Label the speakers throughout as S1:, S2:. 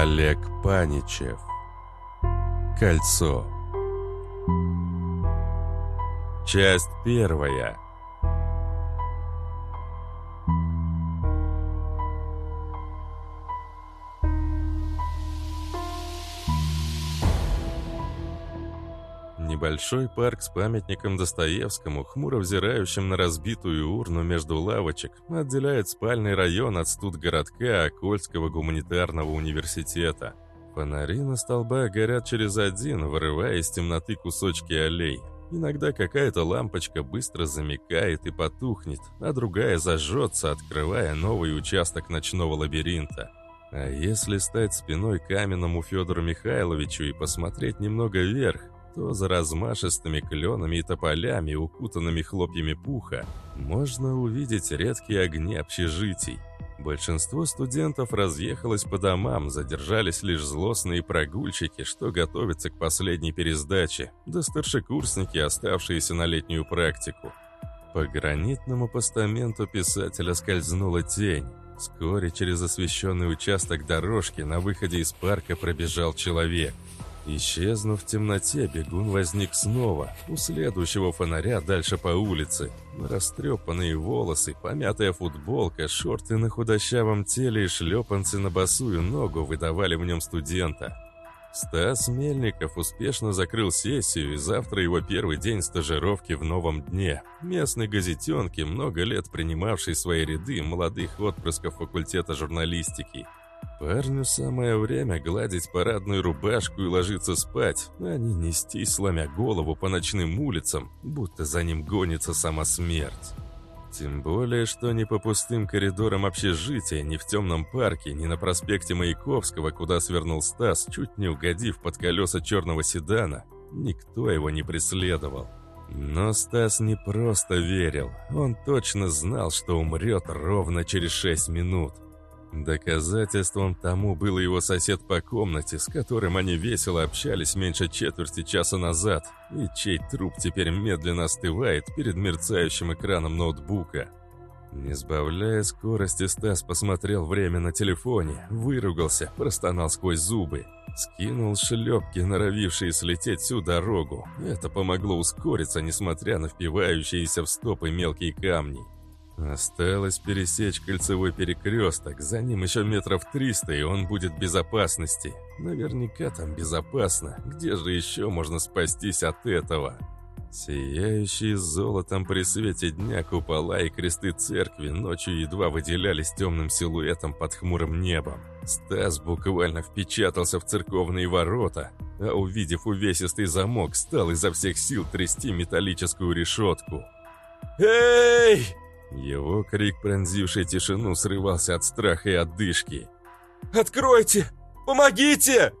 S1: Олег Паничев. Кольцо. Часть первая. Небольшой парк с памятником Достоевскому, хмуро взирающим на разбитую урну между лавочек, отделяет спальный район от студгородка Окольского гуманитарного университета. Фонари на столбах горят через один, вырывая из темноты кусочки аллей. Иногда какая-то лампочка быстро замикает и потухнет, а другая зажжется, открывая новый участок ночного лабиринта. А если стать спиной каменному Федору Михайловичу и посмотреть немного вверх, то за размашистыми кленами и тополями, укутанными хлопьями пуха, можно увидеть редкие огни общежитий. Большинство студентов разъехалось по домам, задержались лишь злостные прогульщики, что готовятся к последней пересдаче, да старшекурсники, оставшиеся на летнюю практику. По гранитному постаменту писателя скользнула тень. Вскоре через освещенный участок дорожки на выходе из парка пробежал человек. Исчезнув в темноте, бегун возник снова, у следующего фонаря дальше по улице. Растрепанные волосы, помятая футболка, шорты на худощавом теле и шлепанцы на босую ногу выдавали в нем студента. Стас Мельников успешно закрыл сессию, и завтра его первый день стажировки в новом дне. Местной газетенке, много лет принимавшей свои ряды молодых отпрысков факультета журналистики – Парню самое время гладить парадную рубашку и ложиться спать, а не нести, сломя голову по ночным улицам, будто за ним гонится сама смерть. Тем более, что ни по пустым коридорам общежития, ни в темном парке, ни на проспекте Маяковского, куда свернул Стас, чуть не угодив под колеса черного седана, никто его не преследовал. Но Стас не просто верил, он точно знал, что умрет ровно через шесть минут. Доказательством тому был его сосед по комнате, с которым они весело общались меньше четверти часа назад, и чей труп теперь медленно остывает перед мерцающим экраном ноутбука. Не сбавляя скорости, Стас посмотрел время на телефоне, выругался, простонал сквозь зубы. Скинул шлепки, норовившие слететь всю дорогу. Это помогло ускориться, несмотря на впивающиеся в стопы мелкие камни. Осталось пересечь кольцевой перекресток, за ним еще метров триста, и он будет в безопасности. Наверняка там безопасно, где же еще можно спастись от этого? Сияющие золотом при свете дня купола и кресты церкви ночью едва выделялись темным силуэтом под хмурым небом. Стас буквально впечатался в церковные ворота, а увидев увесистый замок, стал изо всех сил трясти металлическую решетку. «Эй!» Его крик, пронзивший тишину, срывался от страха и отдышки. «Откройте! Помогите!»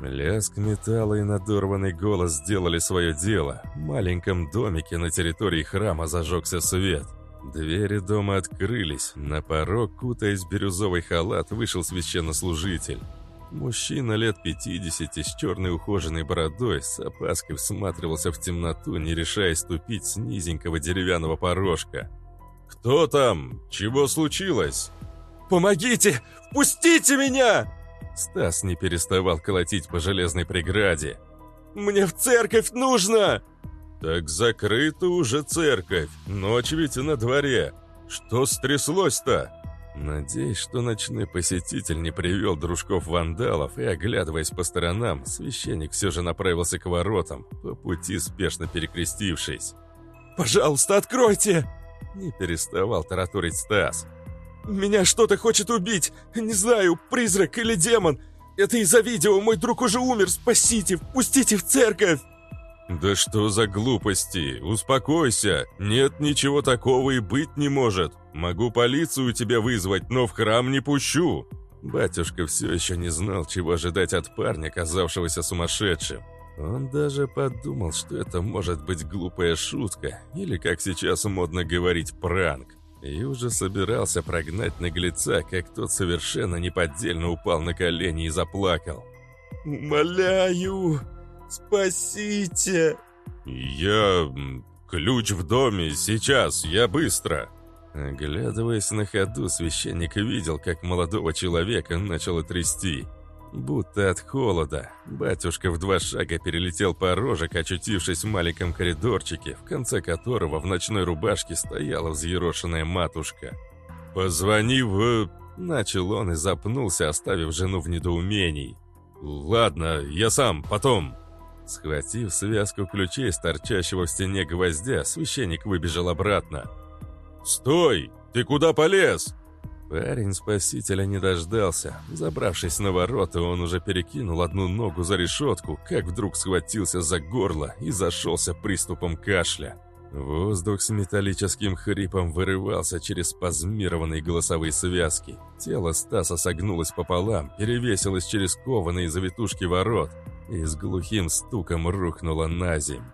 S1: Лязг металла и надорванный голос сделали свое дело. В маленьком домике на территории храма зажегся свет. Двери дома открылись. На порог, кутаясь в бирюзовый халат, вышел священнослужитель. Мужчина лет 50 с черной ухоженной бородой с опаской всматривался в темноту, не решаясь ступить с низенького деревянного порожка. «Кто там? Чего случилось?» «Помогите! Впустите меня!» Стас не переставал колотить по железной преграде. «Мне в церковь нужно!» «Так закрыта уже церковь, ночь ведь на дворе. Что стряслось-то?» Надеясь, что ночной посетитель не привел дружков-вандалов и, оглядываясь по сторонам, священник все же направился к воротам, по пути спешно перекрестившись. «Пожалуйста, откройте!» Не переставал тараторить Стас. «Меня что-то хочет убить! Не знаю, призрак или демон! Это из-за видео, мой друг уже умер, спасите, впустите в церковь!» «Да что за глупости? Успокойся! Нет ничего такого и быть не может! Могу полицию тебя вызвать, но в храм не пущу!» Батюшка все еще не знал, чего ожидать от парня, казавшегося сумасшедшим. Он даже подумал, что это может быть глупая шутка, или, как сейчас модно говорить, пранк. И уже собирался прогнать наглеца, как тот совершенно неподдельно упал на колени и заплакал. «Умоляю, спасите!» «Я... ключ в доме, сейчас, я быстро!» Оглядываясь на ходу, священник видел, как молодого человека начало трясти. Будто от холода. Батюшка в два шага перелетел порожек, очутившись в маленьком коридорчике, в конце которого в ночной рубашке стояла взъерошенная матушка. «Позвони в...» Начал он и запнулся, оставив жену в недоумении. «Ладно, я сам, потом...» Схватив связку ключей с торчащего в стене гвоздя, священник выбежал обратно. «Стой! Ты куда полез?» Парень спасителя не дождался. Забравшись на ворота, он уже перекинул одну ногу за решетку, как вдруг схватился за горло и зашелся приступом кашля. Воздух с металлическим хрипом вырывался через спазмированные голосовые связки. Тело Стаса согнулось пополам, перевесилось через кованые завитушки ворот и с глухим стуком рухнуло на земь.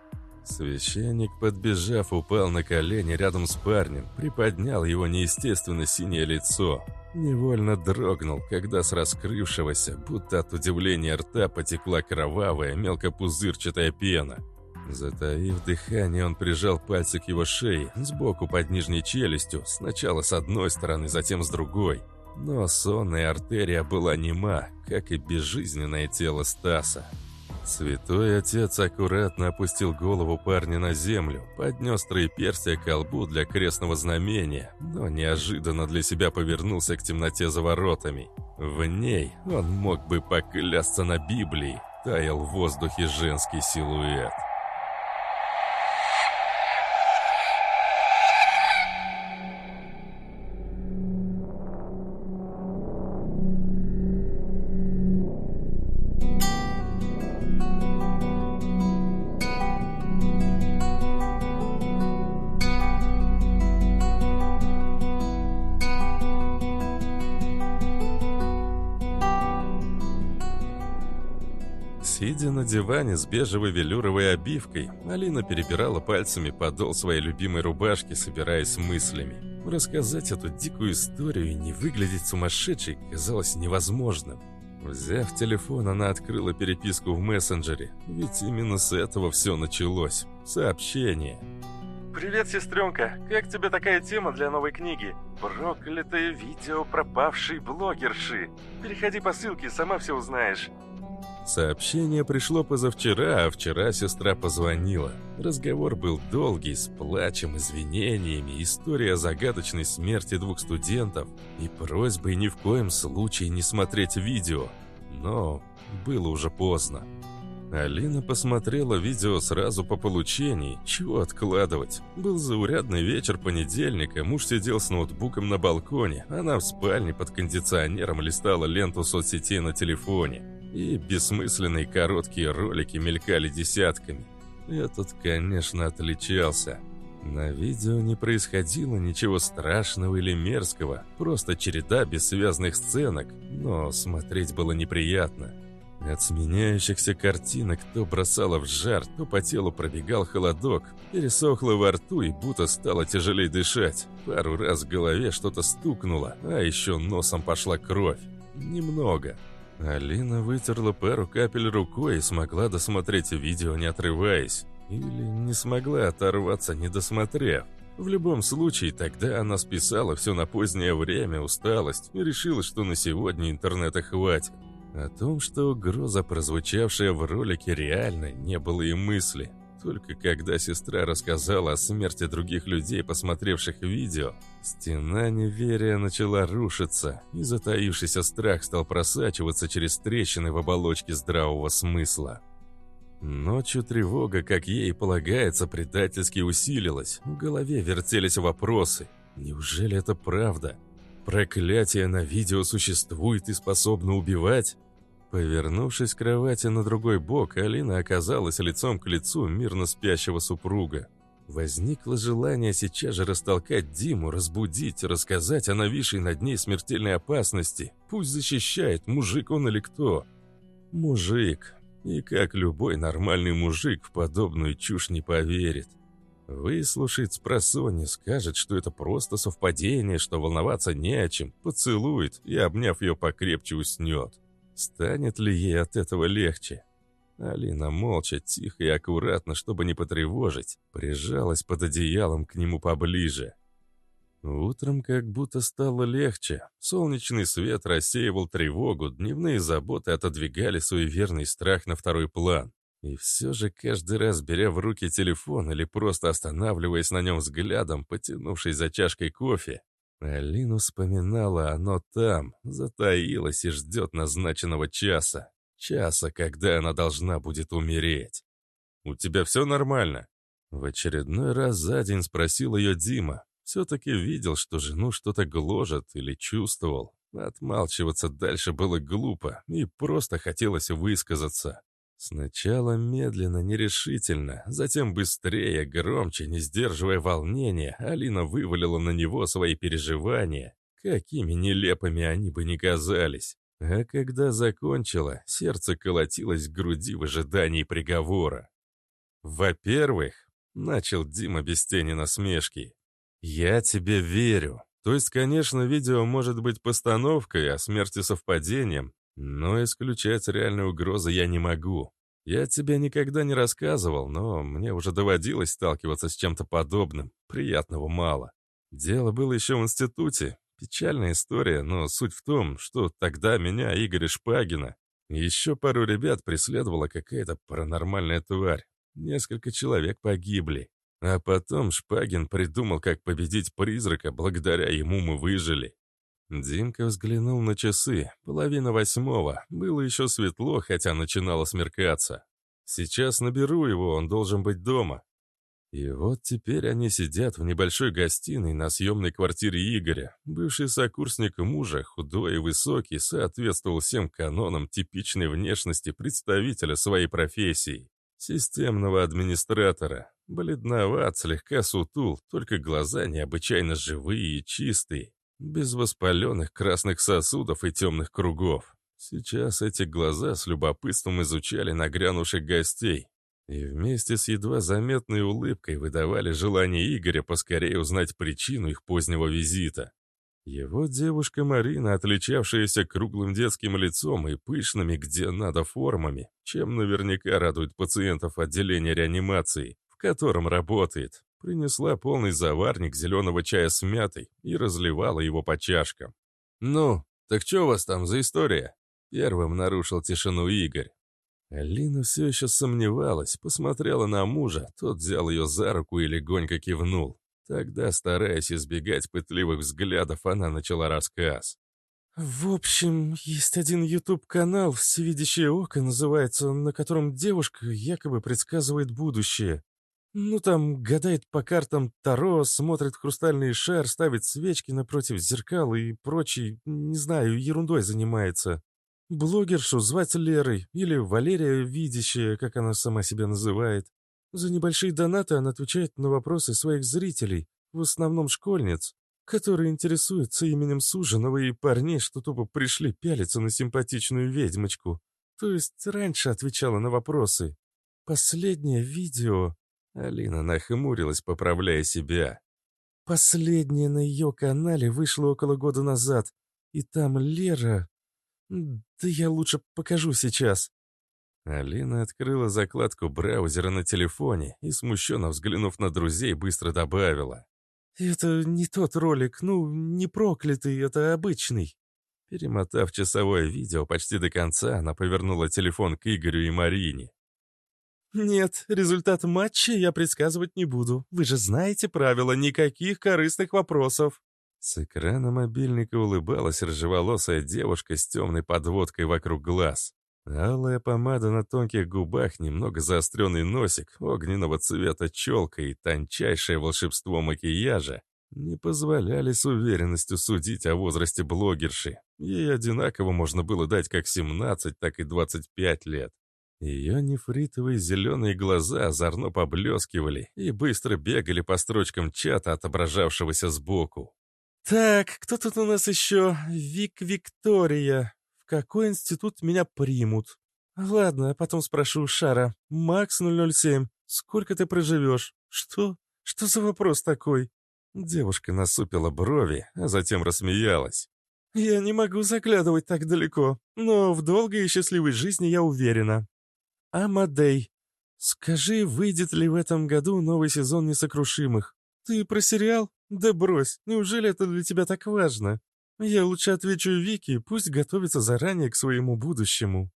S1: Священник, подбежав, упал на колени рядом с парнем, приподнял его неестественно синее лицо. Невольно дрогнул, когда с раскрывшегося, будто от удивления рта, потекла кровавая, мелкопузырчатая пена. Затаив дыхание, он прижал пальцы к его шее, сбоку под нижней челюстью, сначала с одной стороны, затем с другой. Но сонная артерия была нема, как и безжизненное тело Стаса. Святой отец аккуратно опустил голову парня на землю, поднес троеперстие к колбу для крестного знамения, но неожиданно для себя повернулся к темноте за воротами. В ней он мог бы поклясться на Библии, таял в воздухе женский силуэт. Диване с бежевой велюровой обивкой, Алина перебирала пальцами подол своей любимой рубашки, собираясь мыслями. Рассказать эту дикую историю и не выглядеть сумасшедшей казалось невозможным. Взяв телефон, она открыла переписку в мессенджере, ведь именно с этого все началось. Сообщение.
S2: «Привет, сестренка! Как тебе такая тема для новой книги? Проклятое видео пропавшей блогерши! Переходи по ссылке, сама все узнаешь.
S1: Сообщение пришло позавчера, а вчера сестра позвонила. Разговор был долгий, с плачем, извинениями, история о загадочной смерти двух студентов и просьбой ни в коем случае не смотреть видео. Но было уже поздно. Алина посмотрела видео сразу по получении, чего откладывать. Был заурядный вечер понедельника, муж сидел с ноутбуком на балконе, она в спальне под кондиционером листала ленту соцсетей на телефоне и бессмысленные короткие ролики мелькали десятками. Этот, конечно, отличался. На видео не происходило ничего страшного или мерзкого, просто череда бессвязных сценок, но смотреть было неприятно. От сменяющихся картинок то бросало в жар, то по телу пробегал холодок, пересохло во рту и будто стало тяжелее дышать. Пару раз в голове что-то стукнуло, а еще носом пошла кровь. Немного. Алина вытерла пару капель рукой и смогла досмотреть видео, не отрываясь. Или не смогла оторваться, не досмотрев. В любом случае, тогда она списала все на позднее время, усталость, и решила, что на сегодня интернета хватит. О том, что угроза, прозвучавшая в ролике, реально, не было и мысли. Только когда сестра рассказала о смерти других людей, посмотревших видео, стена неверия начала рушиться, и затаившийся страх стал просачиваться через трещины в оболочке здравого смысла. Ночью тревога, как ей полагается, предательски усилилась. В голове вертелись вопросы. Неужели это правда? Проклятие на видео существует и способно убивать? Повернувшись к кровати на другой бок, Алина оказалась лицом к лицу мирно спящего супруга. Возникло желание сейчас же растолкать Диму, разбудить, рассказать о нависшей над ней смертельной опасности. Пусть защищает, мужик он или кто. Мужик. И как любой нормальный мужик в подобную чушь не поверит. Выслушает спросонья, скажет, что это просто совпадение, что волноваться не о чем, поцелует и, обняв ее покрепче, уснет. Станет ли ей от этого легче? Алина молча, тихо и аккуратно, чтобы не потревожить, прижалась под одеялом к нему поближе. Утром как будто стало легче. Солнечный свет рассеивал тревогу, дневные заботы отодвигали суеверный страх на второй план. И все же каждый раз, беря в руки телефон или просто останавливаясь на нем взглядом, потянувшись за чашкой кофе, Алину вспоминала, оно там, затаилось и ждет назначенного часа. Часа, когда она должна будет умереть. «У тебя все нормально?» В очередной раз за день спросил ее Дима. Все-таки видел, что жену что-то гложет или чувствовал. Отмалчиваться дальше было глупо, и просто хотелось высказаться. Сначала медленно, нерешительно, затем быстрее, громче, не сдерживая волнения, Алина вывалила на него свои переживания, какими нелепыми они бы ни казались. А когда закончила, сердце колотилось в груди в ожидании приговора. «Во-первых», — начал Дима без тени насмешки, «Я тебе верю. То есть, конечно, видео может быть постановкой, а смерти совпадением, но исключать реальную угрозу я не могу. Я тебе никогда не рассказывал, но мне уже доводилось сталкиваться с чем-то подобным. Приятного мало. Дело было еще в институте. Печальная история, но суть в том, что тогда меня, Игоря Шпагина, еще пару ребят преследовала какая-то паранормальная тварь. Несколько человек погибли. А потом Шпагин придумал, как победить призрака, благодаря ему мы выжили. Димка взглянул на часы. Половина восьмого. Было еще светло, хотя начинало смеркаться. Сейчас наберу его, он должен быть дома. И вот теперь они сидят в небольшой гостиной на съемной квартире Игоря. Бывший сокурсник мужа, худой и высокий, соответствовал всем канонам типичной внешности представителя своей профессии. Системного администратора. Бледноват, слегка сутул, только глаза необычайно живые и чистые, без воспаленных красных сосудов и темных кругов. Сейчас эти глаза с любопытством изучали нагрянувших гостей и вместе с едва заметной улыбкой выдавали желание Игоря поскорее узнать причину их позднего визита. Его девушка Марина, отличавшаяся круглым детским лицом и пышными где надо формами, чем наверняка радует пациентов отделения реанимации, в котором работает, принесла полный заварник зеленого чая с мятой и разливала его по чашкам. «Ну, так что у вас там за история?» Первым нарушил тишину Игорь. Алина все еще сомневалась, посмотрела на мужа, тот взял ее за руку и легонько кивнул. Тогда, стараясь избегать пытливых взглядов, она начала рассказ.
S3: «В общем, есть один YouTube-канал «Всевидящее око» называется, на котором девушка якобы предсказывает будущее. Ну, там гадает по картам Таро, смотрит хрустальный шар, ставит свечки напротив зеркал и прочей, не знаю, ерундой занимается. Блогершу звать Лерой, или Валерия Видящая, как она сама себя называет. За небольшие донаты она отвечает на вопросы своих зрителей, в основном школьниц, которые интересуются именем суженого и парней, что тупо пришли пялиться на симпатичную ведьмочку. То есть раньше отвечала на вопросы. Последнее видео... Алина нахмурилась, поправляя себя. Последнее на ее канале вышло около года назад, и там Лера... Да я лучше покажу сейчас.
S1: Алина открыла закладку браузера на телефоне и, смущенно взглянув на друзей, быстро добавила.
S3: «Это не тот ролик, ну, не проклятый, это обычный».
S1: Перемотав часовое видео почти до конца, она повернула телефон к Игорю и Марине.
S3: «Нет, результат матча я предсказывать не буду. Вы же знаете правила, никаких корыстных вопросов».
S1: С экрана мобильника улыбалась рыжеволосая девушка с темной подводкой вокруг глаз. Алая помада на тонких губах, немного заостренный носик, огненного цвета челка и тончайшее волшебство макияжа не позволяли с уверенностью судить о возрасте блогерши. Ей одинаково можно было дать как 17, так и 25 лет. Ее нефритовые зеленые глаза озорно поблескивали и быстро бегали по строчкам чата, отображавшегося сбоку.
S3: «Так, кто тут у нас еще? Вик Виктория какой институт меня примут. Ладно, потом спрошу Шара. Макс 007, сколько ты проживешь? Что? Что за вопрос такой?
S1: Девушка насупила брови, а затем рассмеялась.
S3: «Я не могу заглядывать так далеко, но в долгой и счастливой жизни я уверена. Амадей, скажи, выйдет ли в этом году новый сезон «Несокрушимых»? Ты про сериал? Да брось, неужели это для тебя так важно? Я лучше отвечу Вике, пусть готовится заранее к своему будущему».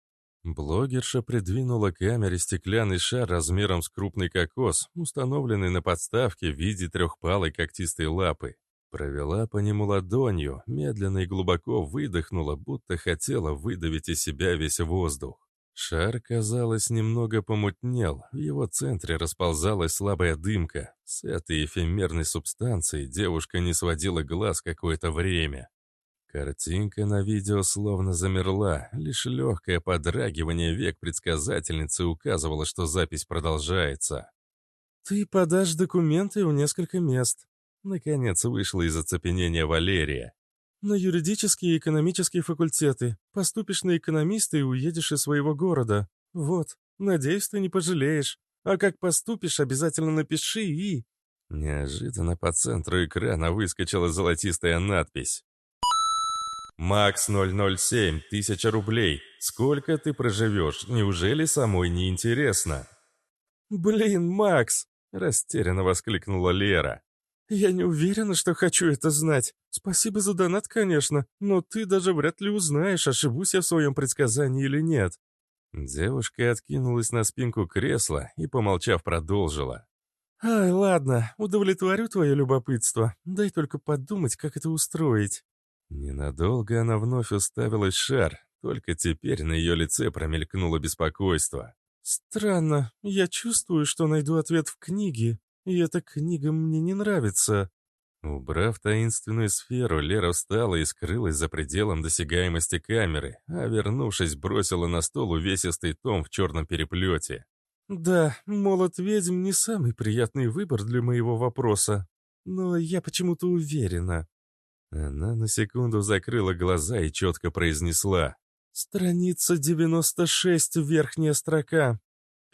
S3: Блогерша придвинула к камере стеклянный шар размером с крупный кокос, установленный на подставке в виде трехпалой когтистой лапы. Провела по нему ладонью, медленно и глубоко выдохнула, будто хотела выдавить из себя весь воздух. Шар, казалось, немного помутнел, в его центре расползалась слабая дымка. С этой эфемерной субстанцией девушка не сводила глаз какое-то время. Картинка на видео словно замерла, лишь легкое подрагивание век предсказательницы указывало, что запись продолжается. «Ты подашь документы в несколько мест», Наконец вышла из оцепенения Валерия. «На юридические и экономические факультеты. Поступишь на экономиста и уедешь из своего города. Вот, надеюсь, ты не пожалеешь. А как поступишь, обязательно напиши и...» Неожиданно по центру экрана выскочила золотистая надпись. «Макс 007, тысяча рублей. Сколько ты проживешь? Неужели самой не интересно?» «Блин, Макс!» — растерянно воскликнула Лера. «Я не уверена, что хочу это знать. Спасибо за донат, конечно, но ты даже вряд ли узнаешь, ошибусь я в своем предсказании или нет». Девушка откинулась на спинку кресла и, помолчав, продолжила. «Ай, ладно, удовлетворю твое любопытство. Дай только подумать, как это устроить». Ненадолго она вновь уставилась в шар, только теперь на ее лице промелькнуло беспокойство. «Странно, я чувствую, что найду ответ в книге, и эта книга мне не нравится». Убрав таинственную сферу, Лера встала и скрылась за пределом досягаемости камеры, а вернувшись, бросила на стол увесистый том в черном переплете. «Да, молот ведьм не самый приятный выбор для моего вопроса, но я почему-то уверена». Она на секунду закрыла глаза и четко произнесла. «Страница 96, верхняя строка.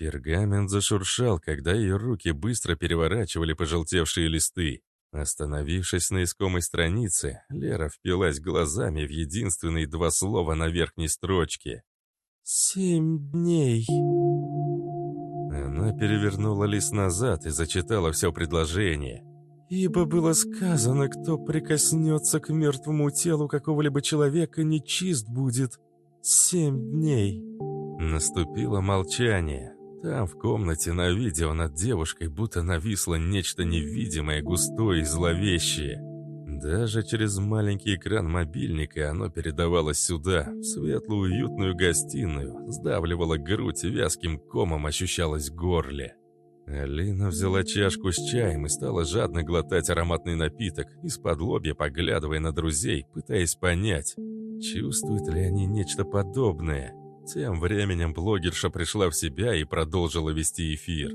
S3: Пергамент зашуршал, когда ее руки быстро переворачивали пожелтевшие листы. Остановившись на искомой странице, Лера впилась глазами в единственные два слова на верхней строчке. «Семь дней». Она перевернула лист назад и зачитала все предложение. «Ибо было сказано, кто прикоснется к мертвому телу какого-либо человека, нечист будет семь дней». Наступило молчание. Там, в комнате, на видео над девушкой будто нависло нечто невидимое, густое и зловещее. Даже через маленький экран мобильника оно передавалось сюда, в светлую уютную гостиную, сдавливало грудь и вязким комом ощущалось горле. Алина взяла чашку с чаем и стала жадно глотать ароматный напиток, из-под лобья поглядывая на друзей, пытаясь понять, чувствуют ли они нечто подобное. Тем временем блогерша пришла в себя и продолжила вести эфир.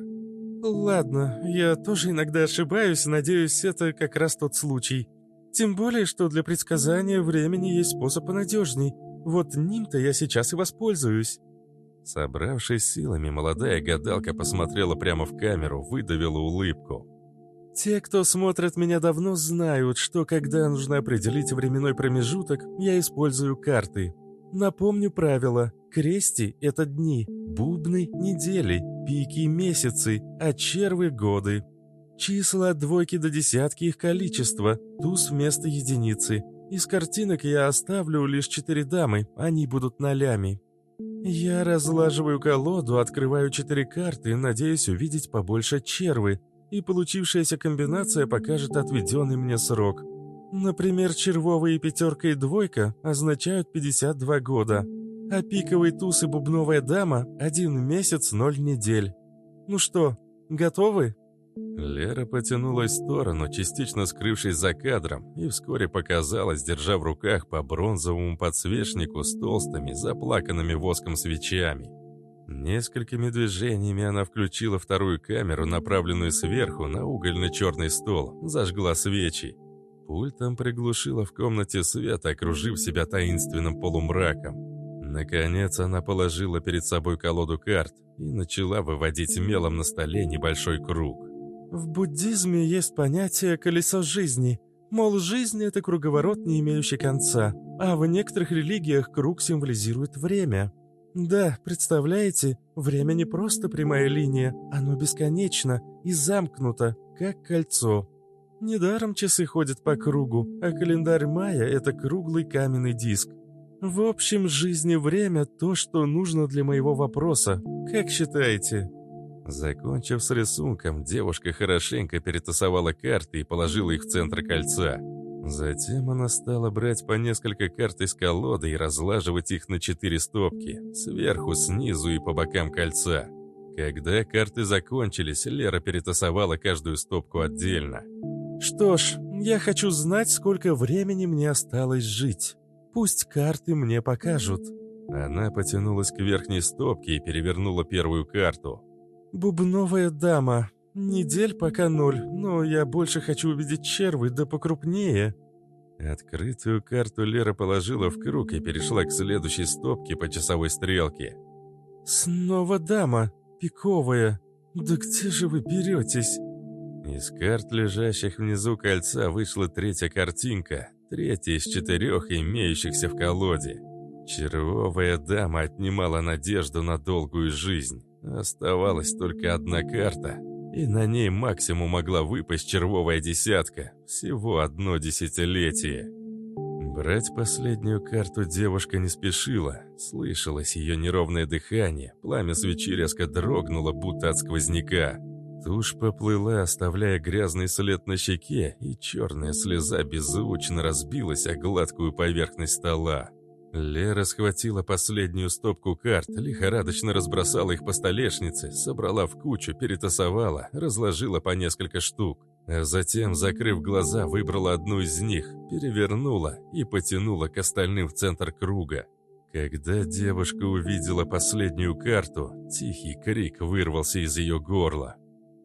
S3: «Ладно, я тоже иногда ошибаюсь, надеюсь, это как раз тот случай. Тем более, что для предсказания времени есть способ понадежней. Вот ним-то я сейчас и воспользуюсь». Собравшись силами, молодая гадалка посмотрела прямо в камеру, выдавила улыбку. «Те, кто смотрят меня давно, знают, что когда нужно определить временной промежуток, я использую карты. Напомню правила. Крести — это дни, бубны — недели, пики — месяцы, а червы — годы. Числа от двойки до десятки их количество, туз вместо единицы. Из картинок я оставлю лишь четыре дамы, они будут нолями. Я разлаживаю колоду, открываю четыре карты, надеюсь увидеть побольше червы, и получившаяся комбинация покажет отведенный мне срок. Например, червовые пятерка и двойка означают 52 года, а пиковый туз и бубновая дама — один месяц, ноль недель. Ну что, готовы?» Лера потянулась в сторону, частично скрывшись за кадром, и вскоре показалась, держа в руках по бронзовому подсвечнику с толстыми, заплаканными воском свечами. Несколькими движениями она включила вторую камеру, направленную сверху на угольно-черный стол, зажгла свечи. Пультом приглушила в комнате свет, окружив себя таинственным полумраком. Наконец она положила перед собой колоду карт и начала выводить мелом на столе небольшой круг. В буддизме есть понятие «колесо жизни», мол, жизнь — это круговорот, не имеющий конца, а в некоторых религиях круг символизирует время. Да, представляете, время не просто прямая линия, оно бесконечно и замкнуто, как кольцо. Недаром часы ходят по кругу, а календарь мая — это круглый каменный диск. В общем, жизнь и время — то, что нужно для моего вопроса. Как считаете?»
S1: Закончив с рисунком, девушка хорошенько перетасовала карты и положила их в центр кольца. Затем она стала брать по несколько карт из колоды и разлаживать их на четыре стопки, сверху, снизу и по бокам кольца. Когда карты закончились, Лера перетасовала каждую стопку отдельно.
S3: «Что ж, я хочу знать, сколько времени мне осталось жить. Пусть карты мне покажут».
S1: Она потянулась к верхней стопке и перевернула первую карту.
S3: «Бубновая дама. Недель пока ноль, но я больше хочу увидеть червы, да покрупнее».
S1: Открытую карту Лера положила в круг и перешла к следующей стопке по часовой стрелке.
S3: «Снова дама. Пиковая. Да где же вы беретесь?»
S1: Из карт, лежащих внизу кольца, вышла третья картинка, третья из четырех, имеющихся в колоде. Червовая дама отнимала надежду на долгую жизнь. Оставалась только одна карта, и на ней максимум могла выпасть червовая десятка. Всего одно десятилетие. Брать последнюю карту девушка не спешила. Слышалось ее неровное дыхание, пламя свечи резко дрогнуло, будто от сквозняка. Тушь поплыла, оставляя грязный след на щеке, и черная слеза беззвучно разбилась о гладкую поверхность стола. Лера схватила последнюю стопку карт, лихорадочно разбросала их по столешнице, собрала в кучу, перетасовала, разложила по несколько штук. А затем, закрыв глаза, выбрала одну из них, перевернула и потянула к остальным в центр круга. Когда девушка увидела последнюю карту, тихий крик вырвался из ее горла.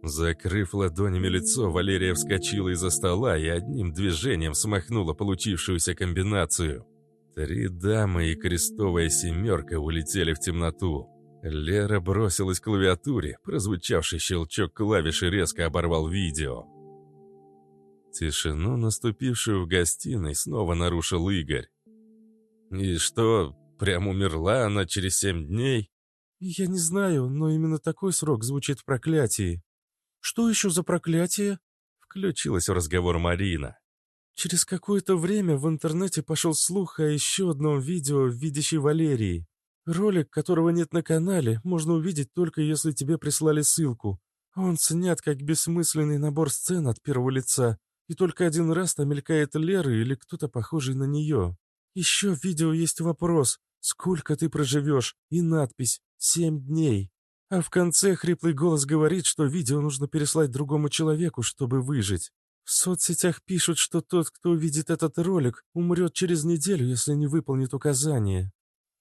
S1: Закрыв ладонями лицо, Валерия вскочила из-за стола и одним движением смахнула получившуюся комбинацию. Три дамы и крестовая семерка улетели в темноту. Лера бросилась к клавиатуре, прозвучавший щелчок клавиши резко оборвал видео. Тишину, наступившую в гостиной, снова нарушил Игорь. «И что, прям умерла она через семь дней?»
S3: «Я не знаю, но именно такой срок звучит в проклятии». «Что еще за проклятие?»
S1: Включилась в разговор Марина.
S3: Через какое-то время в интернете пошел слух о еще одном видео видящей Валерии. Ролик, которого нет на канале, можно увидеть только если тебе прислали ссылку. Он снят как бессмысленный набор сцен от первого лица, и только один раз там мелькает Лера или кто-то похожий на нее. Еще в видео есть вопрос «Сколько ты проживешь?» и надпись «Семь дней». А в конце хриплый голос говорит, что видео нужно переслать другому человеку, чтобы выжить. В соцсетях пишут, что тот, кто увидит этот ролик, умрет через неделю, если не выполнит указания.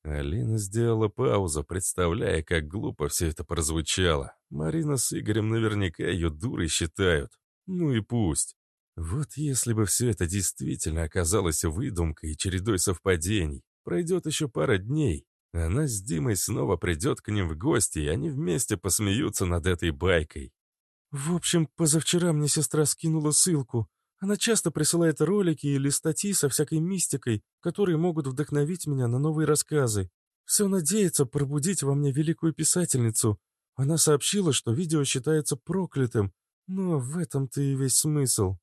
S1: Алина сделала паузу, представляя, как глупо все это прозвучало. Марина с Игорем наверняка ее дурой считают. Ну и пусть. Вот если бы все это действительно оказалось выдумкой и чередой совпадений, пройдет еще пара дней, она с Димой снова придет к ним в гости, и они вместе посмеются над этой байкой.
S3: В общем, позавчера мне сестра скинула ссылку. Она часто присылает ролики или статьи со всякой мистикой, которые могут вдохновить меня на новые рассказы. Все надеется пробудить во мне великую писательницу. Она сообщила, что видео считается проклятым, но в этом-то и весь смысл.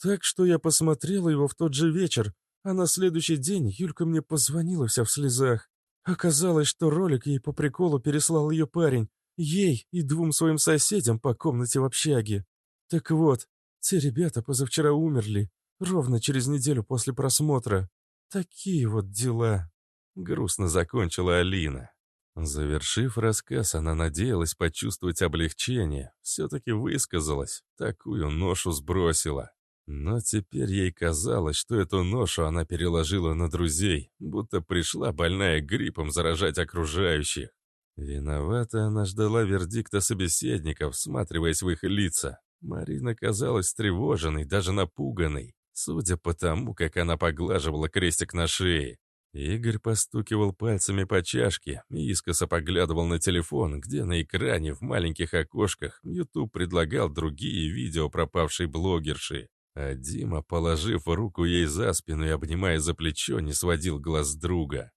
S3: Так что я посмотрела его в тот же вечер, а на следующий день Юлька мне позвонила вся в слезах. Оказалось, что ролик ей по приколу переслал ее парень, ей и двум своим соседям по комнате в общаге. Так вот, те ребята позавчера умерли, ровно через неделю после просмотра. Такие вот дела.
S1: Грустно закончила Алина. Завершив рассказ, она надеялась почувствовать облегчение. Все-таки высказалась, такую ношу сбросила. Но теперь ей казалось, что эту ношу она переложила на друзей, будто пришла больная гриппом заражать окружающих. Виновата она ждала вердикта собеседников, всматриваясь в их лица. Марина казалась встревоженной, даже напуганной, судя по тому, как она поглаживала крестик на шее. Игорь постукивал пальцами по чашке и искоса поглядывал на телефон, где на экране в маленьких окошках YouTube предлагал другие видео пропавшей блогерши. А Дима, положив руку ей за спину и обнимая за плечо, не сводил глаз друга.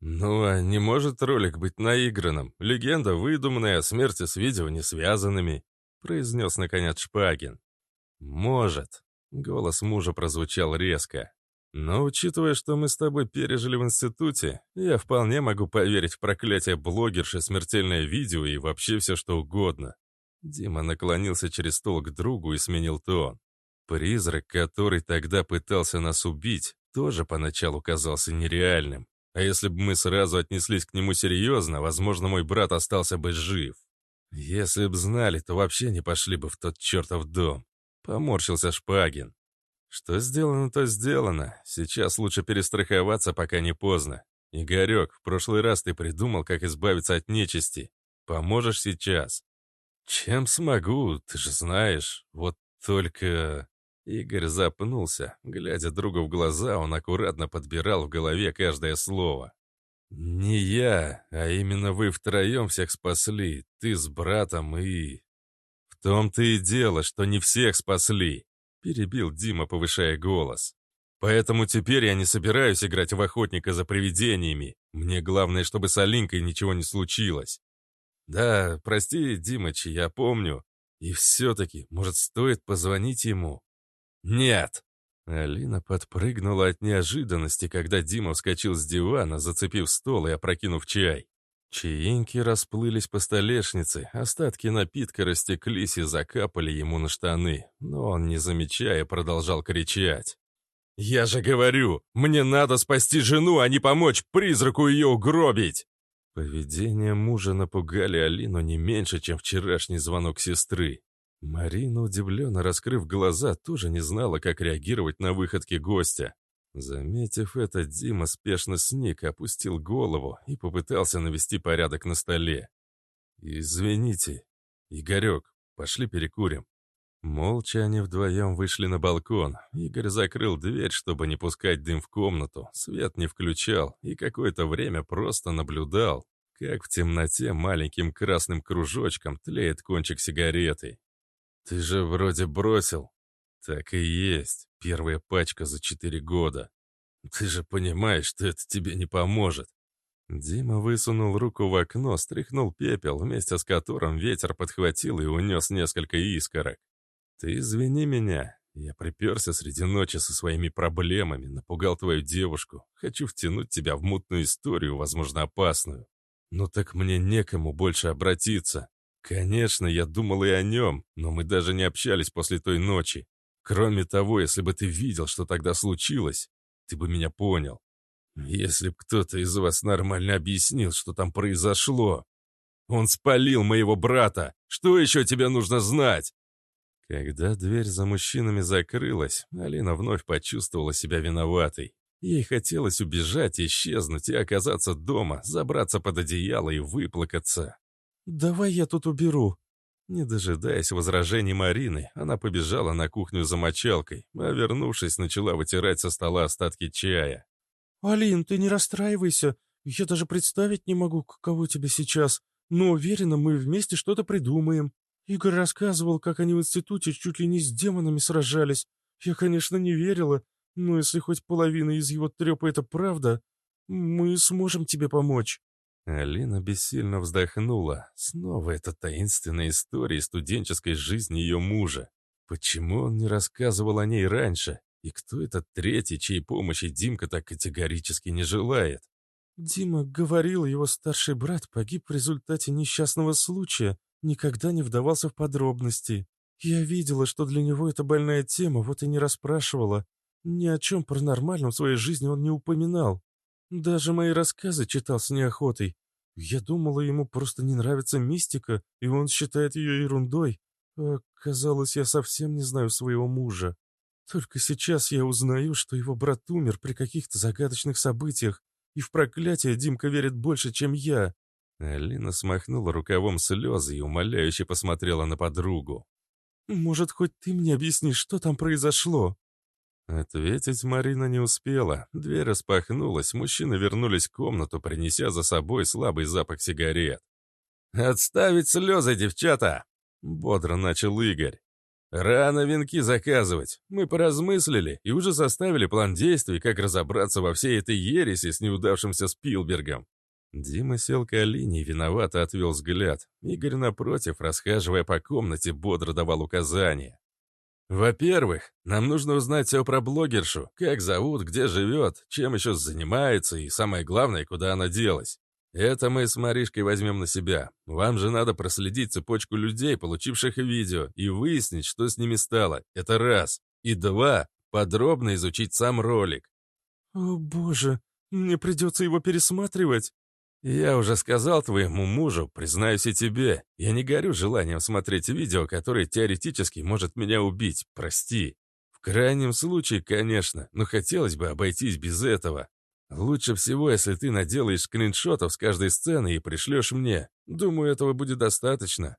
S1: «Ну, а не может ролик быть наигранным? Легенда выдуманная, смерти с видео не связанными», — произнес наконец Шпагин. «Может. Голос мужа прозвучал резко. «Но учитывая, что мы с тобой пережили в институте, я вполне могу поверить в проклятие блогерши, смертельное видео и вообще все что угодно». Дима наклонился через стол к другу и сменил тон. Призрак, который тогда пытался нас убить, тоже поначалу казался нереальным. А если бы мы сразу отнеслись к нему серьезно, возможно, мой брат остался бы жив. Если б знали, то вообще не пошли бы в тот чертов дом. Поморщился Шпагин. Что сделано, то сделано. Сейчас лучше перестраховаться, пока не поздно. Игорек, в прошлый раз ты придумал, как избавиться от нечисти. Поможешь сейчас? Чем смогу, ты же знаешь. Вот только... Игорь запнулся. Глядя другу в глаза, он аккуратно подбирал в голове каждое слово. «Не я, а именно вы втроем всех спасли, ты с братом и...» «В том-то и дело, что не всех спасли», — перебил Дима, повышая голос. «Поэтому теперь я не собираюсь играть в охотника за привидениями. Мне главное, чтобы с Алинкой ничего не случилось». «Да, прости, Димыч, я помню. И все-таки, может, стоит позвонить ему?» «Нет!» Алина подпрыгнула от неожиданности, когда Дима вскочил с дивана, зацепив стол и опрокинув чай. Чаинки расплылись по столешнице, остатки напитка растеклись и закапали ему на штаны, но он, не замечая, продолжал кричать. «Я же говорю, мне надо спасти жену, а не помочь призраку ее угробить!» Поведение мужа напугали Алину не меньше, чем вчерашний звонок сестры. Марина, удивленно раскрыв глаза, тоже не знала, как реагировать на выходки гостя. Заметив это, Дима спешно сник, опустил голову и попытался навести порядок на столе. «Извините, Игорек, пошли перекурим». Молча они вдвоем вышли на балкон. Игорь закрыл дверь, чтобы не пускать дым в комнату, свет не включал и какое-то время просто наблюдал, как в темноте маленьким красным кружочком тлеет кончик сигареты. «Ты же вроде бросил». «Так и есть. Первая пачка за четыре года. Ты же понимаешь, что это тебе не поможет». Дима высунул руку в окно, стряхнул пепел, вместе с которым ветер подхватил и унес несколько искорок. «Ты извини меня. Я приперся среди ночи со своими проблемами, напугал твою девушку. Хочу втянуть тебя в мутную историю, возможно, опасную. Но так мне некому больше обратиться. Конечно, я думал и о нем, но мы даже не общались после той ночи. Кроме того, если бы ты видел, что тогда случилось, ты бы меня понял. Если б кто-то из вас нормально объяснил, что там произошло. Он спалил моего брата. Что еще тебе нужно знать? Когда дверь за мужчинами закрылась, Алина вновь почувствовала себя виноватой. Ей хотелось убежать, исчезнуть и оказаться дома, забраться под одеяло и выплакаться. «Давай я тут уберу». Не дожидаясь возражений Марины, она побежала на кухню за мочалкой, а вернувшись, начала вытирать со стола остатки чая.
S3: «Алин, ты не расстраивайся. Я даже представить не могу, каково тебе сейчас. Но уверена, мы вместе что-то придумаем. Игорь рассказывал, как они в институте чуть ли не с демонами сражались. Я, конечно, не верила, но если хоть половина из его трепа это правда, мы сможем тебе помочь».
S1: Алина бессильно вздохнула. Снова эта таинственная история студенческой жизни ее мужа. Почему он не рассказывал о ней раньше? И кто этот третий, чьей помощи Димка так категорически не желает?
S3: Дима говорил, его старший брат погиб в результате несчастного случая, никогда не вдавался в подробности. Я видела, что для него это больная тема, вот и не расспрашивала. Ни о чем паранормальном в своей жизни он не упоминал. Даже мои рассказы читал с неохотой. Я думала, ему просто не нравится мистика, и он считает ее ерундой. А казалось, я совсем не знаю своего мужа. Только сейчас я узнаю, что его брат умер при каких-то загадочных событиях, и в проклятие Димка верит больше, чем я.
S1: Алина смахнула рукавом слезы и умоляюще посмотрела на подругу.
S3: «Может, хоть ты мне объяснишь, что там произошло?»
S1: Ответить Марина не успела. Дверь распахнулась, мужчины вернулись в комнату, принеся за собой слабый запах сигарет. «Отставить слезы, девчата!» — бодро начал Игорь. «Рано венки заказывать. Мы поразмыслили и уже составили план действий, как разобраться во всей этой ереси с неудавшимся Спилбергом». Дима сел к Алине и виновато отвел взгляд. Игорь, напротив, расхаживая по комнате, бодро давал указания. Во-первых, нам нужно узнать все про блогершу, как зовут, где живет, чем еще занимается и, самое главное, куда она делась. Это мы с Маришкой возьмем на себя. Вам же надо проследить цепочку людей, получивших видео, и выяснить, что с ними стало. Это раз. И два, подробно изучить сам ролик.
S3: «О, боже, мне придется его пересматривать?»
S1: «Я уже сказал твоему мужу, признаюсь и тебе, я не горю желанием смотреть видео, которое теоретически может меня убить, прости. В крайнем случае, конечно, но хотелось бы обойтись без этого. Лучше всего, если ты наделаешь скриншотов с каждой сцены и пришлешь мне. Думаю, этого будет достаточно».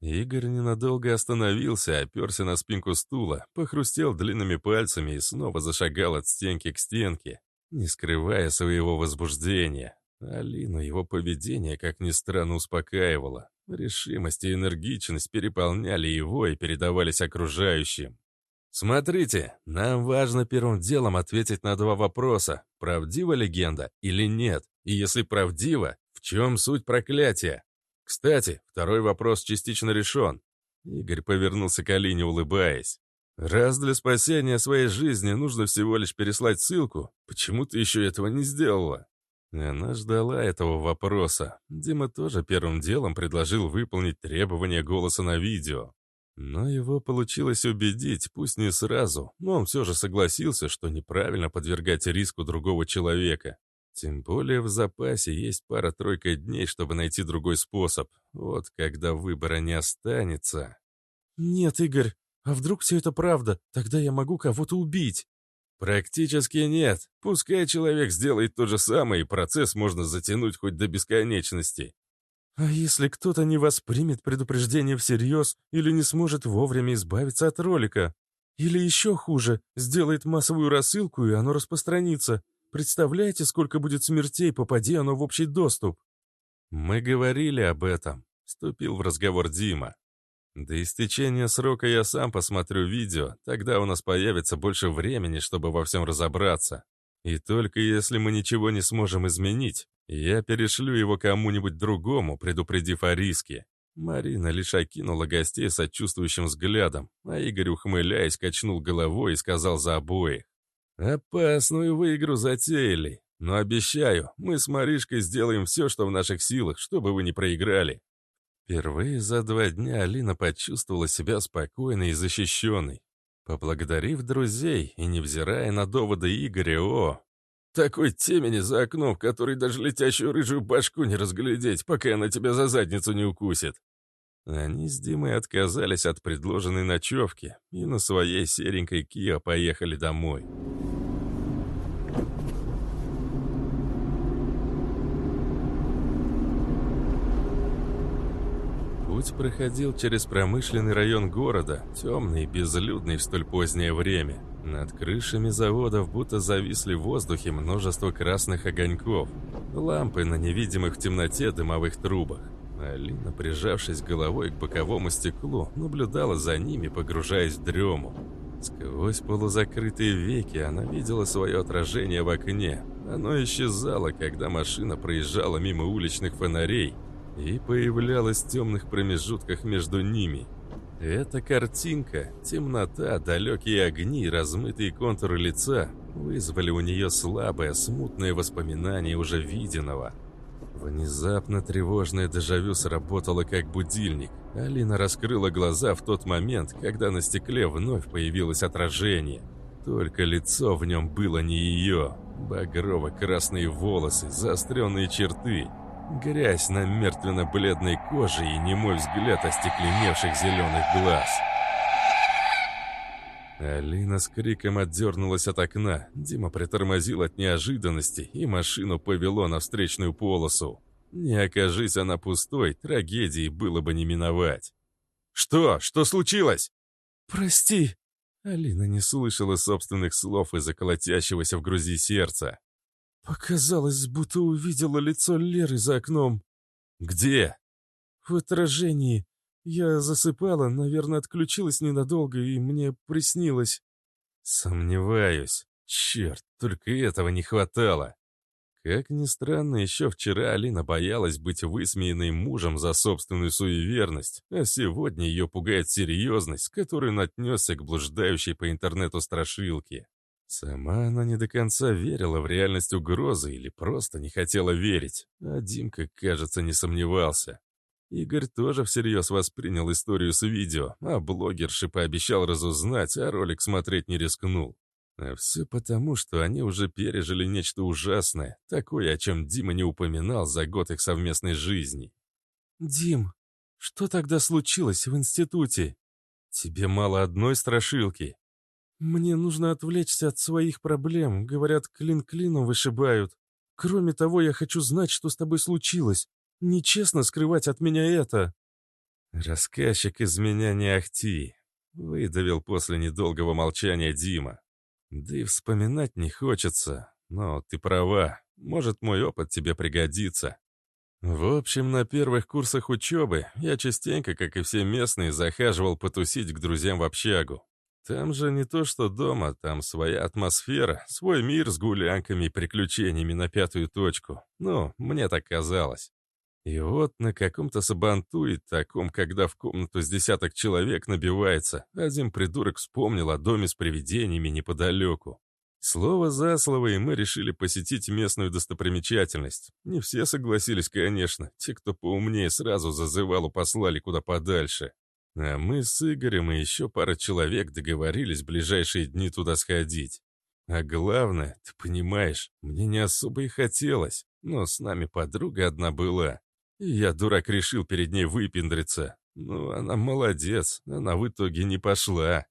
S1: Игорь ненадолго остановился, оперся на спинку стула, похрустел длинными пальцами и снова зашагал от стенки к стенке, не скрывая своего возбуждения. Алину его поведение, как ни странно, успокаивало. Решимость и энергичность переполняли его и передавались окружающим. «Смотрите, нам важно первым делом ответить на два вопроса. Правдива легенда или нет? И если правдива, в чем суть проклятия? Кстати, второй вопрос частично решен». Игорь повернулся к Алине, улыбаясь. «Раз для спасения своей жизни нужно всего лишь переслать ссылку, почему ты еще этого не сделала?» Она ждала этого вопроса. Дима тоже первым делом предложил выполнить требования голоса на видео. Но его получилось убедить, пусть не сразу, но он все же согласился, что неправильно подвергать риску другого человека. Тем более в запасе есть пара-тройка дней, чтобы найти другой способ. Вот когда выбора не останется.
S3: «Нет, Игорь, а вдруг все это правда? Тогда я могу кого-то убить».
S1: Практически нет. Пускай человек сделает то же самое, и процесс можно затянуть хоть до бесконечности.
S3: А если кто-то не воспримет предупреждение всерьез или не сможет вовремя избавиться от ролика? Или еще хуже, сделает массовую рассылку, и оно распространится. Представляете, сколько будет смертей, попади оно в общий доступ?
S1: Мы говорили об этом, вступил в разговор Дима. До истечения срока я сам посмотрю видео, тогда у нас появится больше времени, чтобы во всем разобраться. И только если мы ничего не сможем изменить, я перешлю его кому-нибудь другому, предупредив о риске. Марина лишь окинула гостей сочувствующим взглядом, а Игорь, ухмыляясь, качнул головой и сказал за обоих. «Опасную вы игру затеяли, но обещаю, мы с Маришкой сделаем все, что в наших силах, чтобы вы не проиграли. Впервые за два дня Алина почувствовала себя спокойной и защищенной. Поблагодарив друзей и невзирая на доводы Игоря, о, такой темени за окном, в которой даже летящую рыжую башку не разглядеть, пока она тебя за задницу не укусит. Они с Димой отказались от предложенной ночевки и на своей серенькой Киа поехали домой. Путь проходил через промышленный район города, темный и безлюдный в столь позднее время. Над крышами заводов будто зависли в воздухе множество красных огоньков, лампы на невидимых в темноте дымовых трубах. Алина, прижавшись головой к боковому стеклу, наблюдала за ними, погружаясь в дрему. Сквозь полузакрытые веки она видела свое отражение в окне. Оно исчезало, когда машина проезжала мимо уличных фонарей, и появлялась в темных промежутках между ними. Эта картинка, темнота, далекие огни, размытые контуры лица вызвали у нее слабое, смутное воспоминание уже виденного. Внезапно тревожное дежавю сработало как будильник. Алина раскрыла глаза в тот момент, когда на стекле вновь появилось отражение. Только лицо в нем было не ее. Багрово-красные волосы, заостренные черты — Грязь на мертвенно-бледной коже и немой взгляд остекленевших зеленых глаз. Алина с криком отдернулась от окна. Дима притормозил от неожиданности, и машину повело на встречную полосу. Не окажись она пустой, трагедии было бы не миновать. «Что? Что случилось?»
S3: «Прости!»
S1: Алина не слышала собственных слов из-за колотящегося в грузи сердца.
S3: Показалось, будто увидела лицо Леры за окном.
S1: «Где?»
S3: «В отражении. Я засыпала, наверное, отключилась ненадолго, и мне приснилось».
S1: «Сомневаюсь. Черт, только этого не хватало». Как ни странно, еще вчера Алина боялась быть высмеянной мужем за собственную суеверность, а сегодня ее пугает серьезность, с которой он отнесся к блуждающей по интернету страшилке. Сама она не до конца верила в реальность угрозы или просто не хотела верить, а Димка, кажется, не сомневался. Игорь тоже всерьез воспринял историю с видео, а блогерши пообещал разузнать, а ролик смотреть не рискнул. А все потому, что они уже пережили нечто ужасное, такое, о чем Дима не упоминал за год их совместной жизни.
S3: «Дим, что тогда случилось в институте?
S1: Тебе мало одной страшилки?»
S3: «Мне нужно отвлечься от своих проблем. Говорят, клин клином вышибают. Кроме того, я хочу знать, что с тобой случилось. Нечестно скрывать от меня это».
S1: «Рассказчик из меня не ахти», — выдавил после недолгого молчания Дима. Да и вспоминать не хочется. Но ты права. Может, мой опыт тебе пригодится. В общем, на первых курсах учебы я частенько, как и все местные, захаживал потусить к друзьям в общагу. Там же не то что дома, там своя атмосфера, свой мир с гулянками и приключениями на пятую точку. Ну, мне так казалось. И вот на каком-то сабантуе таком, когда в комнату с десяток человек набивается, один придурок вспомнил о доме с привидениями неподалеку. Слово за слово, и мы решили посетить местную достопримечательность. Не все согласились, конечно. Те, кто поумнее, сразу зазывалу послали куда подальше. А мы с Игорем и еще пара человек договорились в ближайшие дни туда сходить. А главное, ты понимаешь, мне не особо и хотелось, но с нами подруга одна была. Я, дурак, решил перед ней выпендриться. Ну, она молодец, она в итоге не пошла.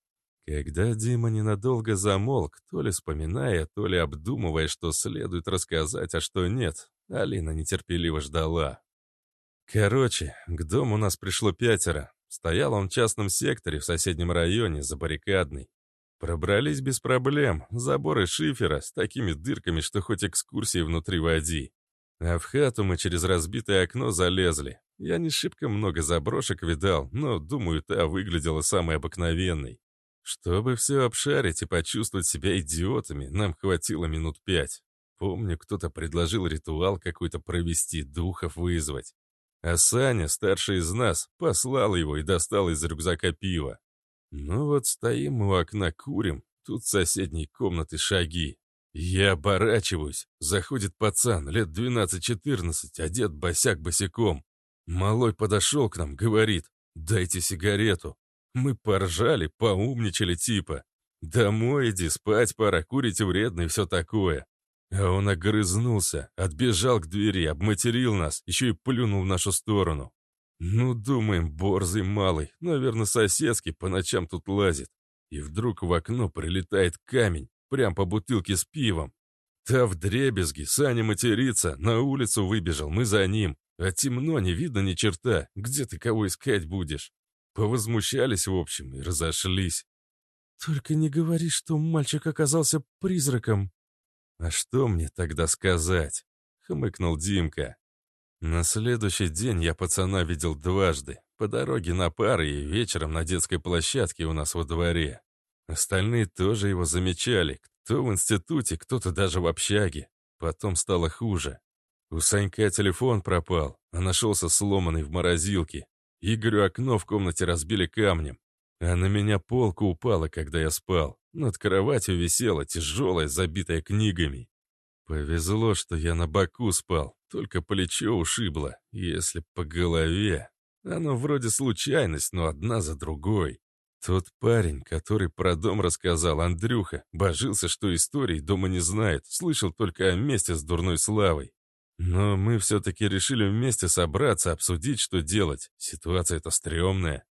S1: Когда Дима ненадолго замолк, то ли вспоминая, то ли обдумывая, что следует рассказать, а что нет, Алина нетерпеливо ждала. Короче, к дому нас пришло пятеро. Стоял он в частном секторе в соседнем районе, за баррикадной. Пробрались без проблем, заборы шифера с такими дырками, что хоть экскурсии внутри води. А в хату мы через разбитое окно залезли. Я не шибко много заброшек видал, но, думаю, та выглядела самой обыкновенной. Чтобы все обшарить и почувствовать себя идиотами, нам хватило минут пять. Помню, кто-то предложил ритуал какой-то провести, духов вызвать. А Саня, старший из нас, послал его и достал из рюкзака пиво. Ну вот стоим мы у окна курим, тут в соседней комнаты шаги. Я оборачиваюсь. Заходит пацан, лет 12-14, одет босяк босиком. Малой подошел к нам, говорит, дайте сигарету. Мы поржали, поумничали типа. Домой иди, спать пора, курить вредно и все такое. А он огрызнулся, отбежал к двери, обматерил нас, еще и плюнул в нашу сторону. Ну, думаем, борзый малый, наверное, соседский по ночам тут лазит. И вдруг в окно прилетает камень, прям по бутылке с пивом. Та в дребезги, Саня матерится, на улицу выбежал, мы за ним. А темно, не видно ни черта, где ты кого искать будешь? Повозмущались, в общем, и разошлись.
S3: «Только не говори, что мальчик оказался призраком».
S1: «А что мне тогда сказать?» — хмыкнул Димка. На следующий день я пацана видел дважды. По дороге на пары и вечером на детской площадке у нас во дворе. Остальные тоже его замечали. Кто в институте, кто-то даже в общаге. Потом стало хуже. У Санька телефон пропал, а нашелся сломанный в морозилке. Игорю окно в комнате разбили камнем. А на меня полка упала, когда я спал. Над кроватью висела, тяжелая, забитая книгами. Повезло, что я на боку спал, только плечо ушибло, если по голове. Оно вроде случайность, но одна за другой. Тот парень, который про дом рассказал, Андрюха, божился, что истории дома не знает, слышал только о месте с дурной славой. Но мы все-таки решили вместе собраться, обсудить, что делать. Ситуация-то стрёмная.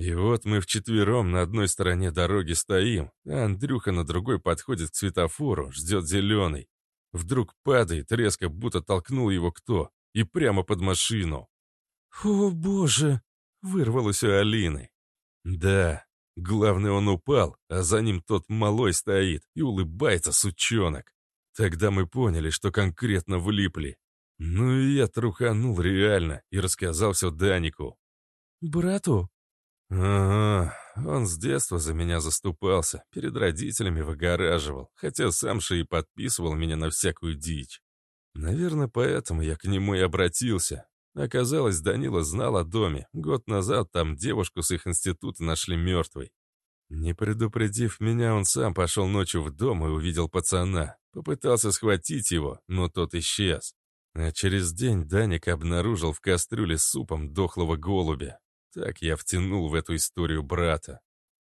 S1: И вот мы вчетвером на одной стороне дороги стоим, а Андрюха на другой подходит к светофору, ждет зеленый. Вдруг падает, резко будто толкнул его кто, и прямо под машину.
S3: «О, боже!» — вырвалось у Алины.
S1: Да, Главное, он упал, а за ним тот малой стоит и улыбается сучонок. Тогда мы поняли, что конкретно влипли. Ну и я труханул реально и рассказал все Данику.
S3: «Брату?»
S1: «Ага, он с детства за меня заступался, перед родителями выгораживал, хотя сам же и подписывал меня на всякую дичь. Наверное, поэтому я к нему и обратился. Оказалось, Данила знал о доме. Год назад там девушку с их института нашли мертвой. Не предупредив меня, он сам пошел ночью в дом и увидел пацана. Попытался схватить его, но тот исчез. А через день Даник обнаружил в кастрюле с супом дохлого голубя. Так я втянул в эту историю брата.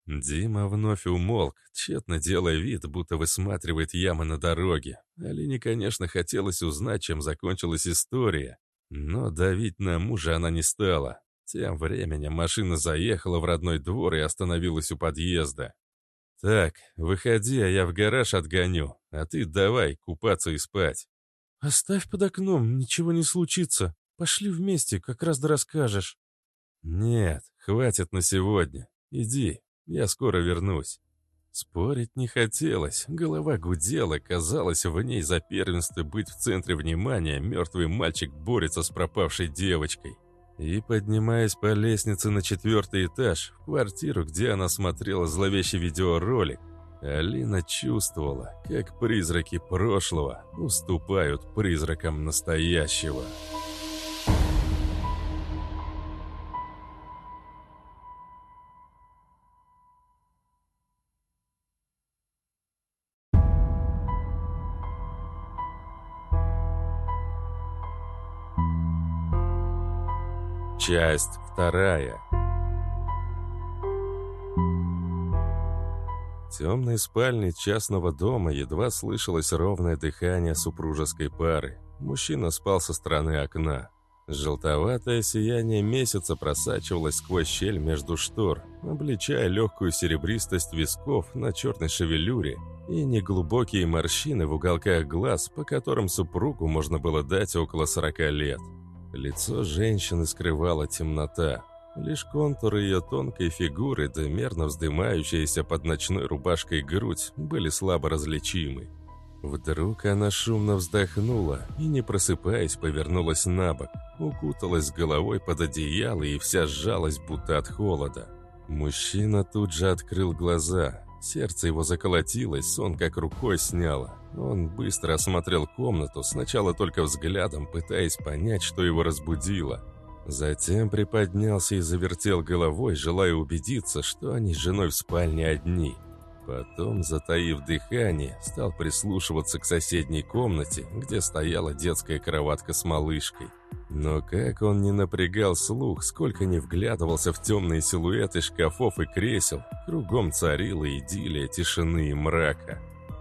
S1: Дима вновь умолк, тщетно делая вид, будто высматривает ямы на дороге. Алине, конечно, хотелось узнать, чем закончилась история, но давить на мужа она не стала. Тем временем машина заехала в родной двор и остановилась у подъезда. «Так, выходи, а я в гараж отгоню, а ты давай купаться и спать».
S3: «Оставь под окном, ничего не случится. Пошли вместе, как раз да расскажешь».
S1: «Нет, хватит на сегодня. Иди, я скоро вернусь». Спорить не хотелось, голова гудела, казалось, в ней за первенство быть в центре внимания мертвый мальчик борется с пропавшей девочкой. И, поднимаясь по лестнице на четвертый этаж, в квартиру, где она смотрела зловещий видеоролик, Алина чувствовала, как призраки прошлого уступают призракам настоящего. Часть вторая. В темной спальне частного дома едва слышалось ровное дыхание супружеской пары. Мужчина спал со стороны окна. Желтоватое сияние месяца просачивалось сквозь щель между штор, обличая легкую серебристость висков на черной шевелюре и неглубокие морщины в уголках глаз, по которым супругу можно было дать около 40 лет. Лицо женщины скрывала темнота. Лишь контуры ее тонкой фигуры, да мерно вздымающаяся под ночной рубашкой грудь, были слабо различимы. Вдруг она шумно вздохнула и, не просыпаясь, повернулась на бок, укуталась головой под одеяло и вся сжалась, будто от холода. Мужчина тут же открыл глаза. Сердце его заколотилось, сон как рукой сняло. Он быстро осмотрел комнату, сначала только взглядом, пытаясь понять, что его разбудило. Затем приподнялся и завертел головой, желая убедиться, что они с женой в спальне одни. Потом, затаив дыхание, стал прислушиваться к соседней комнате, где стояла детская кроватка с малышкой. Но как он не напрягал слух, сколько не вглядывался в темные силуэты шкафов и кресел, кругом царила идиллия тишины и мрака.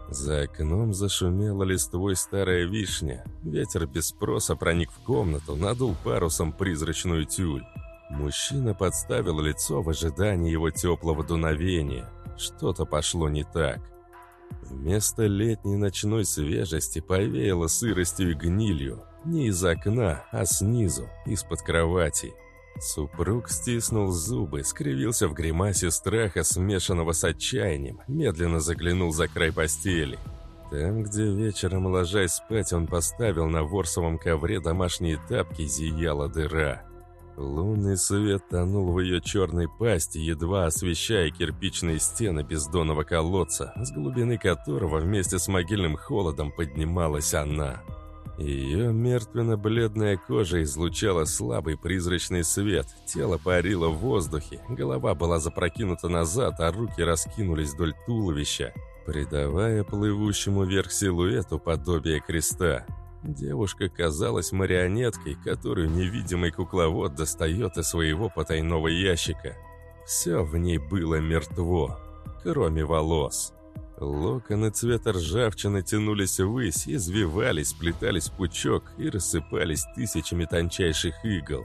S1: За окном зашумела листвой старая вишня. Ветер без спроса проник в комнату, надул парусом призрачную тюль. Мужчина подставил лицо в ожидании его теплого дуновения. Что-то пошло не так. Вместо летней ночной свежести повеяло сыростью и гнилью. Не из окна, а снизу, из-под кровати. Супруг стиснул зубы, скривился в гримасе страха, смешанного с отчаянием, медленно заглянул за край постели. Там, где вечером, ложась спать, он поставил на ворсовом ковре домашние тапки, зияла дыра. Лунный свет тонул в ее черной пасти, едва освещая кирпичные стены бездонного колодца, с глубины которого вместе с могильным холодом поднималась она. Ее мертвенно-бледная кожа излучала слабый призрачный свет, тело парило в воздухе, голова была запрокинута назад, а руки раскинулись вдоль туловища, придавая плывущему вверх силуэту подобие креста. Девушка казалась марионеткой, которую невидимый кукловод достает из своего потайного ящика. Все в ней было мертво, кроме волос. Локоны цвета ржавчины тянулись ввысь, извивались, сплетались в пучок и рассыпались тысячами тончайших игл.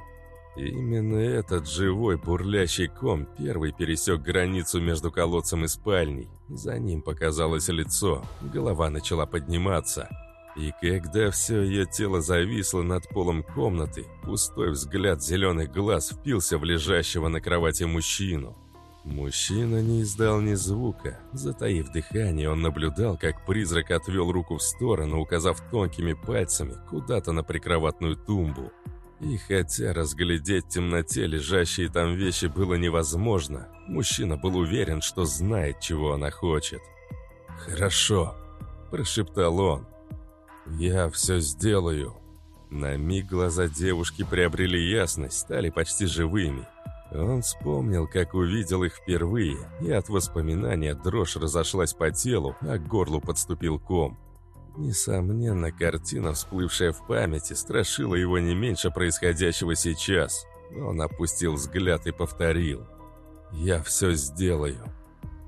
S1: Именно этот живой бурлящий ком первый пересек границу между колодцем и спальней. За ним показалось лицо, голова начала подниматься. И когда все ее тело зависло над полом комнаты, пустой взгляд зеленых глаз впился в лежащего на кровати мужчину. Мужчина не издал ни звука. Затаив дыхание, он наблюдал, как призрак отвел руку в сторону, указав тонкими пальцами куда-то на прикроватную тумбу. И хотя разглядеть в темноте лежащие там вещи было невозможно, мужчина был уверен, что знает, чего она хочет. «Хорошо», – прошептал он. «Я все сделаю». На миг глаза девушки приобрели ясность, стали почти живыми. Он вспомнил, как увидел их впервые, и от воспоминания дрожь разошлась по телу, а к горлу подступил ком. Несомненно, картина, всплывшая в памяти, страшила его не меньше происходящего сейчас. Он опустил взгляд и повторил. «Я все сделаю».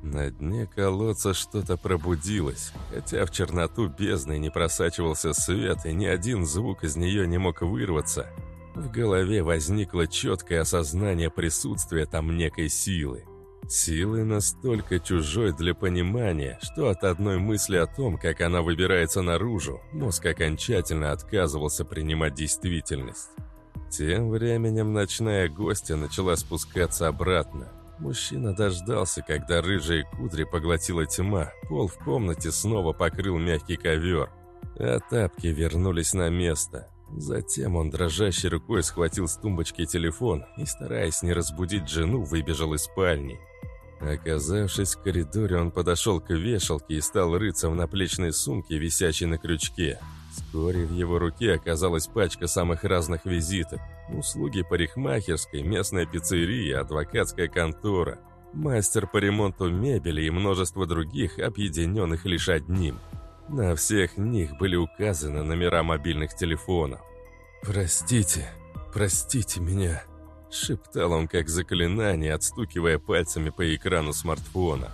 S1: На дне колодца что-то пробудилось, хотя в черноту бездны не просачивался свет, и ни один звук из нее не мог вырваться. В голове возникло четкое осознание присутствия там некой силы. Силы настолько чужой для понимания, что от одной мысли о том, как она выбирается наружу, мозг окончательно отказывался принимать действительность. Тем временем ночная гостья начала спускаться обратно. Мужчина дождался, когда рыжие кудри поглотила тьма, пол в комнате снова покрыл мягкий ковер, а тапки вернулись на место. Затем он дрожащей рукой схватил с тумбочки телефон и, стараясь не разбудить жену, выбежал из спальни. Оказавшись в коридоре, он подошел к вешалке и стал рыться в наплечной сумке, висящей на крючке. Вскоре в его руке оказалась пачка самых разных визиток. Услуги парикмахерской, местная пиццерия, адвокатская контора, мастер по ремонту мебели и множество других, объединенных лишь одним. На всех них были указаны номера мобильных телефонов. «Простите, простите меня», Шептал он как заклинание, отстукивая пальцами по экрану смартфона.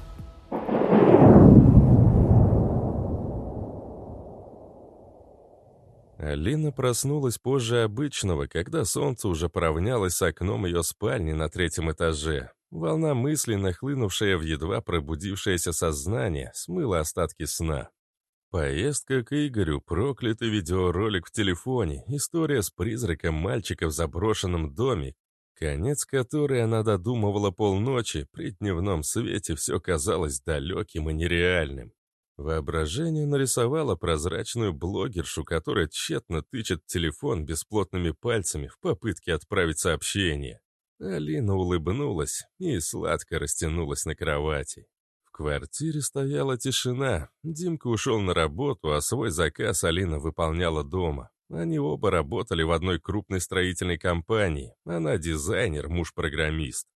S1: Алина проснулась позже обычного, когда солнце уже поравнялось с окном ее спальни на третьем этаже. Волна мыслей, нахлынувшая в едва пробудившееся сознание, смыла остатки сна. Поездка к Игорю, проклятый видеоролик в телефоне, история с призраком мальчика в заброшенном доме, Конец которой она додумывала полночи, при дневном свете все казалось далеким и нереальным. Воображение нарисовало прозрачную блогершу, которая тщетно тычет телефон бесплотными пальцами в попытке отправить сообщение. Алина улыбнулась и сладко растянулась на кровати. В квартире стояла тишина. Димка ушел на работу, а свой заказ Алина выполняла дома. Они оба работали в одной крупной строительной компании. Она дизайнер, муж программист.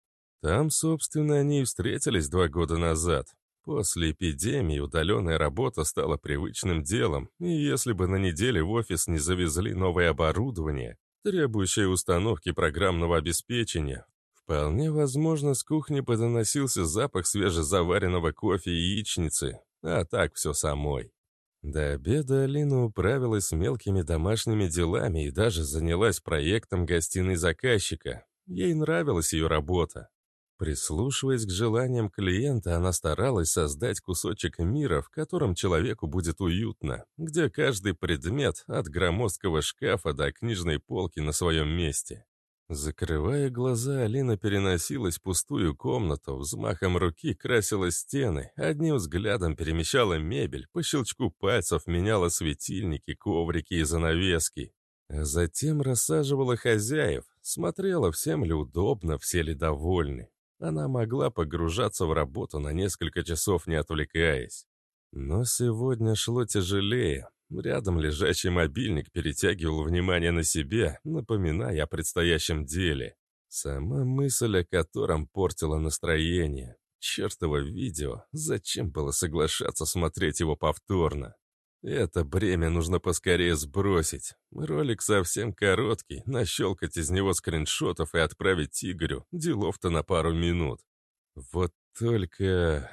S1: Там, собственно, они и встретились два года назад. После эпидемии удаленная работа стала привычным делом, и если бы на неделе в офис не завезли новое оборудование, требующее установки программного обеспечения, вполне возможно, с кухни подоносился запах свежезаваренного кофе и яичницы, а так все самой. До обеда Алина управилась с мелкими домашними делами и даже занялась проектом гостиной заказчика. Ей нравилась ее работа. Прислушиваясь к желаниям клиента, она старалась создать кусочек мира, в котором человеку будет уютно, где каждый предмет, от громоздкого шкафа до книжной полки на своем месте. Закрывая глаза, Алина переносилась в пустую комнату, взмахом руки красила стены, одним взглядом перемещала мебель, по щелчку пальцев меняла светильники, коврики и занавески. Затем рассаживала хозяев, смотрела, всем ли удобно, все ли довольны. Она могла погружаться в работу на несколько часов, не отвлекаясь. Но сегодня шло тяжелее, Рядом лежащий мобильник перетягивал внимание на себя, напоминая о предстоящем деле. Сама мысль о котором портила настроение. Чертово видео, зачем было соглашаться смотреть его повторно? Это бремя нужно поскорее сбросить. Ролик совсем короткий, нащелкать из него скриншотов и отправить Игорю, делов-то на пару минут. Вот только...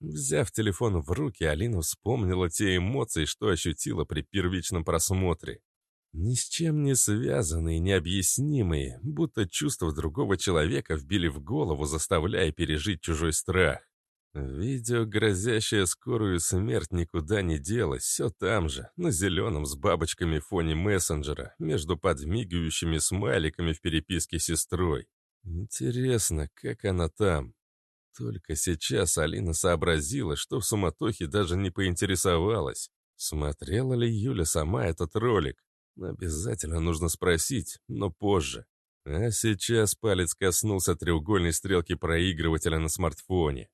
S1: Взяв телефон в руки, Алина вспомнила те эмоции, что ощутила при первичном просмотре. Ни с чем не связанные, необъяснимые, будто чувства другого человека вбили в голову, заставляя пережить чужой страх. Видео, грозящее скорую смерть, никуда не делось, все там же, на зеленом с бабочками фоне мессенджера, между подмигивающими смайликами в переписке с сестрой. Интересно, как она там? Только сейчас Алина сообразила, что в суматохе даже не поинтересовалась, смотрела ли Юля сама этот ролик. Обязательно нужно спросить, но позже. А сейчас палец коснулся треугольной стрелки проигрывателя на смартфоне.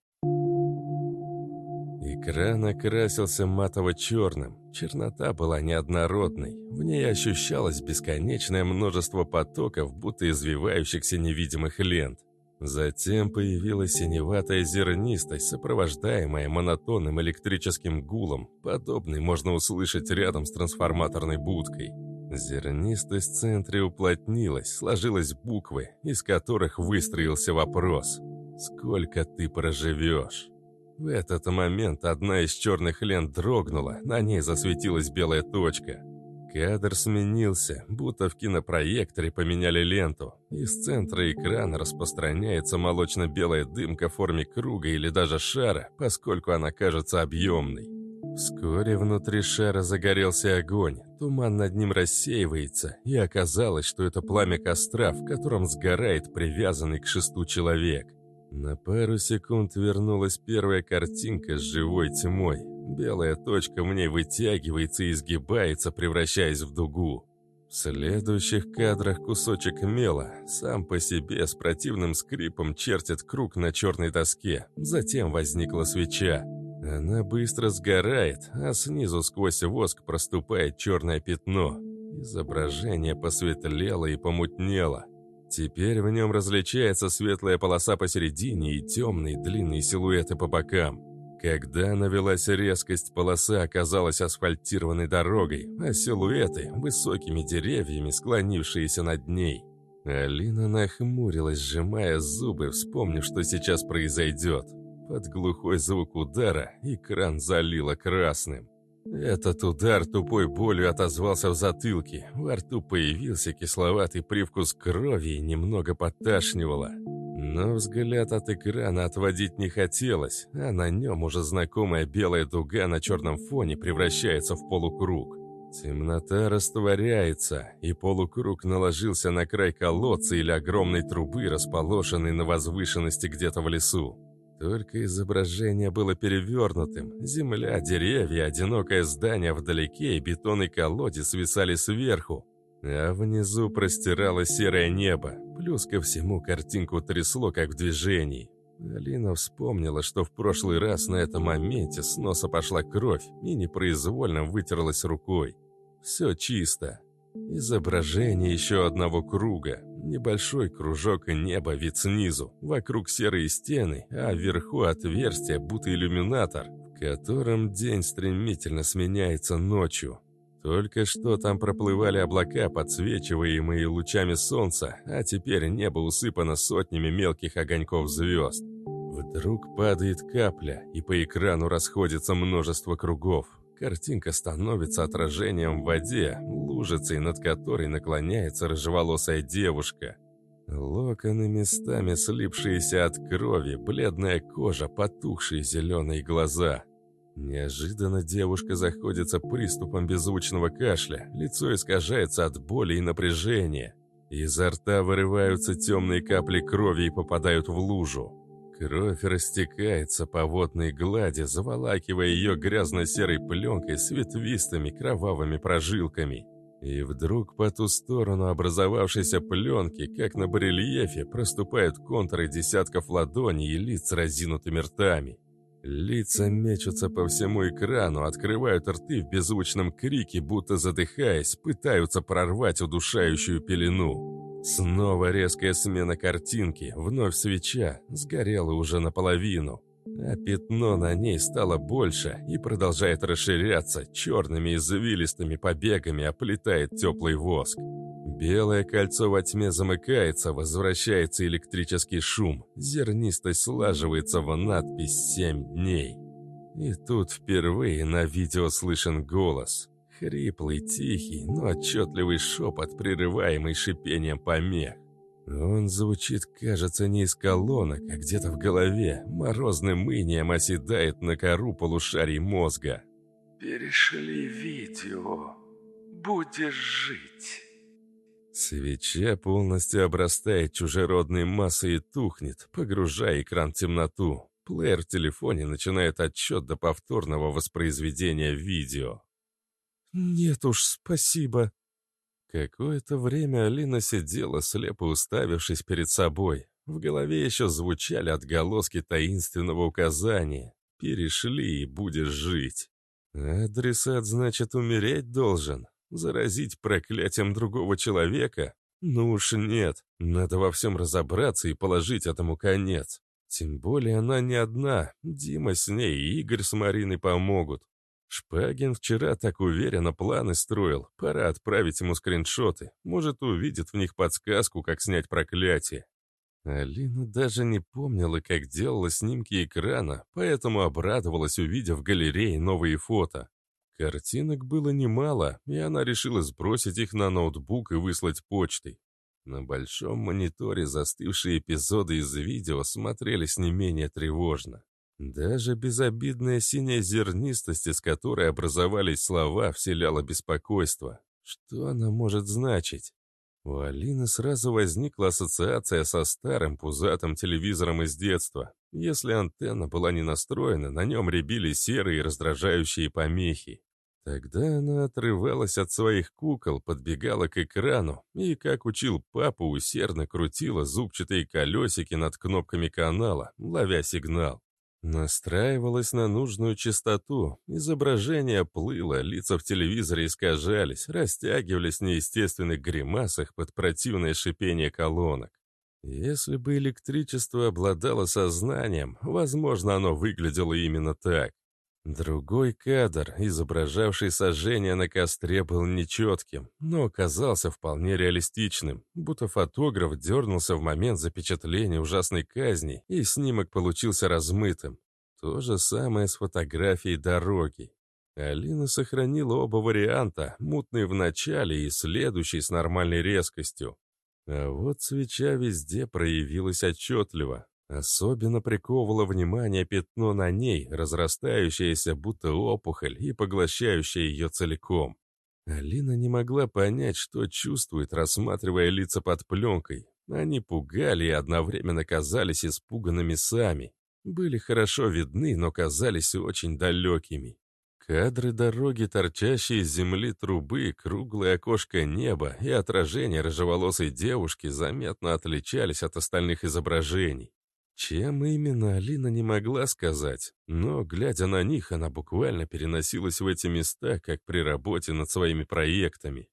S1: Экран окрасился матово-черным. Чернота была неоднородной. В ней ощущалось бесконечное множество потоков, будто извивающихся невидимых лент. Затем появилась синеватая зернистость, сопровождаемая монотонным электрическим гулом. Подобный можно услышать рядом с трансформаторной будкой. Зернистость в центре уплотнилась, сложилась буквы, из которых выстроился вопрос «Сколько ты проживешь?». В этот момент одна из черных лент дрогнула, на ней засветилась белая точка. Кадр сменился, будто в кинопроекторе поменяли ленту. Из центра экрана распространяется молочно-белая дымка в форме круга или даже шара, поскольку она кажется объемной. Вскоре внутри шара загорелся огонь, туман над ним рассеивается, и оказалось, что это пламя костра, в котором сгорает привязанный к шесту человек. На пару секунд вернулась первая картинка с живой тьмой. Белая точка в ней вытягивается и изгибается, превращаясь в дугу. В следующих кадрах кусочек мела сам по себе с противным скрипом чертит круг на черной доске. Затем возникла свеча. Она быстро сгорает, а снизу сквозь воск проступает черное пятно. Изображение посветлело и помутнело. Теперь в нем различается светлая полоса посередине и темные длинные силуэты по бокам. Когда навелась резкость, полоса оказалась асфальтированной дорогой, а силуэты – высокими деревьями, склонившиеся над ней. Алина нахмурилась, сжимая зубы, вспомнив, что сейчас произойдет. Под глухой звук удара экран залило красным. Этот удар тупой болью отозвался в затылке. Во рту появился кисловатый привкус крови и немного подташнивало. Но взгляд от экрана отводить не хотелось, а на нем уже знакомая белая дуга на черном фоне превращается в полукруг. Темнота растворяется, и полукруг наложился на край колодца или огромной трубы, расположенной на возвышенности где-то в лесу. Только изображение было перевернутым. Земля, деревья, одинокое здание вдалеке и бетонный колодец свисали сверху. А внизу простиралось серое небо. Плюс ко всему картинку трясло, как в движении. Алина вспомнила, что в прошлый раз на этом моменте с носа пошла кровь и непроизвольно вытерлась рукой. Все чисто. Изображение еще одного круга. Небольшой кружок неба вид снизу. Вокруг серые стены, а вверху отверстие, будто иллюминатор, в котором день стремительно сменяется ночью. Только что там проплывали облака, подсвечиваемые лучами солнца, а теперь небо усыпано сотнями мелких огоньков звезд. Вдруг падает капля, и по экрану расходится множество кругов. Картинка становится отражением в воде, лужицей, над которой наклоняется рыжеволосая девушка. Локоны местами слипшиеся от крови, бледная кожа, потухшие зеленые глаза. Неожиданно девушка заходится приступом беззвучного кашля, лицо искажается от боли и напряжения. Изо рта вырываются темные капли крови и попадают в лужу. Кровь растекается по водной глади, заволакивая ее грязно-серой пленкой с ветвистыми кровавыми прожилками. И вдруг по ту сторону образовавшейся пленки, как на барельефе, проступают контуры десятков ладоней и лиц с разинутыми ртами. Лица мечутся по всему экрану, открывают рты в беззвучном крике, будто задыхаясь, пытаются прорвать удушающую пелену. Снова резкая смена картинки, вновь свеча, сгорела уже наполовину. А пятно на ней стало больше и продолжает расширяться, черными извилистыми побегами оплетает теплый воск. Белое кольцо во тьме замыкается, возвращается электрический шум, зернистость слаживается в надпись «Семь дней». И тут впервые на видео слышен голос. Хриплый, тихий, но отчетливый шепот, прерываемый шипением помех. Он звучит, кажется, не из колонок, а где-то в голове, морозным инием оседает на кору полушарий мозга.
S2: «Перешли видео. Будешь жить».
S1: Свеча полностью обрастает чужеродной массой и тухнет, погружая экран в темноту. Плеер в телефоне начинает отчет до повторного воспроизведения видео.
S3: «Нет уж, спасибо».
S1: Какое-то время Алина сидела, слепо уставившись перед собой. В голове еще звучали отголоски таинственного указания. Перешли и будешь жить. Адресат, значит, умереть должен. Заразить проклятием другого человека? Ну уж нет. Надо во всем разобраться и положить этому конец. Тем более она не одна. Дима с ней и Игорь с Мариной помогут. Шпагин вчера так уверенно планы строил. Пора отправить ему скриншоты. Может, увидит в них подсказку, как снять проклятие. Алина даже не помнила, как делала снимки экрана, поэтому обрадовалась, увидев в галерее новые фото. Картинок было немало, и она решила сбросить их на ноутбук и выслать почтой. На большом мониторе застывшие эпизоды из видео смотрелись не менее тревожно. Даже безобидная синяя зернистость, из которой образовались слова, вселяла беспокойство. Что она может значить? У Алины сразу возникла ассоциация со старым пузатым телевизором из детства. Если антенна была не настроена, на нем рябили серые раздражающие помехи. Тогда она отрывалась от своих кукол, подбегала к экрану и, как учил папа, усердно крутила зубчатые колесики над кнопками канала, ловя сигнал. Настраивалась на нужную частоту, изображение плыло, лица в телевизоре искажались, растягивались в неестественных гримасах под противное шипение колонок. Если бы электричество обладало сознанием, возможно, оно выглядело именно так. Другой кадр, изображавший сожжение на костре, был нечетким, но оказался вполне реалистичным, будто фотограф дернулся в момент запечатления ужасной казни, и снимок получился размытым. То же самое с фотографией дороги. Алина сохранила оба варианта, мутный в начале и следующий с нормальной резкостью. А вот свеча везде проявилась отчетливо. Особенно приковывало внимание пятно на ней, разрастающееся будто опухоль и поглощающее ее целиком. Алина не могла понять, что чувствует, рассматривая лица под пленкой. Они пугали и одновременно казались испуганными сами были хорошо видны, но казались очень далекими. Кадры дороги, торчащие из земли трубы, круглое окошко неба и отражение рыжеволосой девушки заметно отличались от остальных изображений. Чем именно, Алина не могла сказать, но, глядя на них, она буквально переносилась в эти места, как при работе над своими проектами.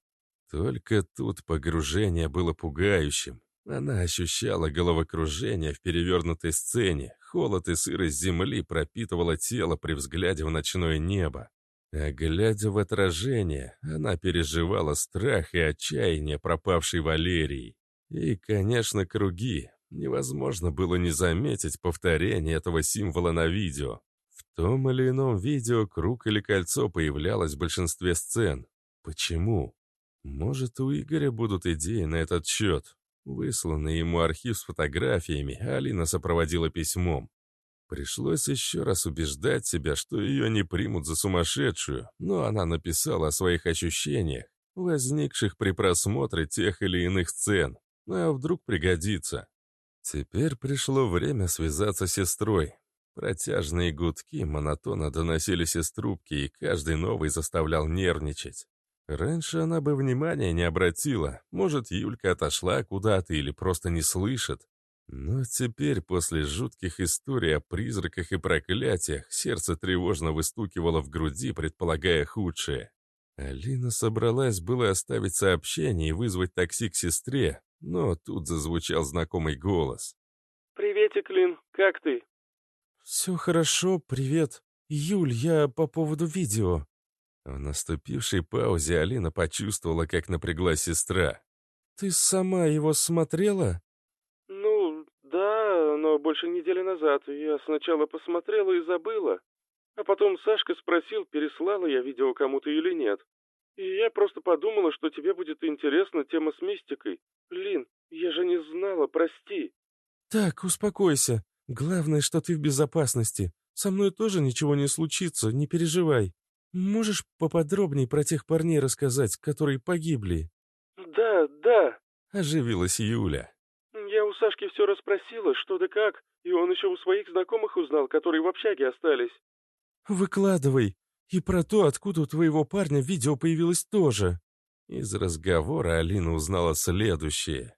S1: Только тут погружение было пугающим. Она ощущала головокружение в перевернутой сцене, холод и сырость земли пропитывала тело при взгляде в ночное небо. А глядя в отражение, она переживала страх и отчаяние пропавшей Валерии. И, конечно, круги. Невозможно было не заметить повторение этого символа на видео. В том или ином видео круг или кольцо появлялось в большинстве сцен. Почему? Может, у Игоря будут идеи на этот счет. Высланный ему архив с фотографиями Алина сопроводила письмом. Пришлось еще раз убеждать себя, что ее не примут за сумасшедшую, но она написала о своих ощущениях, возникших при просмотре тех или иных сцен. А вдруг пригодится. Теперь пришло время связаться с сестрой. Протяжные гудки монотонно доносились из трубки, и каждый новый заставлял нервничать. Раньше она бы внимания не обратила. Может, Юлька отошла куда-то или просто не слышит. Но теперь, после жутких историй о призраках и проклятиях, сердце тревожно выстукивало в груди, предполагая худшее. Алина собралась было оставить сообщение и вызвать такси к сестре, но тут зазвучал знакомый голос.
S2: «Приветик, Лин, как ты?»
S3: «Все хорошо, привет. Юль, я по поводу видео».
S1: В наступившей паузе Алина почувствовала, как напряглась сестра.
S3: «Ты сама его смотрела?»
S2: «Ну, да, но больше недели назад. Я сначала посмотрела и забыла. А потом Сашка спросил, переслала я видео кому-то или нет. И я просто подумала, что тебе будет интересна тема с мистикой. Лин, я же не знала, прости».
S3: «Так, успокойся. Главное, что ты в безопасности. Со мной тоже ничего не случится, не переживай». «Можешь поподробнее про тех парней рассказать, которые погибли?»
S2: «Да, да», —
S1: оживилась Юля.
S2: «Я у Сашки все расспросила, что да как, и он еще у своих знакомых узнал, которые в общаге остались».
S3: «Выкладывай. И про то, откуда у твоего парня видео появилось тоже».
S1: Из разговора Алина узнала следующее.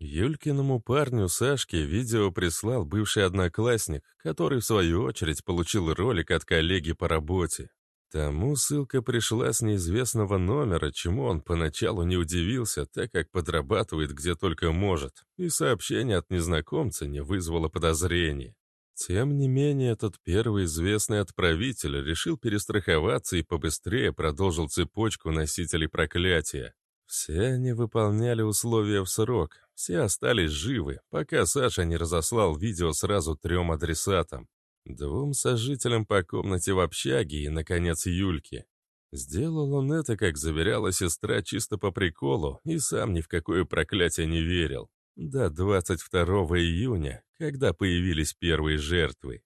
S1: Юлькиному парню Сашке видео прислал бывший одноклассник, который, в свою очередь, получил ролик от коллеги по работе. Тому ссылка пришла с неизвестного номера, чему он поначалу не удивился, так как подрабатывает где только может, и сообщение от незнакомца не вызвало подозрений. Тем не менее, этот первый известный отправитель решил перестраховаться и побыстрее продолжил цепочку носителей проклятия. Все они выполняли условия в срок, все остались живы, пока Саша не разослал видео сразу трем адресатам. Двум сожителям по комнате в общаге и, наконец, Юльке. Сделал он это, как заверяла сестра, чисто по приколу, и сам ни в какое проклятие не верил. До 22 июня, когда появились первые жертвы.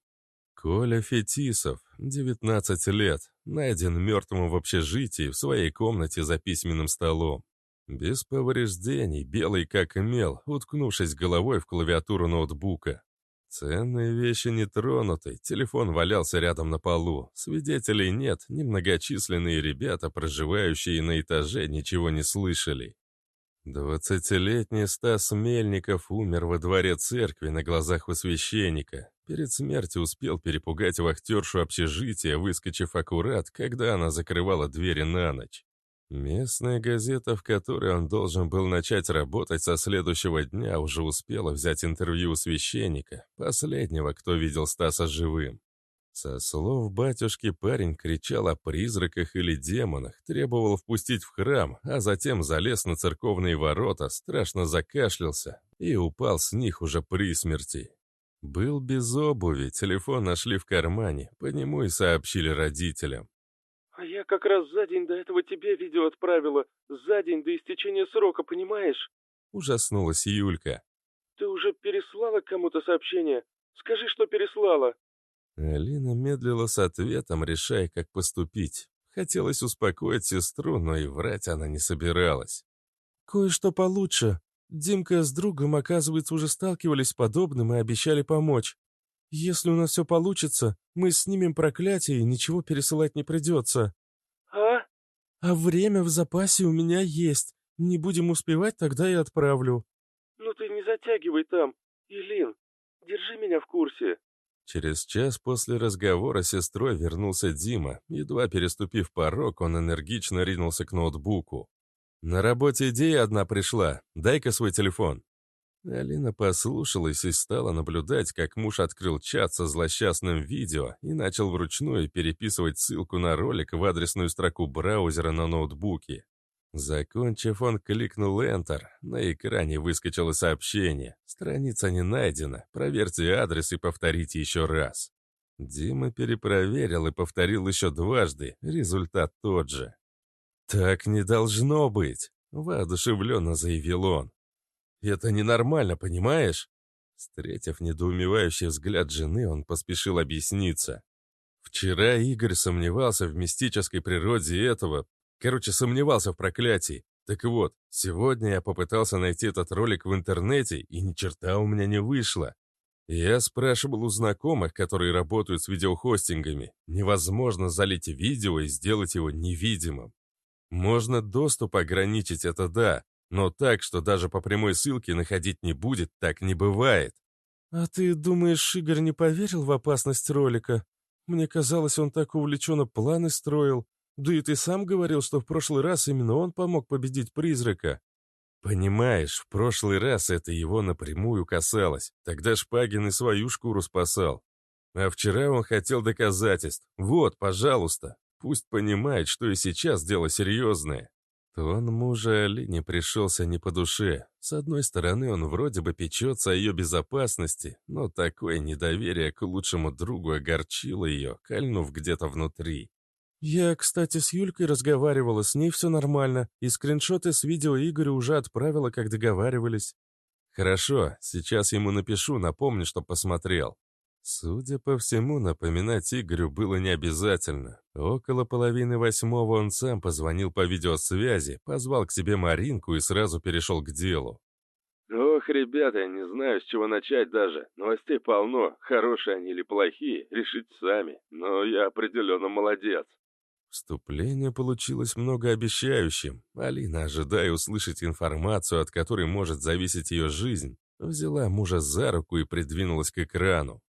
S1: Коля Фетисов, 19 лет, найден мертвым в общежитии в своей комнате за письменным столом. Без повреждений, белый как мел, уткнувшись головой в клавиатуру ноутбука. Ценные вещи не тронуты, телефон валялся рядом на полу, свидетелей нет, немногочисленные ребята, проживающие на этаже, ничего не слышали. Двадцатилетний Стас Мельников умер во дворе церкви на глазах у священника. Перед смертью успел перепугать вахтершу общежития, выскочив аккурат, когда она закрывала двери на ночь. Местная газета, в которой он должен был начать работать со следующего дня, уже успела взять интервью у священника, последнего, кто видел Стаса живым. Со слов батюшки парень кричал о призраках или демонах, требовал впустить в храм, а затем залез на церковные ворота, страшно закашлялся и упал с них уже при смерти. Был без обуви, телефон нашли в кармане, по нему и сообщили родителям.
S2: А я как раз за день до этого тебе видео отправила. За день до истечения срока, понимаешь?
S1: Ужаснулась Юлька.
S2: Ты уже переслала кому-то сообщение? Скажи, что переслала.
S1: Алина медлила с ответом, решая, как поступить. Хотелось успокоить сестру, но и врать она не собиралась.
S3: «Кое-что получше. Димка с другом, оказывается, уже сталкивались с подобным и обещали помочь. Если у нас все получится, мы снимем проклятие и ничего пересылать не придется.
S2: А?
S3: А время в запасе у меня есть. Не будем успевать, тогда и отправлю.
S2: Ну ты не затягивай там. Илин, держи меня в курсе.
S1: Через час после разговора с сестрой вернулся Дима. Едва переступив порог, он энергично ринулся к ноутбуку. «На работе идея одна пришла. Дай-ка свой телефон». Алина послушалась и стала наблюдать, как муж открыл чат со злосчастным видео и начал вручную переписывать ссылку на ролик в адресную строку браузера на ноутбуке. Закончив, он кликнул Enter. На экране выскочило сообщение. Страница не найдена. Проверьте адрес и повторите еще раз. Дима перепроверил и повторил еще дважды. Результат тот же. «Так не должно быть», — воодушевленно заявил он. Это ненормально, понимаешь?» Встретив недоумевающий взгляд жены, он поспешил объясниться. «Вчера Игорь сомневался в мистической природе этого... Короче, сомневался в проклятии. Так вот, сегодня я попытался найти этот ролик в интернете, и ни черта у меня не вышло. Я спрашивал у знакомых, которые работают с видеохостингами, невозможно залить видео и сделать его невидимым. Можно доступ ограничить, это да, но так, что даже по прямой ссылке находить не будет, так не бывает.
S3: «А ты думаешь, Игорь не поверил в опасность ролика? Мне казалось, он так увлеченно планы строил. Да и ты сам говорил, что в прошлый раз именно он помог победить призрака».
S1: «Понимаешь, в прошлый раз это его напрямую касалось. Тогда Шпагин и свою шкуру спасал. А вчера он хотел доказательств. Вот, пожалуйста. Пусть понимает, что и сейчас дело серьезное». Тон мужа Али не пришелся не по душе. С одной стороны, он вроде бы печется о ее безопасности, но такое недоверие к лучшему другу огорчило ее, кольнув где-то внутри.
S3: «Я, кстати, с Юлькой разговаривала, с ней все нормально, и скриншоты с видео Игорю уже отправила, как договаривались».
S1: «Хорошо, сейчас ему напишу, напомню, что посмотрел». Судя по всему, напоминать Игорю было не обязательно. Около половины восьмого он сам позвонил по видеосвязи, позвал к себе Маринку и сразу перешел к делу.
S2: «Ох, ребята, не знаю, с чего начать даже. Новостей полно, хорошие они или плохие, решить сами. Но я определенно молодец».
S1: Вступление получилось многообещающим. Алина, ожидая услышать информацию, от которой может зависеть ее жизнь, взяла мужа за руку и придвинулась к экрану.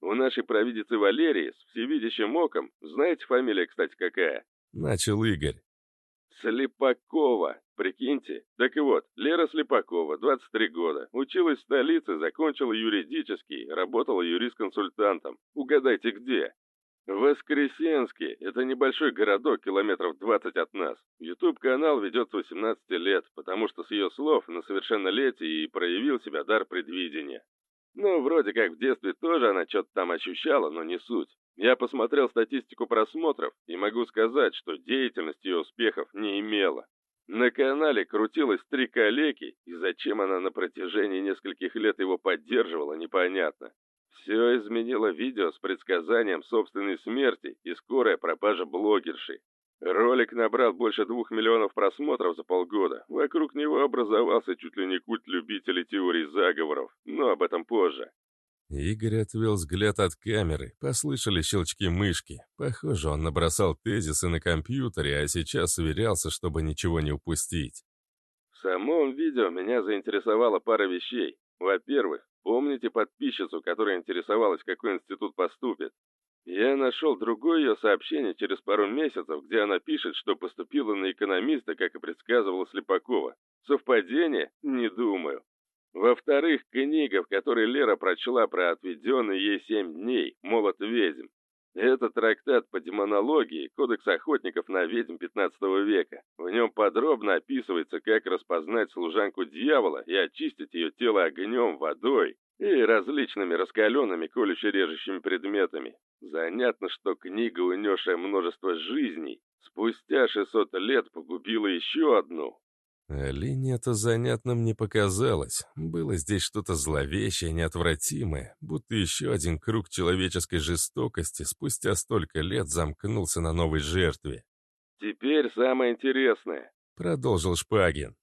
S2: «У нашей провидицы Валерии с всевидящим оком, знаете фамилия, кстати, какая?»
S1: Начал Игорь.
S2: Слепакова. Прикиньте. Так и вот, Лера Слепакова, 23 года. Училась в столице, закончила юридический, работала юрист-консультантом. Угадайте, где? Воскресенский. Это небольшой городок, километров 20 от нас. Ютуб-канал ведет с 18 лет, потому что с ее слов на совершеннолетие и проявил себя дар предвидения. Ну, вроде как в детстве тоже она что-то там ощущала, но не суть. Я посмотрел статистику просмотров и могу сказать, что деятельность ее успехов не имела. На канале крутилось три калеки, и зачем она на протяжении нескольких лет его поддерживала, непонятно. Все изменило видео с предсказанием собственной смерти и скорая пропажа блогерши. Ролик набрал больше двух миллионов просмотров за полгода. Вокруг него образовался чуть ли не культ любителей теорий заговоров, но об этом позже.
S1: Игорь отвел взгляд от камеры, послышали щелчки мышки. Похоже, он набросал тезисы на компьютере, а сейчас сверялся, чтобы ничего не упустить.
S2: В самом видео меня заинтересовала пара вещей. Во-первых, помните подписчицу, которая интересовалась, какой институт поступит? Я нашел другое ее сообщение через пару месяцев, где она пишет, что поступила на экономиста, как и предсказывала Слепакова. Совпадение? Не думаю. Во-вторых, книга, в которой Лера прочла про отведенные ей семь дней, «Молот ведьм». Это трактат по демонологии, кодекс охотников на ведьм 15 века. В нем подробно описывается, как распознать служанку дьявола и очистить ее тело огнем, водой и различными раскаленными колюще-режущими предметами. Занятно, что книга, унесшая множество жизней, спустя 600 лет погубила еще одну,
S1: Алине это занятным не показалось. Было здесь что-то зловещее, неотвратимое, будто еще один круг человеческой жестокости спустя столько лет замкнулся на новой жертве.
S2: «Теперь самое интересное», —
S1: продолжил Шпагин.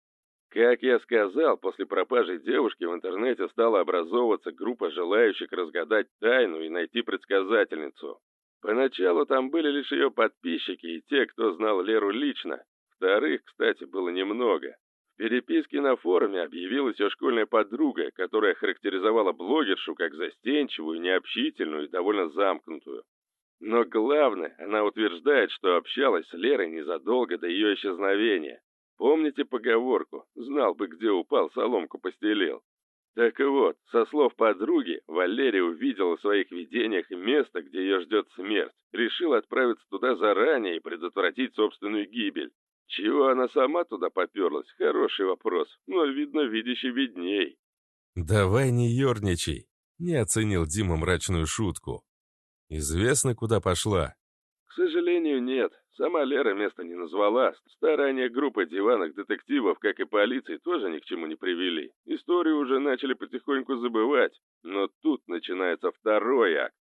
S2: Как я сказал, после пропажи девушки в интернете стала образовываться группа желающих разгадать тайну и найти предсказательницу. Поначалу там были лишь ее подписчики и те, кто знал Леру лично, Вторых, кстати, было немного. В переписке на форуме объявилась ее школьная подруга, которая характеризовала блогершу как застенчивую, необщительную и довольно замкнутую. Но главное, она утверждает, что общалась с Лерой незадолго до ее исчезновения. Помните поговорку «знал бы, где упал, соломку постелил»? Так вот, со слов подруги, Валерия увидела в своих видениях место, где ее ждет смерть, решила отправиться туда заранее и предотвратить собственную гибель. Чего она сама туда поперлась? Хороший вопрос, но, видно, видящий видней.
S1: «Давай не ерничай», — не оценил Дима мрачную шутку. «Известно, куда пошла?»
S2: «К сожалению, нет. Сама Лера место не назвала. Старания группы диванных детективов, как и полиции, тоже ни к чему не привели. Историю уже начали потихоньку забывать. Но тут начинается второй акт.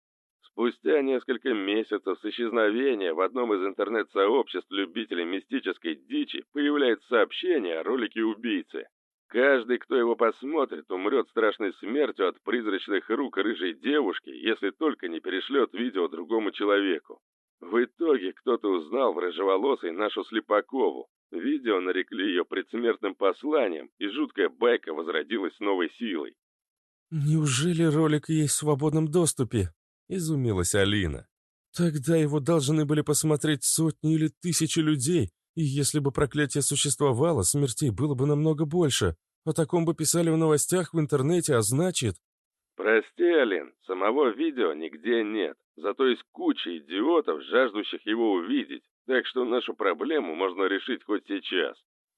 S2: Спустя несколько месяцев с исчезновения в одном из интернет-сообществ любителей мистической дичи появляется сообщение о ролике убийцы. Каждый, кто его посмотрит, умрет страшной смертью от призрачных рук рыжей девушки, если только не перешлет видео другому человеку. В итоге кто-то узнал в рыжеволосой нашу Слепакову. Видео нарекли ее предсмертным посланием, и жуткая байка возродилась с новой силой.
S3: «Неужели ролик есть в свободном доступе?» — изумилась Алина. «Тогда его должны были посмотреть сотни или тысячи людей, и если бы проклятие существовало, смертей было бы намного больше. О таком бы писали в новостях в интернете, а значит...»
S2: «Прости, Алин, самого видео нигде нет. Зато есть куча идиотов, жаждущих его увидеть, так что нашу проблему можно решить хоть сейчас.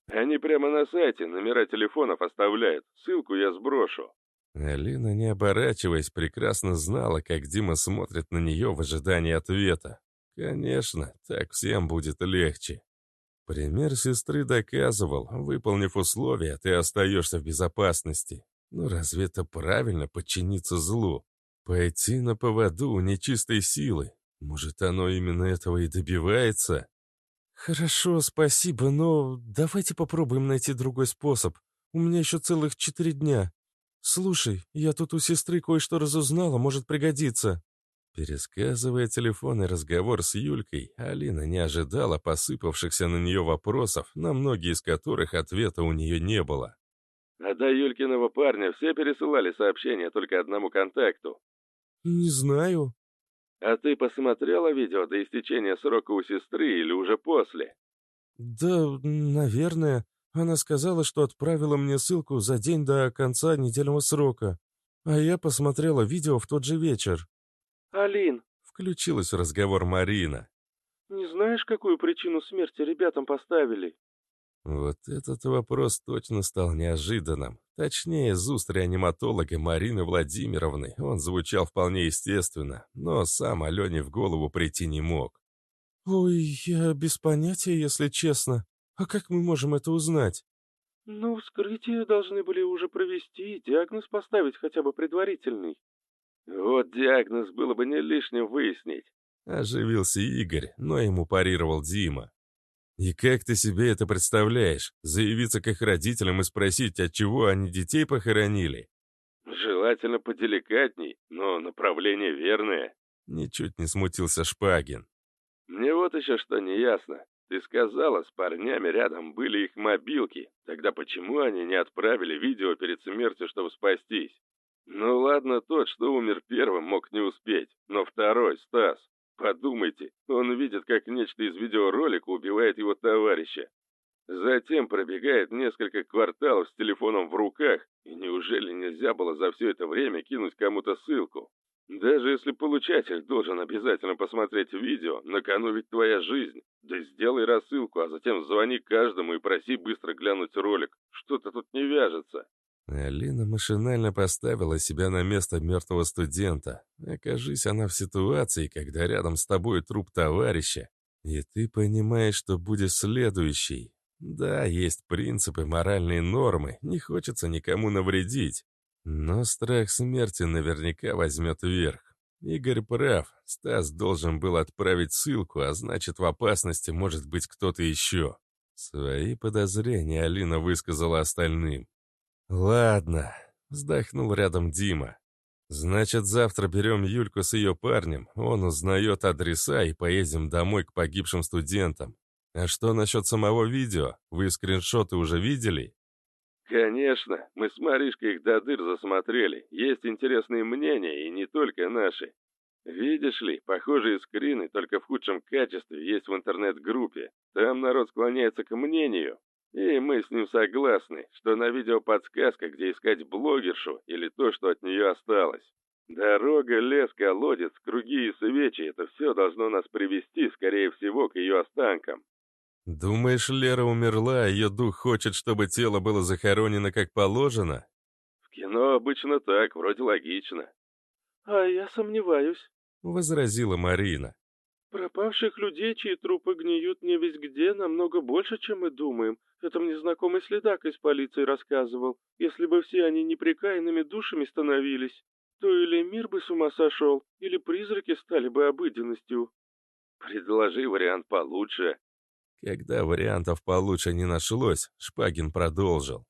S2: Они прямо на сайте номера телефонов оставляют, ссылку я сброшу».
S1: Алина, не оборачиваясь, прекрасно знала, как Дима смотрит на нее в ожидании ответа. Конечно, так всем будет легче. Пример сестры доказывал, выполнив условия, ты остаешься в безопасности. Но разве это правильно подчиниться злу? Пойти на поводу у нечистой силы? Может, оно именно этого и добивается?
S3: Хорошо, спасибо, но давайте попробуем найти другой способ. У меня еще целых четыре дня. «Слушай, я тут у сестры кое-что разузнала, может пригодиться».
S1: Пересказывая телефонный разговор с Юлькой, Алина не ожидала посыпавшихся на нее вопросов, на многие из которых ответа у нее не было.
S2: «А до Юлькиного парня все пересылали сообщения только одному контакту?»
S3: «Не знаю».
S2: «А ты посмотрела видео до истечения срока у сестры или уже после?»
S3: «Да, наверное. Она сказала, что отправила мне ссылку за день до конца недельного срока. А я посмотрела видео в тот же вечер».
S2: «Алин!»
S1: — включилась в разговор Марина.
S2: «Не знаешь, какую причину смерти ребятам поставили?»
S1: Вот этот вопрос точно стал неожиданным. Точнее, из уст реаниматолога Марины Владимировны он звучал вполне естественно, но сам Алене в голову прийти не мог.
S3: «Ой, я без понятия, если честно. А как мы можем это узнать?»
S2: «Ну, вскрытие должны были уже провести, диагноз поставить хотя бы предварительный». «Вот диагноз было бы не лишним выяснить», —
S1: оживился Игорь, но ему парировал Дима. «И как ты себе это представляешь? Заявиться к их родителям и спросить, от чего они детей похоронили?»
S2: «Желательно поделикатней, но направление верное», —
S1: ничуть не смутился Шпагин.
S2: «Мне вот еще что не ясно. Ты сказала, с парнями рядом были их мобилки. Тогда почему они не отправили видео перед смертью, чтобы спастись? Ну ладно, тот, что умер первым, мог не успеть. Но второй, Стас, подумайте, он видит, как нечто из видеоролика убивает его товарища. Затем пробегает несколько кварталов с телефоном в руках, и неужели нельзя было за все это время кинуть кому-то ссылку? Даже если получатель должен обязательно посмотреть видео, на кону ведь твоя жизнь. Да сделай рассылку, а затем звони каждому и проси быстро глянуть ролик. Что-то тут не вяжется.
S1: Алина машинально поставила себя на место мертвого студента. Окажись она в ситуации, когда рядом с тобой труп товарища, и ты понимаешь, что будешь следующий. Да, есть принципы, моральные нормы, не хочется никому навредить. Но страх смерти наверняка возьмет верх. Игорь прав, Стас должен был отправить ссылку, а значит, в опасности может быть кто-то еще. Свои подозрения Алина высказала остальным. «Ладно», — вздохнул рядом Дима. «Значит, завтра берем Юльку с ее парнем, он узнает адреса и поедем домой к погибшим студентам. А что насчет самого видео? Вы скриншоты уже видели?»
S2: «Конечно, мы с Маришкой их до дыр засмотрели. Есть интересные мнения, и не только наши. Видишь ли, похожие скрины, только в худшем качестве, есть в интернет-группе. Там народ склоняется к мнению, и мы с ним согласны, что на видео подсказка, где искать блогершу или то, что от нее осталось. Дорога, лес, колодец, круги и свечи — это все должно нас привести, скорее всего, к ее останкам.
S1: «Думаешь, Лера умерла, а ее дух хочет, чтобы тело было захоронено как положено?»
S2: «В кино обычно так, вроде логично».
S3: «А я сомневаюсь», —
S1: возразила Марина.
S3: «Пропавших людей, чьи трупы гниют не весь где, намного больше, чем мы думаем. Это мне знакомый следак из полиции рассказывал. Если бы все они неприкаянными душами становились, то или мир бы с ума сошел, или призраки стали бы обыденностью».
S2: «Предложи вариант получше»,
S1: когда вариантов получше не нашлось, Шпагин продолжил.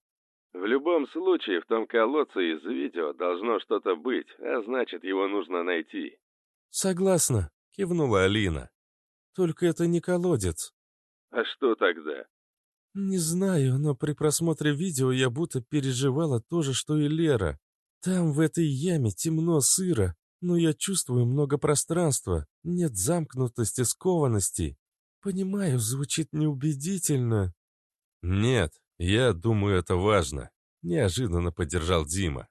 S2: «В любом случае, в том колодце из видео должно что-то быть, а значит, его нужно найти».
S3: «Согласна», — кивнула Алина. «Только это не колодец».
S2: «А что тогда?»
S3: «Не знаю, но при просмотре видео я будто переживала то же, что и Лера. Там, в этой яме, темно, сыро, но я чувствую много пространства, нет замкнутости, скованности. «Понимаю, звучит неубедительно».
S1: «Нет, я думаю, это важно», — неожиданно поддержал Дима.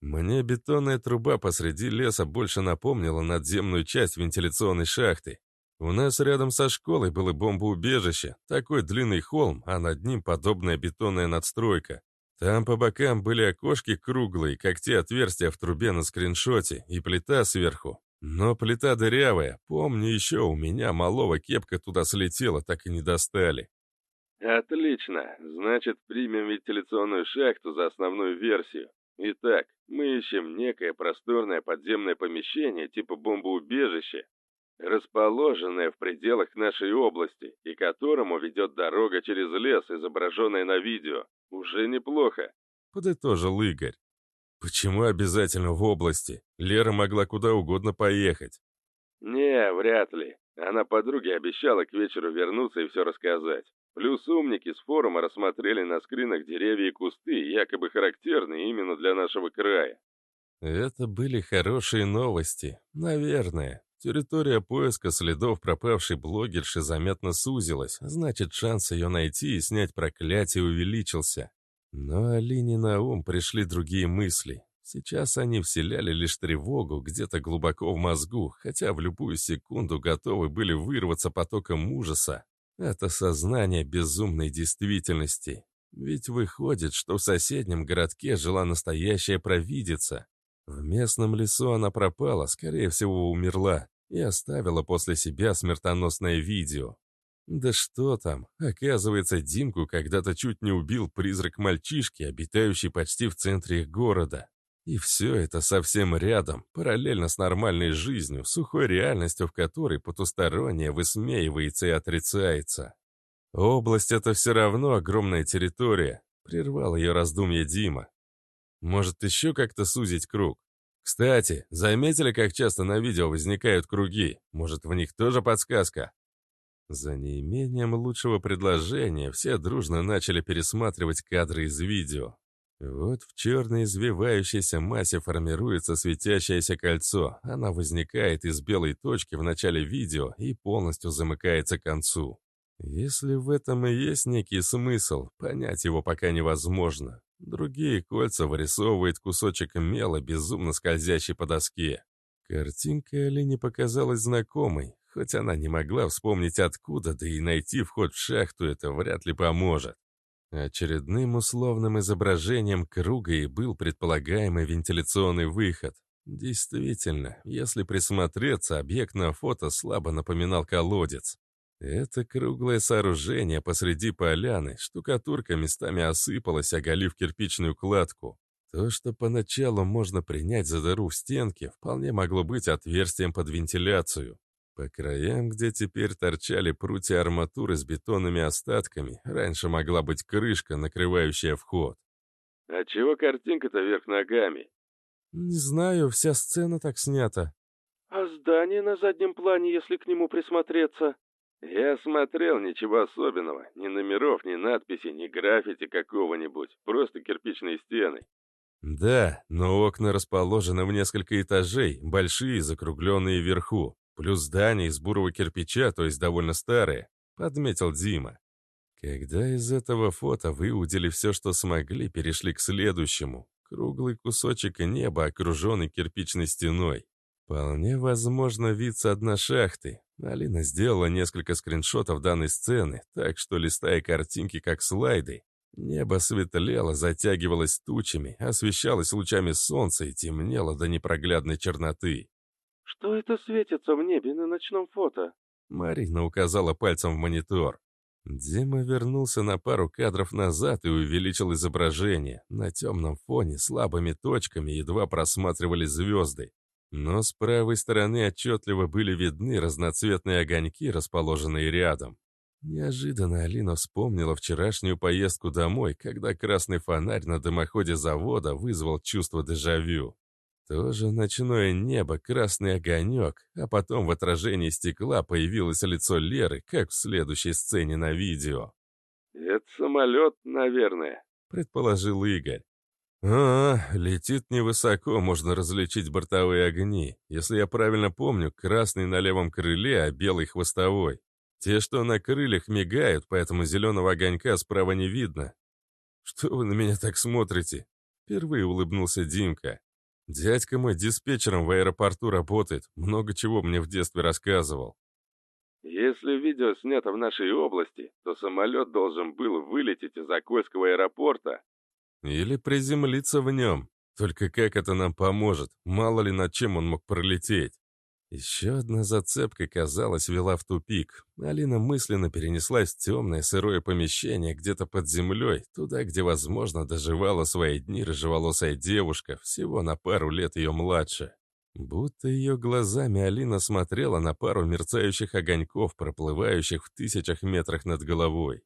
S1: «Мне бетонная труба посреди леса больше напомнила надземную часть вентиляционной шахты. У нас рядом со школой было бомбоубежище, такой длинный холм, а над ним подобная бетонная надстройка. Там по бокам были окошки круглые, как те отверстия в трубе на скриншоте, и плита сверху. Но плита дырявая. Помню еще, у меня малого кепка туда слетела, так и не достали.
S2: Отлично. Значит, примем вентиляционную шахту за основную версию. Итак, мы ищем некое просторное подземное помещение типа бомбоубежища, расположенное в пределах нашей области и которому ведет дорога через лес, изображенная на видео. Уже неплохо.
S1: Подытожил Игорь. Почему обязательно в области? Лера могла куда угодно поехать.
S2: «Не, вряд ли. Она подруге обещала к вечеру вернуться и все рассказать. Плюс умники с форума рассмотрели на скринах деревья и кусты, якобы характерные именно для нашего края.
S1: Это были хорошие новости, наверное. Территория поиска следов пропавшей блогерши заметно сузилась, значит, шанс ее найти и снять проклятие увеличился. Но Алине на ум пришли другие мысли. Сейчас они вселяли лишь тревогу где-то глубоко в мозгу, хотя в любую секунду готовы были вырваться потоком ужаса. Это сознание безумной действительности. Ведь выходит, что в соседнем городке жила настоящая провидица. В местном лесу она пропала, скорее всего, умерла, и оставила после себя смертоносное видео. Да что там, оказывается, Димку когда-то чуть не убил призрак мальчишки, обитающий почти в центре города. И все это совсем рядом, параллельно с нормальной жизнью, сухой реальностью, в которой потустороннее высмеивается и отрицается. Область — это все равно огромная территория, прервал ее раздумье Дима. Может, еще как-то сузить круг? Кстати, заметили, как часто на видео возникают круги? Может, в них тоже подсказка? За неимением лучшего предложения все дружно начали пересматривать кадры из видео. Вот в черной извивающейся массе формируется светящееся кольцо. Она возникает из белой точки в начале видео и полностью замыкается к концу. Если в этом и есть некий смысл, понять его пока невозможно. Другие кольца вырисовывает кусочек мела, безумно скользящий по доске. Картинка Алине показалась знакомой, хоть она не могла вспомнить откуда, да и найти вход в шахту это вряд ли поможет. Очередным условным изображением круга и был предполагаемый вентиляционный выход. Действительно, если присмотреться, объект на фото слабо напоминал колодец. Это круглое сооружение посреди поляны, штукатурка местами осыпалась, оголив кирпичную кладку. То, что поначалу можно принять за дыру в стенке, вполне могло быть отверстием под вентиляцию. По краям, где теперь торчали прутья арматуры с бетонными остатками, раньше могла быть крышка, накрывающая вход.
S2: «А чего картинка-то вверх ногами?»
S3: «Не знаю, вся сцена так снята».
S2: «А здание на заднем плане, если к нему присмотреться?» «Я смотрел, ничего особенного. Ни номеров, ни надписи, ни граффити какого-нибудь. Просто кирпичные стены».
S1: «Да, но окна расположены в несколько этажей, большие, закругленные вверху. Плюс здание из бурого кирпича, то есть довольно старое», — подметил Дима. Когда из этого фото выудили все, что смогли, перешли к следующему. Круглый кусочек неба, окруженный кирпичной стеной. Вполне возможно вид со дна шахты. Алина сделала несколько скриншотов данной сцены, так что, листая картинки как слайды, небо светлело, затягивалось тучами, освещалось лучами солнца и темнело до непроглядной черноты.
S2: «Что это светится в небе на ночном фото?»
S1: Марина указала пальцем в монитор. Дима вернулся на пару кадров назад и увеличил изображение. На темном фоне слабыми точками едва просматривали звезды. Но с правой стороны отчетливо были видны разноцветные огоньки, расположенные рядом. Неожиданно Алина вспомнила вчерашнюю поездку домой, когда красный фонарь на дымоходе завода вызвал чувство дежавю. Тоже ночное небо, красный огонек, а потом в отражении стекла появилось лицо Леры, как в следующей сцене на видео.
S2: «Это самолет, наверное», —
S1: предположил Игорь. «А, летит невысоко, можно различить бортовые огни. Если я правильно помню, красный на левом крыле, а белый хвостовой. Те, что на крыльях, мигают, поэтому зеленого огонька справа не видно. Что вы на меня так смотрите?» Впервые улыбнулся Димка. Дядька мой диспетчером в аэропорту работает, много чего мне в детстве рассказывал.
S2: Если видео снято в нашей области, то самолет должен был вылететь из Окольского аэропорта.
S1: Или приземлиться в нем. Только как это нам поможет? Мало ли над чем он мог пролететь. Еще одна зацепка, казалось, вела в тупик. Алина мысленно перенеслась в темное сырое помещение где-то под землей, туда, где, возможно, доживала свои дни рыжеволосая девушка, всего на пару лет ее младше. Будто ее глазами Алина смотрела на пару мерцающих огоньков, проплывающих в тысячах метрах над головой.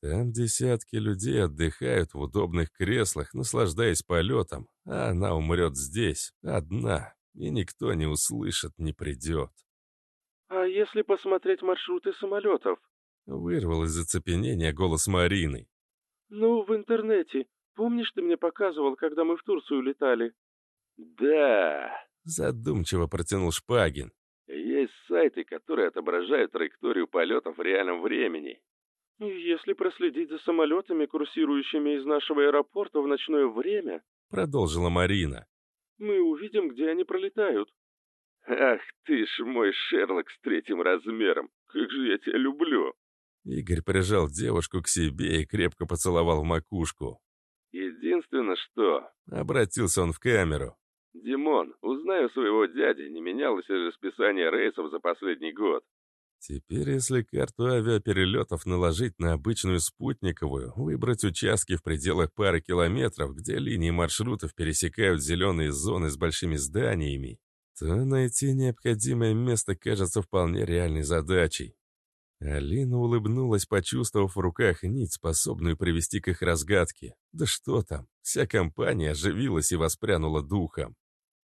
S1: Там десятки людей отдыхают в удобных креслах, наслаждаясь полетом, а она умрет здесь, одна, и никто не услышит, не придет.
S2: «А если посмотреть маршруты самолетов?»
S1: Вырвал из зацепенения голос Марины.
S2: «Ну, в интернете. Помнишь, ты мне показывал, когда мы в Турцию летали?»
S4: «Да», —
S1: задумчиво протянул Шпагин.
S4: «Есть сайты, которые отображают траекторию полетов в реальном времени».
S2: «Если проследить за самолетами, курсирующими из нашего аэропорта в ночное время», —
S1: продолжила Марина, —
S2: «мы увидим, где они пролетают».
S4: «Ах ты ж мой Шерлок с третьим размером! Как же я тебя люблю!»
S1: Игорь прижал девушку к себе и крепко поцеловал в макушку.
S4: «Единственное, что...»
S1: — обратился он в камеру.
S4: «Димон, узнай у своего дяди, не менялось ли расписание рейсов за последний год».
S1: Теперь, если карту авиаперелетов наложить на обычную спутниковую, выбрать участки в пределах пары километров, где линии маршрутов пересекают зеленые зоны с большими зданиями, то найти необходимое место кажется вполне реальной задачей. Алина улыбнулась, почувствовав в руках нить, способную привести к их разгадке. Да что там, вся компания оживилась и воспрянула духом.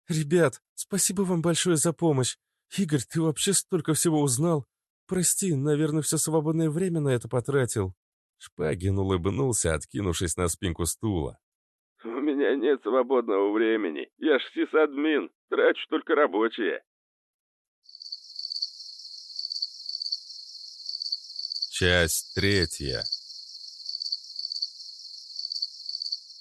S3: «Ребят, спасибо вам большое за помощь. Игорь, ты вообще столько всего узнал. Прости, наверное, все свободное время на это потратил».
S1: Шпагин улыбнулся, откинувшись на спинку стула.
S4: «У меня нет свободного времени. Я ж сисадмин, трачу только рабочее».
S1: Часть третья.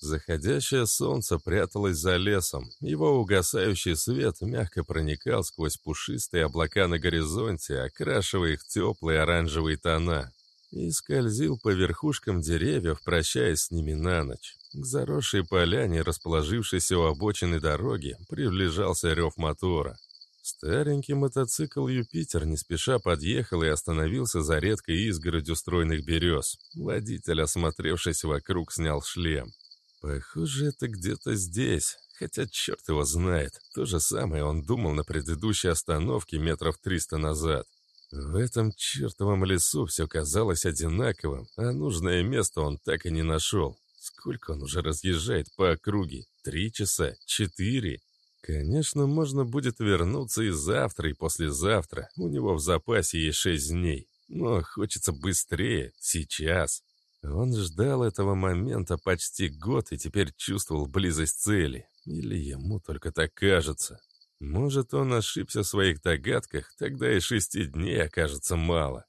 S1: Заходящее солнце пряталось за лесом. Его угасающий свет мягко проникал сквозь пушистые облака на горизонте, окрашивая их теплые оранжевые тона, и скользил по верхушкам деревьев, прощаясь с ними на ночь. К заросшей поляне, расположившейся у обочины дороги, приближался рев мотора. Старенький мотоцикл «Юпитер» не спеша подъехал и остановился за редкой изгородью стройных берез. Водитель, осмотревшись вокруг, снял шлем. Похоже, это где-то здесь, хотя черт его знает. То же самое он думал на предыдущей остановке метров триста назад. В этом чертовом лесу все казалось одинаковым, а нужное место он так и не нашел. Сколько он уже разъезжает по округе? Три часа? Четыре? Конечно, можно будет вернуться и завтра, и послезавтра. У него в запасе есть шесть дней. Но хочется быстрее, сейчас. Он ждал этого момента почти год и теперь чувствовал близость цели. Или ему только так кажется. Может, он ошибся в своих догадках, тогда и шести дней окажется мало.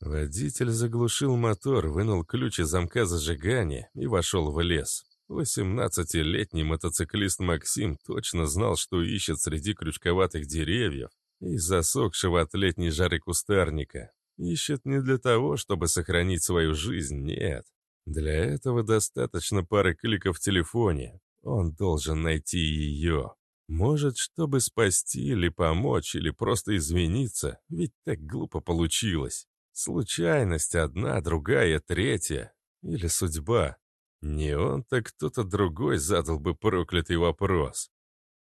S1: Водитель заглушил мотор, вынул ключ из замка зажигания и вошел в лес. Восемнадцатилетний мотоциклист Максим точно знал, что ищет среди крючковатых деревьев и засохшего от летней жары кустарника. Ищет не для того, чтобы сохранить свою жизнь, нет. Для этого достаточно пары кликов в телефоне. Он должен найти ее. Может, чтобы спасти или помочь, или просто извиниться, ведь так глупо получилось. Случайность одна, другая, третья. Или судьба. Не он, так кто-то другой задал бы проклятый вопрос.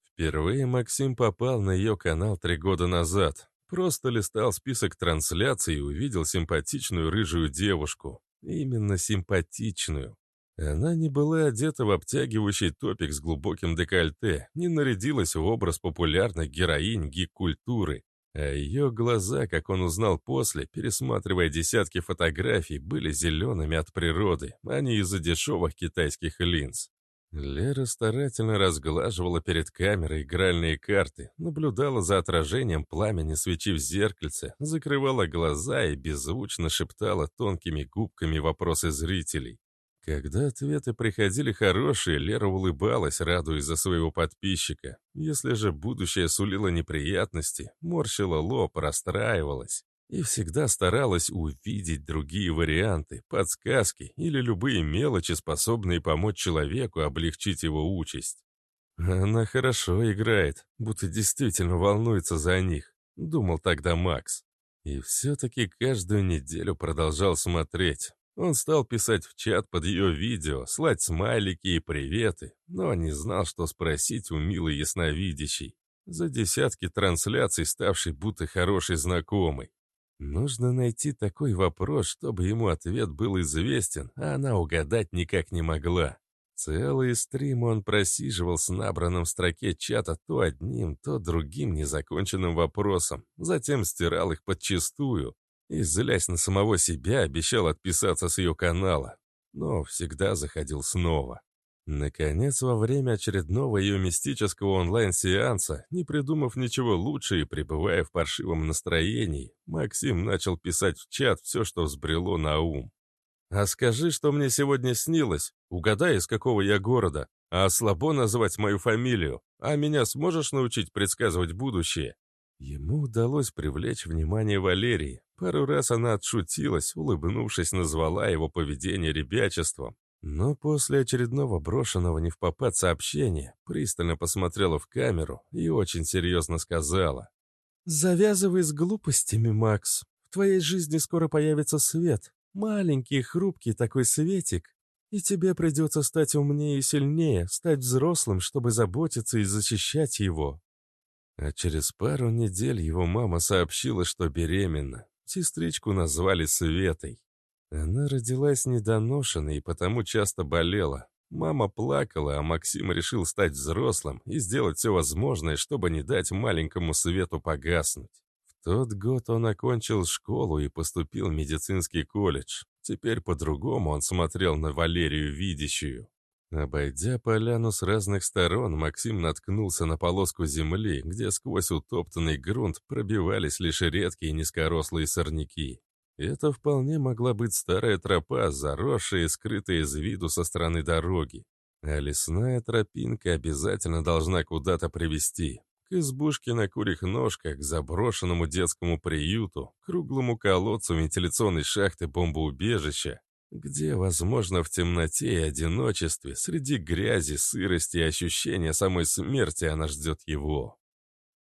S1: Впервые Максим попал на ее канал три года назад. Просто листал список трансляций и увидел симпатичную рыжую девушку. Именно симпатичную. Она не была одета в обтягивающий топик с глубоким декольте, не нарядилась в образ популярных героинь гик-культуры, а ее глаза, как он узнал после, пересматривая десятки фотографий, были зелеными от природы, а не из-за дешевых китайских линз. Лера старательно разглаживала перед камерой игральные карты, наблюдала за отражением пламени свечи в зеркальце, закрывала глаза и беззвучно шептала тонкими губками вопросы зрителей. Когда ответы приходили хорошие, Лера улыбалась, радуясь за своего подписчика. Если же будущее сулило неприятности, морщила лоб, расстраивалась. И всегда старалась увидеть другие варианты, подсказки или любые мелочи, способные помочь человеку облегчить его участь. Она хорошо играет, будто действительно волнуется за них, думал тогда Макс. И все-таки каждую неделю продолжал смотреть, он стал писать в чат под ее видео, слать смайлики и приветы, но не знал, что спросить у милой ясновидящей, за десятки трансляций ставшей будто хорошей знакомой. Нужно найти такой вопрос, чтобы ему ответ был известен, а она угадать никак не могла. Целый стрим он просиживал с набранным в строке чата то одним, то другим незаконченным вопросом, затем стирал их подчистую и, злясь на самого себя, обещал отписаться с ее канала, но всегда заходил снова. Наконец, во время очередного ее мистического онлайн-сеанса, не придумав ничего лучше и пребывая в паршивом настроении, Максим начал писать в чат все, что взбрело на ум. «А скажи, что мне сегодня снилось. Угадай, из какого я города. А слабо назвать мою фамилию. А меня сможешь научить предсказывать будущее?» Ему удалось привлечь внимание Валерии. Пару раз она отшутилась, улыбнувшись, назвала его поведение ребячеством. Но после очередного брошенного не в попад сообщения пристально посмотрела в камеру и очень серьезно сказала. «Завязывай с глупостями, Макс. В твоей жизни скоро появится свет. Маленький, хрупкий такой светик. И тебе придется стать умнее и сильнее, стать взрослым, чтобы заботиться и защищать его». А через пару недель его мама сообщила, что беременна. Сестричку назвали Светой. Она родилась недоношенной и потому часто болела. Мама плакала, а Максим решил стать взрослым и сделать все возможное, чтобы не дать маленькому Свету погаснуть тот год он окончил школу и поступил в медицинский колледж. Теперь по-другому он смотрел на Валерию Видящую. Обойдя поляну с разных сторон, Максим наткнулся на полоску земли, где сквозь утоптанный грунт пробивались лишь редкие низкорослые сорняки. Это вполне могла быть старая тропа, заросшая и скрытая из виду со стороны дороги. А лесная тропинка обязательно должна куда-то привести к избушке на курьих ножках, к заброшенному детскому приюту, круглому колодцу вентиляционной шахты бомбоубежища, где, возможно, в темноте и одиночестве, среди грязи, сырости и ощущения самой смерти она ждет его.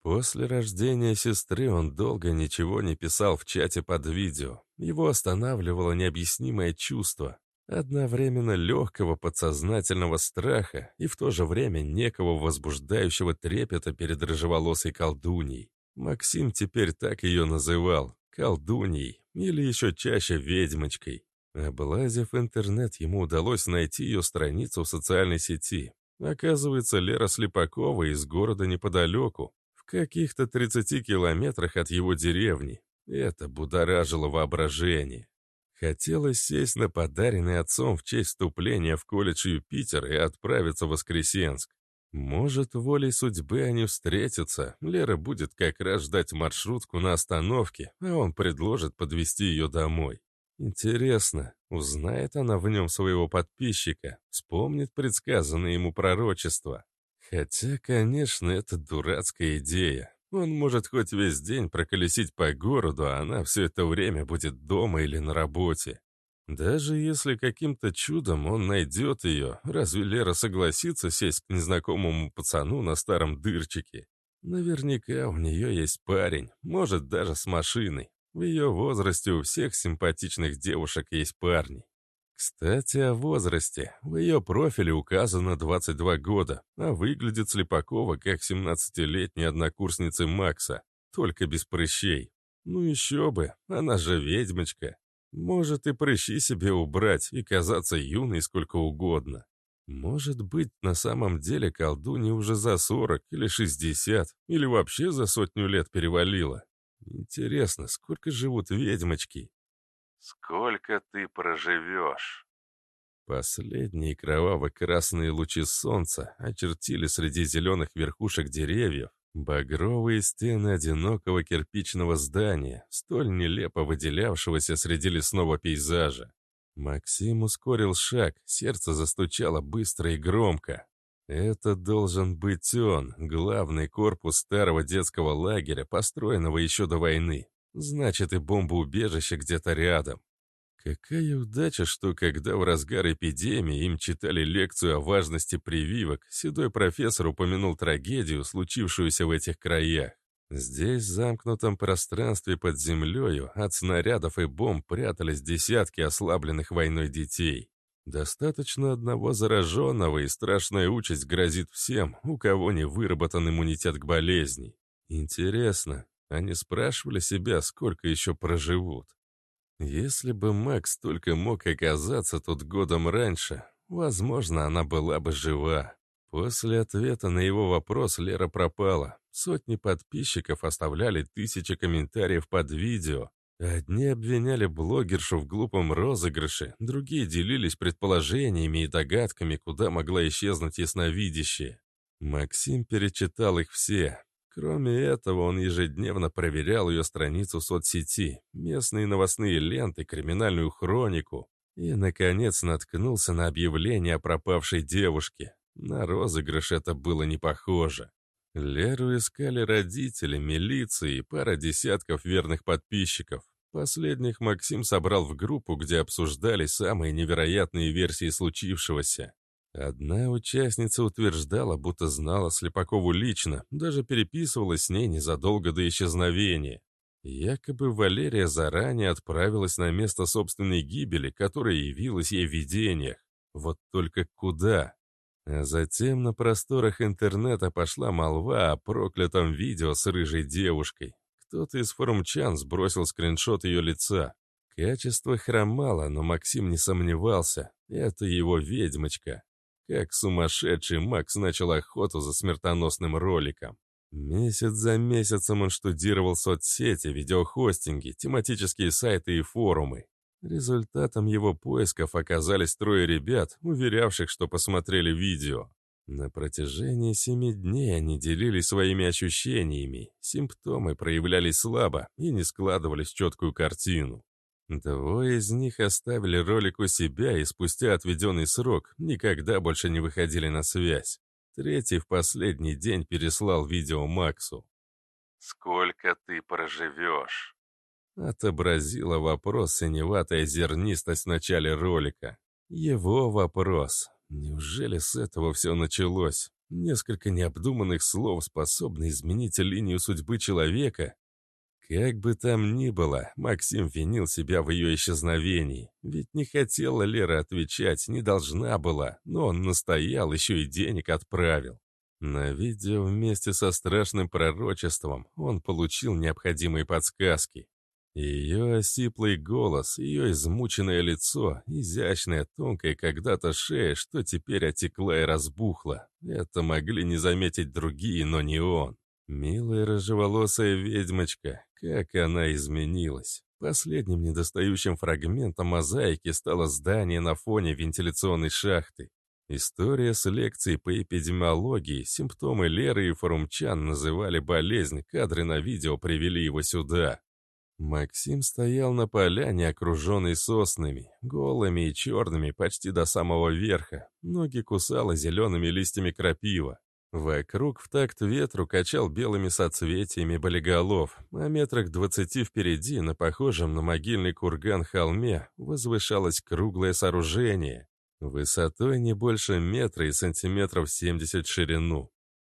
S1: После рождения сестры он долго ничего не писал в чате под видео. Его останавливало необъяснимое чувство, Одновременно легкого подсознательного страха и в то же время некого возбуждающего трепета перед рыжеволосой колдуньей. Максим теперь так ее называл — колдуньей, или еще чаще ведьмочкой. Облазив интернет, ему удалось найти ее страницу в социальной сети. Оказывается, Лера Слепакова из города неподалеку, в каких-то 30 километрах от его деревни. Это будоражило воображение. Хотелось сесть на подаренный отцом в честь вступления в колледж Юпитер и отправиться в Воскресенск. Может, волей судьбы они встретятся. Лера будет как раз ждать маршрутку на остановке, а он предложит подвести ее домой. Интересно, узнает она в нем своего подписчика, вспомнит предсказанное ему пророчество. Хотя, конечно, это дурацкая идея. Он может хоть весь день проколесить по городу, а она все это время будет дома или на работе. Даже если каким-то чудом он найдет ее, разве Лера согласится сесть к незнакомому пацану на старом дырчике? Наверняка у нее есть парень, может даже с машиной. В ее возрасте у всех симпатичных девушек есть парни. Кстати, о возрасте. В ее профиле указано 22 года, а выглядит Слепакова как 17-летняя однокурсница Макса, только без прыщей. Ну еще бы, она же ведьмочка. Может и прыщи себе убрать и казаться юной сколько угодно. Может быть, на самом деле колдунья уже за 40 или 60, или вообще за сотню лет перевалила. Интересно, сколько живут ведьмочки? Сколько ты проживешь?» Последние кроваво-красные лучи солнца очертили среди зеленых верхушек деревьев багровые стены одинокого кирпичного здания, столь нелепо выделявшегося среди лесного пейзажа. Максим ускорил шаг, сердце застучало быстро и громко. Это должен быть он, главный корпус старого детского лагеря, построенного еще до войны. Значит, и бомбоубежище где-то рядом. Какая удача, что когда в разгар эпидемии им читали лекцию о важности прививок, седой профессор упомянул трагедию, случившуюся в этих краях. Здесь, в замкнутом пространстве под землею, от снарядов и бомб прятались десятки ослабленных войной детей. Достаточно одного зараженного, и страшная участь грозит всем, у кого не выработан иммунитет к болезни. Интересно, они спрашивали себя, сколько еще проживут. Если бы Макс только мог оказаться тут годом раньше, Возможно, она была бы жива. После ответа на его вопрос Лера пропала. Сотни подписчиков оставляли тысячи комментариев под видео. Одни обвиняли блогершу в глупом розыгрыше, другие делились предположениями и догадками, куда могла исчезнуть ясновидящая. Максим перечитал их все. Кроме этого, он ежедневно проверял ее страницу соцсети, местные новостные ленты, криминальную хронику и, наконец, наткнулся на объявление о пропавшей девушке. На розыгрыш это было не похоже. Леру искали родители, милиции и пара десятков верных подписчиков. Последних Максим собрал в группу, где обсуждали самые невероятные версии случившегося. Одна участница утверждала, будто знала Слепакову лично, даже переписывалась с ней незадолго до исчезновения. Якобы Валерия заранее отправилась на место собственной гибели, которая явилась ей в видениях. Вот только куда? А затем на просторах интернета пошла молва о проклятом видео с рыжей девушкой. Кто-то из форумчан сбросил скриншот ее лица. Качество хромало, но Максим не сомневался. Это его ведьмочка. Как сумасшедший, Макс начал охоту за смертоносным роликом. Месяц за месяцем он штудировал соцсети, видеохостинги, тематические сайты и форумы. Результатом его поисков оказались трое ребят, уверявших, что посмотрели видео. На протяжении семи дней они делились своими ощущениями, симптомы проявлялись слабо и не складывались в четкую картину. Двое из них оставили ролик у себя и спустя отведенный срок никогда больше не выходили на связь. Третий в последний день переслал видео Максу. «Сколько ты проживешь?» Отобразила вопрос синеватая зернистость в начале ролика. Его вопрос. Неужели с этого все началось? Несколько необдуманных слов способны изменить линию судьбы человека? Как бы там ни было, Максим винил себя в ее исчезновении. Ведь не хотела Лера отвечать, не должна была, но он настоял, еще и денег отправил. На видео вместе со страшным пророчеством он получил необходимые подсказки. Ее осиплый голос, ее измученное лицо, изящная, тонкая когда-то шея, что теперь отекла и разбухла. Это могли не заметить другие, но не он. Милая рыжеволосая ведьмочка, как она изменилась. Последним недостающим фрагментом мозаики стало здание на фоне вентиляционной шахты. История с лекцией по эпидемиологии, симптомы Леры и Форумчан называли болезнь, кадры на видео привели его сюда. Максим стоял на поляне, окруженной соснами, голыми и черными почти до самого верха. Ноги кусало зелеными листьями крапива. Вокруг в такт ветру качал белыми соцветиями болиголов, а метрах двадцати впереди, на похожем на могильный курган холме, возвышалось круглое сооружение, высотой не больше метра и сантиметров семьдесят ширину.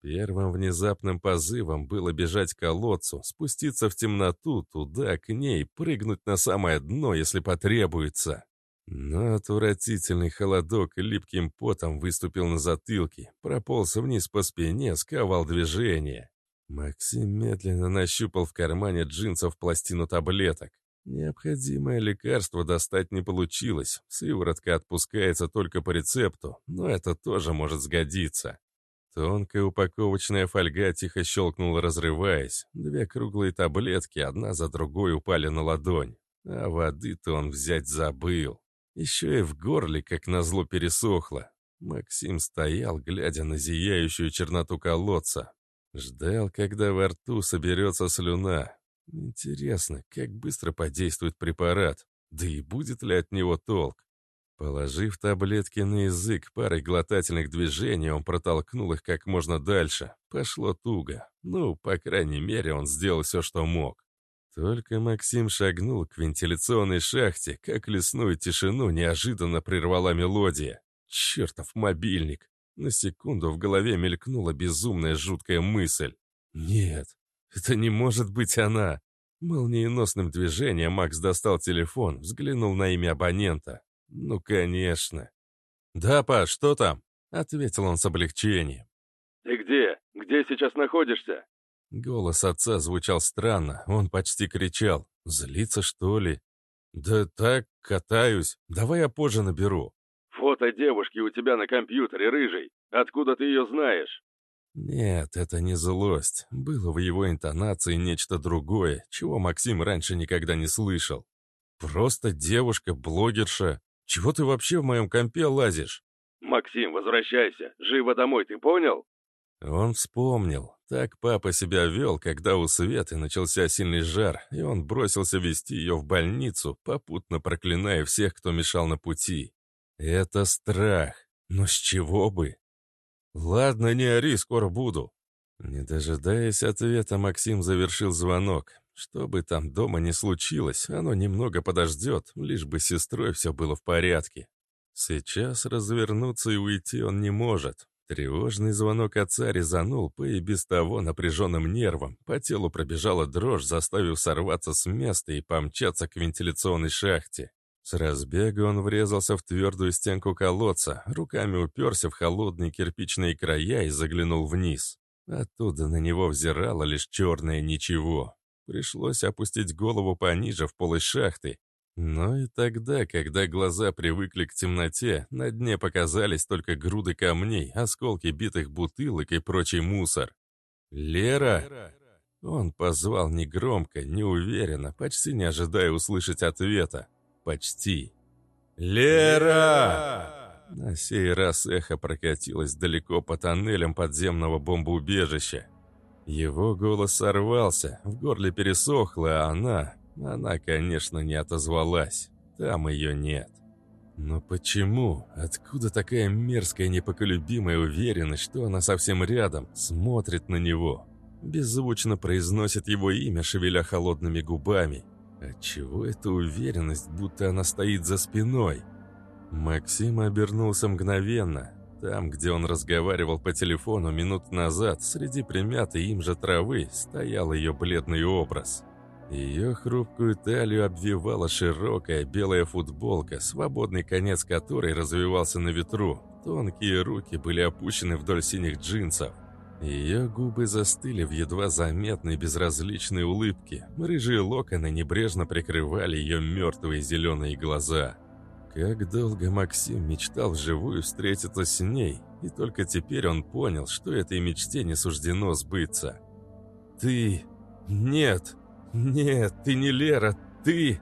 S1: Первым внезапным позывом было бежать к колодцу, спуститься в темноту, туда, к ней, прыгнуть на самое дно, если потребуется. Но отвратительный холодок липким потом выступил на затылке, прополз вниз по спине, сковал движение. Максим медленно нащупал в кармане джинсов пластину таблеток. Необходимое лекарство достать не получилось. Сыворотка отпускается только по рецепту, но это тоже может сгодиться. Тонкая упаковочная фольга тихо щелкнула, разрываясь. Две круглые таблетки одна за другой упали на ладонь. А воды-то он взять забыл. Еще и в горле, как назло, пересохло. Максим стоял, глядя на зияющую черноту колодца. Ждал, когда во рту соберется слюна. Интересно, как быстро подействует препарат, да и будет ли от него толк. Положив таблетки на язык парой глотательных движений, он протолкнул их как можно дальше. Пошло туго. Ну, по крайней мере, он сделал все, что мог. Только Максим шагнул к вентиляционной шахте, как лесную тишину неожиданно прервала мелодия. Чертов мобильник! На секунду в голове мелькнула безумная жуткая мысль. «Нет, это не может быть она!» Молниеносным движением Макс достал телефон, взглянул на имя абонента. «Ну, конечно!» «Да, па, что там?» — ответил он с облегчением.
S4: «Ты где? Где сейчас находишься?»
S1: Голос отца звучал странно, он почти кричал. «Злиться, что ли?» «Да так, катаюсь. Давай я позже наберу».
S4: фото девушки у тебя на компьютере, рыжий. Откуда ты ее знаешь?»
S1: Нет, это не злость. Было в его интонации нечто другое, чего Максим раньше никогда не слышал. Просто девушка, блогерша. Чего ты вообще в моем компе лазишь?
S4: «Максим, возвращайся. Живо домой, ты понял?»
S1: Он вспомнил. Так папа себя вел, когда у Светы начался сильный жар, и он бросился вести ее в больницу, попутно проклиная всех, кто мешал на пути. Это страх. Но с чего бы? Ладно, не ори, скоро буду. Не дожидаясь ответа, Максим завершил звонок. Что бы там дома ни случилось, оно немного подождет, лишь бы с сестрой все было в порядке. Сейчас развернуться и уйти он не может. Тревожный звонок отца резанул по и без того напряженным нервам. По телу пробежала дрожь, заставив сорваться с места и помчаться к вентиляционной шахте. С разбега он врезался в твердую стенку колодца, руками уперся в холодные кирпичные края и заглянул вниз. Оттуда на него взирало лишь черное ничего. Пришлось опустить голову пониже в полой шахты. Но и тогда, когда глаза привыкли к темноте, на дне показались только груды камней, осколки битых бутылок и прочий мусор. «Лера!» Он позвал негромко, неуверенно, почти не ожидая услышать ответа. Почти. «Лера!» На сей раз эхо прокатилось далеко по тоннелям подземного бомбоубежища. Его голос сорвался, в горле пересохло, а она... Она, конечно, не отозвалась. Там ее нет. Но почему? Откуда такая мерзкая непоколебимая уверенность, что она совсем рядом, смотрит на него? Беззвучно произносит его имя, шевеля холодными губами. Отчего эта уверенность, будто она стоит за спиной? Максим обернулся мгновенно. Там, где он разговаривал по телефону минут назад, среди примятой им же травы, стоял ее бледный образ. Ее хрупкую талию обвивала широкая белая футболка, свободный конец которой развивался на ветру. Тонкие руки были опущены вдоль синих джинсов. Ее губы застыли в едва заметной безразличной улыбке. Рыжие локоны небрежно прикрывали ее мертвые зеленые глаза. Как долго Максим мечтал вживую встретиться с ней, и только теперь он понял, что этой мечте не суждено сбыться. «Ты... Нет! Нет, ты не Лера! Ты...»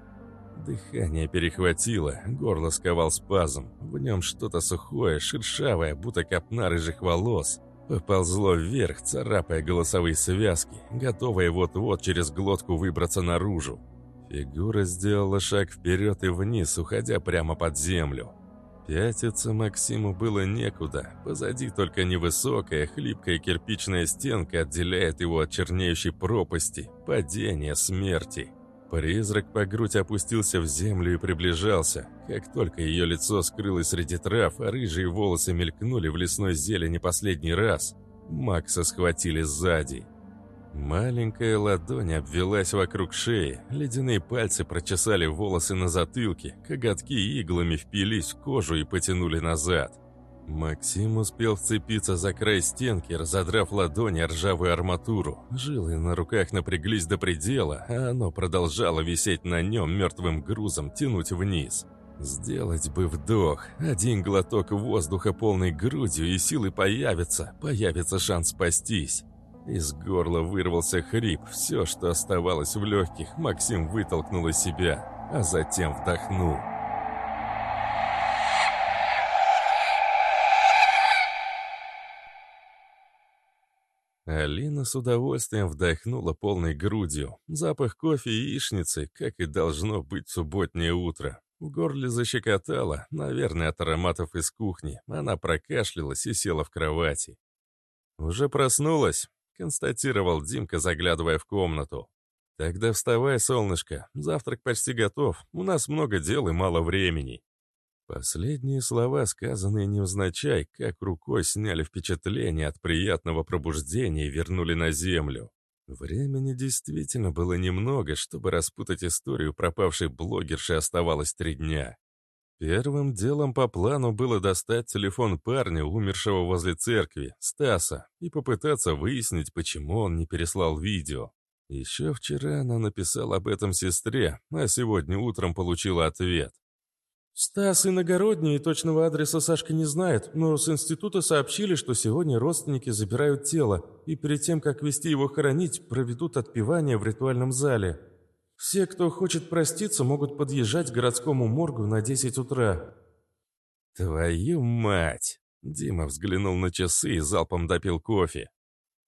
S1: Дыхание перехватило, горло сковал спазм. В нем что-то сухое, шершавое, будто копна рыжих волос. Поползло вверх, царапая голосовые связки, готовая вот-вот через глотку выбраться наружу. Фигура сделала шаг вперед и вниз, уходя прямо под землю. Пятиться Максиму было некуда, позади только невысокая, хлипкая кирпичная стенка отделяет его от чернеющей пропасти, падения, смерти. Призрак по грудь опустился в землю и приближался. Как только ее лицо скрылось среди трав, а рыжие волосы мелькнули в лесной зелени последний раз, Макса схватили сзади. Маленькая ладонь обвелась вокруг шеи, ледяные пальцы прочесали волосы на затылке, коготки иглами впились в кожу и потянули назад. Максим успел вцепиться за край стенки, разодрав ладони ржавую арматуру. Жилы на руках напряглись до предела, а оно продолжало висеть на нем мертвым грузом, тянуть вниз. Сделать бы вдох, один глоток воздуха полной грудью, и силы появятся, появится шанс спастись. Из горла вырвался хрип, все, что оставалось в легких, Максим вытолкнул из себя, а затем вдохнул. Алина с удовольствием вдохнула полной грудью. Запах кофе и яичницы, как и должно быть субботнее утро. В горле защекотало, наверное, от ароматов из кухни. Она прокашлялась и села в кровати. «Уже проснулась?» — констатировал Димка, заглядывая в комнату. «Тогда вставай, солнышко. Завтрак почти готов. У нас много дел и мало времени». Последние слова, сказанные невзначай, как рукой сняли впечатление от приятного пробуждения и вернули на землю. Времени действительно было немного, чтобы распутать историю пропавшей блогерши оставалось три дня. Первым делом по плану было достать телефон парня, умершего возле церкви, Стаса, и попытаться выяснить, почему он не переслал видео. Еще вчера она написала об этом сестре, а сегодня утром получила ответ.
S3: Стас иногородний и точного адреса Сашка не знает, но с института сообщили, что сегодня родственники забирают тело, и перед тем, как вести его хоронить, проведут отпевание в ритуальном зале. Все, кто хочет проститься, могут подъезжать к городскому моргу на 10 утра.
S1: «Твою мать!» Дима взглянул на часы и залпом допил кофе.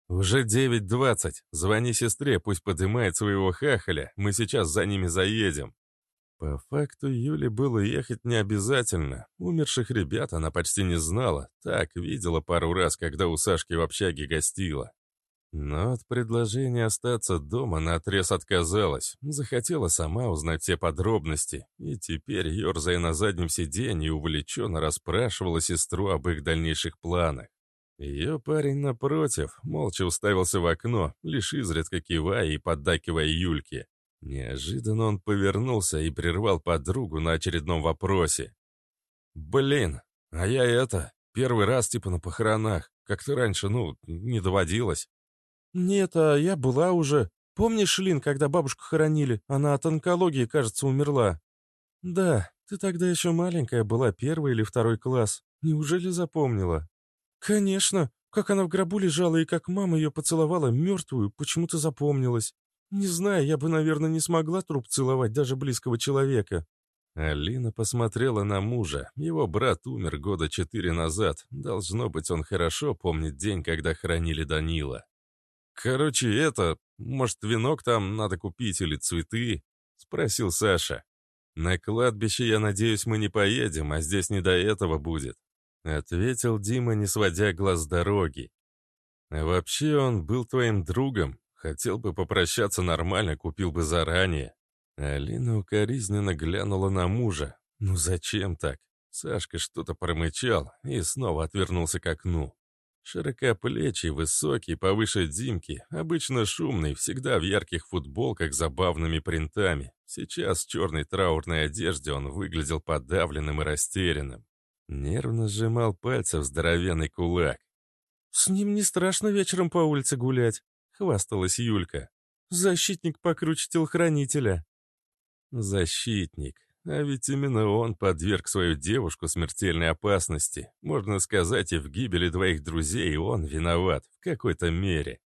S1: «Уже 9.20. Звони сестре, пусть поднимает своего хахаля. Мы сейчас за ними заедем». По факту Юле было ехать не обязательно. Умерших ребят она почти не знала. Так, видела пару раз, когда у Сашки в общаге гостила. Но от предложения остаться дома наотрез отказалась. Захотела сама узнать все подробности. И теперь, ерзая на заднем сиденье, увлеченно расспрашивала сестру об их дальнейших планах. Ее парень, напротив, молча уставился в окно, лишь изредка кивая и поддакивая Юльке. Неожиданно он повернулся и прервал подругу на очередном вопросе. «Блин, а я это, первый раз типа на похоронах. Как-то раньше, ну, не доводилось».
S3: «Нет, а я была уже. Помнишь, Лин, когда бабушку хоронили? Она от онкологии, кажется, умерла». «Да, ты тогда еще маленькая была, первый или второй класс. Неужели запомнила?» «Конечно. Как она в гробу лежала и как мама ее поцеловала мертвую, почему-то запомнилась. Не знаю, я бы, наверное, не смогла труп целовать даже близкого человека».
S1: Алина посмотрела на мужа. Его брат умер года четыре назад. Должно быть, он хорошо помнит день, когда хоронили Данила. «Короче, это... Может, венок там надо купить или цветы?» — спросил Саша. «На кладбище, я надеюсь, мы не поедем, а здесь не до этого будет. Ответил Дима, не сводя глаз с дороги. «Вообще он был твоим другом. Хотел бы попрощаться нормально, купил бы заранее». Алина укоризненно глянула на мужа. «Ну зачем так?» Сашка что-то промычал и снова отвернулся к окну. Широкоплечий, высокий, повыше Димки, обычно шумный, всегда в ярких футболках с забавными принтами. Сейчас в черной траурной одежде он выглядел подавленным и растерянным. Нервно сжимал пальцы в здоровенный кулак.
S3: «С ним не страшно вечером по улице гулять», — хвасталась Юлька. «Защитник покруче телохранителя».
S1: «Защитник. А ведь именно он подверг свою девушку смертельной опасности. Можно сказать, и в гибели двоих друзей он виноват в какой-то мере.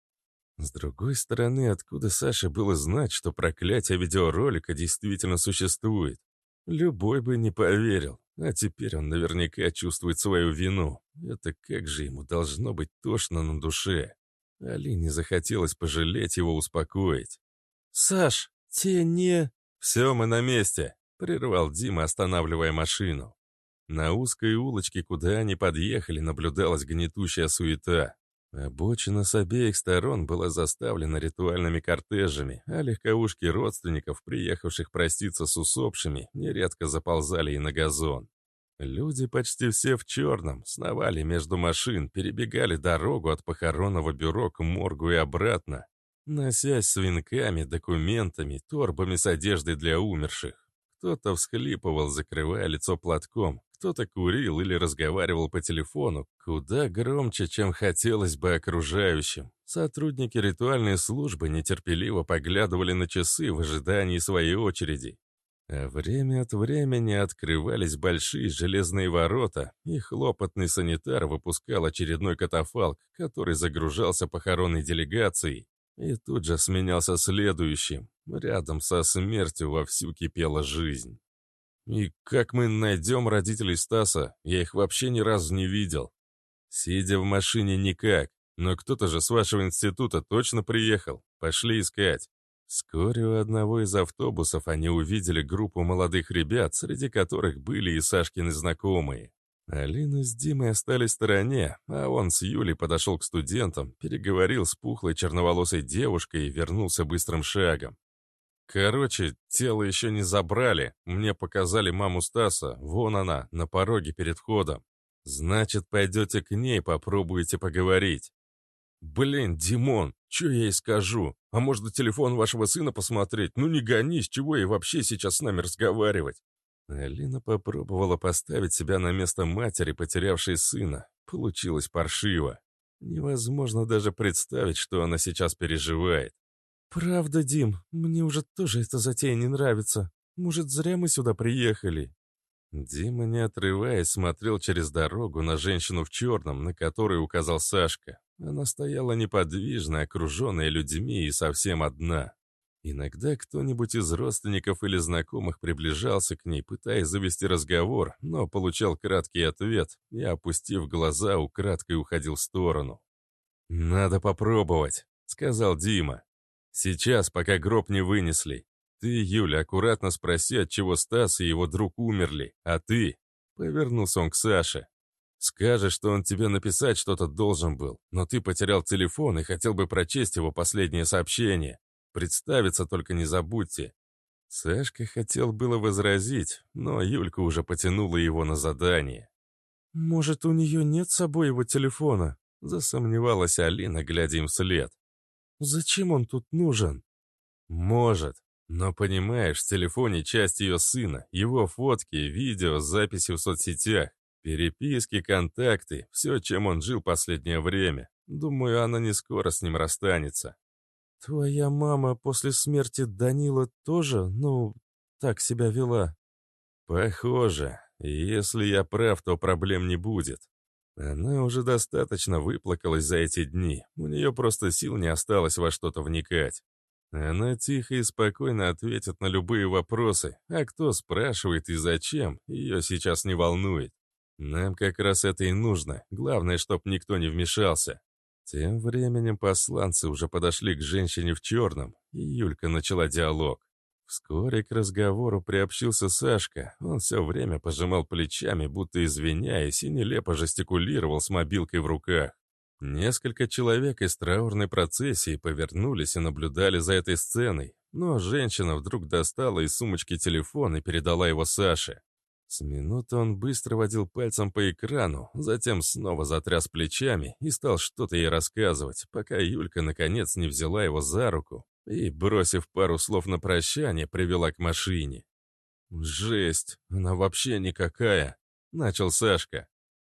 S1: С другой стороны, откуда Саше было знать, что проклятие видеоролика действительно существует? Любой бы не поверил. А теперь он наверняка чувствует свою вину. Это как же ему должно быть тошно на душе. Алине захотелось пожалеть его, успокоить.
S3: «Саш, те не...»
S1: «Все, мы на месте», — прервал Дима, останавливая машину. На узкой улочке, куда они подъехали, наблюдалась гнетущая суета. Обочина с обеих сторон была заставлена ритуальными кортежами, а легковушки родственников, приехавших проститься с усопшими, нередко заползали и на газон. Люди почти все в черном, сновали между машин, перебегали дорогу от похоронного бюро к моргу и обратно, носясь с венками, документами, торбами с одеждой для умерших. Кто-то всхлипывал, закрывая лицо платком, кто-то курил или разговаривал по телефону, куда громче, чем хотелось бы окружающим. Сотрудники ритуальной службы нетерпеливо поглядывали на часы в ожидании своей очереди. А время от времени открывались большие железные ворота, и хлопотный санитар выпускал очередной катафалк, который загружался похоронной делегацией, и тут же сменялся следующим. Рядом со смертью вовсю кипела жизнь. И как мы найдем родителей Стаса? Я их вообще ни разу не видел. Сидя в машине никак, но кто-то же с вашего института точно приехал. Пошли искать. Вскоре у одного из автобусов они увидели группу молодых ребят, среди которых были и Сашкины знакомые. Алина с Димой остались в стороне, а он с Юлей подошел к студентам, переговорил с пухлой черноволосой девушкой и вернулся быстрым шагом. Короче, тело еще не забрали. Мне показали маму Стаса. Вон она, на пороге перед входом. Значит, пойдете к ней, попробуете поговорить. Блин, Димон, что я ей скажу? А может, телефон вашего сына посмотреть? Ну не гони, с чего ей вообще сейчас с нами разговаривать? Алина попробовала поставить себя на место матери, потерявшей сына. Получилось паршиво. Невозможно даже представить, что она сейчас переживает.
S3: «Правда, Дим, мне уже тоже эта затея не нравится. Может, зря мы сюда приехали?»
S1: Дима, не отрываясь, смотрел через дорогу на женщину в черном, на которую указал Сашка. Она стояла неподвижно, окруженная людьми и совсем одна. Иногда кто-нибудь из родственников или знакомых приближался к ней, пытаясь завести разговор, но получал краткий ответ и, опустив глаза, украдкой уходил в сторону. «Надо попробовать», — сказал Дима. «Сейчас, пока гроб не вынесли. «Ты, Юля, аккуратно спроси, от чего Стас и его друг умерли, а ты...» Повернулся он к Саше. «Скажешь, что он тебе написать что-то должен был, но ты потерял телефон и хотел бы прочесть его последнее сообщение. Представиться только не забудьте». Сашка хотел было возразить, но Юлька уже потянула его на задание.
S3: «Может, у нее нет с собой его телефона?»
S1: Засомневалась Алина, глядя им вслед.
S3: «Зачем он тут нужен?»
S1: «Может. Но понимаешь, в телефоне часть ее сына, его фотки, видео, записи в соцсетях, переписки, контакты, все, чем он жил последнее время. Думаю, она не скоро с ним расстанется.
S3: Твоя мама после смерти Данила тоже, ну, так себя вела?
S1: Похоже. Если я прав, то проблем не будет. Она уже достаточно выплакалась за эти дни. У нее просто сил не осталось во что-то вникать. Она тихо и спокойно ответит на любые вопросы, а кто спрашивает и зачем, ее сейчас не волнует. Нам как раз это и нужно, главное, чтоб никто не вмешался. Тем временем посланцы уже подошли к женщине в черном, и Юлька начала диалог. Вскоре к разговору приобщился Сашка. Он все время пожимал плечами, будто извиняясь, и нелепо жестикулировал с мобилкой в руках. Несколько человек из траурной процессии повернулись и наблюдали за этой сценой, но женщина вдруг достала из сумочки телефон и передала его Саше. С минуты он быстро водил пальцем по экрану, затем снова затряс плечами и стал что-то ей рассказывать, пока Юлька наконец не взяла его за руку и, бросив пару слов на прощание, привела к машине. «Жесть, она вообще никакая», — начал Сашка.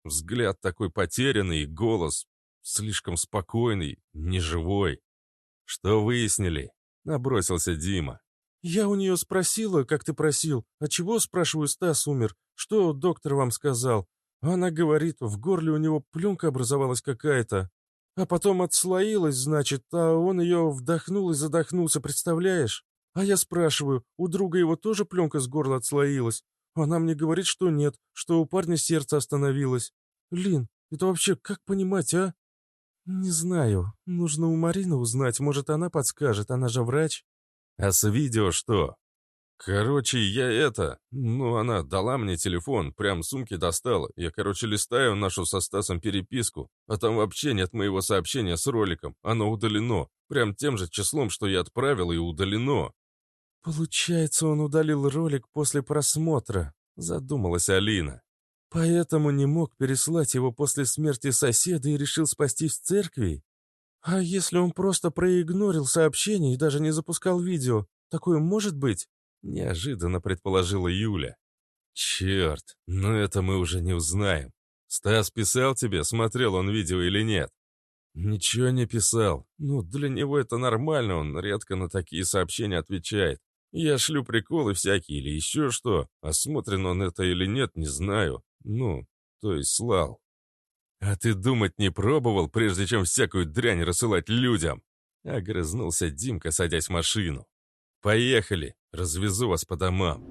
S1: Взгляд такой потерянный, голос слишком спокойный, неживой. Что выяснили? Набросился Дима.
S3: Я у нее спросила, как ты просил. А чего, спрашиваю, Стас умер? Что доктор вам сказал? Она говорит, в горле у него пленка образовалась какая-то. А потом отслоилась, значит, а он ее вдохнул и задохнулся, представляешь? А я спрашиваю, у друга его тоже пленка с горла отслоилась? Она мне говорит, что нет, что у парня сердце остановилось. Лин, это вообще как понимать, а? «Не знаю. Нужно у Марины узнать. Может, она подскажет. Она же врач».
S1: «А с видео что?» «Короче, я это... Ну, она дала мне телефон, прям сумки достала. Я, короче, листаю нашу со Стасом переписку, а там вообще нет моего сообщения с роликом. Оно удалено. Прям тем же числом, что я отправил, и удалено».
S3: «Получается, он удалил ролик после просмотра», — задумалась Алина. Поэтому не мог переслать его после смерти соседа и решил спастись в церкви? А если он просто проигнорил сообщение и даже не запускал видео? Такое может быть? Неожиданно предположила Юля.
S1: Черт, но это мы уже не узнаем. Стас писал тебе, смотрел он видео или нет? Ничего не писал. Ну, для него это нормально, он редко на такие сообщения отвечает. Я шлю приколы всякие или еще что, а смотрен он это или нет, не знаю. Ну, то есть слал. А ты думать не пробовал, прежде чем всякую дрянь рассылать людям? Огрызнулся Димка, садясь в машину. Поехали, развезу вас по домам.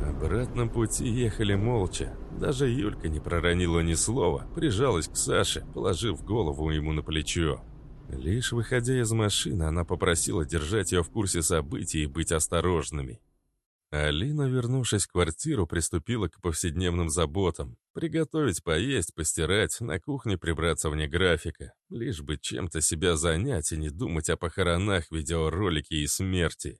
S1: На обратном пути ехали молча. Даже Юлька не проронила ни слова, прижалась к Саше, положив голову ему на плечо. Лишь выходя из машины, она попросила держать ее в курсе событий и быть осторожными. Алина, вернувшись в квартиру, приступила к повседневным заботам. Приготовить поесть, постирать, на кухне прибраться вне графика. Лишь бы чем-то себя занять и не думать о похоронах, видеоролике и смерти.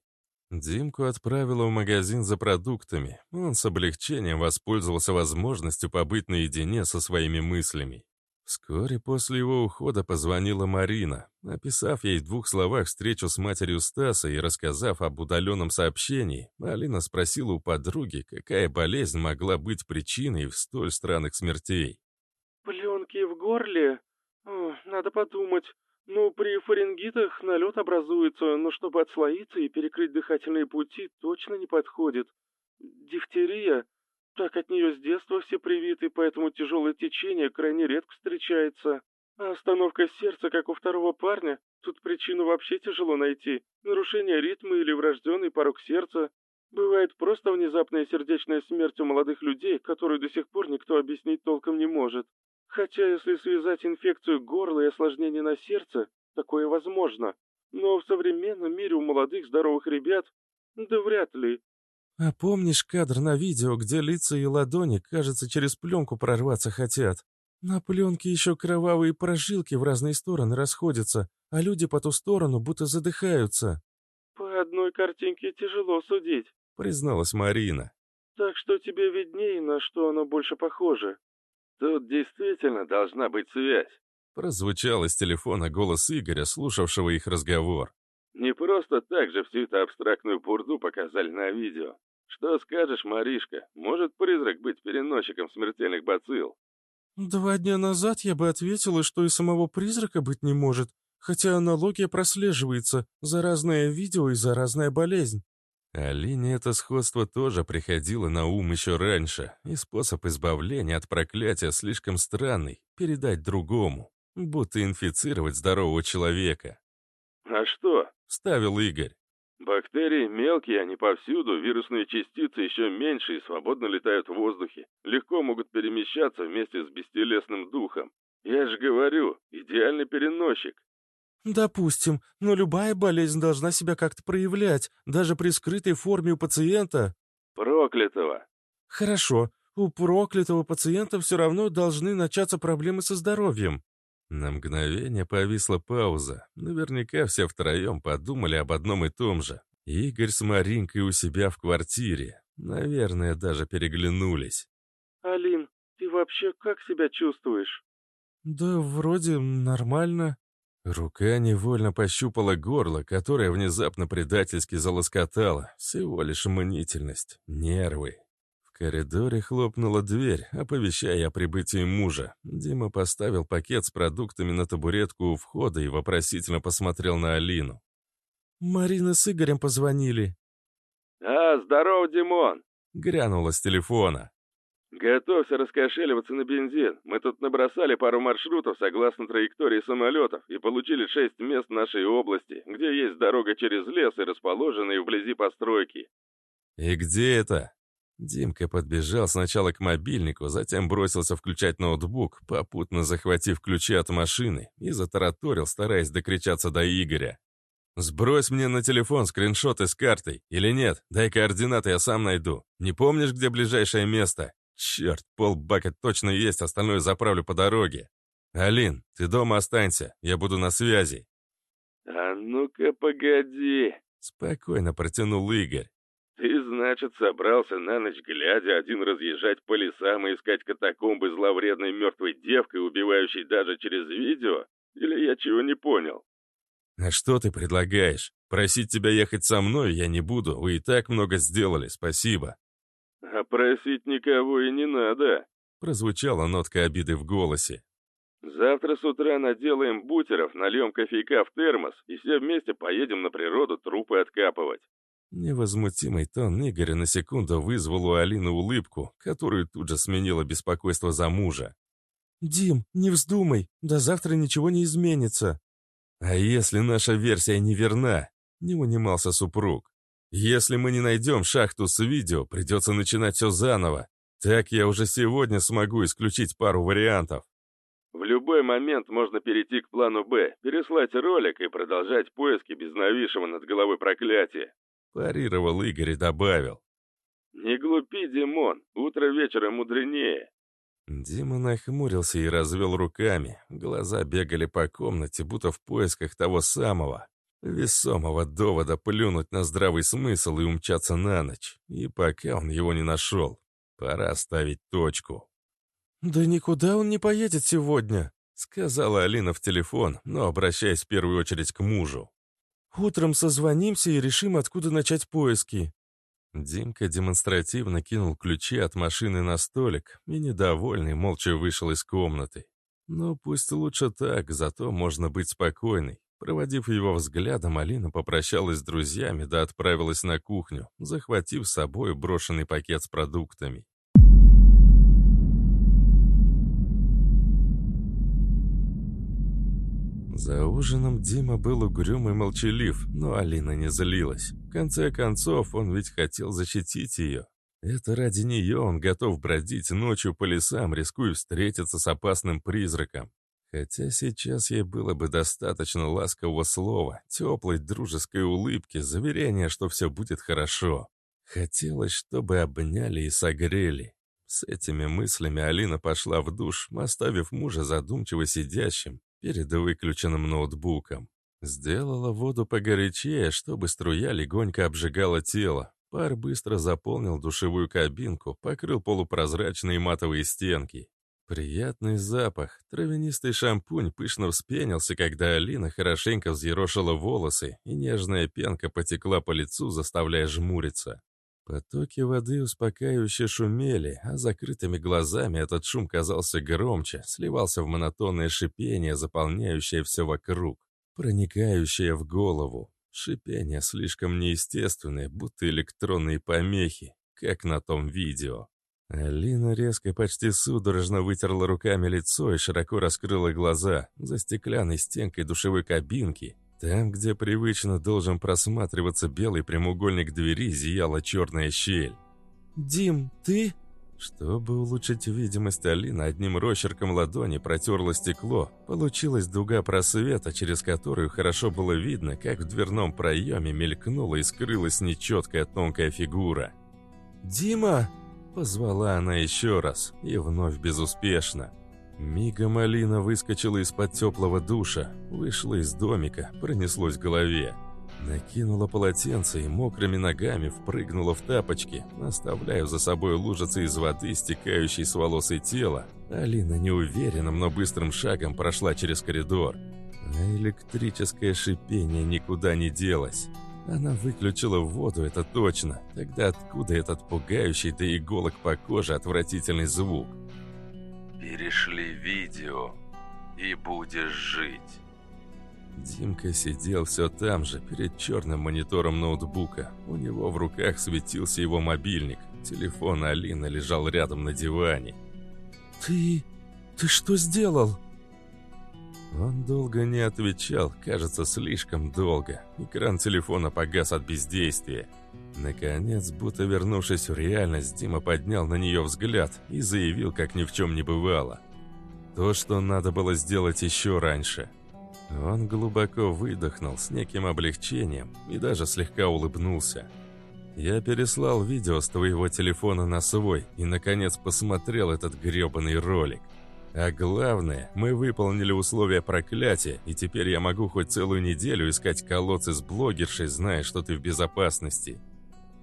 S1: Димку отправила в магазин за продуктами. Он с облегчением воспользовался возможностью побыть наедине со своими мыслями. Вскоре после его ухода позвонила Марина. Описав ей в двух словах встречу с матерью Стаса и рассказав об удаленном сообщении, Алина спросила у подруги, какая болезнь могла быть причиной в столь странных смертей.
S2: «Пленки в горле? Надо подумать. Ну, при фарингитах налет образуется, но чтобы отслоиться и перекрыть дыхательные пути, точно не подходит. Дифтерия, так от нее с детства все привиты, поэтому тяжелое течение крайне редко встречается. А остановка сердца, как у второго парня, тут причину вообще тяжело найти. Нарушение ритма или врожденный порог сердца. Бывает просто внезапная сердечная смерть у молодых людей, которую до сих пор никто объяснить толком не может. Хотя если связать инфекцию горла и осложнение на сердце, такое возможно. Но в современном мире у молодых здоровых ребят, да вряд ли.
S3: А помнишь кадр на видео, где лица и ладони, кажется, через пленку прорваться хотят? На пленке еще кровавые прожилки в разные стороны расходятся, а люди по ту сторону будто задыхаются.
S2: По одной картинке тяжело судить,
S3: призналась Марина.
S2: Так что тебе виднее, на что оно больше похоже.
S4: Тут действительно должна быть связь.
S1: Прозвучал из телефона голос Игоря, слушавшего их разговор.
S4: Не просто так же всю эту абстрактную пурду показали на видео. Что скажешь, Маришка? Может призрак быть переносчиком смертельных бацилл?
S3: Два дня назад я бы ответила, что и самого призрака быть не может, хотя аналогия прослеживается, заразное видео и заразная болезнь.
S1: Алине это сходство тоже приходило на ум еще раньше, и способ избавления от проклятия слишком странный — передать другому, будто инфицировать здорового человека.
S4: «А что?»
S1: — ставил Игорь.
S4: «Бактерии мелкие, они повсюду, вирусные частицы еще меньше и свободно летают в воздухе, легко могут перемещаться вместе с бестелесным духом. Я же говорю, идеальный переносчик.
S3: «Допустим, но любая болезнь должна себя как-то проявлять, даже при скрытой форме у пациента».
S4: «Проклятого».
S3: «Хорошо, у проклятого пациента все равно должны начаться проблемы со здоровьем».
S1: На мгновение повисла пауза. Наверняка все втроем подумали об одном и том же. Игорь с Маринкой у себя в квартире. Наверное, даже переглянулись.
S2: «Алин, ты вообще как себя чувствуешь?»
S3: «Да вроде нормально»,
S1: Рука невольно пощупала горло, которое внезапно предательски залоскотало. Всего лишь мнительность, нервы. В коридоре хлопнула дверь, оповещая о прибытии мужа. Дима поставил пакет с продуктами на табуретку у входа и вопросительно посмотрел на Алину.
S3: «Марина с Игорем позвонили».
S4: «А, здорово, Димон!»
S1: — грянуло с телефона.
S4: «Готовься раскошеливаться на бензин. Мы тут набросали пару маршрутов согласно траектории самолетов и получили шесть мест нашей области, где есть дорога через лес и расположенные вблизи постройки».
S1: «И где это?» Димка подбежал сначала к мобильнику, затем бросился включать ноутбук, попутно захватив ключи от машины, и затараторил, стараясь докричаться до Игоря. «Сбрось мне на телефон скриншоты с картой, или нет? Дай координаты, я сам найду. Не помнишь, где ближайшее место? Черт, полбака точно есть, остальное заправлю по дороге. Алин, ты дома останься, я буду на связи.
S4: А ну-ка, погоди.
S1: Спокойно протянул Игорь.
S4: Ты, значит, собрался на ночь глядя один разъезжать по лесам и искать катакомбы зловредной мертвой девкой, убивающей даже через видео? Или я чего не понял?
S1: А что ты предлагаешь? Просить тебя ехать со мной я не буду, вы и так много сделали, спасибо.
S4: «А просить никого и не надо», —
S1: прозвучала нотка обиды в голосе.
S4: «Завтра с утра наделаем бутеров, нальем кофейка в термос и все вместе поедем на природу трупы откапывать».
S1: Невозмутимый тон Игоря на секунду вызвал у Алины улыбку, которую тут же сменило беспокойство за мужа.
S3: «Дим, не вздумай, до завтра ничего не изменится».
S1: «А если наша версия неверна?» — не унимался супруг. Если мы не найдем шахту с видео, придется начинать все заново. Так я уже сегодня смогу исключить пару вариантов.
S4: В любой момент можно перейти к плану «Б», переслать ролик и продолжать поиски без нависшего над головой проклятия.
S1: Парировал Игорь и добавил.
S4: «Не глупи, Димон, утро вечера мудренее».
S1: Дима нахмурился и развел руками. Глаза бегали по комнате, будто в поисках того самого. Весомого довода плюнуть на здравый смысл и умчаться на ночь. И пока он его не нашел, пора ставить точку.
S3: «Да никуда он не поедет сегодня», —
S1: сказала Алина в телефон, но обращаясь в первую очередь к мужу.
S3: «Утром созвонимся и решим, откуда начать поиски».
S1: Димка демонстративно кинул ключи от машины на столик и, недовольный, молча вышел из комнаты. Но пусть лучше так, зато можно быть спокойной. Проводив его взглядом, Алина попрощалась с друзьями да отправилась на кухню, захватив с собой брошенный пакет с продуктами. За ужином Дима был угрюм и молчалив, но Алина не злилась. В конце концов, он ведь хотел защитить ее. Это ради нее он готов бродить ночью по лесам, рискуя встретиться с опасным призраком. Хотя сейчас ей было бы достаточно ласкового слова, теплой дружеской улыбки, заверения, что все будет хорошо. Хотелось, чтобы обняли и согрели. С этими мыслями Алина пошла в душ, оставив мужа задумчиво сидящим, перед выключенным ноутбуком. Сделала воду погорячее, чтобы струя легонько обжигала тело. Пар быстро заполнил душевую кабинку, покрыл полупрозрачные матовые стенки. Приятный запах. Травянистый шампунь пышно вспенился, когда Алина хорошенько взъерошила волосы, и нежная пенка потекла по лицу, заставляя жмуриться. Потоки воды успокаивающе шумели, а закрытыми глазами этот шум казался громче, сливался в монотонное шипение, заполняющее все вокруг, проникающее в голову. Шипение слишком неестественное, будто электронные помехи, как на том видео. Алина резко, почти судорожно вытерла руками лицо и широко раскрыла глаза за стеклянной стенкой душевой кабинки, там, где привычно должен просматриваться белый прямоугольник двери, зияла черная щель.
S3: «Дим, ты?»
S1: Чтобы улучшить видимость, Алина одним росчерком ладони протерла стекло. Получилась дуга просвета, через которую хорошо было видно, как в дверном проеме мелькнула и скрылась нечеткая тонкая фигура.
S3: «Дима!»
S1: – позвала она еще раз, и вновь безуспешно. Мигом Алина выскочила из-под теплого душа, вышла из домика, пронеслось в голове. Накинула полотенце и мокрыми ногами впрыгнула в тапочки, оставляя за собой лужицы из воды, стекающей с волос и тела. Алина неуверенным, но быстрым шагом прошла через коридор. А электрическое шипение никуда не делось. Она выключила воду, это точно. Тогда откуда этот пугающий до иголок по коже отвратительный звук?
S5: Перешли видео, и будешь жить.
S1: Димка сидел все там же, перед черным монитором ноутбука. У него в руках светился его мобильник. Телефон Алины лежал рядом на диване.
S3: «Ты... ты что сделал?»
S1: Он долго не отвечал, кажется, слишком долго. Экран телефона погас от бездействия. Наконец, будто вернувшись в реальность, Дима поднял на нее взгляд и заявил, как ни в чем не бывало. То, что надо было сделать еще раньше. Он глубоко выдохнул с неким облегчением и даже слегка улыбнулся. Я переслал видео с твоего телефона на свой и, наконец, посмотрел этот гребаный ролик. А главное, мы выполнили условия проклятия, и теперь я могу хоть целую неделю искать колодцы с блогершей, зная, что ты в безопасности.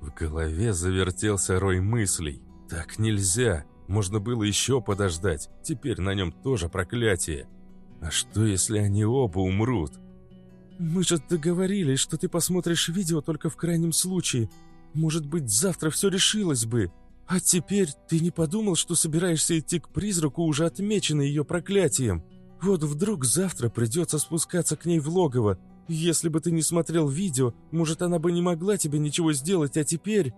S1: В голове завертелся рой мыслей. Так нельзя. Можно было еще подождать. Теперь на нем тоже проклятие. А что, если они оба умрут?
S3: Мы же договорились, что ты посмотришь видео только в крайнем случае. Может быть, завтра все решилось бы. А теперь ты не подумал, что собираешься идти к призраку, уже отмеченный ее проклятием? Вот вдруг завтра придется спускаться к ней в логово, если бы ты не смотрел видео, может, она бы не могла тебе ничего сделать, а теперь...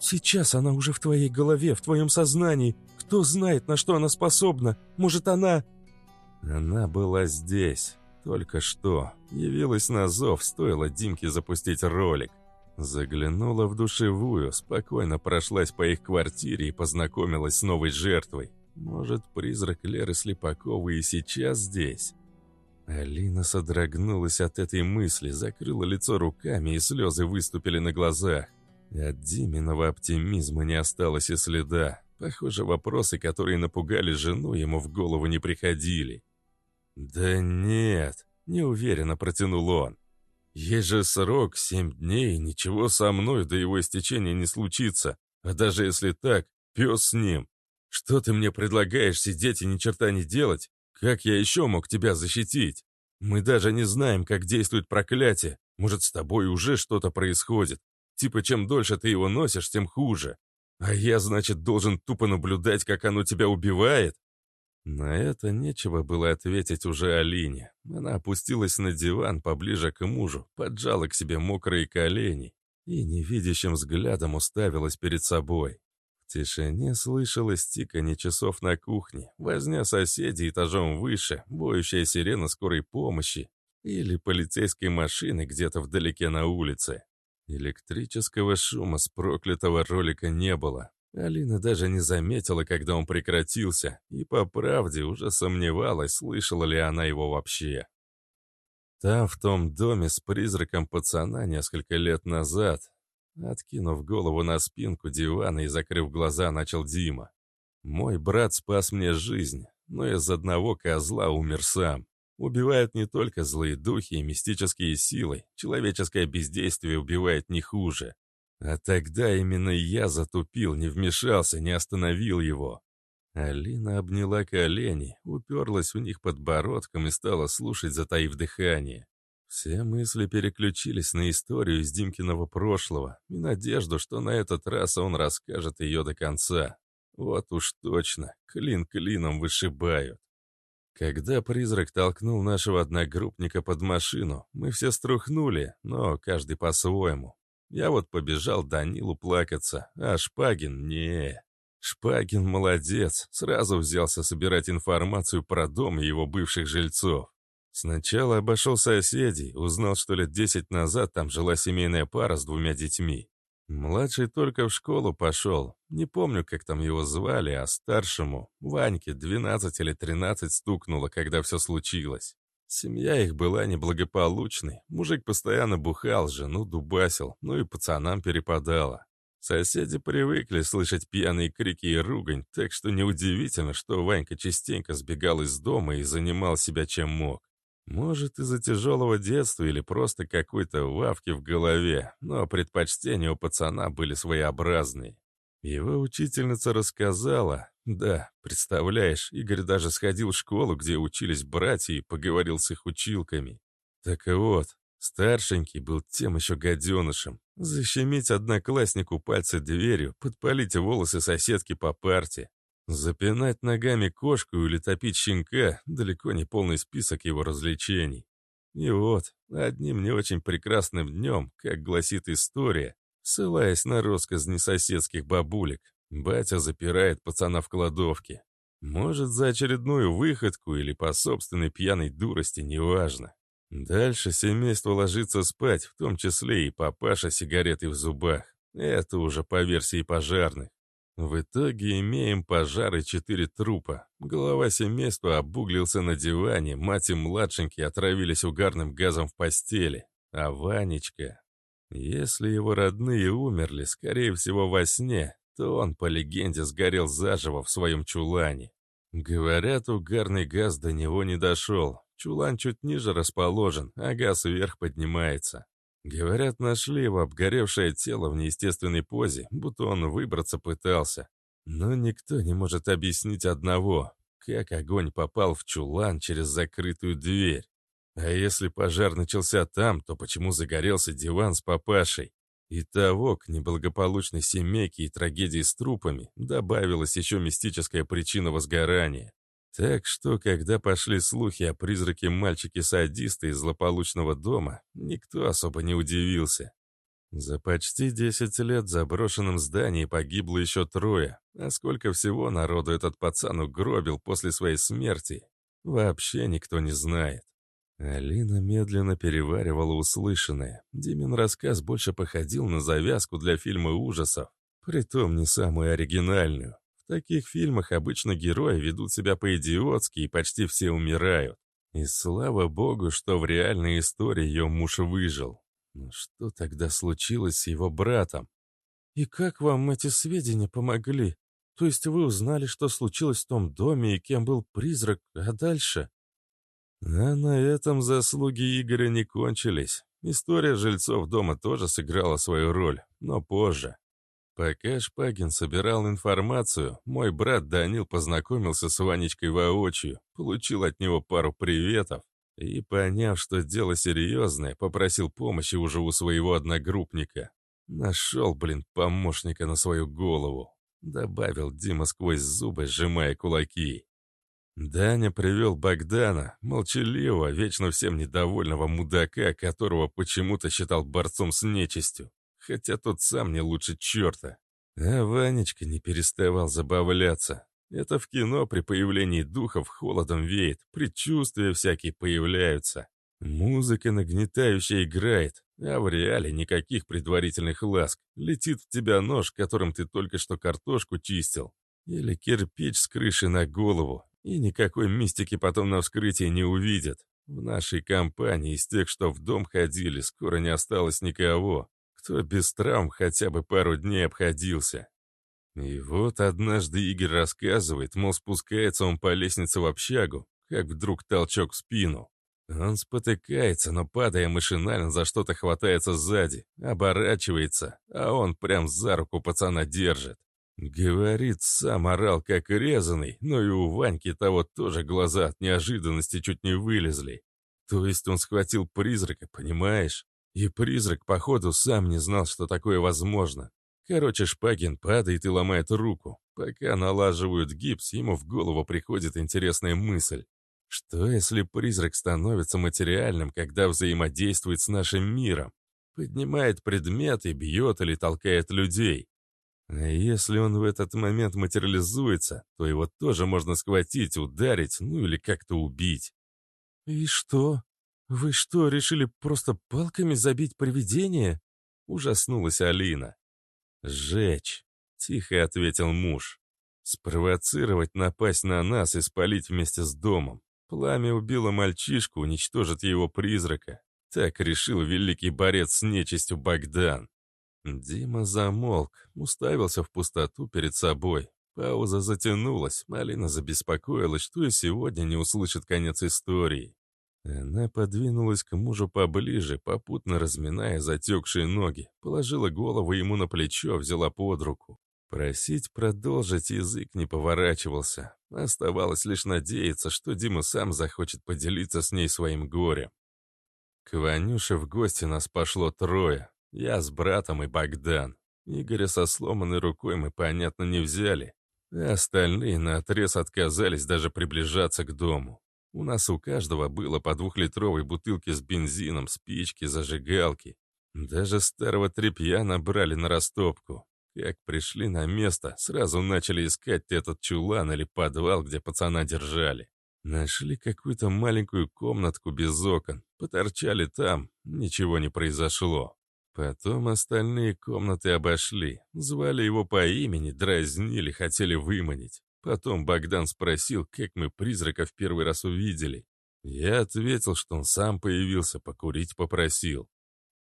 S3: Сейчас она уже в твоей голове, в твоем сознании. Кто знает, на что она способна? Может, она...»
S1: Она была здесь. Только что. Явилась на зов, стоило Димке запустить ролик. Заглянула в душевую, спокойно прошлась по их квартире и познакомилась с новой жертвой. Может, призрак Леры Слепаковой и сейчас здесь? Алина содрогнулась от этой мысли, закрыла лицо руками, и слезы выступили на глазах. От Диминого оптимизма не осталось и следа. Похоже, вопросы, которые напугали жену, ему в голову не приходили. «Да нет», — неуверенно протянул он. «Есть же срок, семь дней, ничего со мной до его истечения не случится. А даже если так, пес с ним. Что ты мне предлагаешь сидеть и ни черта не делать? Как я еще мог тебя защитить? Мы даже не знаем, как действует проклятие. Может, с тобой уже что-то происходит. Типа, чем дольше ты его носишь, тем хуже. А я, значит, должен тупо наблюдать, как оно тебя убивает? На это нечего было ответить уже Алине. Она опустилась на диван поближе к мужу, поджала к себе мокрые колени и невидящим взглядом уставилась перед собой. Тишине слышалось тиканье часов на кухне, возня соседей этажом выше, боющая сирена скорой помощи или полицейской машины где-то вдалеке на улице. Электрического шума с проклятого ролика не было. Алина даже не заметила, когда он прекратился, и по правде уже сомневалась, слышала ли она его вообще. Там, в том доме с призраком пацана несколько лет назад, откинув голову на спинку дивана и закрыв глаза, начал Дима. «Мой брат спас мне жизнь, но из одного козла умер сам. Убивают не только злые духи и мистические силы, человеческое бездействие убивает не хуже. А тогда именно я затупил, не вмешался, не остановил его. Алина обняла колени, уперлась в них подбородком и стала слушать, затаив дыхание. Все мысли переключились на историю из Димкиного прошлого и надежду, что на этот раз он расскажет ее до конца. Вот уж точно, клин клином вышибают. Когда призрак толкнул нашего одногруппника под машину, мы все струхнули, но каждый по-своему. Я вот побежал Данилу плакаться, а Шпагин — не. Шпагин молодец, сразу взялся собирать информацию про дом и его бывших жильцов. Сначала обошел соседей, узнал, что лет десять назад там жила семейная пара с двумя детьми. Младший только в школу пошел. Не помню, как там его звали, а старшему, Ваньке, 12 или 13 стукнуло, когда все случилось. Семья их была неблагополучной. Мужик постоянно бухал, жену дубасил, ну и пацанам перепадало. Соседи привыкли слышать пьяные крики и ругань, так что неудивительно, что Ванька частенько сбегал из дома и занимал себя чем мог. Может, из-за тяжелого детства или просто какой-то вавки в голове, но предпочтения у пацана были своеобразные. Его учительница рассказала, да, представляешь, Игорь даже сходил в школу, где учились братья, и поговорил с их училками. Так вот, старшенький был тем еще гаденышем. Защемить однокласснику пальцы дверью, подпалить волосы соседки по парте. Запинать ногами кошку или топить щенка — далеко не полный список его развлечений. И вот, одним не очень прекрасным днем, как гласит история, ссылаясь на россказни соседских бабулек, батя запирает пацана в кладовке. Может, за очередную выходку или по собственной пьяной дурости, неважно. Дальше семейство ложится спать, в том числе и папаша сигаретой в зубах. Это уже по версии пожарных. В итоге имеем пожар и четыре трупа. Глава семейства обуглился на диване, мать и младшенький отравились угарным газом в постели. А Ванечка... Если его родные умерли, скорее всего, во сне, то он, по легенде, сгорел заживо в своем чулане. Говорят, угарный газ до него не дошел. Чулан чуть ниже расположен, а газ вверх поднимается. Говорят, нашли его обгоревшее тело в неестественной позе, будто он выбраться пытался. Но никто не может объяснить одного, как огонь попал в чулан через закрытую дверь. А если пожар начался там, то почему загорелся диван с папашей? И того к неблагополучной семейке и трагедии с трупами добавилась еще мистическая причина возгорания. Так что, когда пошли слухи о призраке мальчики-садиста из злополучного дома, никто особо не удивился. За почти 10 лет в заброшенном здании погибло еще трое, а сколько всего народу этот пацан угробил после своей смерти, вообще никто не знает. Алина медленно переваривала услышанное. Димин рассказ больше походил на завязку для фильма ужасов, притом не самую оригинальную. В таких фильмах обычно герои ведут себя по-идиотски и почти все умирают. И слава богу, что в реальной истории ее муж выжил. Но что тогда случилось с его братом? «И как вам эти сведения помогли? То есть вы узнали, что случилось в том доме и кем был призрак, а дальше?» А на этом заслуги Игоря не кончились. История жильцов дома тоже сыграла свою роль, но позже. Пока Шпагин собирал информацию, мой брат Данил познакомился с Ванечкой воочию, получил от него пару приветов и, поняв, что дело серьезное, попросил помощи уже у своего одногруппника. Нашел, блин, помощника на свою голову. Добавил Дима сквозь зубы, сжимая кулаки. Даня привел Богдана, молчаливого, вечно всем недовольного мудака, которого почему-то считал борцом с нечистью, хотя тот сам не лучше черта. А Ванечка не переставал забавляться. Это в кино при появлении духов холодом веет, предчувствия всякие появляются. Музыка нагнетающая играет, а в реале никаких предварительных ласк. Летит в тебя нож, которым ты только что картошку чистил. Или кирпич с крыши на голову. И никакой мистики потом на вскрытии не увидят. В нашей компании из тех, что в дом ходили, скоро не осталось никого, кто без травм хотя бы пару дней обходился. И вот однажды Игорь рассказывает, мол, спускается он по лестнице в общагу, как вдруг толчок в спину. Он спотыкается, но падая машинально за что-то хватается сзади, оборачивается, а он прям за руку пацана держит. Говорит, сам орал как резанный, но и у Ваньки того тоже глаза от неожиданности чуть не вылезли. То есть он схватил призрака, понимаешь? И призрак, походу, сам не знал, что такое возможно. Короче, Шпагин падает и ломает руку. Пока налаживают гипс, ему в голову приходит интересная мысль. Что, если призрак становится материальным, когда взаимодействует с нашим миром? Поднимает предметы, бьет или толкает людей? А если он в этот момент материализуется, то его тоже можно схватить, ударить, ну или как-то убить.
S3: «И что? Вы что, решили просто палками забить привидение?»
S1: Ужаснулась Алина. «Сжечь», — тихо ответил муж. «Спровоцировать напасть на нас и спалить вместе с домом. Пламя убило мальчишку, уничтожит его призрака. Так решил великий борец с нечистью Богдан. Дима замолк, уставился в пустоту перед собой. Пауза затянулась, Алина забеспокоилась, что и сегодня не услышит конец истории. Она подвинулась к мужу поближе, попутно разминая затекшие ноги, положила голову ему на плечо, взяла под руку. Просить продолжить язык не поворачивался. Оставалось лишь надеяться, что Дима сам захочет поделиться с ней своим горем. К Ванюше в гости нас пошло трое. Я с братом и Богдан. Игоря со сломанной рукой мы, понятно, не взяли. А остальные наотрез отказались даже приближаться к дому. У нас у каждого было по двухлитровой бутылке с бензином, спички, зажигалки. Даже старого тряпья набрали на растопку. Как пришли на место, сразу начали искать этот чулан или подвал, где пацана держали. Нашли какую-то маленькую комнатку без окон, поторчали там, ничего не произошло. Потом остальные комнаты обошли, звали его по имени, дразнили, хотели выманить. Потом Богдан спросил, как мы призрака в первый раз увидели. Я ответил, что он сам появился, покурить попросил.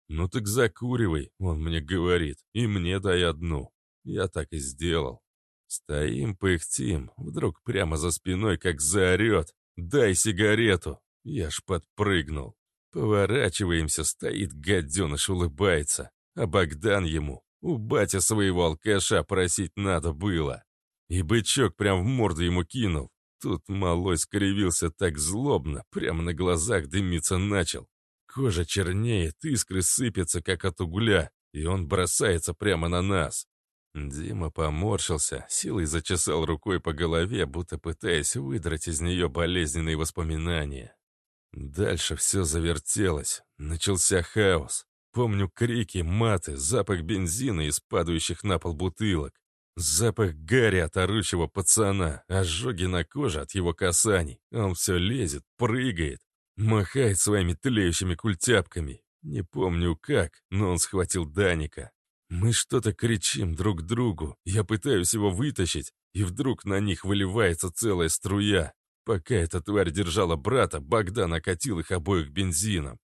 S1: «Ну так закуривай», — он мне говорит, — «и мне дай одну». Я так и сделал. Стоим, пыхтим, вдруг прямо за спиной как заорет. «Дай сигарету!» Я ж подпрыгнул. Поворачиваемся, стоит гаденыш, улыбается. А Богдан ему, у батя своего алкаша просить надо было. И бычок прям в морду ему кинул. Тут малой скривился так злобно, прямо на глазах дымиться начал. Кожа чернеет, искры сыпятся, как от угля, и он бросается прямо на нас. Дима поморщился, силой зачесал рукой по голове, будто пытаясь выдрать из нее болезненные воспоминания. Дальше все завертелось. Начался хаос. Помню крики, маты, запах бензина из падающих на пол бутылок. Запах гари от орущего пацана, ожоги на коже от его касаний. Он все лезет, прыгает, махает своими тлеющими культяпками. Не помню как, но он схватил Даника. Мы что-то кричим друг другу, я пытаюсь его вытащить, и вдруг на них выливается целая струя. Пока эта тварь держала брата, Богдан окатил их обоих бензином.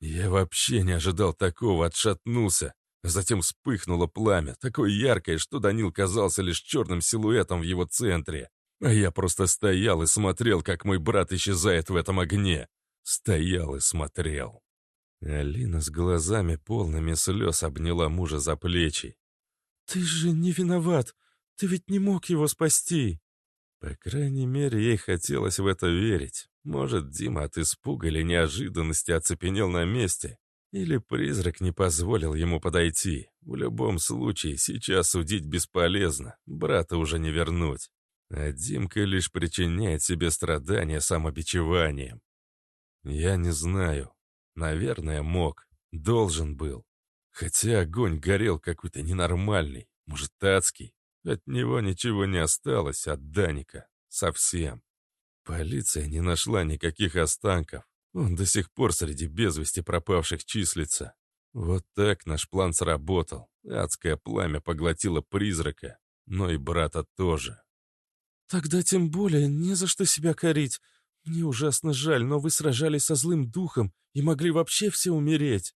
S1: Я вообще не ожидал такого, отшатнулся, Затем вспыхнуло пламя, такое яркое, что Данил казался лишь черным силуэтом в его центре. А я просто стоял и смотрел, как мой брат исчезает в этом огне. Стоял и смотрел. Алина с глазами полными слез обняла мужа за плечи.
S3: «Ты же не виноват! Ты ведь не мог его спасти!»
S1: По крайней мере, ей хотелось в это верить. Может, Дима от испуга или неожиданности оцепенел на месте, или призрак не позволил ему подойти. В любом случае, сейчас судить бесполезно, брата уже не вернуть. А Димка лишь причиняет себе страдания самобичеванием. Я не знаю. Наверное, мог. Должен был. Хотя огонь горел какой-то ненормальный, может, адский. От него ничего не осталось, от Даника. Совсем. Полиция не нашла никаких останков. Он до сих пор среди без вести пропавших числится. Вот так наш план сработал. Адское пламя поглотило призрака, но и брата тоже.
S3: «Тогда тем более не за что себя корить. Мне ужасно жаль, но вы сражались со злым духом и могли вообще все умереть».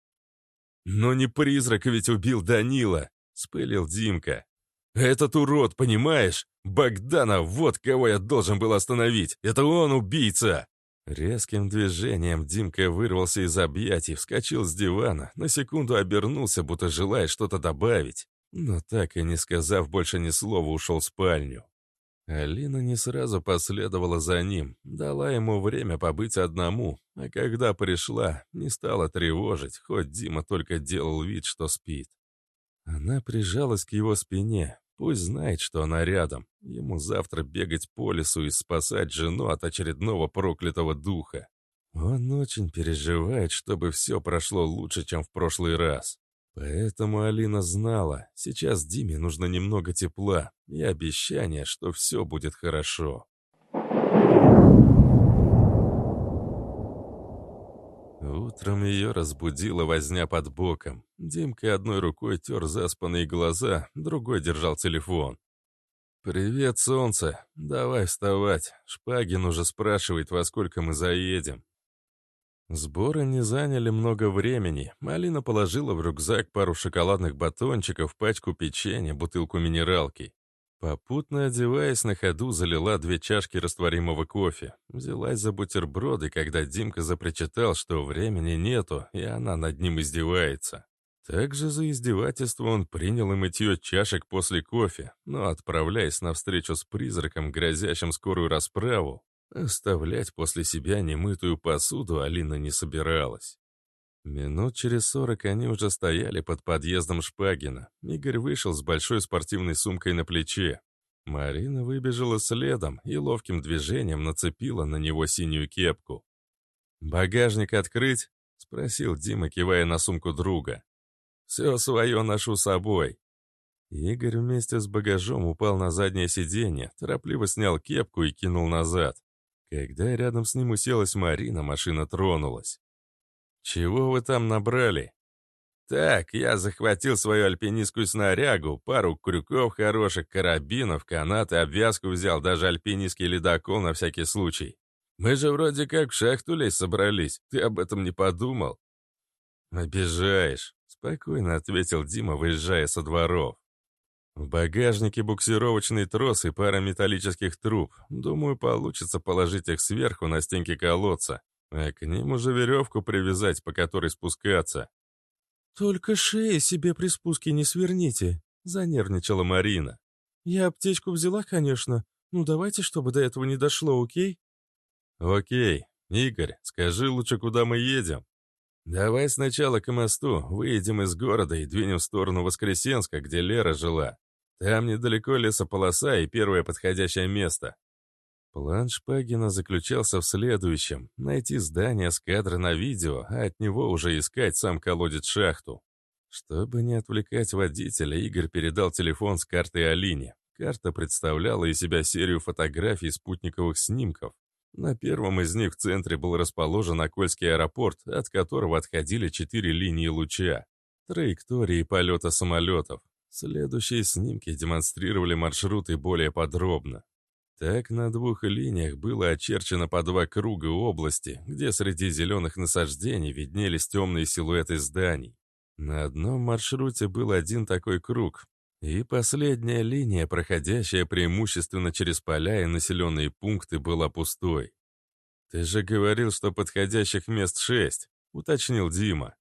S1: «Но не призрак ведь убил Данила!» — спылил Димка. «Этот урод, понимаешь? Богданов, вот кого я должен был остановить! Это он убийца!» Резким движением Димка вырвался из объятий, вскочил с дивана, на секунду обернулся, будто желая что-то добавить, но так и не сказав больше ни слова, ушел в спальню. Алина не сразу последовала за ним, дала ему время побыть одному, а когда пришла, не стала тревожить, хоть Дима только делал вид, что спит. Она прижалась к его спине, Пусть знает, что она рядом. Ему завтра бегать по лесу и спасать жену от очередного проклятого духа. Он очень переживает, чтобы все прошло лучше, чем в прошлый раз. Поэтому Алина знала, сейчас Диме нужно немного тепла и обещание, что все будет хорошо. Утром ее разбудила возня под боком. Димка одной рукой тер заспанные глаза, другой держал телефон. «Привет, солнце. Давай вставать. Шпагин уже спрашивает, во сколько мы заедем». Сборы не заняли много времени. Малина положила в рюкзак пару шоколадных батончиков, пачку печенья, бутылку минералки. Попутно одеваясь на ходу, залила две чашки растворимого кофе. Взялась за бутерброды, когда Димка запричитал, что времени нету, и она над ним издевается. Также за издевательство он принял и мытье чашек после кофе, но, отправляясь на встречу с призраком, грозящим скорую расправу, оставлять после себя немытую посуду Алина не собиралась. Минут через сорок они уже стояли под подъездом Шпагина. Игорь вышел с большой спортивной сумкой на плече. Марина выбежала следом и ловким движением нацепила на него синюю кепку. «Багажник открыть?» — спросил Дима, кивая на сумку друга. «Все свое ношу с собой». Игорь вместе с багажом упал на заднее сиденье, торопливо снял кепку и кинул назад. Когда рядом с ним уселась Марина, машина тронулась. «Чего вы там набрали?» «Так, я захватил свою альпинистскую снарягу, пару крюков хороших, карабинов, канаты, обвязку взял, даже альпинистский ледокол на всякий случай. Мы же вроде как в шахту лезть собрались, ты об этом не подумал?» «Обижаешь», — спокойно ответил Дима, выезжая со дворов. В багажнике буксировочный трос и пара металлических труб. Думаю, получится положить их сверху на стенки колодца а к ним уже веревку привязать, по которой спускаться.
S3: «Только шеи себе при спуске не сверните», — занервничала Марина. «Я аптечку взяла, конечно. Ну давайте, чтобы до этого не дошло, окей?»
S1: «Окей. Игорь, скажи лучше, куда мы едем?» «Давай сначала к мосту, выедем из города и двинем в сторону Воскресенска, где Лера жила. Там недалеко лесополоса и первое подходящее место. План Шпагина заключался в следующем — найти здание с кадра на видео, а от него уже искать сам колодец-шахту. Чтобы не отвлекать водителя, Игорь передал телефон с картой Алине. Карта представляла из себя серию фотографий спутниковых снимков. На первом из них в центре был расположен Окольский аэропорт, от которого отходили четыре линии луча. Траектории полета самолетов. Следующие снимки демонстрировали маршруты более подробно. Так на двух линиях было очерчено по два круга области, где среди зеленых насаждений виднелись темные силуэты зданий. На одном маршруте был один такой круг, и последняя линия, проходящая преимущественно через поля и населенные пункты, была пустой. «Ты же говорил, что подходящих мест шесть», — уточнил Дима.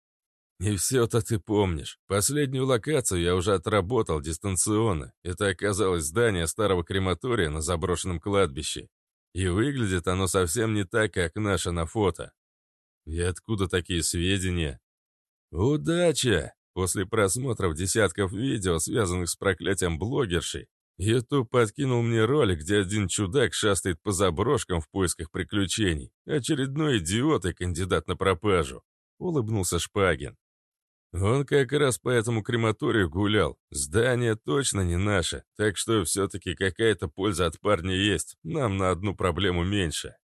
S1: «И все-то ты помнишь. Последнюю локацию я уже отработал дистанционно. Это оказалось здание старого крематория на заброшенном кладбище. И выглядит оно совсем не так, как наше на фото. И откуда такие сведения? Удача! После просмотров десятков видео, связанных с проклятием блогерши, Ютуб подкинул мне ролик, где один чудак шастает по заброшкам в поисках приключений. Очередной идиот и кандидат на пропажу. Улыбнулся Шпагин. Он как раз по этому крематорию гулял. Здание точно не наше, так что все-таки какая-то польза от парня есть. Нам на одну проблему меньше.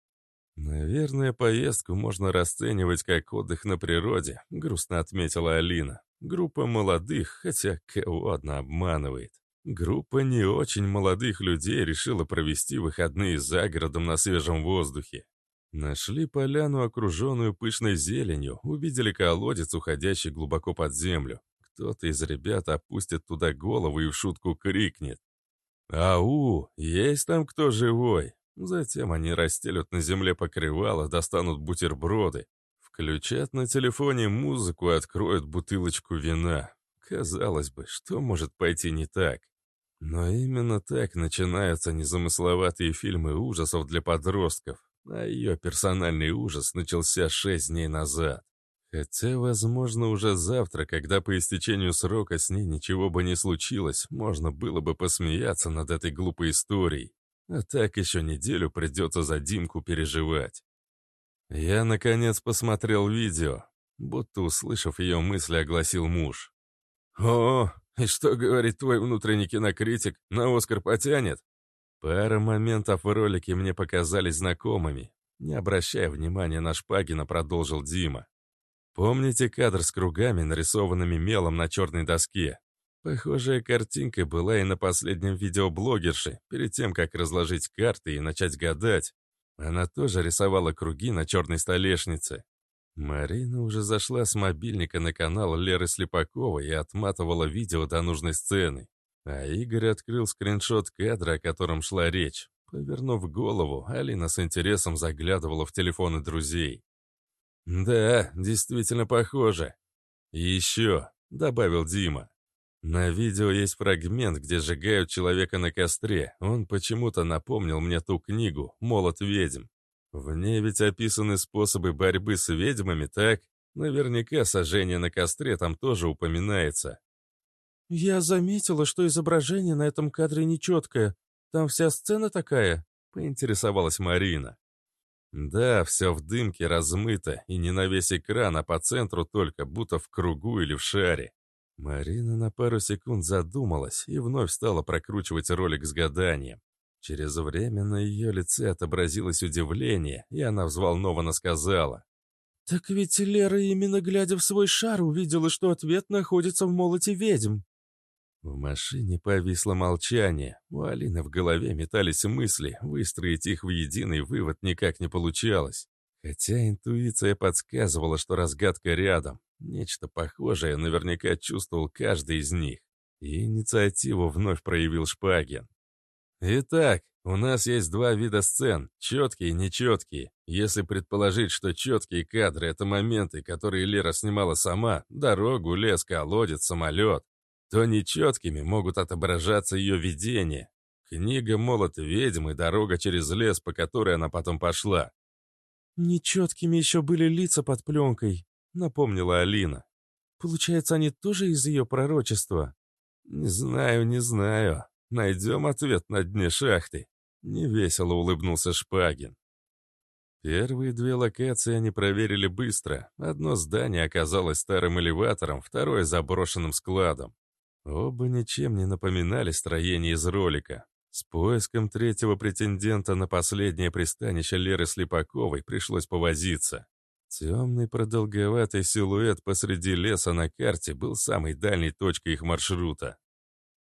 S1: Наверное, поездку можно расценивать как отдых на природе, грустно отметила Алина. Группа молодых, хотя кого одна обманывает. Группа не очень молодых людей решила провести выходные за городом на свежем воздухе. Нашли поляну, окруженную пышной зеленью, увидели колодец, уходящий глубоко под землю. Кто-то из ребят опустит туда голову и в шутку крикнет. «Ау! Есть там кто живой?» Затем они расстелют на земле покрывало, достанут бутерброды, включат на телефоне музыку и откроют бутылочку вина. Казалось бы, что может пойти не так? Но именно так начинаются незамысловатые фильмы ужасов для подростков, а ее персональный ужас начался шесть дней назад. Хотя, возможно, уже завтра, когда по истечению срока с ней ничего бы не случилось, можно было бы посмеяться над этой глупой историей. А так еще неделю придется за Димку переживать. Я, наконец, посмотрел видео. Будто, услышав ее мысли, огласил муж. «О, и что говорит твой внутренний кинокритик? На Оскар потянет? Пара моментов в ролике мне показались знакомыми. Не обращая внимания на Шпагина, продолжил Дима. Помните кадр с кругами, нарисованными мелом на черной доске? Похожая картинка была и на последнем видео блогерши, перед тем, как разложить карты и начать гадать. Она тоже рисовала круги на черной столешнице. Марина уже зашла с мобильника на канал Леры Слепаковой и отматывала видео до нужной сцены. А Игорь открыл скриншот кадра, о котором шла речь. Повернув голову, Алина с интересом заглядывала в телефоны друзей. «Да, действительно похоже. Еще», — добавил Дима. «На видео есть фрагмент, где сжигают человека на костре. Он почему-то напомнил мне ту книгу «Молот ведьм». В ней ведь описаны способы борьбы с ведьмами, так? Наверняка сожжение на костре там тоже упоминается.
S3: «Я заметила, что изображение на этом кадре нечеткое. Там вся сцена такая?» — поинтересовалась Марина. «Да, все в дымке размыто, и не на весь экран, а по центру только, будто в кругу или в шаре». Марина на пару секунд задумалась и вновь стала прокручивать ролик с гаданием. Через время на ее лице отобразилось удивление, и она взволнованно сказала. «Так ведь Лера, именно глядя в свой шар, увидела, что ответ находится в молоте ведьм». В машине повисло молчание. У Алины в голове метались мысли, выстроить их в единый вывод никак не получалось. Хотя интуиция подсказывала, что разгадка рядом. Нечто похожее наверняка чувствовал каждый из них. И инициативу вновь проявил Шпагин. Итак, у нас есть два вида сцен, четкие и нечеткие. Если предположить, что четкие кадры — это моменты, которые Лера снимала сама, дорогу, лес, колодец, самолет, то нечеткими могут отображаться ее видения. Книга «Молот ведьмы», дорога через лес, по которой она потом пошла. «Нечеткими еще были лица под пленкой», — напомнила Алина. «Получается, они тоже из ее пророчества?»
S1: «Не знаю, не знаю», Найдем ответ на дне шахты. Невесело улыбнулся Шпагин. Первые две локации они проверили быстро. Одно здание оказалось старым элеватором, второе — заброшенным складом. Оба ничем не напоминали строение из ролика. С поиском третьего претендента на последнее пристанище Леры Слепаковой пришлось повозиться. Темный продолговатый силуэт посреди леса на карте был самой дальней точкой их маршрута.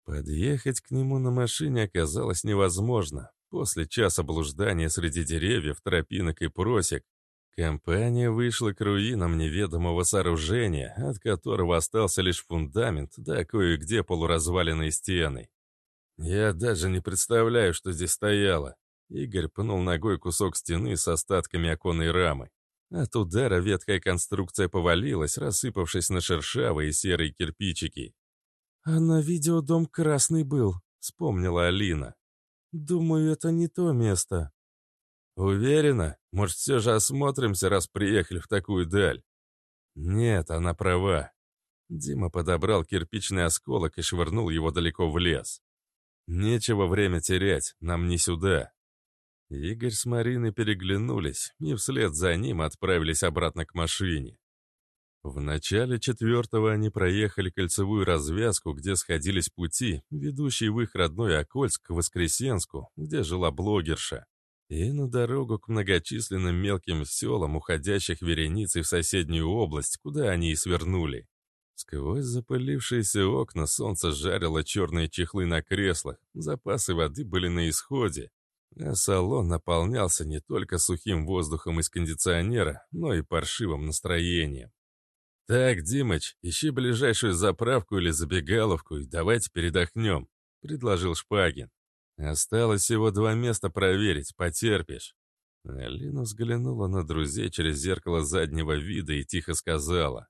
S1: Подъехать к нему на машине оказалось невозможно. После часа блуждания среди деревьев, тропинок и просек, компания вышла к руинам неведомого сооружения, от которого остался лишь фундамент, да кое-где полуразваленные стены. Я даже не представляю, что здесь стояло. Игорь пнул ногой кусок стены с остатками оконной рамы. От удара ветхая конструкция повалилась, рассыпавшись на шершавые серые кирпичики.
S3: «А на видео дом красный был», — вспомнила Алина. «Думаю, это не то место».
S1: «Уверена? Может, все же осмотримся, раз приехали в такую даль?» «Нет, она права». Дима подобрал кирпичный осколок и швырнул его далеко в лес. Нечего время терять, нам не сюда. Игорь с Мариной переглянулись и вслед за ним отправились обратно к машине. В начале четвертого они проехали кольцевую развязку, где сходились пути, ведущие в их родной Окольск к Воскресенску, где жила блогерша, и на дорогу к многочисленным мелким селам, уходящих вереницей в соседнюю область, куда они и свернули. Сквозь запылившиеся окна солнце жарило черные чехлы на креслах, запасы воды были на исходе, а салон наполнялся не только сухим воздухом из кондиционера, но и паршивым настроением. «Так, Димыч, ищи ближайшую заправку или забегаловку и давайте передохнем», — предложил Шпагин. «Осталось всего два места проверить, потерпишь». Алина взглянула на друзей через зеркало заднего вида и тихо сказала.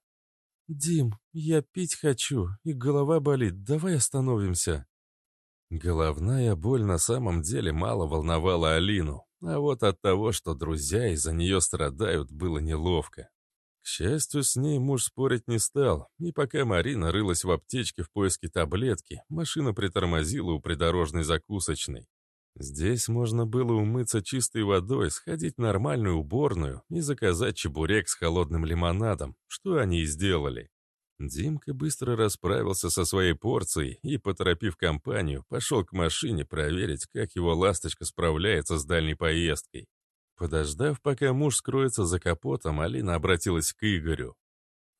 S3: «Дим, я пить хочу, и голова болит, давай остановимся».
S1: Головная боль на самом деле мало волновала Алину, а вот от того, что друзья из-за нее страдают, было неловко. Счастью, с ней муж спорить не стал, и пока Марина рылась в аптечке в поиске таблетки, машина притормозила у придорожной закусочной. Здесь можно было умыться чистой водой, сходить в нормальную уборную и заказать чебурек с холодным лимонадом, что они и сделали. Димка быстро расправился со своей порцией и, поторопив компанию, пошел к машине проверить, как его ласточка справляется с дальней поездкой. Подождав, пока муж скроется за капотом, Алина обратилась к Игорю.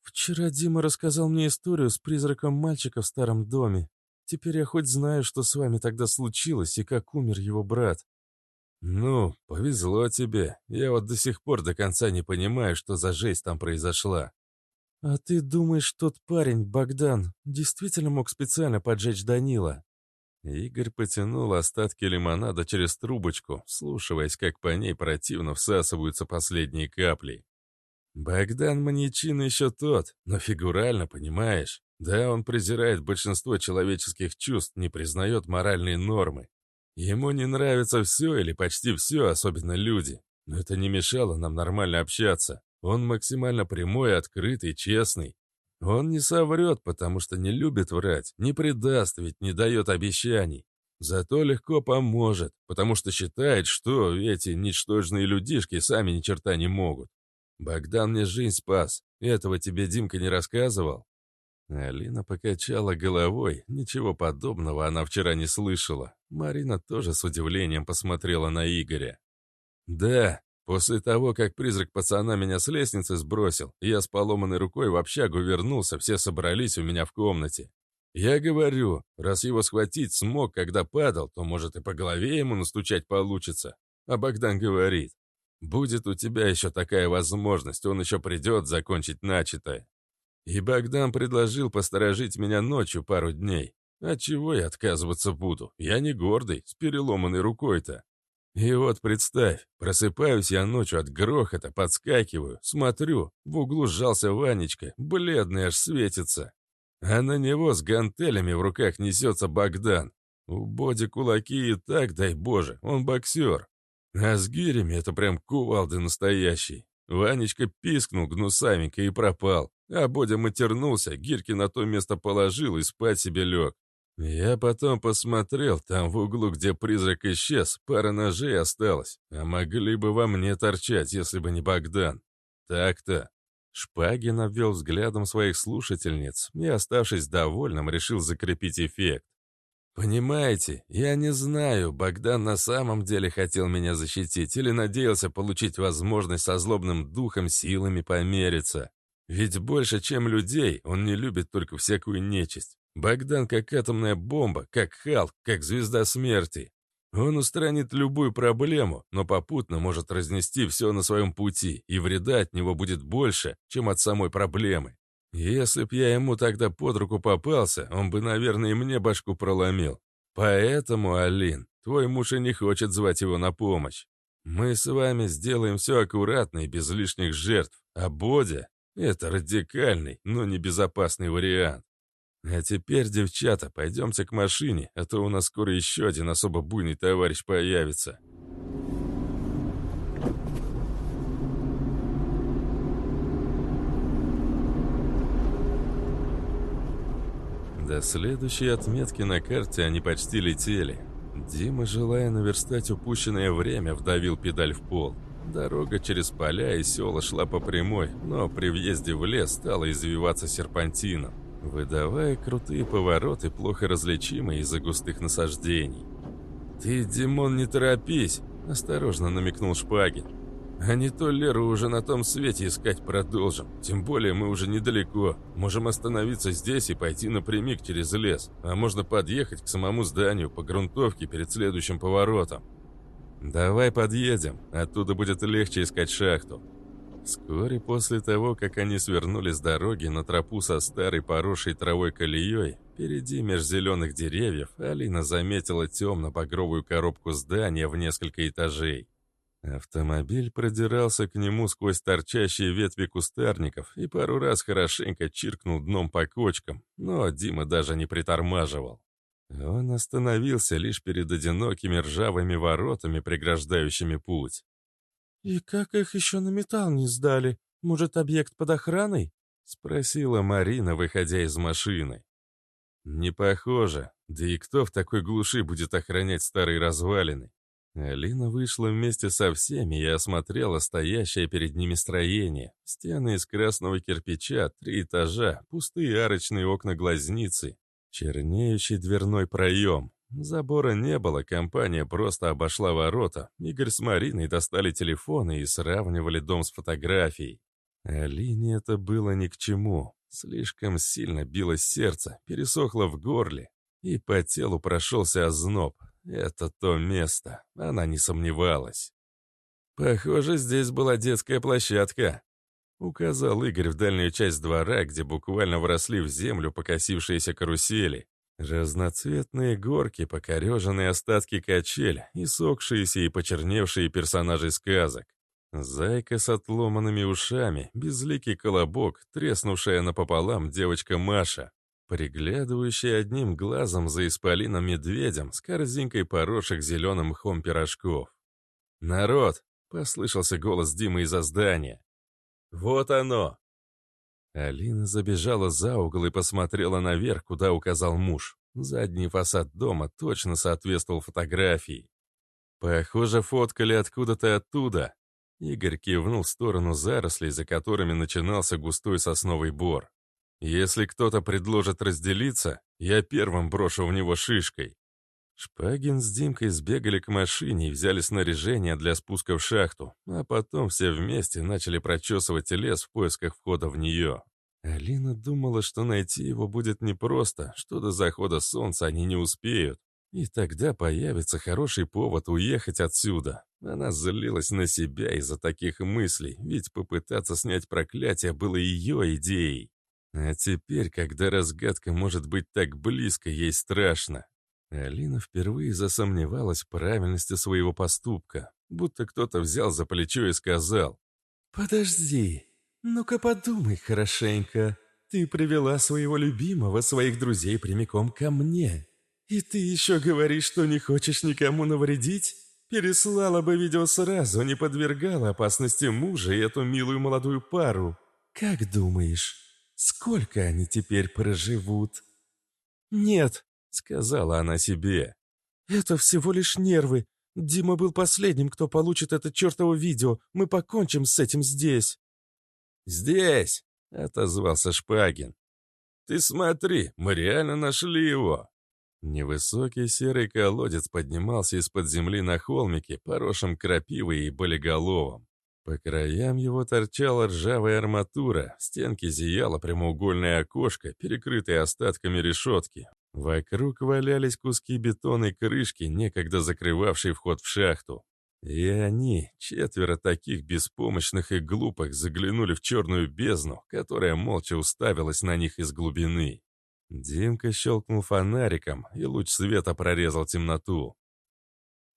S3: «Вчера Дима рассказал мне историю с призраком мальчика в старом доме. Теперь я хоть знаю, что с вами тогда случилось и как умер его брат».
S1: «Ну, повезло тебе. Я вот до сих пор до конца не понимаю, что за жесть там произошла.
S3: «А ты думаешь, тот парень, Богдан, действительно мог специально поджечь Данила?»
S1: Игорь потянул остатки лимонада через трубочку, слушаясь, как по ней противно всасываются последние капли. «Богдан Маньячин еще тот, но фигурально, понимаешь? Да, он презирает большинство человеческих чувств, не признает моральные нормы. Ему не нравится все или почти все, особенно люди. Но это не мешало нам нормально общаться. Он максимально прямой, открытый, честный. Он не соврет, потому что не любит врать, не предаст, ведь не дает обещаний. Зато легко поможет, потому что считает, что эти ничтожные людишки сами ни черта не могут. Богдан мне жизнь спас. Этого тебе Димка не рассказывал? Алина покачала головой. Ничего подобного она вчера не слышала. Марина тоже с удивлением посмотрела на Игоря. «Да, После того, как призрак пацана меня с лестницы сбросил, я с поломанной рукой в общагу вернулся, все собрались у меня в комнате. Я говорю, раз его схватить смог, когда падал, то, может, и по голове ему настучать получится. А Богдан говорит, будет у тебя еще такая возможность, он еще придет закончить начатое. И Богдан предложил посторожить меня ночью пару дней. От чего я отказываться буду? Я не гордый, с переломанной рукой-то. И вот представь, просыпаюсь я ночью от грохота, подскакиваю, смотрю, в углу сжался Ванечка, бледный аж светится. А на него с гантелями в руках несется Богдан. У Боди кулаки и так, дай боже, он боксер. А с гирями это прям кувалды настоящий. Ванечка пискнул гнусаменько и пропал. А Бодя матернулся, гирки на то место положил и спать себе лег. Я потом посмотрел, там в углу, где призрак исчез, пара ножей осталось, а могли бы во мне торчать, если бы не Богдан. Так-то. Шпагин обвел взглядом своих слушательниц и, оставшись довольным, решил закрепить эффект. «Понимаете, я не знаю, Богдан на самом деле хотел меня защитить или надеялся получить возможность со злобным духом силами помериться. Ведь больше, чем людей, он не любит только всякую нечисть. Богдан как атомная бомба, как Халк, как звезда смерти. Он устранит любую проблему, но попутно может разнести все на своем пути, и вреда от него будет больше, чем от самой проблемы. Если б я ему тогда под руку попался, он бы, наверное, и мне башку проломил. Поэтому, Алин, твой муж и не хочет звать его на помощь. Мы с вами сделаем все аккуратно и без лишних жертв, а Бодя — это радикальный, но небезопасный вариант. А теперь, девчата, пойдемте к машине, а то у нас скоро еще один особо буйный товарищ появится. До следующей отметки на карте они почти летели. Дима, желая наверстать упущенное время, вдавил педаль в пол. Дорога через поля и села шла по прямой, но при въезде в лес стала извиваться серпантином, выдавая крутые повороты, плохо различимые из-за густых насаждений. «Ты, Димон, не торопись!» – осторожно намекнул Шпагин. «А не то Леру уже на том свете искать продолжим. Тем более мы уже недалеко. Можем остановиться здесь и пойти напрямик через лес. А можно подъехать к самому зданию по грунтовке перед следующим поворотом. «Давай подъедем, оттуда будет легче искать шахту». Вскоре после того, как они свернули с дороги на тропу со старой поросшей травой колеей, впереди меж зеленых деревьев Алина заметила темно-багровую коробку здания в несколько этажей. Автомобиль продирался к нему сквозь торчащие ветви кустарников и пару раз хорошенько чиркнул дном по кочкам, но Дима даже не притормаживал. Он остановился лишь перед одинокими ржавыми воротами, преграждающими путь.
S3: «И как их еще на металл не сдали? Может, объект под охраной?» — спросила Марина, выходя из машины.
S1: «Не похоже. Да и кто в такой глуши будет охранять старые развалины?» Алина вышла вместе со всеми и осмотрела стоящее перед ними строение. Стены из красного кирпича, три этажа, пустые арочные окна глазницы, Чернеющий дверной проем. Забора не было, компания просто обошла ворота. Игорь с Мариной достали телефоны и сравнивали дом с фотографией. Алине это было ни к чему. Слишком сильно билось сердце, пересохло в горле, и по телу прошелся озноб. Это то место, она не сомневалась. Похоже, здесь была детская площадка. Указал Игорь в дальнюю часть двора, где буквально вросли в землю покосившиеся карусели. Разноцветные горки, покореженные остатки качель, и сохшиеся и почерневшие персонажи сказок. Зайка с отломанными ушами, безликий колобок, треснувшая напополам девочка Маша, приглядывающая одним глазом за исполином медведем с корзинкой поросших зеленым мхом пирожков. «Народ!» — послышался голос Димы из-за здания. «Вот оно!» Алина забежала за угол и посмотрела наверх, куда указал муж. Задний фасад дома точно соответствовал фотографии. «Похоже, фоткали откуда-то оттуда». Игорь кивнул в сторону зарослей, за которыми начинался густой сосновый бор. «Если кто-то предложит разделиться, я первым брошу в него шишкой». Шпагин с Димкой сбегали к машине и взяли снаряжение для спуска в шахту, а потом все вместе начали прочесывать лес в поисках входа в нее. Алина думала, что найти его будет непросто, что до захода солнца они не успеют, и тогда появится хороший повод уехать отсюда. Она злилась на себя из-за таких мыслей, ведь попытаться снять проклятие было ее идеей. А теперь, когда разгадка может быть так близко, ей страшно. Алина впервые засомневалась в правильности своего поступка, будто кто-то взял за плечо и сказал «Подожди, ну-ка подумай хорошенько. Ты привела своего любимого, своих друзей прямиком ко мне. И ты еще говоришь, что не хочешь никому навредить? Переслала бы видео сразу, не подвергала опасности мужа и эту милую молодую пару. Как думаешь, сколько они теперь проживут?» «Нет», — сказала она себе. «Это всего лишь нервы. Дима был последним, кто получит это чертово видео. Мы покончим с этим здесь». «Здесь!» — отозвался Шпагин. «Ты смотри, мы реально нашли его!» Невысокий серый колодец поднимался из-под земли на холмике, поросшем крапивой и болиголовом. По краям его торчала ржавая арматура, в стенке зияло прямоугольное окошко, перекрытое остатками решетки. Вокруг валялись куски бетона и крышки, некогда закрывавшие вход в шахту. И они, четверо таких беспомощных и глупых, заглянули в черную бездну, которая молча уставилась на них из глубины. Димка щелкнул фонариком, и луч света прорезал темноту.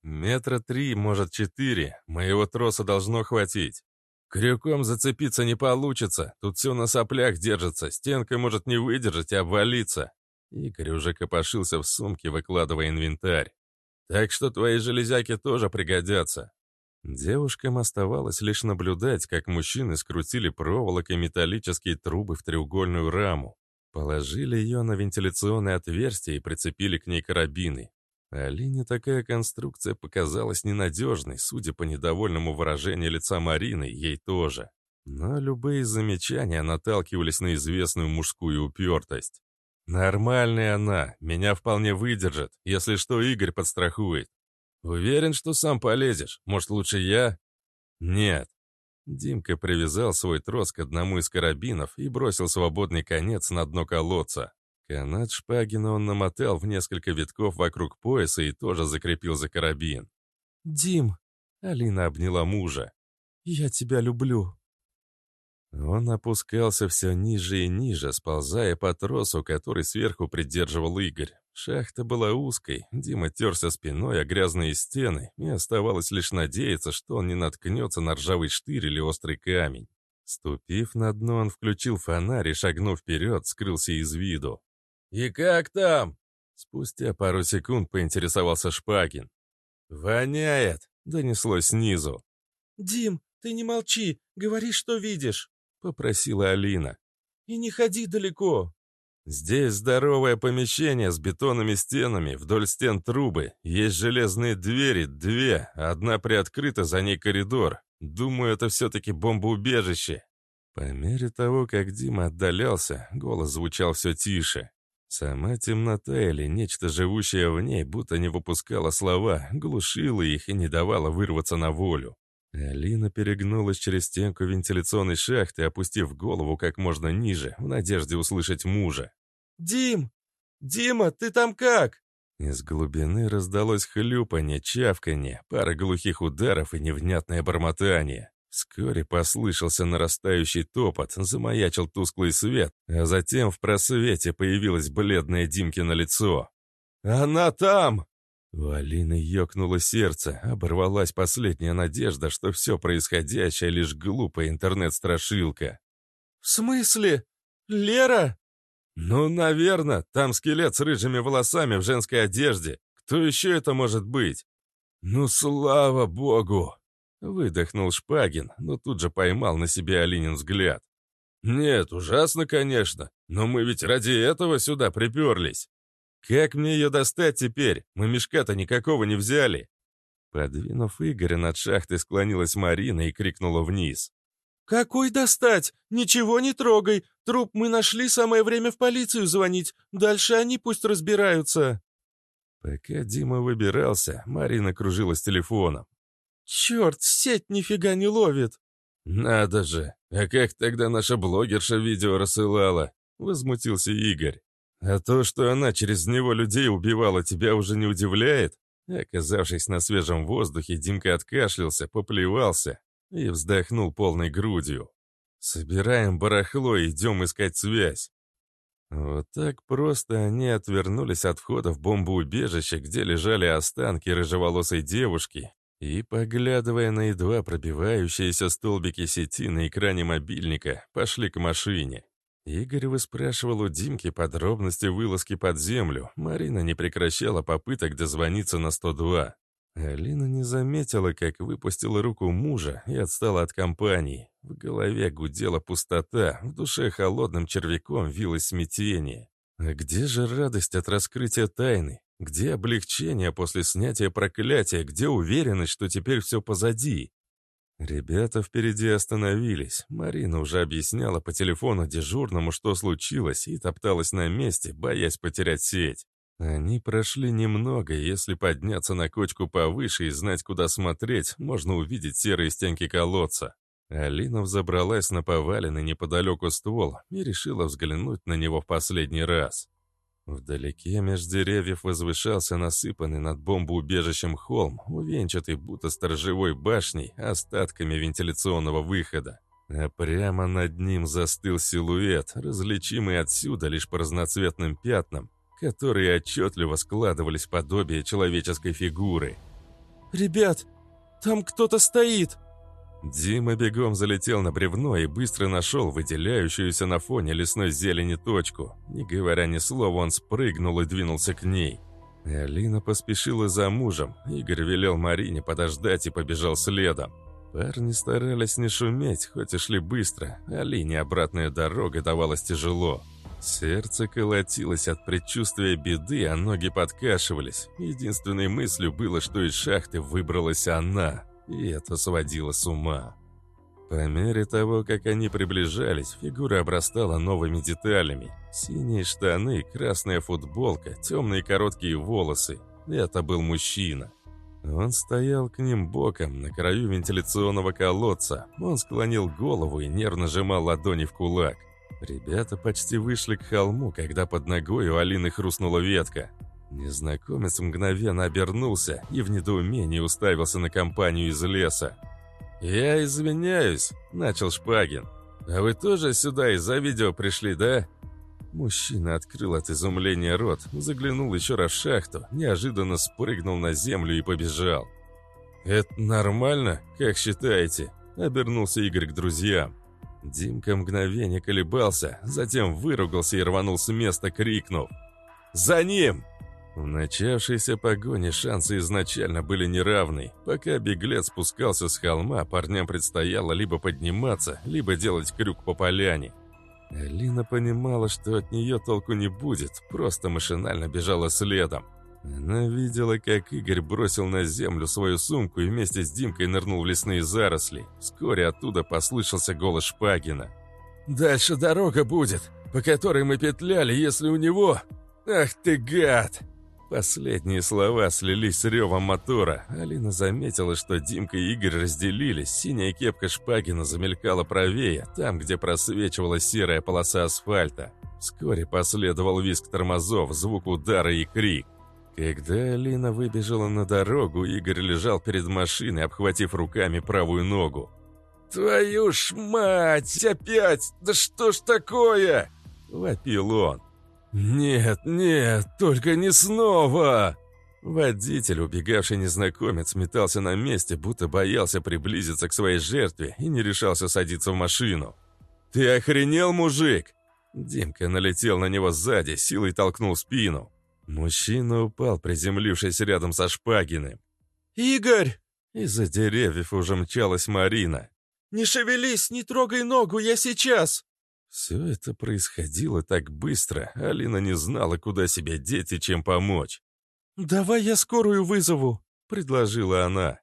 S1: «Метра три, может, четыре. Моего троса должно хватить. Крюком зацепиться не получится. Тут все на соплях держится. Стенка может не выдержать и обвалиться. Игорь уже копошился в сумке, выкладывая инвентарь. «Так что твои железяки тоже пригодятся». Девушкам оставалось лишь наблюдать, как мужчины скрутили проволокой металлические трубы в треугольную раму. Положили ее на вентиляционное отверстие и прицепили к ней карабины. Алине такая конструкция показалась ненадежной, судя по недовольному выражению лица Марины, ей тоже. Но любые замечания наталкивались на известную мужскую упертость. «Нормальная она, меня вполне выдержит, если что, Игорь подстрахует. Уверен, что сам полезешь, может, лучше я?» «Нет». Димка привязал свой трос к одному из карабинов и бросил свободный конец на дно колодца. Канат Шпагина он намотал в несколько витков вокруг пояса и тоже закрепил за карабин.
S3: «Дим!» — Алина обняла мужа. «Я тебя люблю!»
S1: Он опускался все ниже и ниже, сползая по тросу, который сверху придерживал Игорь. Шахта была узкой, Дима терся спиной о грязные стены, и оставалось лишь надеяться, что он не наткнется на ржавый штырь или острый камень. Ступив на дно, он включил фонарь и, шагнув вперед, скрылся из виду. «И как там?» Спустя пару секунд поинтересовался Шпагин. «Воняет!» — донеслось снизу.
S3: «Дим, ты не молчи, говори, что видишь!» — попросила Алина. «И не ходи далеко!»
S1: «Здесь здоровое помещение с бетонными стенами, вдоль стен трубы. Есть железные двери, две, одна приоткрыта, за ней коридор. Думаю, это все-таки бомбоубежище». По мере того, как Дима отдалялся, голос звучал все тише. Сама темнота или нечто живущее в ней будто не выпускала слова, глушила их и не давала вырваться на волю. Алина перегнулась через стенку вентиляционной шахты, опустив голову как можно ниже, в надежде услышать мужа.
S3: «Дим! Дима, ты там как?»
S1: Из глубины раздалось хлюпанье, чавканье, пара глухих ударов и невнятное бормотание. Вскоре послышался нарастающий топот, замаячил тусклый свет, а затем в просвете появилось бледное Димкино лицо. «Она там!» У Алины ёкнуло сердце, оборвалась последняя надежда, что все происходящее лишь глупая интернет-страшилка.
S3: «В смысле? Лера?»
S1: «Ну, наверное, там скелет с рыжими волосами в женской одежде. Кто еще это может быть?» «Ну, слава богу!» Выдохнул Шпагин, но тут же поймал на себе Алинин взгляд. «Нет, ужасно, конечно, но мы ведь ради этого сюда приперлись. Как мне ее достать теперь? Мы мешка-то никакого не взяли». Подвинув Игоря над шахтой, склонилась Марина и крикнула вниз.
S3: «Какой достать? Ничего не трогай. Труп мы нашли, самое время в полицию звонить. Дальше они пусть разбираются».
S1: Пока Дима выбирался, Марина кружилась телефоном.
S3: «Черт, сеть нифига не ловит!»
S1: «Надо же! А как тогда наша блогерша видео рассылала?» — возмутился Игорь. «А то, что она через него людей убивала, тебя уже не удивляет?» Оказавшись на свежем воздухе, Димка откашлялся, поплевался и вздохнул полной грудью. «Собираем барахло и идем искать связь». Вот так просто они отвернулись от входа в бомбоубежище, где лежали останки рыжеволосой девушки, и, поглядывая на едва пробивающиеся столбики сети на экране мобильника, пошли к машине. Игорь выспрашивал у Димки подробности вылазки под землю. Марина не прекращала попыток дозвониться на 102. Алина не заметила, как выпустила руку мужа и отстала от компании. В голове гудела пустота, в душе холодным червяком вилось смятение. А где же радость от раскрытия тайны? Где облегчение после снятия проклятия? Где уверенность, что теперь все позади? Ребята впереди остановились. Марина уже объясняла по телефону дежурному, что случилось, и топталась на месте, боясь потерять сеть. Они прошли немного, если подняться на кочку повыше и знать, куда смотреть, можно увидеть серые стенки колодца. Алина взобралась на поваленный неподалеку ствол и решила взглянуть на него в последний раз. Вдалеке меж деревьев возвышался насыпанный над бомбоубежищем холм, увенчатый будто сторожевой башней, остатками вентиляционного выхода. А прямо над ним застыл силуэт, различимый отсюда лишь по разноцветным пятнам, которые отчетливо складывались в подобие человеческой фигуры.
S3: «Ребят, там кто-то стоит!»
S1: Дима бегом залетел на бревно и быстро нашел выделяющуюся на фоне лесной зелени точку. Не говоря ни слова, он спрыгнул и двинулся к ней. Алина поспешила за мужем. Игорь велел Марине подождать и побежал следом. Парни старались не шуметь, хоть и шли быстро. Алине обратная дорога давалась тяжело. Сердце колотилось от предчувствия беды, а ноги подкашивались. Единственной мыслью было, что из шахты выбралась она, и это сводило с ума. По мере того, как они приближались, фигура обрастала новыми деталями. Синие штаны, красная футболка, темные короткие волосы. Это был мужчина. Он стоял к ним боком, на краю вентиляционного колодца. Он склонил голову и нервно сжимал ладони в кулак. Ребята почти вышли к холму, когда под ногой у Алины хрустнула ветка. Незнакомец мгновенно обернулся и в недоумении уставился на компанию из леса. «Я извиняюсь», — начал Шпагин. «А вы тоже сюда из-за видео пришли, да?» Мужчина открыл от изумления рот, заглянул еще раз в шахту, неожиданно спрыгнул на землю и побежал. «Это нормально, как считаете?» — обернулся Игорь к друзьям. Димка мгновение колебался, затем выругался и рванул с места, крикнув. «За ним!» В начавшейся погоне шансы изначально были неравны. Пока беглец спускался с холма, парням предстояло либо подниматься, либо делать крюк по поляне. Алина понимала, что от нее толку не будет, просто машинально бежала следом. Она видела, как Игорь бросил на землю свою сумку и вместе с Димкой нырнул в лесные заросли. Вскоре оттуда послышался голос Шпагина. «Дальше дорога будет, по которой мы петляли, если у него... Ах ты гад!» Последние слова слились с ревом мотора. Алина заметила, что Димка и Игорь разделились. Синяя кепка Шпагина замелькала правее, там, где просвечивала серая полоса асфальта. Вскоре последовал визг тормозов, звук удара и крик. Когда Алина выбежала на дорогу, Игорь лежал перед машиной, обхватив руками правую ногу. «Твою ж мать! Опять! Да что ж такое?» – вопил он. «Нет, нет, только не снова!» Водитель, убегавший незнакомец, метался на месте, будто боялся приблизиться к своей жертве и не решался садиться в машину. «Ты охренел, мужик?» Димка налетел на него сзади, силой толкнул спину. Мужчина упал, приземлившись рядом со Шпагиным. «Игорь!» Из-за деревьев уже мчалась Марина. «Не шевелись, не трогай ногу, я сейчас!» Все это происходило так быстро, Алина не знала, куда себя деть и чем помочь. «Давай я скорую вызову», — предложила она.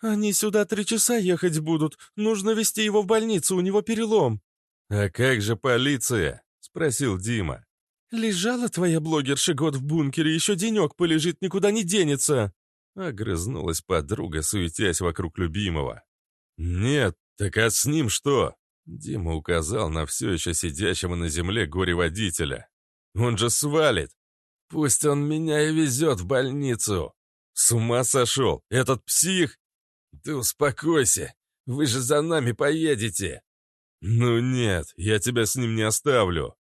S1: «Они сюда три часа ехать будут. Нужно везти его в больницу, у него перелом». «А как же полиция?» — спросил Дима. «Лежала твоя блогерша год в бункере, еще денек полежит, никуда не денется!» Огрызнулась подруга, суетясь вокруг любимого. «Нет, так а с ним что?» Дима указал на все еще сидящего на земле горе-водителя. «Он же свалит! Пусть он меня и везет в больницу! С ума сошел! Этот псих! Ты успокойся! Вы же за нами поедете!» «Ну нет, я тебя с ним не оставлю!»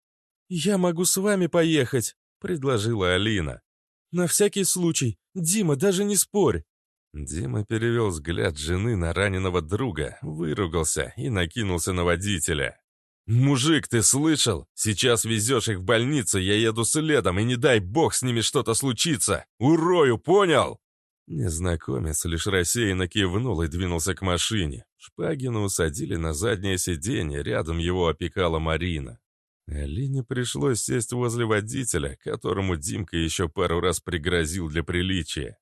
S1: «Я могу с вами поехать», — предложила Алина. «На всякий случай. Дима, даже не спорь». Дима перевел взгляд жены на раненого друга, выругался и накинулся на водителя. «Мужик, ты слышал? Сейчас везешь их в больницу, я еду следом, и не дай бог с ними что-то случится! Урою, понял?» Незнакомец лишь рассеянно кивнул и двинулся к машине. Шпагину усадили на заднее сиденье, рядом его опекала Марина. Алине пришлось сесть возле водителя, которому Димка еще пару раз пригрозил для приличия.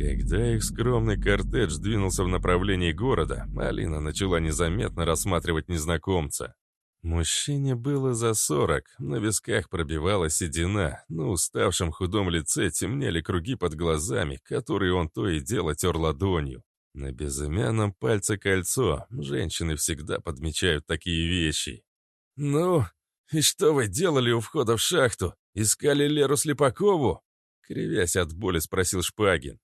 S1: Когда их скромный кортедж двинулся в направлении города, Алина начала незаметно рассматривать незнакомца. Мужчине было за сорок, на висках пробивалась седина, на уставшем худом лице темнели круги под глазами, которые он то и дело тер ладонью. На безымянном пальце кольцо. Женщины всегда подмечают такие вещи. «Ну, и что вы делали у входа в шахту? Искали Леру Слепакову?» Кривясь от боли, спросил Шпагин.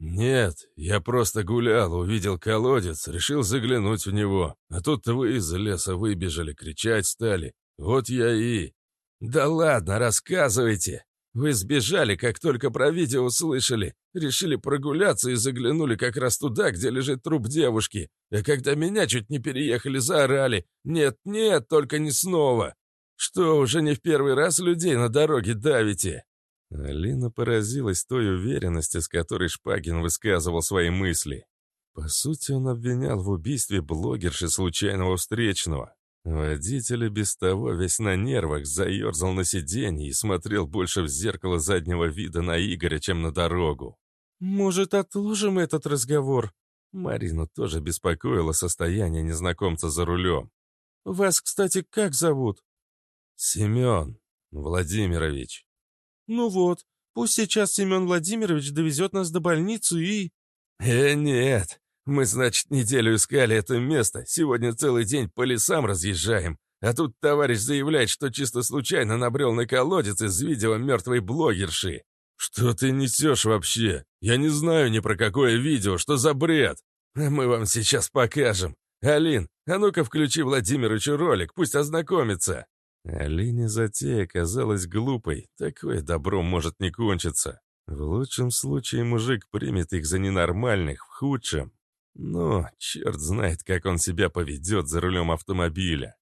S1: «Нет, я просто гулял, увидел колодец, решил заглянуть в него. А тут вы из леса выбежали, кричать стали. Вот я и...» «Да ладно, рассказывайте!» Вы сбежали, как только про видео услышали. Решили прогуляться и заглянули как раз туда, где лежит труп девушки. А когда меня чуть не переехали, заорали. Нет, нет, только не снова. Что, уже не в первый раз людей на дороге давите?» Алина поразилась той уверенности, с которой Шпагин высказывал свои мысли. По сути, он обвинял в убийстве блогерши случайного встречного. Водитель без того весь на нервах заерзал на сиденье и смотрел больше в зеркало заднего вида на Игоря, чем на дорогу.
S3: «Может, отложим этот разговор?»
S1: Марину тоже беспокоило состояние незнакомца за рулем.
S3: «Вас, кстати, как зовут?»
S1: «Семен Владимирович».
S3: «Ну вот, пусть сейчас Семен Владимирович довезет нас до больницы и...»
S1: «Э, нет, мы, значит, неделю искали это место, сегодня целый день по лесам разъезжаем, а тут товарищ заявляет, что чисто случайно набрел на колодец из видео мертвой блогерши. Что ты несешь вообще? Я не знаю ни про какое видео, что за бред? Мы вам сейчас покажем. Алин, а ну-ка включи Владимировичу ролик, пусть ознакомится. Алине затея казалась глупой, такое добро может не кончиться. В лучшем случае мужик примет их за ненормальных, в худшем. Но черт знает, как он себя поведет за рулем автомобиля.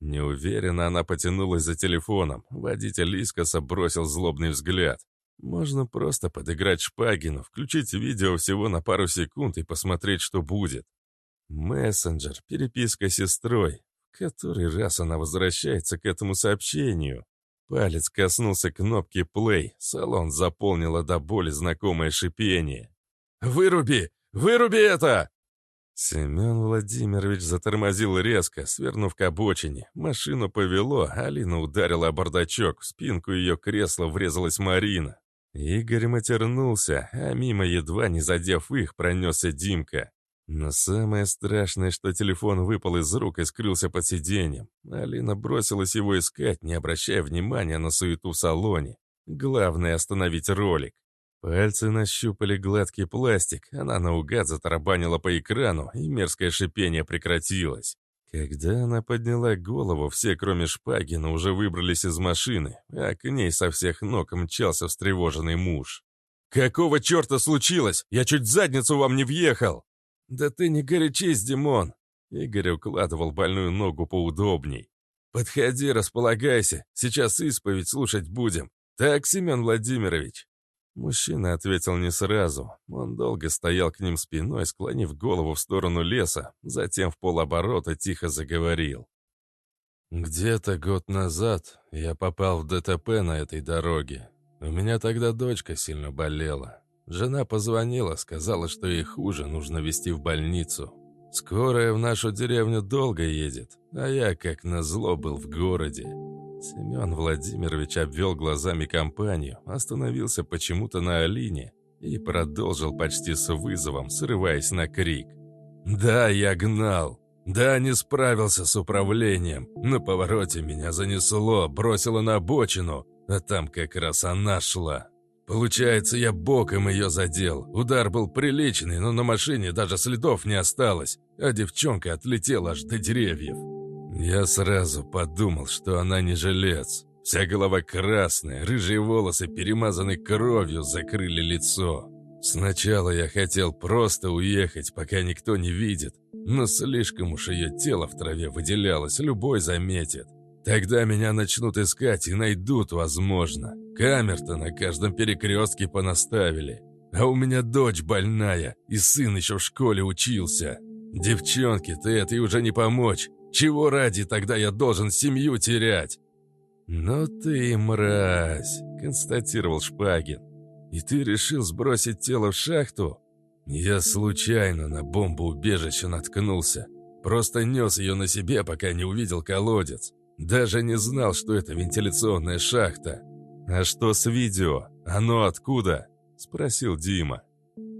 S1: Неуверенно она потянулась за телефоном. Водитель искоса бросил злобный взгляд. Можно просто подыграть Шпагину, включить видео всего на пару секунд и посмотреть, что будет. Мессенджер, переписка с сестрой. Который раз она возвращается к этому сообщению. Палец коснулся кнопки play. Салон заполнило до боли знакомое шипение. «Выруби! Выруби это!» Семен Владимирович затормозил резко, свернув к обочине. Машину повело, Алина ударила о бардачок, в спинку ее кресла врезалась Марина. Игорь матернулся, а мимо, едва не задев их, пронесся Димка. Но самое страшное, что телефон выпал из рук и скрылся под сиденьем. Алина бросилась его искать, не обращая внимания на суету в салоне. Главное — остановить ролик. Пальцы нащупали гладкий пластик, она наугад затарабанила по экрану, и мерзкое шипение прекратилось. Когда она подняла голову, все, кроме Шпагина, уже выбрались из машины, а к ней со всех ног мчался встревоженный муж. «Какого черта случилось? Я чуть задницу вам не въехал!» «Да ты не горячись, Димон!» Игорь укладывал больную ногу поудобней. «Подходи, располагайся, сейчас исповедь слушать будем. Так, Семен Владимирович?» Мужчина ответил не сразу. Он долго стоял к ним спиной, склонив голову в сторону леса, затем в полоборота тихо заговорил. «Где-то год назад я попал в ДТП на этой дороге. У меня тогда дочка сильно болела. Жена позвонила, сказала, что ей хуже, нужно везти в больницу. Скорая в нашу деревню долго едет, а я, как назло, был в городе. Семен Владимирович обвел глазами компанию, остановился почему-то на Алине и продолжил почти с вызовом, срываясь на крик. «Да, я гнал. Да, не справился с управлением. На повороте меня занесло, бросило на обочину, а там как раз она шла. Получается, я боком ее задел. Удар был приличный, но на машине даже следов не осталось, а девчонка отлетела аж до деревьев. Я сразу подумал, что она не жилец. Вся голова красная, рыжие волосы, перемазаны кровью, закрыли лицо. Сначала я хотел просто уехать, пока никто не видит, но слишком уж ее тело в траве выделялось, любой заметит. Тогда меня начнут искать и найдут, возможно. Камер-то на каждом перекрестке понаставили. А у меня дочь больная, и сын еще в школе учился. Девчонке-то этой уже не помочь. Чего ради тогда я должен семью терять?» «Ну ты мразь», — констатировал Шпагин. «И ты решил сбросить тело в шахту?» «Я случайно на бомбоубежище наткнулся. Просто нес ее на себе, пока не увидел колодец. Даже не знал, что это вентиляционная шахта». «А что с видео? Оно откуда?» — спросил Дима.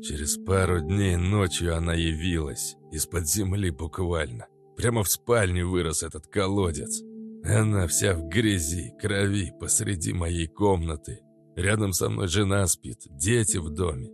S1: Через пару дней ночью она явилась, из-под земли буквально. Прямо в спальне вырос этот колодец. Она вся в грязи, крови, посреди моей комнаты. Рядом со мной жена спит, дети в доме.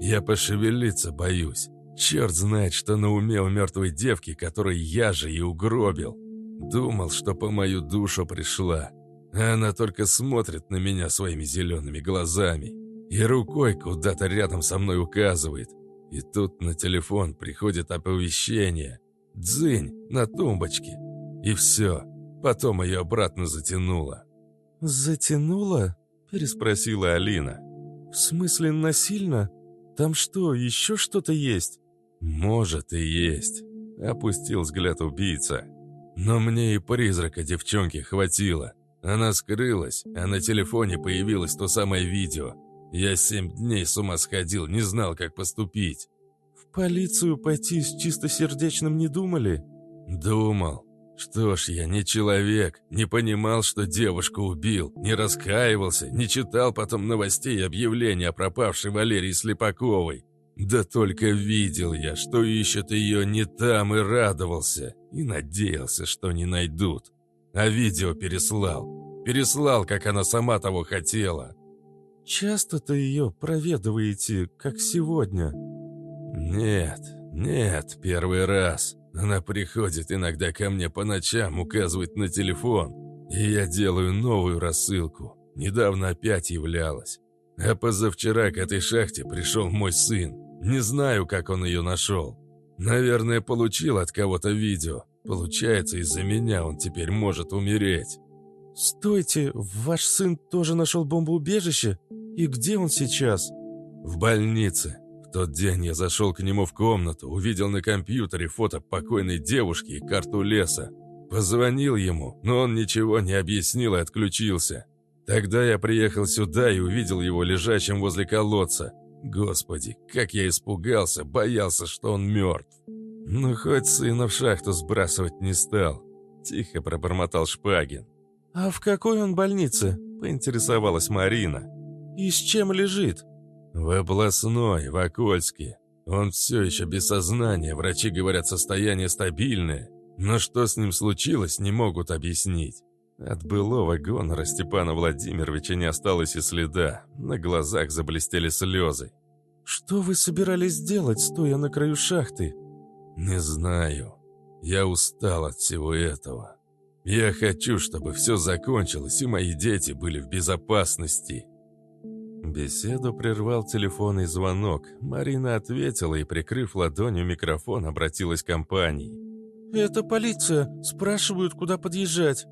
S1: Я пошевелиться боюсь. Черт знает, что на уме у мертвой девки, которой я же и угробил. Думал, что по мою душу пришла. А она только смотрит на меня своими зелеными глазами. И рукой куда-то рядом со мной указывает. И тут на телефон приходит оповещение. Дзынь на тумбочке. И все. Потом ее обратно затянуло.
S3: «Затянуло?» – переспросила Алина. «В смысле насильно? Там что, еще что-то есть?»
S1: Может и есть. Опустил взгляд убийца. Но мне и призрака девчонки хватило. Она скрылась, а на телефоне появилось то самое видео. Я семь дней с ума сходил, не знал, как поступить.
S3: В полицию пойти с чистосердечным не думали?
S1: Думал. Что ж, я не человек, не понимал, что девушку убил, не раскаивался, не читал потом новостей и объявления о пропавшей Валерии Слепаковой. Да только видел я, что ищет ее не там и радовался, и надеялся, что не найдут. А видео переслал. Переслал, как она сама того хотела.
S3: «Часто-то ее проведываете, как сегодня?»
S1: «Нет, нет, первый раз. Она приходит иногда ко мне по ночам, указывает на телефон, и я делаю новую рассылку. Недавно опять являлась. А позавчера к этой шахте пришел мой сын. Не знаю, как он ее нашел. Наверное, получил от кого-то видео. Получается, из-за меня он теперь может умереть.
S3: «Стойте, ваш сын тоже нашел бомбоубежище? И где он сейчас?»
S1: «В больнице тот день я зашел к нему в комнату, увидел на компьютере фото покойной девушки и карту леса. Позвонил ему, но он ничего не объяснил и отключился. Тогда я приехал сюда и увидел его лежащим возле колодца. Господи, как я испугался, боялся, что он мертв. Ну, хоть сына в шахту сбрасывать не стал. Тихо пробормотал Шпагин.
S3: «А в какой он больнице?» – поинтересовалась Марина. «И с чем лежит?»
S1: В областной, в Окольске. Он все еще без сознания, врачи говорят, состояние стабильное. Но что с ним случилось, не могут объяснить. От былого гонора Степана Владимировича не осталось и следа. На глазах заблестели слезы.
S3: «Что вы собирались делать, стоя на краю шахты?»
S1: «Не знаю. Я устал от всего этого. Я хочу, чтобы все закончилось, и мои дети были в безопасности». Беседу прервал телефонный звонок. Марина ответила и, прикрыв ладонью микрофон, обратилась к компании.
S3: «Это полиция. Спрашивают, куда подъезжать».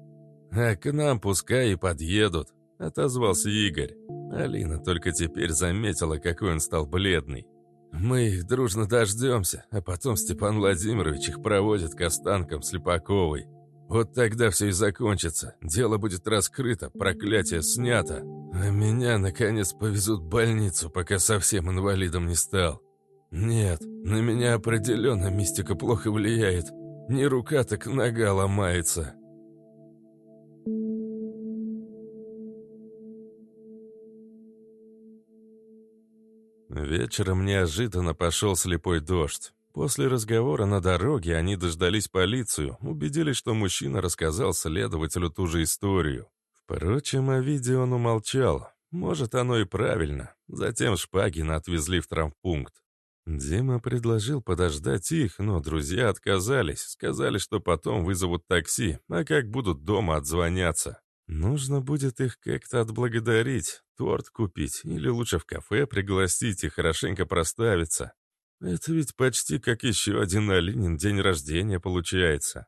S1: «А к нам пускай и подъедут», — отозвался Игорь. Алина только теперь заметила, какой он стал бледный. «Мы их дружно дождемся, а потом Степан Владимирович их проводит к останкам Слепаковой. Вот тогда все и закончится. Дело будет раскрыто, проклятие снято. А меня, наконец, повезут в больницу, пока совсем инвалидом не стал. Нет, на меня определенно мистика плохо влияет. Не рука, так нога ломается. Вечером неожиданно пошел слепой дождь. После разговора на дороге они дождались полицию, убедились, что мужчина рассказал следователю ту же историю. Впрочем, о видео он умолчал. Может, оно и правильно. Затем Шпагина отвезли в травмпункт. Дима предложил подождать их, но друзья отказались, сказали, что потом вызовут такси, а как будут дома отзвоняться. Нужно будет их как-то отблагодарить, торт купить или лучше в кафе пригласить и хорошенько проставиться. Это ведь почти как еще один Алинин день рождения получается.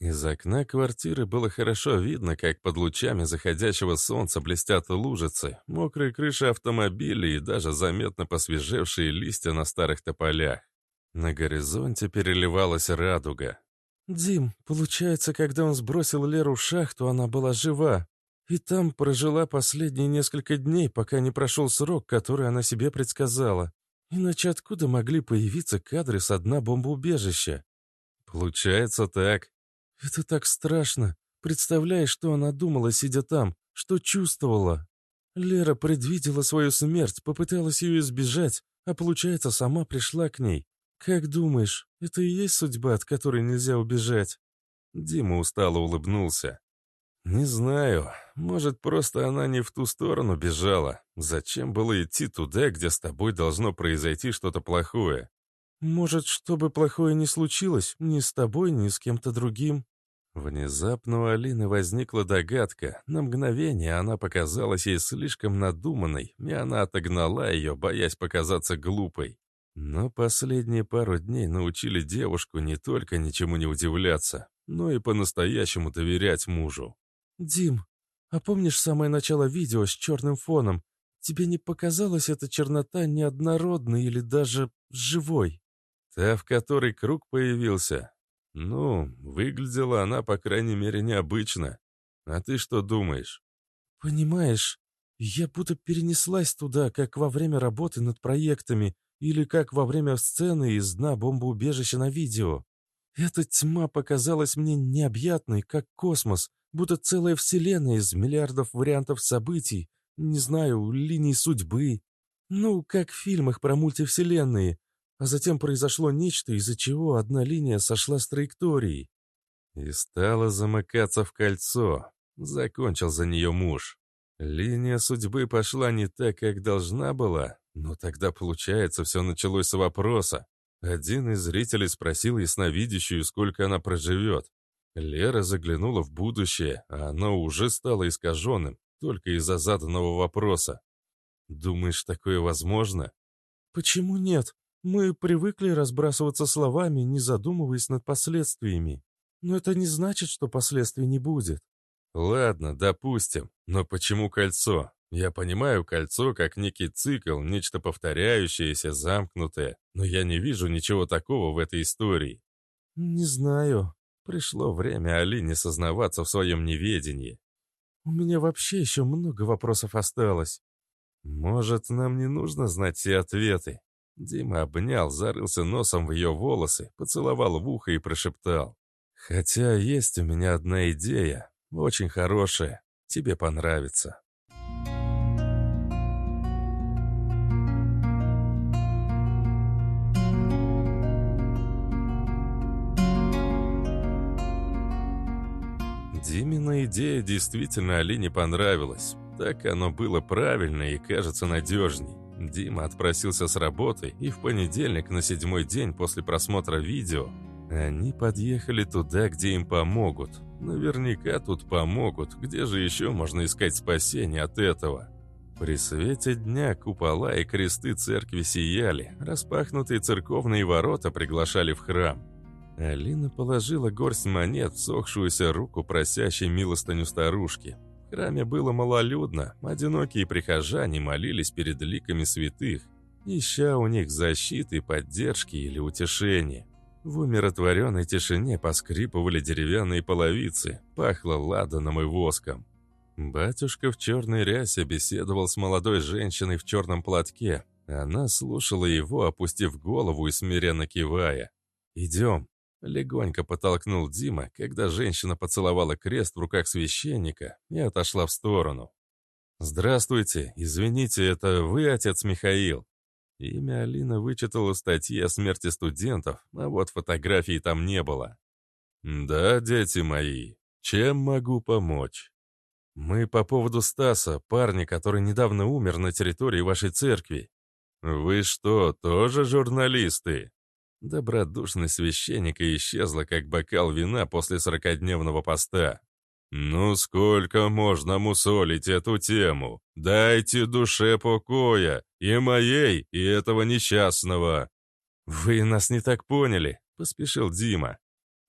S1: Из окна квартиры было хорошо видно, как под лучами заходящего солнца блестят лужицы, мокрые крыши автомобилей и даже заметно посвежевшие листья на старых тополях. На горизонте переливалась радуга.
S3: «Дим, получается, когда он сбросил Леру в шахту, она была жива. И там прожила последние несколько дней, пока не прошел срок, который она себе предсказала. Иначе откуда могли появиться кадры с дна бомбоубежища?
S1: Получается так.
S3: Это так страшно. Представляешь, что она думала, сидя там, что чувствовала. Лера предвидела свою смерть, попыталась ее избежать, а получается, сама пришла к ней. Как думаешь, это и есть судьба, от которой нельзя убежать?
S1: Дима устало улыбнулся. «Не знаю. Может, просто она не в ту сторону бежала. Зачем было идти туда, где с тобой должно произойти что-то плохое?»
S3: «Может, чтобы плохое не случилось ни с тобой, ни с кем-то другим?»
S1: Внезапно у Алины возникла догадка. На мгновение она показалась ей слишком надуманной, и она отогнала ее, боясь показаться глупой. Но последние пару дней научили девушку не только ничему не удивляться, но и по-настоящему доверять мужу.
S3: «Дим, а помнишь самое начало видео с черным фоном? Тебе не показалась эта чернота неоднородной или даже живой?»
S1: Та, в которой круг появился. Ну, выглядела она, по крайней мере, необычно. А ты что думаешь?
S3: Понимаешь, я будто перенеслась туда, как во время работы над проектами или как во время сцены из дна бомбоубежища на видео. Эта тьма показалась мне необъятной, как космос, будто целая вселенная из миллиардов вариантов событий, не знаю, линий судьбы. Ну, как в фильмах про мультивселенные. А затем произошло нечто, из-за чего одна линия сошла с траектории.
S1: И стала замыкаться в кольцо. Закончил за нее муж. Линия судьбы пошла не так, как должна была, но тогда, получается, все началось с вопроса. Один из зрителей спросил ясновидящую, сколько она проживет. Лера заглянула в будущее, а оно уже стало искаженным, только из-за заданного вопроса. Думаешь, такое возможно?
S3: Почему нет? Мы привыкли разбрасываться словами, не задумываясь над последствиями. Но это не значит, что последствий не будет.
S1: Ладно, допустим. Но почему кольцо? Я понимаю кольцо как некий цикл, нечто повторяющееся, замкнутое, но я не вижу ничего такого в этой истории.
S3: Не знаю.
S1: Пришло время Алине сознаваться в своем неведении.
S3: У меня вообще еще много вопросов осталось.
S1: Может, нам не нужно знать все ответы? Дима обнял, зарылся носом в ее волосы, поцеловал в ухо и прошептал. «Хотя есть у меня одна идея, очень хорошая, тебе понравится». Димина идея действительно Алине понравилась. Так оно было правильно и кажется надежней. Дима отпросился с работы, и в понедельник, на седьмой день после просмотра видео, они подъехали туда, где им помогут. Наверняка тут помогут, где же еще можно искать спасение от этого? При свете дня купола и кресты церкви сияли, распахнутые церковные ворота приглашали в храм. Алина положила горсть монет в сохшуюся руку просящей милостыню старушки. В храме было малолюдно, одинокие прихожане молились перед ликами святых, ища у них защиты, поддержки или утешения. В умиротворенной тишине поскрипывали деревянные половицы, пахло ладаном и воском. Батюшка в черной рясе беседовал с молодой женщиной в черном платке. Она слушала его, опустив голову и смиренно кивая. «Идем», Легонько подтолкнул Дима, когда женщина поцеловала крест в руках священника и отошла в сторону. «Здравствуйте, извините, это вы отец Михаил?» Имя Алина вычитала в статье о смерти студентов, а вот фотографий там не было. «Да, дети мои, чем могу помочь?» «Мы по поводу Стаса, парня, который недавно умер на территории вашей церкви». «Вы что, тоже журналисты?» Добродушность священника исчезла, как бокал вина после сорокадневного поста. «Ну сколько можно мусолить эту тему? Дайте душе покоя, и моей, и этого несчастного!» «Вы нас не так поняли», — поспешил Дима.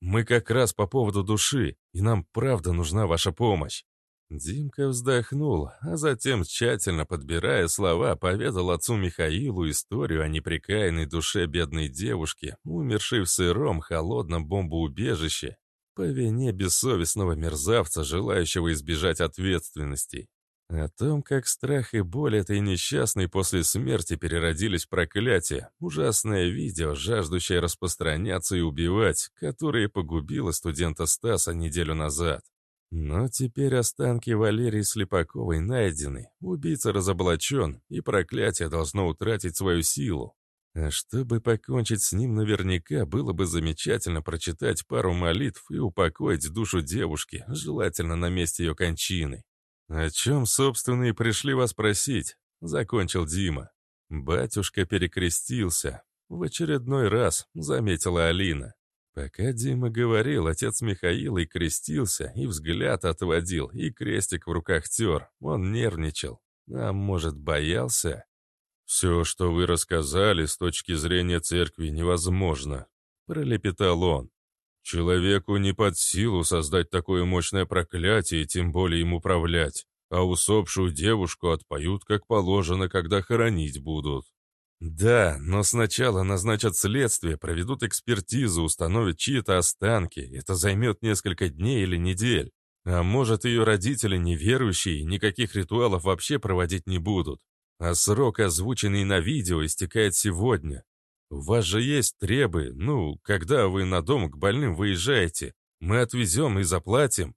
S1: «Мы как раз по поводу души, и нам правда нужна ваша помощь. Димка вздохнул, а затем, тщательно подбирая слова, поведал отцу Михаилу историю о непрекаянной душе бедной девушки, умершей в сыром, холодном бомбоубежище, по вине бессовестного мерзавца, желающего избежать ответственности. О том, как страх и боль этой несчастной после смерти переродились в проклятие, ужасное видео, жаждущее распространяться и убивать, которое погубило студента Стаса неделю назад. Но теперь останки Валерии Слепаковой найдены, убийца разоблачен, и проклятие должно утратить свою силу. А чтобы покончить с ним наверняка, было бы замечательно прочитать пару молитв и упокоить душу девушки, желательно на месте ее кончины. «О чем, собственно, и пришли вас просить?» — закончил Дима. Батюшка перекрестился. В очередной раз, заметила Алина. Пока Дима говорил, отец Михаила и крестился, и взгляд отводил, и крестик в руках тер. Он нервничал. А может, боялся? «Все, что вы рассказали, с точки зрения церкви, невозможно», — пролепетал он. «Человеку не под силу создать такое мощное проклятие тем более им управлять, а усопшую девушку отпоют как положено, когда хоронить будут». Да, но сначала назначат следствие, проведут экспертизу, установят чьи-то останки. Это займет несколько дней или недель. А может, ее родители неверующие никаких ритуалов вообще проводить не будут. А срок, озвученный на видео, истекает сегодня. У вас же есть требы, ну, когда вы на дом к больным выезжаете. Мы отвезем и заплатим.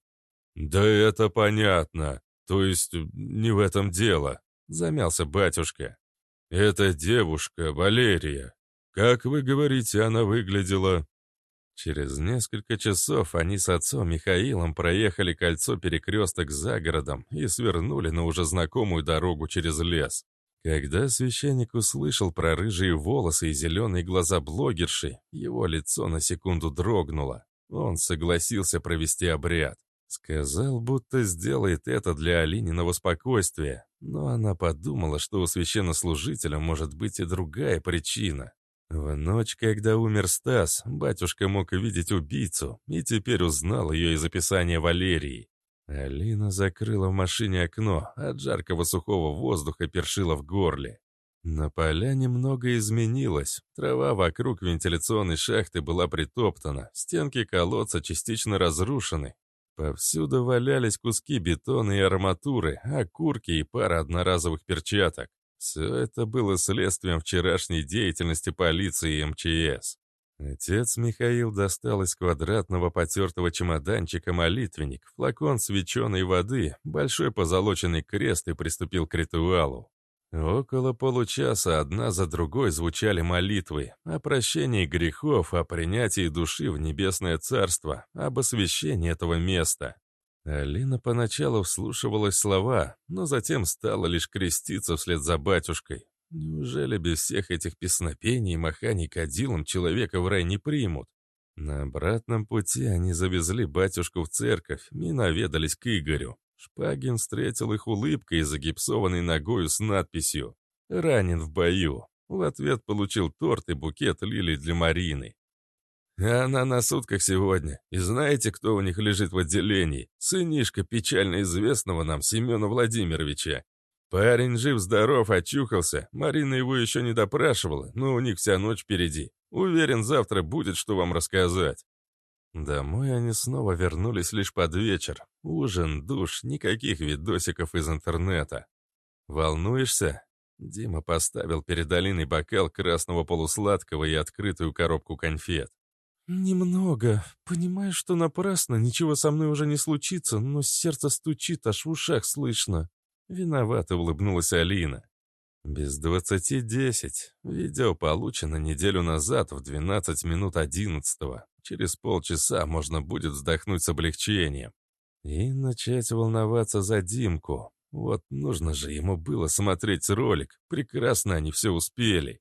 S1: Да это понятно. То есть не в этом дело, замялся батюшка. Это девушка, Валерия. Как вы говорите, она выглядела... Через несколько часов они с отцом Михаилом проехали кольцо перекресток за городом и свернули на уже знакомую дорогу через лес. Когда священник услышал про рыжие волосы и зеленые глаза блогерши, его лицо на секунду дрогнуло. Он согласился провести обряд. Сказал, будто сделает это для Алининого спокойствия, но она подумала, что у священнослужителя может быть и другая причина. В ночь, когда умер Стас, батюшка мог видеть убийцу и теперь узнал ее из описания Валерии. Алина закрыла в машине окно, от жаркого сухого воздуха першила в горле. На поляне много изменилось. Трава вокруг вентиляционной шахты была притоптана, стенки колодца частично разрушены. Повсюду валялись куски бетона и арматуры, окурки и пара одноразовых перчаток. Все это было следствием вчерашней деятельности полиции и МЧС. Отец Михаил достал из квадратного потертого чемоданчика молитвенник, флакон свеченой воды, большой позолоченный крест и приступил к ритуалу. Около получаса одна за другой звучали молитвы о прощении грехов, о принятии души в небесное царство, об освящении этого места. Алина поначалу вслушивалась слова, но затем стала лишь креститься вслед за батюшкой, Неужели без всех этих песнопений и маханий кадилом человека в рай не примут? На обратном пути они завезли батюшку в церковь и наведались к Игорю. Шпагин встретил их улыбкой загипсованной ногою с надписью «Ранен в бою». В ответ получил торт и букет лилий для Марины. Она на сутках сегодня. И знаете, кто у них лежит в отделении? Сынишка печально известного нам Семена Владимировича. Парень жив-здоров, очухался. Марина его еще не допрашивала, но у них вся ночь впереди. Уверен, завтра будет, что вам рассказать. Домой они снова вернулись лишь под вечер. Ужин, душ, никаких видосиков из интернета. «Волнуешься?» Дима поставил перед Алиной бокал красного полусладкого и открытую коробку конфет.
S3: «Немного. Понимаю, что напрасно, ничего со мной уже не случится, но сердце стучит, аж в ушах слышно.
S1: Виновато улыбнулась Алина. Без двадцати десять. Видео получено неделю назад в 12 минут одиннадцатого. Через полчаса можно будет вздохнуть с облегчением. И начать волноваться за Димку. Вот нужно же ему было смотреть ролик. Прекрасно они все успели.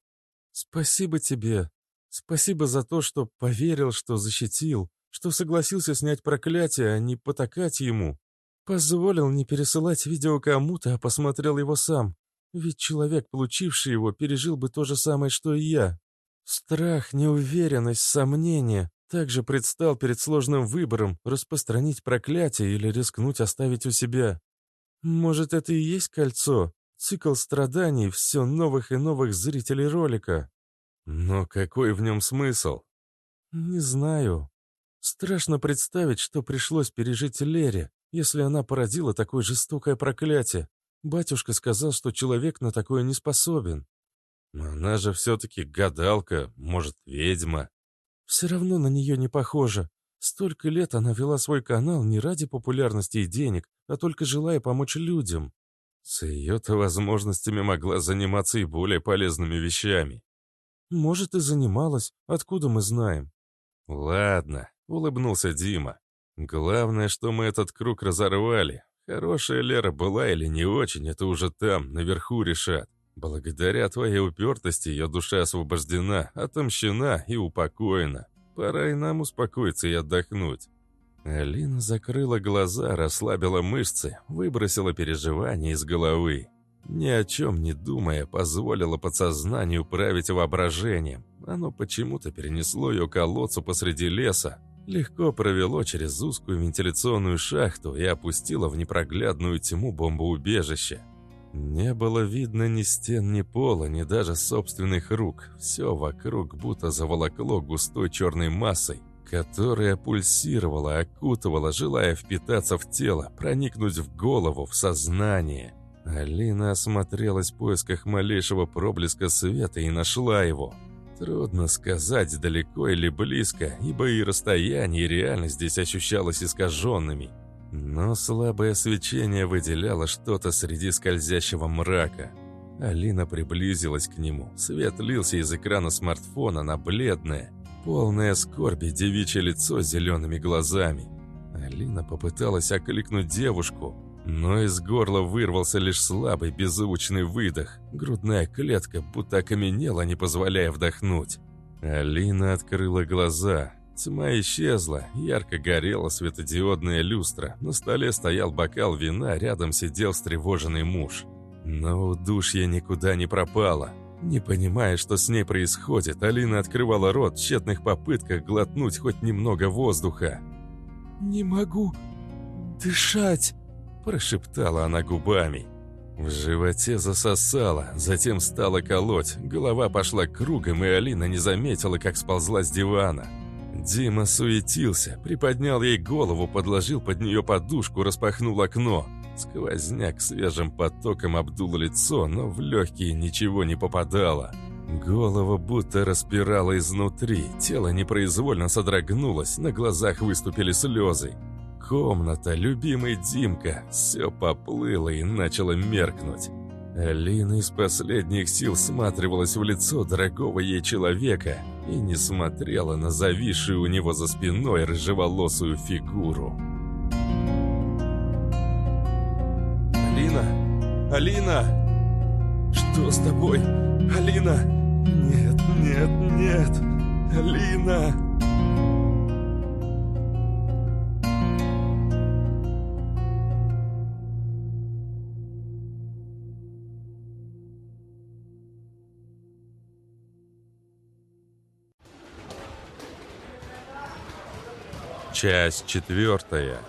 S3: Спасибо тебе. Спасибо за то, что поверил, что защитил, что согласился снять проклятие, а не потакать ему. Позволил не пересылать видео кому-то, а посмотрел его сам. Ведь человек, получивший его, пережил бы то же самое, что и я. Страх, неуверенность, сомнение также предстал перед сложным выбором распространить проклятие или рискнуть оставить у себя. Может, это и есть кольцо? Цикл страданий, все новых и новых зрителей ролика.
S1: Но какой в нем смысл?
S3: Не знаю. Страшно представить, что пришлось пережить Лере, если она породила такое жестокое проклятие. Батюшка сказал, что человек на такое не способен.
S1: Она же все-таки гадалка, может, ведьма.
S3: Все равно на нее не похоже. Столько лет она вела свой канал не ради популярности и денег, а только желая помочь людям.
S1: С ее-то возможностями могла заниматься и более полезными вещами.
S3: Может, и занималась. Откуда мы знаем?
S1: Ладно, улыбнулся Дима. Главное, что мы этот круг разорвали. Хорошая Лера была или не очень, это уже там, наверху решат. Благодаря твоей упертости ее душа освобождена, отомщена и упокоена. Пора и нам успокоиться и отдохнуть. Алина закрыла глаза, расслабила мышцы, выбросила переживания из головы. Ни о чем не думая, позволила подсознанию править воображением. Оно почему-то перенесло ее колодцу посреди леса, легко провело через узкую вентиляционную шахту и опустило в непроглядную тьму бомбоубежище. Не было видно ни стен, ни пола, ни даже собственных рук. Все вокруг будто заволокло густой черной массой, которая пульсировала, окутывала, желая впитаться в тело, проникнуть в голову, в сознание. Алина осмотрелась в поисках малейшего проблеска света и нашла его. Трудно сказать, далеко или близко, ибо и расстояние, и реальность здесь ощущалось искаженными. Но слабое свечение выделяло что-то среди скользящего мрака. Алина приблизилась к нему. Свет лился из экрана смартфона на бледное, полное скорби девичье лицо с зелеными глазами. Алина попыталась окликнуть девушку, но из горла вырвался лишь слабый беззвучный выдох. Грудная клетка будто окаменела, не позволяя вдохнуть. Алина открыла глаза. Тьма исчезла, ярко горела светодиодная люстра. На столе стоял бокал вина, рядом сидел встревоженный муж. Но удушье никуда не пропало. Не понимая, что с ней происходит, Алина открывала рот в тщетных попытках глотнуть хоть немного воздуха.
S3: «Не могу дышать!»
S1: Прошептала она губами. В животе засосало, затем стало колоть, голова пошла кругом, и Алина не заметила, как сползла с дивана. Дима суетился, приподнял ей голову, подложил под нее подушку, распахнул окно. Сквозняк свежим потоком обдул лицо, но в легкие ничего не попадало. Голова будто распирала изнутри, тело непроизвольно содрогнулось, на глазах выступили слезы. Комната, любимый Димка, все поплыло и начало меркнуть. Алина из последних сил сматривалась в лицо дорогого ей человека и не смотрела на зависшую у него за спиной рыжеволосую фигуру.
S3: «Алина! Алина! Что с тобой? Алина! Нет, нет, нет! Алина!»
S1: Часть четвертая.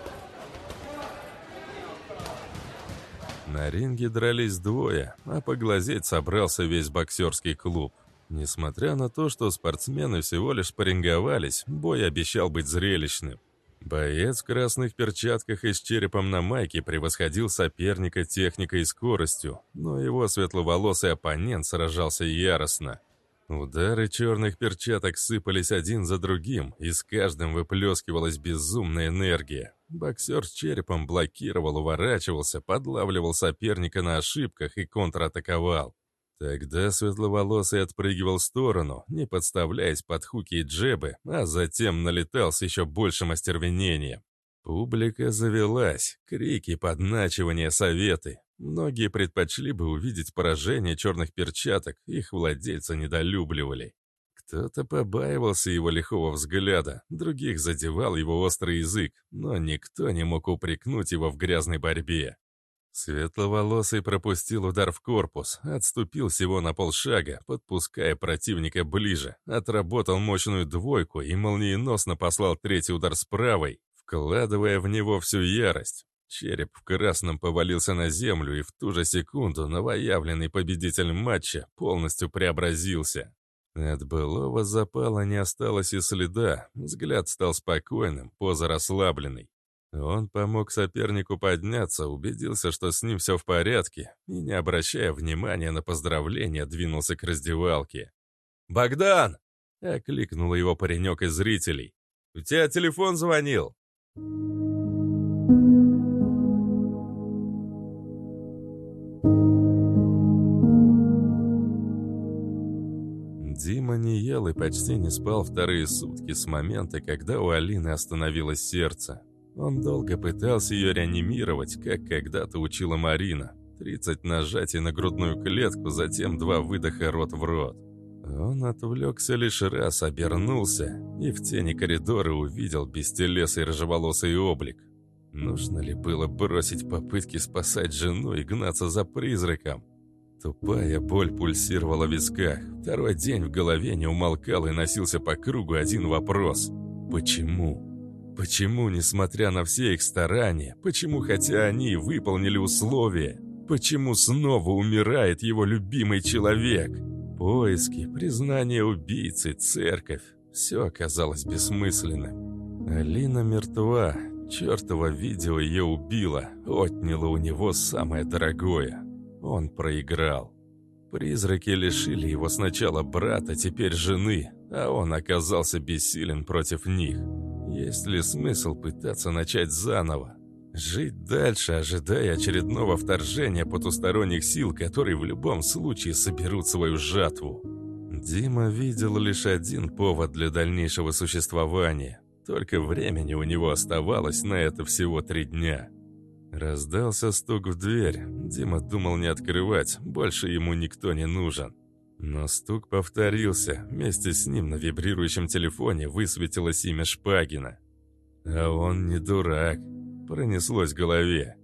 S1: На ринге дрались двое, а поглазеть собрался весь боксерский клуб. Несмотря на то, что спортсмены всего лишь поринговались, бой обещал быть зрелищным. Боец в красных перчатках и с черепом на майке превосходил соперника техникой и скоростью, но его светловолосый оппонент сражался яростно. Удары черных перчаток сыпались один за другим, и с каждым выплескивалась безумная энергия. Боксер с черепом блокировал, уворачивался, подлавливал соперника на ошибках и контратаковал. Тогда светловолосый отпрыгивал в сторону, не подставляясь под хуки и джебы, а затем налетал с еще большим остервенением. Публика завелась, крики, подначивания, советы. Многие предпочли бы увидеть поражение черных перчаток, их владельца недолюбливали. Кто-то побаивался его лихого взгляда, других задевал его острый язык, но никто не мог упрекнуть его в грязной борьбе. Светловолосый пропустил удар в корпус, отступил всего на полшага, подпуская противника ближе, отработал мощную двойку и молниеносно послал третий удар с правой, вкладывая в него всю ярость. Череп в красном повалился на землю, и в ту же секунду новоявленный победитель матча полностью преобразился. От былого запала не осталось и следа, взгляд стал спокойным, поза расслабленной. Он помог сопернику подняться, убедился, что с ним все в порядке, и, не обращая внимания на поздравления, двинулся к раздевалке. «Богдан!» — окликнул его паренек из зрителей. «У тебя телефон звонил?» Дима не ел и почти не спал вторые сутки с момента, когда у Алины остановилось сердце. Он долго пытался ее реанимировать, как когда-то учила Марина. 30 нажатий на грудную клетку, затем два выдоха рот в рот. Он отвлекся лишь раз, обернулся и в тени коридора увидел бестелесый рыжеволосый облик. Нужно ли было бросить попытки спасать жену и гнаться за призраком? Тупая боль пульсировала в висках. Второй день в голове не умолкал и носился по кругу один вопрос. Почему? Почему, несмотря на все их старания, почему, хотя они выполнили условия, Почему снова умирает его любимый человек? Поиски, признание убийцы, церковь. Все оказалось бессмысленным. Алина мертва. Чертово видео ее убило, отняло у него самое дорогое. Он проиграл. Призраки лишили его сначала брата, теперь жены, а он оказался бессилен против них. Есть ли смысл пытаться начать заново? Жить дальше, ожидая очередного вторжения потусторонних сил, которые в любом случае соберут свою жатву. Дима видел лишь один повод для дальнейшего существования. Только времени у него оставалось на это всего три дня. Раздался стук в дверь. Дима думал не открывать, больше ему никто не нужен. Но стук повторился. Вместе с ним на вибрирующем телефоне высветилось имя Шпагина. А он не дурак. Пронеслось в голове.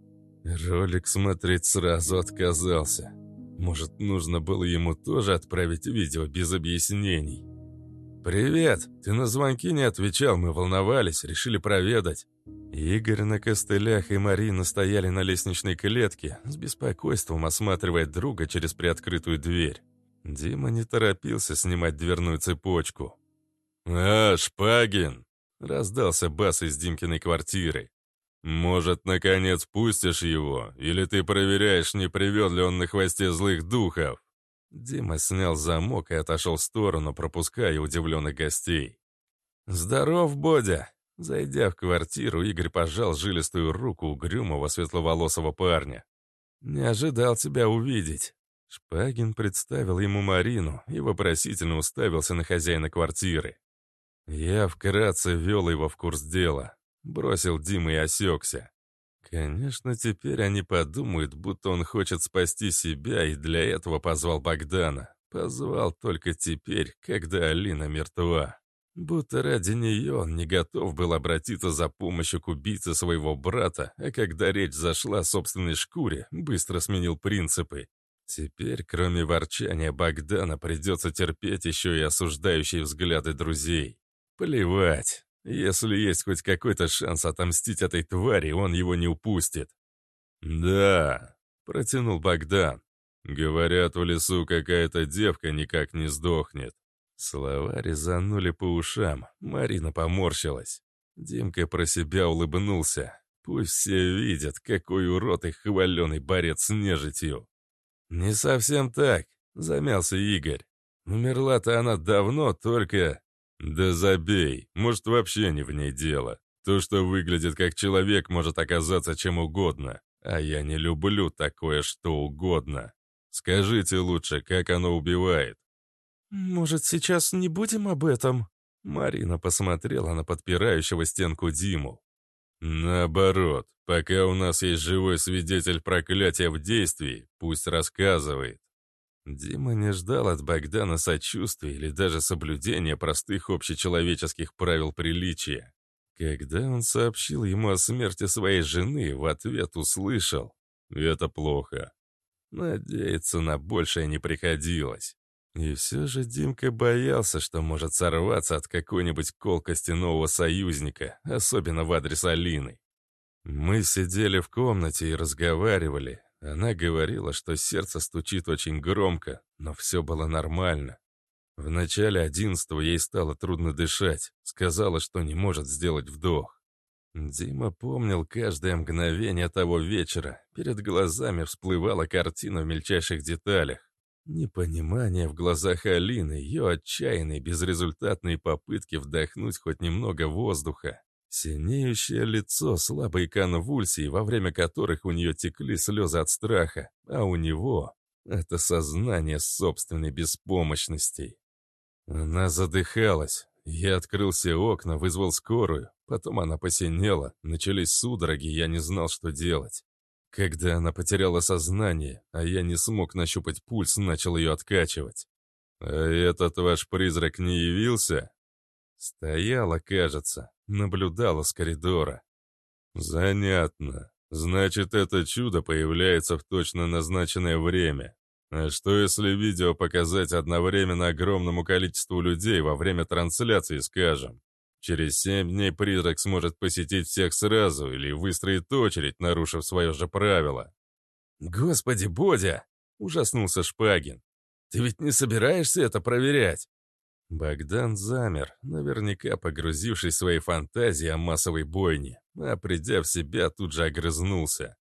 S1: Ролик смотреть сразу отказался. Может, нужно было ему тоже отправить видео без объяснений. «Привет! Ты на звонки не отвечал, мы волновались, решили проведать». Игорь на костылях и Марина стояли на лестничной клетке, с беспокойством осматривая друга через приоткрытую дверь. Дима не торопился снимать дверную цепочку. «А, Шпагин!» — раздался бас из Димкиной квартиры. «Может, наконец пустишь его? Или ты проверяешь, не привел ли он на хвосте злых духов?» Дима снял замок и отошел в сторону, пропуская удивленных гостей. «Здоров, Бодя!» Зайдя в квартиру, Игорь пожал жилистую руку угрюмого светловолосого парня. «Не ожидал тебя увидеть». Шпагин представил ему Марину и вопросительно уставился на хозяина квартиры. Я вкратце ввел его в курс дела. Бросил Дима и осекся. Конечно, теперь они подумают, будто он хочет спасти себя, и для этого позвал Богдана. Позвал только теперь, когда Алина мертва. Будто ради нее он не готов был обратиться за помощью к убийце своего брата, а когда речь зашла о собственной шкуре, быстро сменил принципы. Теперь, кроме ворчания Богдана, придется терпеть еще и осуждающие взгляды друзей. Плевать. Если есть хоть какой-то шанс отомстить этой твари, он его не упустит. «Да», — протянул Богдан. «Говорят, в лесу какая-то девка никак не сдохнет». Слова резанули по ушам. Марина поморщилась. Димка про себя улыбнулся. Пусть все видят, какой урод их хваленый борец с нежитью. «Не совсем так», — замялся Игорь. «Умерла-то она давно, только...» «Да забей, может, вообще не в ней дело. То, что выглядит как человек, может оказаться чем угодно. А я не люблю такое что угодно. Скажите лучше, как оно убивает?»
S3: «Может, сейчас не будем об этом?»
S1: Марина посмотрела на подпирающего стенку Диму. «Наоборот, пока у нас есть живой свидетель проклятия в действии, пусть рассказывает. Дима не ждал от Богдана сочувствия или даже соблюдения простых общечеловеческих правил приличия. Когда он сообщил ему о смерти своей жены, в ответ услышал «Это плохо». Надеяться на большее не приходилось. И все же Димка боялся, что может сорваться от какой-нибудь колкости нового союзника, особенно в адрес Алины. Мы сидели в комнате и разговаривали, она говорила, что сердце стучит очень громко, но все было нормально. В начале одиннадцатого ей стало трудно дышать, сказала, что не может сделать вдох. Дима помнил каждое мгновение того вечера. Перед глазами всплывала картина в мельчайших деталях. Непонимание в глазах Алины, ее отчаянные, безрезультатные попытки вдохнуть хоть немного воздуха. Синеющее лицо, слабые конвульсии, во время которых у нее текли слезы от страха, а у него — это сознание собственной беспомощности. Она задыхалась. Я открыл все окна, вызвал скорую. Потом она посинела, начались судороги, я не знал, что делать. Когда она потеряла сознание, а я не смог нащупать пульс, начал ее откачивать. «А этот ваш призрак не явился?» Стояла, кажется, наблюдала с коридора. «Занятно. Значит, это чудо появляется в точно назначенное время. А что если видео показать одновременно огромному количеству людей во время трансляции, скажем? Через семь дней призрак сможет посетить всех сразу или выстроить очередь, нарушив свое же правило. «Господи, Бодя!» — ужаснулся Шпагин. «Ты ведь не собираешься это проверять?» Богдан замер, наверняка погрузившись в свои фантазии о массовой бойне, а придя в себя, тут же огрызнулся.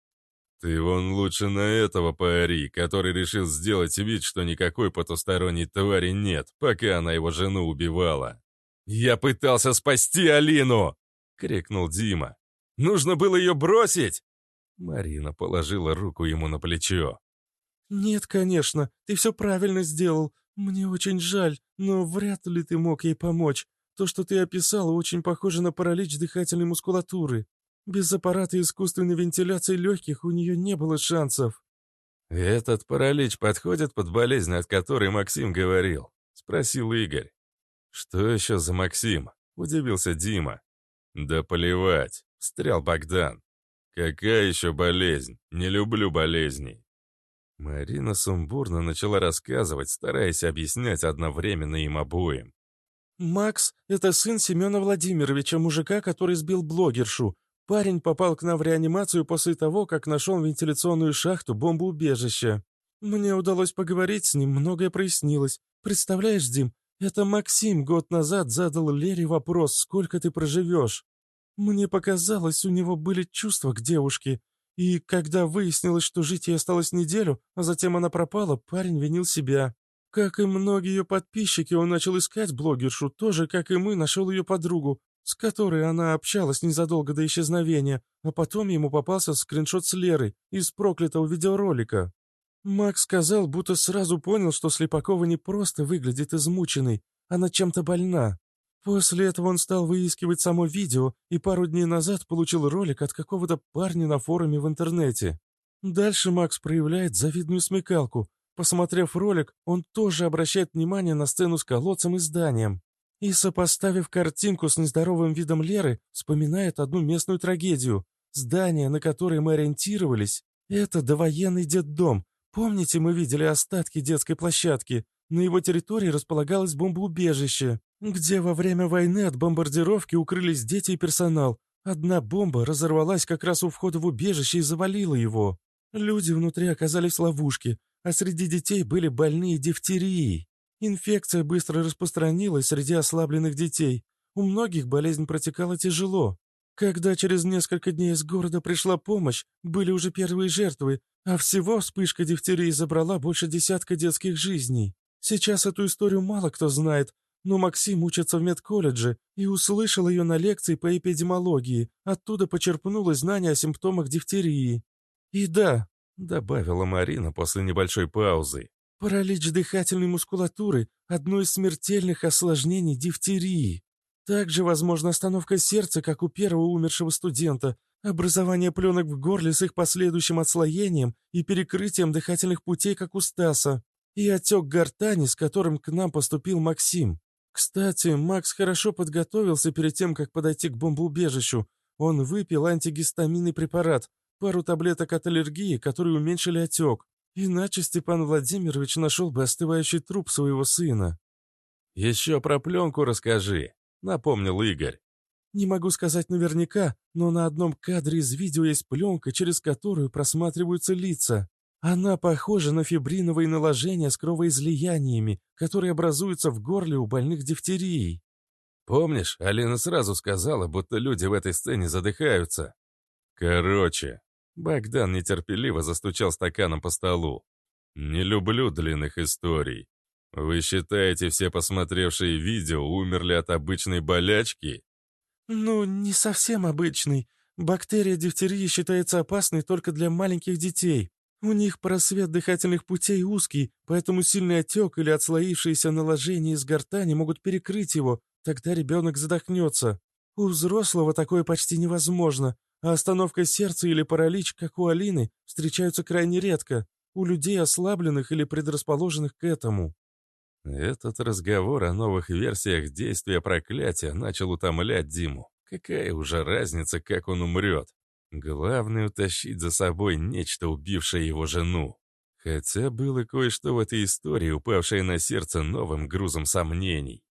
S1: «Ты вон лучше на этого поори, который решил сделать вид, что никакой потусторонней твари нет, пока она его жену убивала». «Я пытался спасти Алину!» — крикнул Дима. «Нужно было ее бросить!» Марина положила руку ему на плечо.
S3: «Нет, конечно, ты все правильно сделал. Мне очень жаль, но вряд ли ты мог ей помочь. То, что ты описала, очень похоже на паралич дыхательной мускулатуры. Без аппарата искусственной вентиляции легких у нее не было шансов».
S1: «Этот паралич подходит под болезнь, от которой Максим говорил?» — спросил Игорь. «Что еще за Максим?» — удивился Дима. «Да плевать», — встрял Богдан. «Какая еще болезнь? Не люблю болезней». Марина сумбурно начала рассказывать, стараясь объяснять одновременно им обоим.
S3: «Макс — это сын Семена Владимировича, мужика, который сбил блогершу. Парень попал к нам в реанимацию после того, как нашел вентиляционную шахту бомбоубежища. Мне удалось поговорить с ним, многое прояснилось. Представляешь, Дим, это Максим год назад задал Лере вопрос, сколько ты проживешь. Мне показалось, у него были чувства к девушке. И когда выяснилось, что жить ей осталось неделю, а затем она пропала, парень винил себя. Как и многие ее подписчики, он начал искать блогершу, тоже, как и мы, нашел ее подругу, с которой она общалась незадолго до исчезновения, а потом ему попался скриншот с Лерой из проклятого видеоролика. Макс сказал, будто сразу понял, что Слепакова не просто выглядит измученной, она чем-то больна. После этого он стал выискивать само видео и пару дней назад получил ролик от какого-то парня на форуме в интернете. Дальше Макс проявляет завидную смекалку. Посмотрев ролик, он тоже обращает внимание на сцену с колодцем и зданием. И, сопоставив картинку с нездоровым видом Леры, вспоминает одну местную трагедию. Здание, на которое мы ориентировались, это довоенный детдом. Помните, мы видели остатки детской площадки? На его территории располагалось бомбоубежище, где во время войны от бомбардировки укрылись дети и персонал. Одна бомба разорвалась как раз у входа в убежище и завалила его. Люди внутри оказались в ловушке, а среди детей были больные дифтерией. Инфекция быстро распространилась среди ослабленных детей. У многих болезнь протекала тяжело. Когда через несколько дней из города пришла помощь, были уже первые жертвы, а всего вспышка дифтерии забрала больше десятка детских жизней. Сейчас эту историю мало кто знает, но Максим учится в медколледже и услышал ее на лекции по эпидемиологии, оттуда почерпнула знания о симптомах дифтерии. «И да», — добавила Марина после небольшой паузы, Паралич дыхательной мускулатуры – одно из смертельных осложнений дифтерии. Также возможна остановка сердца, как у первого умершего студента, образование пленок в горле с их последующим отслоением и перекрытием дыхательных путей, как у Стаса, и отек гортани, с которым к нам поступил Максим. Кстати, Макс хорошо подготовился перед тем, как подойти к бомбоубежищу. Он выпил антигистаминный препарат, пару таблеток от аллергии, которые уменьшили отек. Иначе Степан Владимирович нашел бы остывающий труп своего сына. «Еще про пленку расскажи», — напомнил Игорь. «Не могу сказать наверняка, но на одном кадре из видео есть пленка, через которую просматриваются лица. Она похожа на фибриновые наложения с кровоизлияниями, которые образуются в горле у больных дифтерией. Помнишь, Алина сразу сказала, будто люди в этой сцене задыхаются? Короче, Богдан нетерпеливо застучал стаканом по столу. «Не люблю длинных историй. Вы считаете, все посмотревшие видео умерли от обычной болячки?» «Ну, не совсем обычной. Бактерия дифтерии считается опасной только для маленьких детей. У них просвет дыхательных путей узкий, поэтому сильный отек или отслоившиеся наложения из гортани могут перекрыть его, тогда ребенок задохнется. У взрослого такое почти невозможно, а остановка сердца или паралич, как у Алины, встречаются крайне редко, у людей ослабленных или предрасположенных к этому. Этот разговор о новых версиях действия проклятия начал утомлять Диму. Какая уже разница, как он умрет? Главное — утащить за собой нечто, убившее его жену. Хотя было кое-что в этой истории, упавшее на сердце новым грузом сомнений.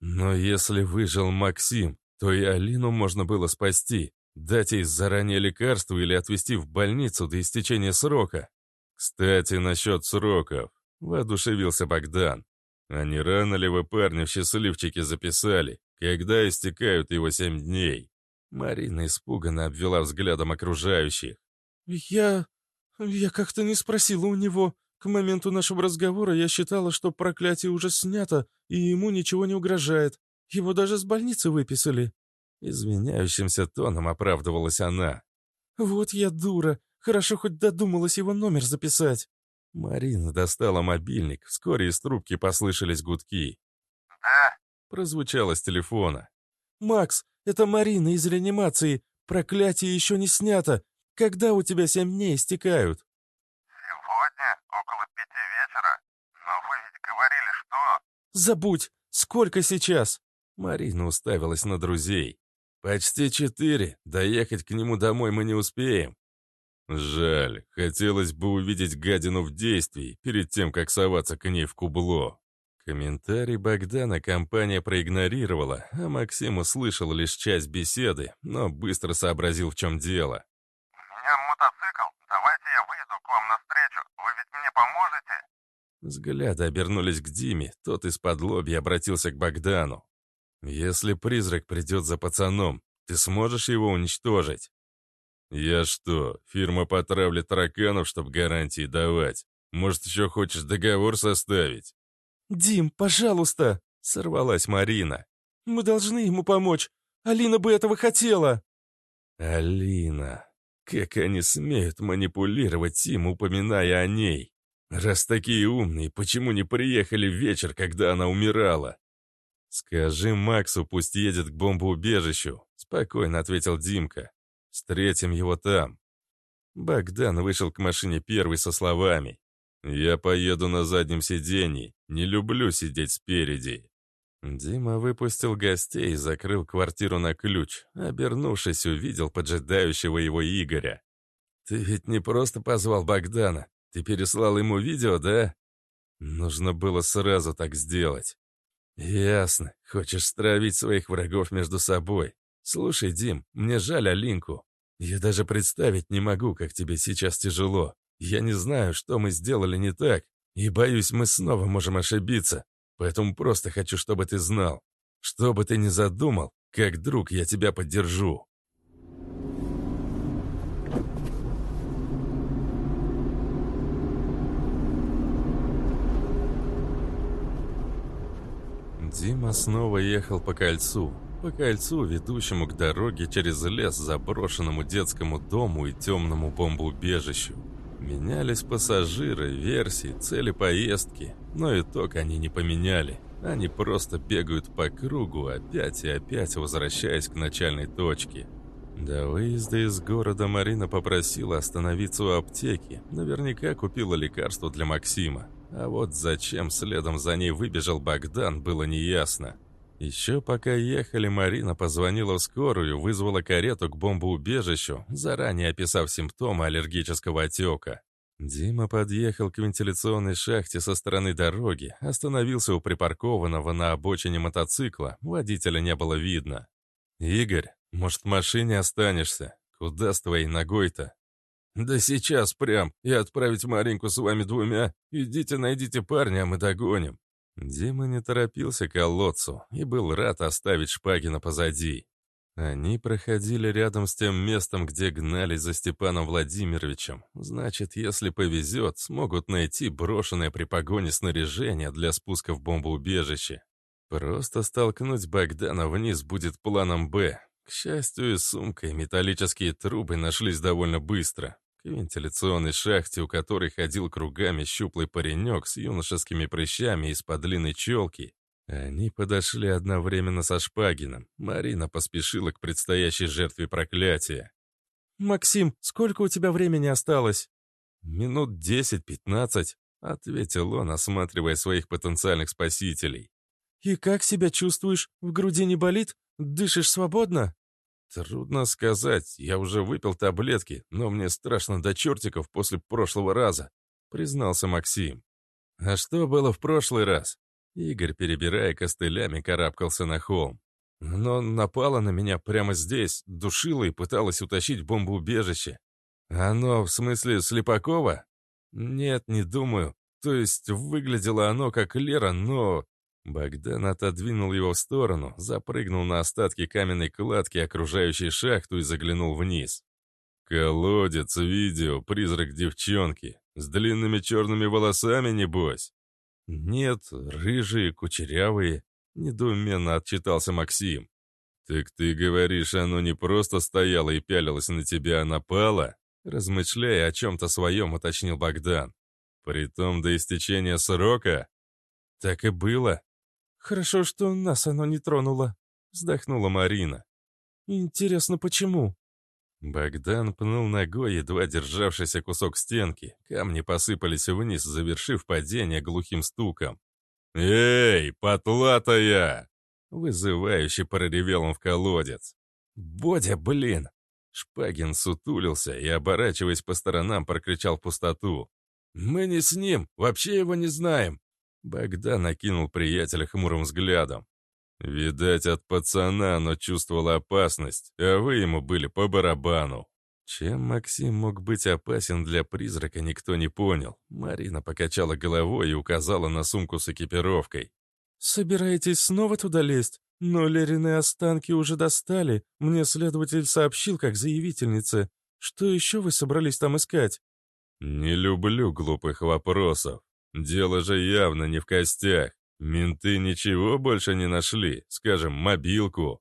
S3: Но если выжил Максим, то и Алину можно было спасти. Дать ей заранее лекарство или отвезти в больницу до истечения срока.
S1: «Кстати, насчет сроков», — воодушевился Богдан. «А не рано ли вы парня в счастливчике записали? Когда истекают его семь дней?» Марина испуганно обвела взглядом окружающих.
S3: «Я... я как-то не спросила у него. К моменту нашего разговора я считала, что проклятие уже снято, и ему ничего не угрожает. Его даже с больницы выписали».
S1: Извиняющимся тоном оправдывалась она.
S3: «Вот я дура. Хорошо хоть додумалась его номер записать».
S1: Марина достала мобильник. Вскоре из трубки послышались гудки.
S6: «Да?»
S1: Прозвучало с телефона.
S3: «Макс, это Марина из реанимации. Проклятие еще не снято. Когда у тебя семь дней истекают?»
S6: «Сегодня около пяти вечера. Но вы ведь говорили, что...»
S3: «Забудь! Сколько сейчас?»
S1: Марина уставилась на друзей. «Почти четыре. Доехать к нему домой мы не успеем». «Жаль. Хотелось бы увидеть гадину в действии, перед тем, как соваться к ней в кубло». Комментарий Богдана компания проигнорировала, а Максим услышал лишь часть беседы, но быстро сообразил, в чем дело.
S6: «У меня мотоцикл. Давайте я выйду к вам навстречу. Вы ведь мне поможете?»
S1: Взгляды обернулись к Диме, тот из-под лобья обратился к Богдану. «Если призрак придет за пацаном, ты сможешь его уничтожить?» «Я что, фирма потравлит тараканов, чтобы гарантии давать? Может, еще хочешь договор составить?»
S3: «Дим, пожалуйста!» — сорвалась Марина. «Мы должны ему помочь. Алина бы этого хотела!»
S1: «Алина! Как они смеют манипулировать им, упоминая о ней? Раз такие умные, почему не приехали вечер, когда она умирала?» «Скажи Максу, пусть едет к бомбоубежищу», — спокойно ответил Димка. «Встретим его там». Богдан вышел к машине первый со словами. «Я поеду на заднем сиденье. Не люблю сидеть спереди». Дима выпустил гостей и закрыл квартиру на ключ. Обернувшись, увидел поджидающего его Игоря. «Ты ведь не просто позвал Богдана. Ты переслал ему видео, да?» Нужно было сразу так сделать. «Ясно. Хочешь стравить своих врагов между собой. Слушай, Дим, мне жаль Алинку. Я даже представить не могу, как тебе сейчас тяжело. Я не знаю, что мы сделали не так, и боюсь, мы снова можем ошибиться. Поэтому просто хочу, чтобы ты знал. Что бы ты ни задумал, как друг я тебя поддержу». Дима снова ехал по кольцу. По кольцу, ведущему к дороге через лес, заброшенному детскому дому и темному бомбоубежищу. Менялись пассажиры, версии, цели поездки, но итог они не поменяли. Они просто бегают по кругу, опять и опять возвращаясь к начальной точке. До выезда из города Марина попросила остановиться у аптеки. Наверняка купила лекарство для Максима. А вот зачем следом за ней выбежал Богдан, было неясно. Еще пока ехали, Марина позвонила в скорую, вызвала карету к бомбоубежищу, заранее описав симптомы аллергического отека. Дима подъехал к вентиляционной шахте со стороны дороги, остановился у припаркованного на обочине мотоцикла, водителя не было видно. «Игорь, может, в машине останешься? Куда с твоей ногой-то?» «Да сейчас прям, и отправить Маринку с вами двумя. Идите найдите парня, а мы догоним». Дима не торопился к колодцу и был рад оставить Шпагина позади. Они проходили рядом с тем местом, где гнались за Степаном Владимировичем. Значит, если повезет, смогут найти брошенное при погоне снаряжение для спуска в бомбоубежище. Просто столкнуть Богдана вниз будет планом «Б». К счастью, и сумка, и металлические трубы нашлись довольно быстро. К вентиляционной шахте, у которой ходил кругами щуплый паренек с юношескими прыщами из-под длинной челки, они подошли одновременно со Шпагином. Марина поспешила к предстоящей жертве проклятия.
S3: «Максим, сколько у тебя времени осталось?»
S1: «Минут десять-пятнадцать», — ответил он, осматривая своих потенциальных спасителей.
S3: «И как себя чувствуешь? В груди не болит? Дышишь свободно?»
S1: «Трудно сказать. Я уже выпил таблетки, но мне страшно до чертиков после прошлого раза», — признался Максим. «А что было в прошлый раз?» Игорь, перебирая костылями, карабкался на холм. Но напала на меня прямо здесь, душила и пыталась утащить в бомбоубежище. «Оно, в смысле, Слепакова?»
S3: Нет, не думаю. То есть выглядело оно как Лера, но... Богдан отодвинул его в сторону, запрыгнул на остатки каменной кладки, окружающей шахту, и заглянул вниз. «Колодец, видео, призрак девчонки. С длинными черными волосами, небось?» «Нет, рыжие, кучерявые», — недоуменно отчитался Максим. «Так ты говоришь, оно не просто стояло и пялилось на тебя, а напало?» Размышляя о чем-то своем, уточнил Богдан. «Притом до истечения срока?» «Так и было. Хорошо, что нас оно не тронуло», — вздохнула Марина. «Интересно, почему?» Богдан пнул ногой едва державшийся кусок стенки. Камни посыпались вниз, завершив падение глухим стуком. «Эй, потлатая!» Вызывающе проревел он в колодец. «Бодя, блин!» Шпагин сутулился и, оборачиваясь по сторонам, прокричал в пустоту. «Мы не с ним, вообще его не знаем!» Богдан накинул приятеля хмурым взглядом. Видать, от пацана но чувствовал опасность, а вы ему были по барабану. Чем Максим мог быть опасен для призрака, никто не понял. Марина покачала головой и указала на сумку с экипировкой. «Собираетесь снова туда лезть? Но Лерины останки уже достали. Мне следователь сообщил, как заявительнице. Что еще вы собрались там искать?» «Не люблю глупых вопросов. Дело же явно не в костях. «Менты ничего больше не нашли? Скажем, мобилку?»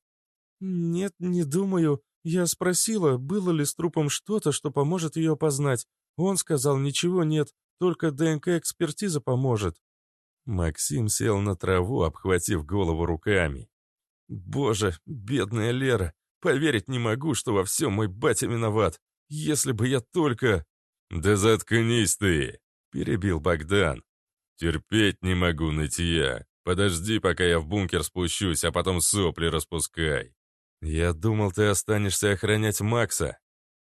S3: «Нет, не думаю. Я спросила, было ли с трупом что-то, что поможет ее опознать. Он сказал, ничего нет, только ДНК-экспертиза поможет». Максим сел на траву, обхватив голову руками. «Боже, бедная Лера, поверить не могу, что во всем мой батя виноват. Если бы я только...» «Да заткнись ты!» — перебил Богдан. «Терпеть не могу нытья. Подожди, пока я в бункер спущусь, а потом сопли распускай. Я думал, ты останешься охранять Макса.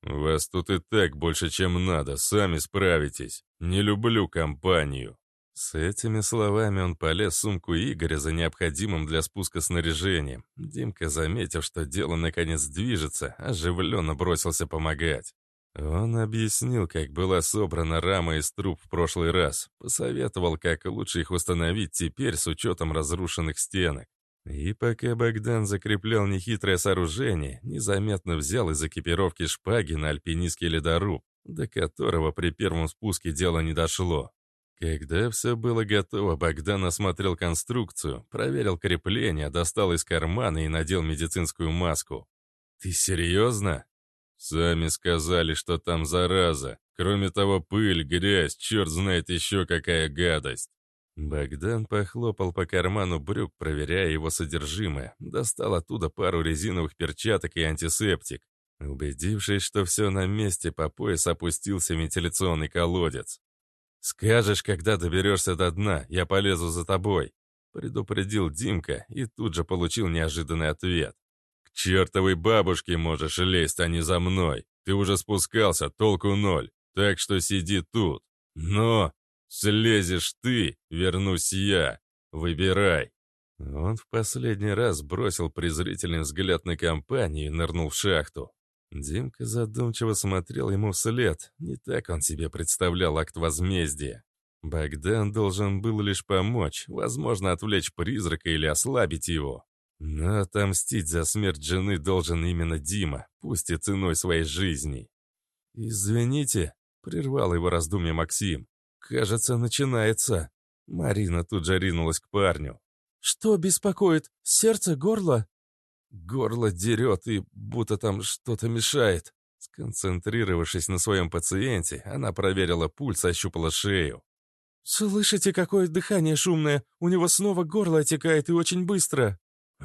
S3: Вас тут и так больше, чем надо, сами справитесь. Не люблю компанию». С этими словами он полез в сумку Игоря за необходимым для спуска снаряжением. Димка, заметив, что дело наконец движется, оживленно бросился помогать. Он объяснил, как была собрана рама из труб в прошлый раз, посоветовал, как лучше их установить теперь с учетом разрушенных стенок. И пока Богдан закреплял нехитрое сооружение, незаметно взял из экипировки шпаги на альпинистский ледоруб, до которого при первом спуске дело не дошло. Когда все было готово, Богдан осмотрел конструкцию, проверил крепление, достал из кармана и надел медицинскую маску. «Ты серьезно?» Сами сказали, что там зараза. Кроме того, пыль, грязь, черт знает еще какая гадость. Богдан похлопал по карману брюк, проверяя его содержимое. Достал оттуда пару резиновых перчаток и антисептик. Убедившись, что все на месте, по пояс опустился вентиляционный колодец. «Скажешь, когда доберешься до дна, я полезу за тобой», предупредил Димка и тут же получил неожиданный ответ. К чертовой бабушке можешь лезть, а не за мной. Ты уже спускался, толку ноль. Так что сиди тут. Но слезешь ты, вернусь я. Выбирай. Он в последний раз бросил презрительный взгляд на компанию и нырнул в шахту. Димка задумчиво смотрел ему вслед. Не так он себе представлял акт возмездия. Богдан должен был лишь помочь, возможно, отвлечь призрака или ослабить его. Но отомстить за смерть жены должен именно Дима, пусть и ценой своей жизни. «Извините», — прервал его раздумье Максим. «Кажется, начинается». Марина тут же ринулась к парню. «Что беспокоит? Сердце, горло?» Горло дерет и будто там что-то мешает. Сконцентрировавшись на своем пациенте, она проверила пульс, ощупала шею. «Слышите, какое дыхание шумное? У него снова горло отекает и очень быстро!»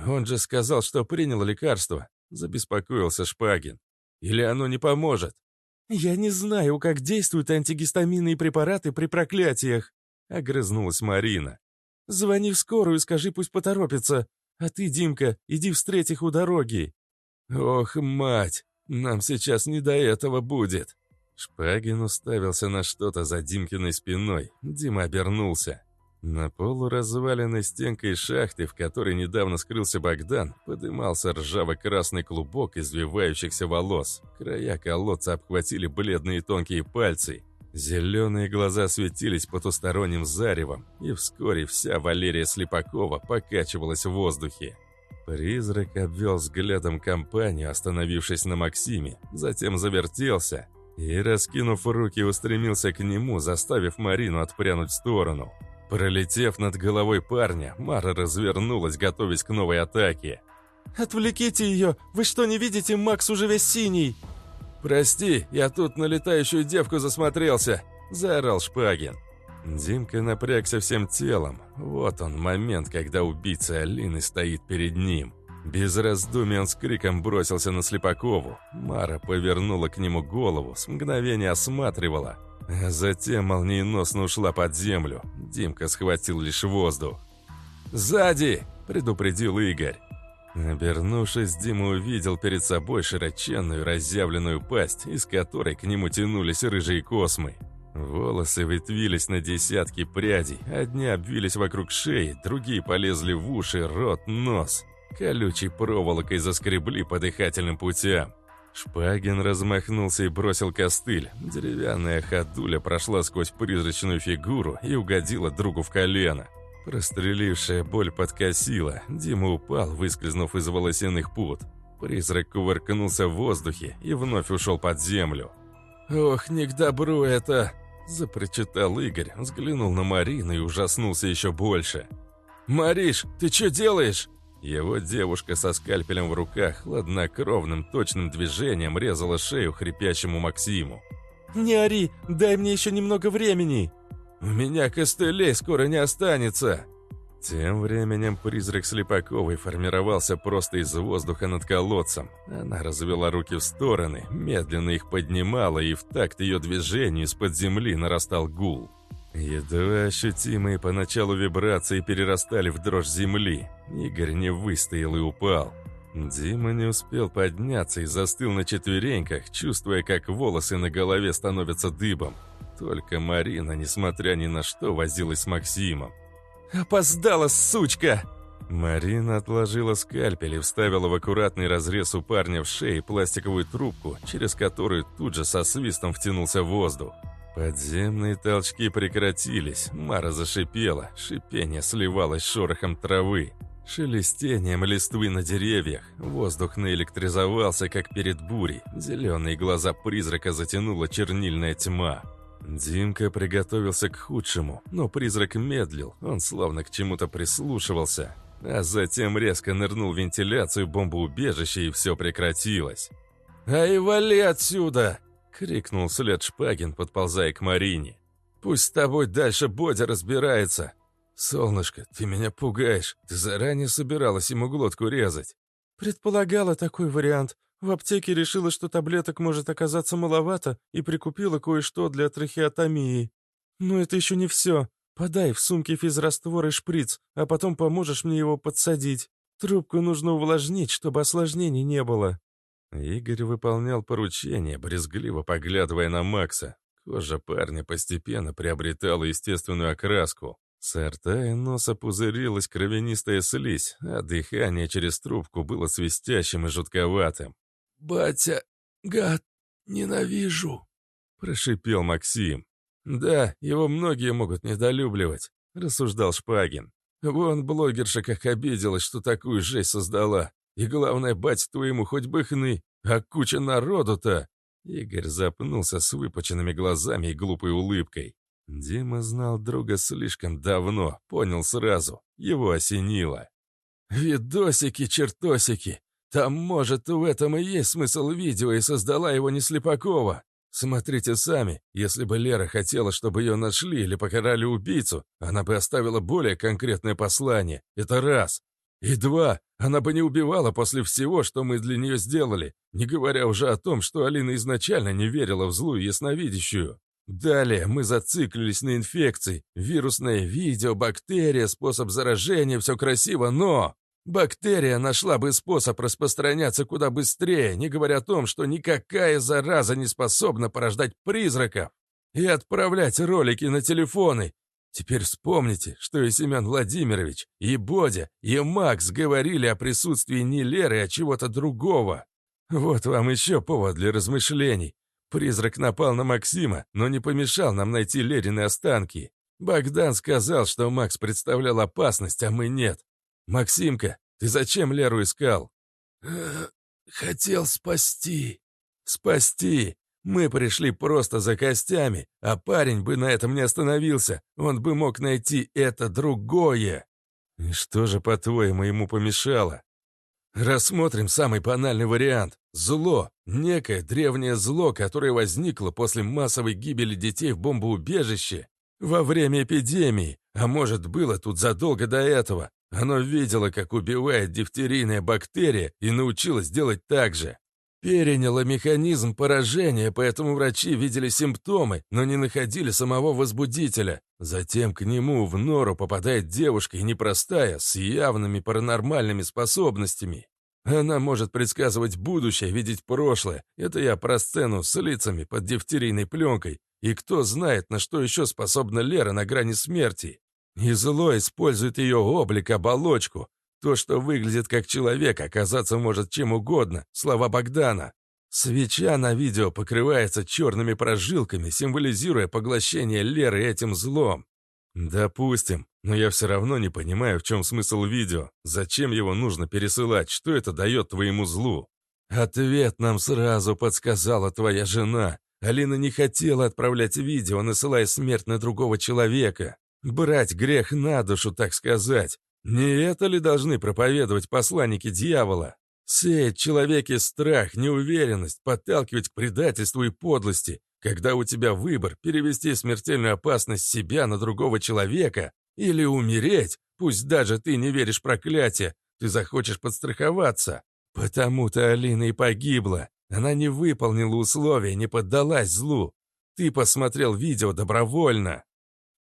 S3: «Он же сказал, что принял лекарство», — забеспокоился Шпагин. «Или оно не поможет?» «Я не знаю, как действуют антигистаминные препараты при проклятиях», — огрызнулась Марина. «Звони в скорую и скажи, пусть поторопится. А ты, Димка, иди встреть их у дороги». «Ох, мать, нам сейчас не до этого будет». Шпагин уставился на что-то за Димкиной спиной. Дима обернулся. На полуразваленной стенкой шахты, в которой недавно скрылся Богдан, подымался ржаво-красный клубок извивающихся волос. Края колодца обхватили бледные тонкие пальцы.
S1: Зеленые глаза светились потусторонним заревом, и вскоре вся Валерия Слепакова покачивалась в воздухе. Призрак обвел взглядом компанию, остановившись на Максиме, затем завертелся и, раскинув руки, устремился к нему, заставив Марину отпрянуть в сторону. Пролетев над головой парня, Мара развернулась, готовясь к новой атаке.
S3: «Отвлеките ее! Вы что, не видите, Макс уже весь синий!»
S1: «Прости, я тут на летающую девку засмотрелся!» – заорал Шпагин. Димка напрягся всем телом. Вот он, момент, когда убийца Алины стоит перед ним. Без раздумий он с криком бросился на Слепакову. Мара повернула к нему голову, с мгновения осматривала. А затем молниеносно ушла под землю. Димка схватил лишь воздух. «Сзади!» – предупредил Игорь. Обернувшись, Дима увидел перед собой широченную разъявленную пасть, из которой к нему тянулись рыжие космы. Волосы ветвились на десятки прядей, одни обвились вокруг шеи, другие полезли в уши, рот, нос. Колючей проволокой заскребли по дыхательным путям. Шпагин размахнулся и бросил костыль. Деревянная ходуля прошла сквозь призрачную фигуру и угодила другу в колено. Прострелившая боль подкосила. Дима упал, выскользнув из волосяных пут. Призрак кувыркнулся в воздухе и вновь ушел под землю. «Ох, не к добру это!» – запрочитал Игорь, взглянул на Марину и ужаснулся еще больше. «Мариш, ты что делаешь?» Его девушка со скальпелем в руках хладнокровным точным движением резала шею хрипящему Максиму.
S3: «Не ори, дай мне еще немного времени!»
S1: «У меня костылей скоро не останется!» Тем временем призрак Слепаковой формировался просто из воздуха над колодцем. Она развела руки в стороны, медленно их поднимала, и в такт ее движению из-под земли нарастал гул. Едва ощутимые поначалу вибрации перерастали в дрожь земли. Игорь не выстоял и упал. Дима не успел подняться и застыл на четвереньках, чувствуя, как волосы на голове становятся дыбом. Только Марина, несмотря ни на что, возилась с Максимом.
S3: «Опоздала, сучка!»
S1: Марина отложила скальпель и вставила в аккуратный разрез у парня в шее пластиковую трубку, через которую тут же со свистом втянулся воздух. Подземные толчки прекратились, Мара зашипела, шипение сливалось с шорохом травы. Шелестением листвы на деревьях, воздух наэлектризовался, как перед бурей, зеленые глаза призрака затянула чернильная тьма. Димка приготовился к худшему, но призрак медлил, он словно к чему-то прислушивался, а затем резко нырнул в вентиляцию бомбоубежища и все прекратилось. «Ай, вали отсюда!» — крикнул след Шпагин, подползая к Марине. «Пусть с тобой дальше Бодя разбирается!» «Солнышко, ты меня пугаешь, ты заранее собиралась ему глотку резать!»
S3: «Предполагала такой вариант, в аптеке решила, что таблеток может оказаться маловато, и прикупила кое-что для трахеотомии. Но это еще не все. Подай в сумке физраствор и шприц, а потом поможешь мне его подсадить. Трубку нужно увлажнить, чтобы осложнений не было».
S1: Игорь выполнял поручение, брезгливо поглядывая на Макса. Кожа парня постепенно приобретала естественную окраску. С рта и носа пузырилась кровянистая слизь, а дыхание через трубку было свистящим и жутковатым.
S3: «Батя, гад, ненавижу!»
S1: — прошипел Максим. «Да, его многие могут недолюбливать», — рассуждал Шпагин. «Вон блогерша как обиделась, что такую жесть создала. И главное, бать твоему хоть бы хны, а куча народу-то!» Игорь запнулся с выпученными глазами и глупой улыбкой. Дима знал друга слишком давно, понял сразу. Его осенило. «Видосики-чертосики! Там, может, в этом и есть смысл видео, и создала его не Слепакова. Смотрите сами, если бы Лера хотела, чтобы ее нашли или покарали убийцу, она бы оставила более конкретное послание. Это раз. И два, она бы не убивала после всего, что мы для нее сделали, не говоря уже о том, что Алина изначально не верила в злую ясновидящую. Далее мы зациклились на инфекции. Вирусное видео, бактерия, способ заражения, все красиво, но... Бактерия нашла бы способ распространяться куда быстрее, не говоря о том, что никакая зараза не способна порождать призраков. И отправлять ролики на телефоны. Теперь вспомните, что и Семен Владимирович, и Бодя, и Макс говорили о присутствии не Леры, а чего-то другого. Вот вам еще повод для размышлений.
S3: Призрак напал на Максима, но не помешал нам найти Лерины останки. Богдан сказал, что Макс представлял опасность, а мы нет. Максимка, ты зачем Леру искал? «Э, хотел спасти. Спасти. Мы пришли просто за костями, а парень бы на этом не остановился. Он бы мог найти это другое. И что же, по-твоему, ему помешало? Рассмотрим самый банальный вариант. Зло. Некое древнее зло, которое возникло после массовой гибели детей в бомбоубежище во время эпидемии, а может, было тут задолго до этого. Оно видело, как убивает дифтерийная бактерия и научилось делать так же. Переняло механизм поражения, поэтому врачи видели симптомы, но не находили самого возбудителя. Затем к нему в нору попадает девушка, и непростая, с явными паранормальными способностями. Она может предсказывать будущее, видеть прошлое. Это я про сцену с лицами под дифтерийной пленкой. И кто знает, на что еще способна Лера на грани смерти. И зло использует ее облик, оболочку. То, что выглядит как человек, оказаться может чем угодно. Слова Богдана. Свеча на видео покрывается черными прожилками, символизируя поглощение Леры этим злом. Допустим, но я все равно не понимаю, в чем смысл видео. Зачем его нужно пересылать? Что это дает твоему злу? Ответ нам сразу подсказала твоя жена. Алина не хотела отправлять видео, насылая смерть на другого человека. Брать грех на душу, так сказать. Не это ли должны проповедовать посланники дьявола? Сеять человеке страх, неуверенность, подталкивать к предательству и подлости, когда у тебя выбор перевести смертельную опасность себя на другого человека или умереть, пусть даже ты не веришь проклятие, ты захочешь подстраховаться. Потому-то Алина и погибла. Она не выполнила условия, не поддалась злу. Ты посмотрел видео добровольно.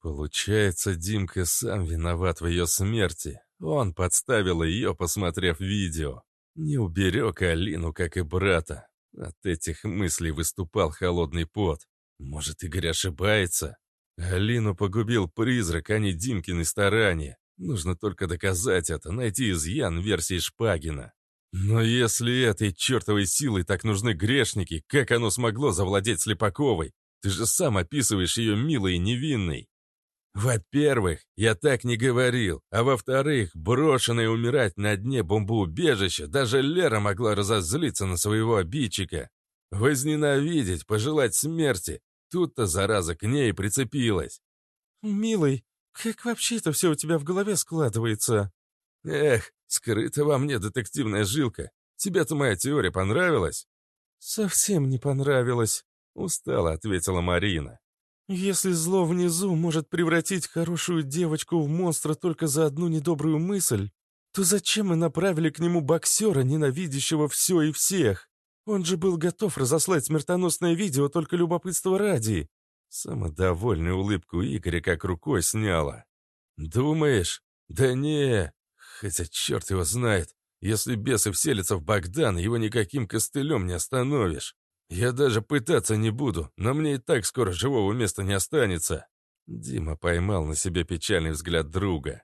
S3: Получается, Димка сам виноват в ее смерти. Он подставил ее, посмотрев видео. Не уберег Алину, как и брата. От этих мыслей выступал холодный пот. Может, Игорь ошибается? Алину погубил призрак, а не Димкины старания. Нужно только доказать это, найти изъян версии Шпагина. Но если этой чертовой силой так нужны грешники, как оно смогло завладеть Слепаковой? Ты же сам описываешь ее милой и невинной. Во-первых, я так не говорил, а во-вторых, брошенная умирать на дне бомбоубежища, даже Лера могла разозлиться на своего обидчика. Возненавидеть, пожелать смерти. Тут-то зараза к ней прицепилась. «Милый, как вообще это все у тебя в голове складывается?» «Эх, скрыта во мне детективная жилка. Тебе-то моя теория понравилась?» «Совсем не понравилась», — устало ответила Марина. «Если зло внизу может превратить хорошую девочку в монстра только за одну недобрую мысль, то зачем мы направили к нему боксера, ненавидящего все и всех? Он же был готов разослать смертоносное видео только любопытство ради». Самодовольную улыбку Игоря как рукой сняла. «Думаешь? Да не, Хотя черт его знает. Если бесы вселятся в Богдан, его никаким костылем не остановишь. Я даже пытаться не буду, но мне и так скоро живого места не останется. Дима поймал на себе печальный взгляд друга.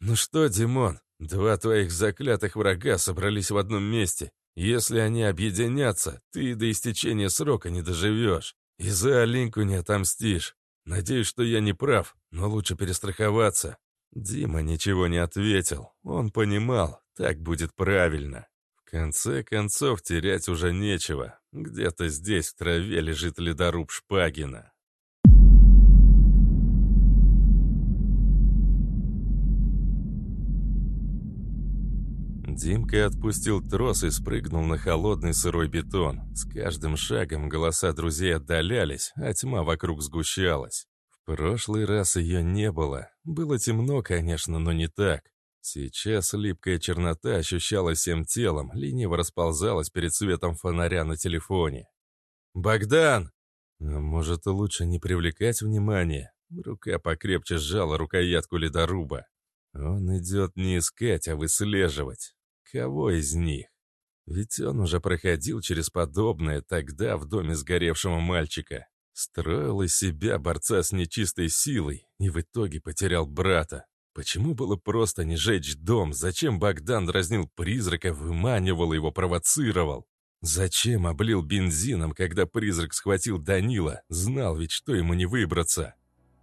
S3: «Ну что, Димон, два твоих заклятых врага собрались в одном месте. Если они объединятся, ты до истечения срока не доживешь. И за Алинку не отомстишь. Надеюсь, что я не прав, но лучше перестраховаться. Дима ничего не ответил. Он понимал, так будет правильно. В конце концов, терять уже нечего. Где-то здесь в траве лежит ледоруб Шпагина. Димка отпустил трос и спрыгнул на холодный сырой бетон. С каждым шагом голоса друзей отдалялись, а тьма вокруг сгущалась прошлый раз ее не было. Было темно, конечно, но не так. Сейчас липкая чернота ощущалась всем телом, лениво расползалась перед светом фонаря на телефоне. «Богдан!» а «Может, лучше не привлекать внимания?» Рука покрепче сжала рукоятку ледоруба. Он идет не искать, а выслеживать. Кого из них? Ведь он уже проходил через подобное тогда в доме сгоревшего мальчика. Строил из себя борца с нечистой силой и в итоге потерял брата. Почему было просто не жечь дом? Зачем Богдан дразнил призрака, выманивал его, провоцировал?
S1: Зачем облил бензином, когда призрак схватил Данила? Знал ведь, что ему не выбраться.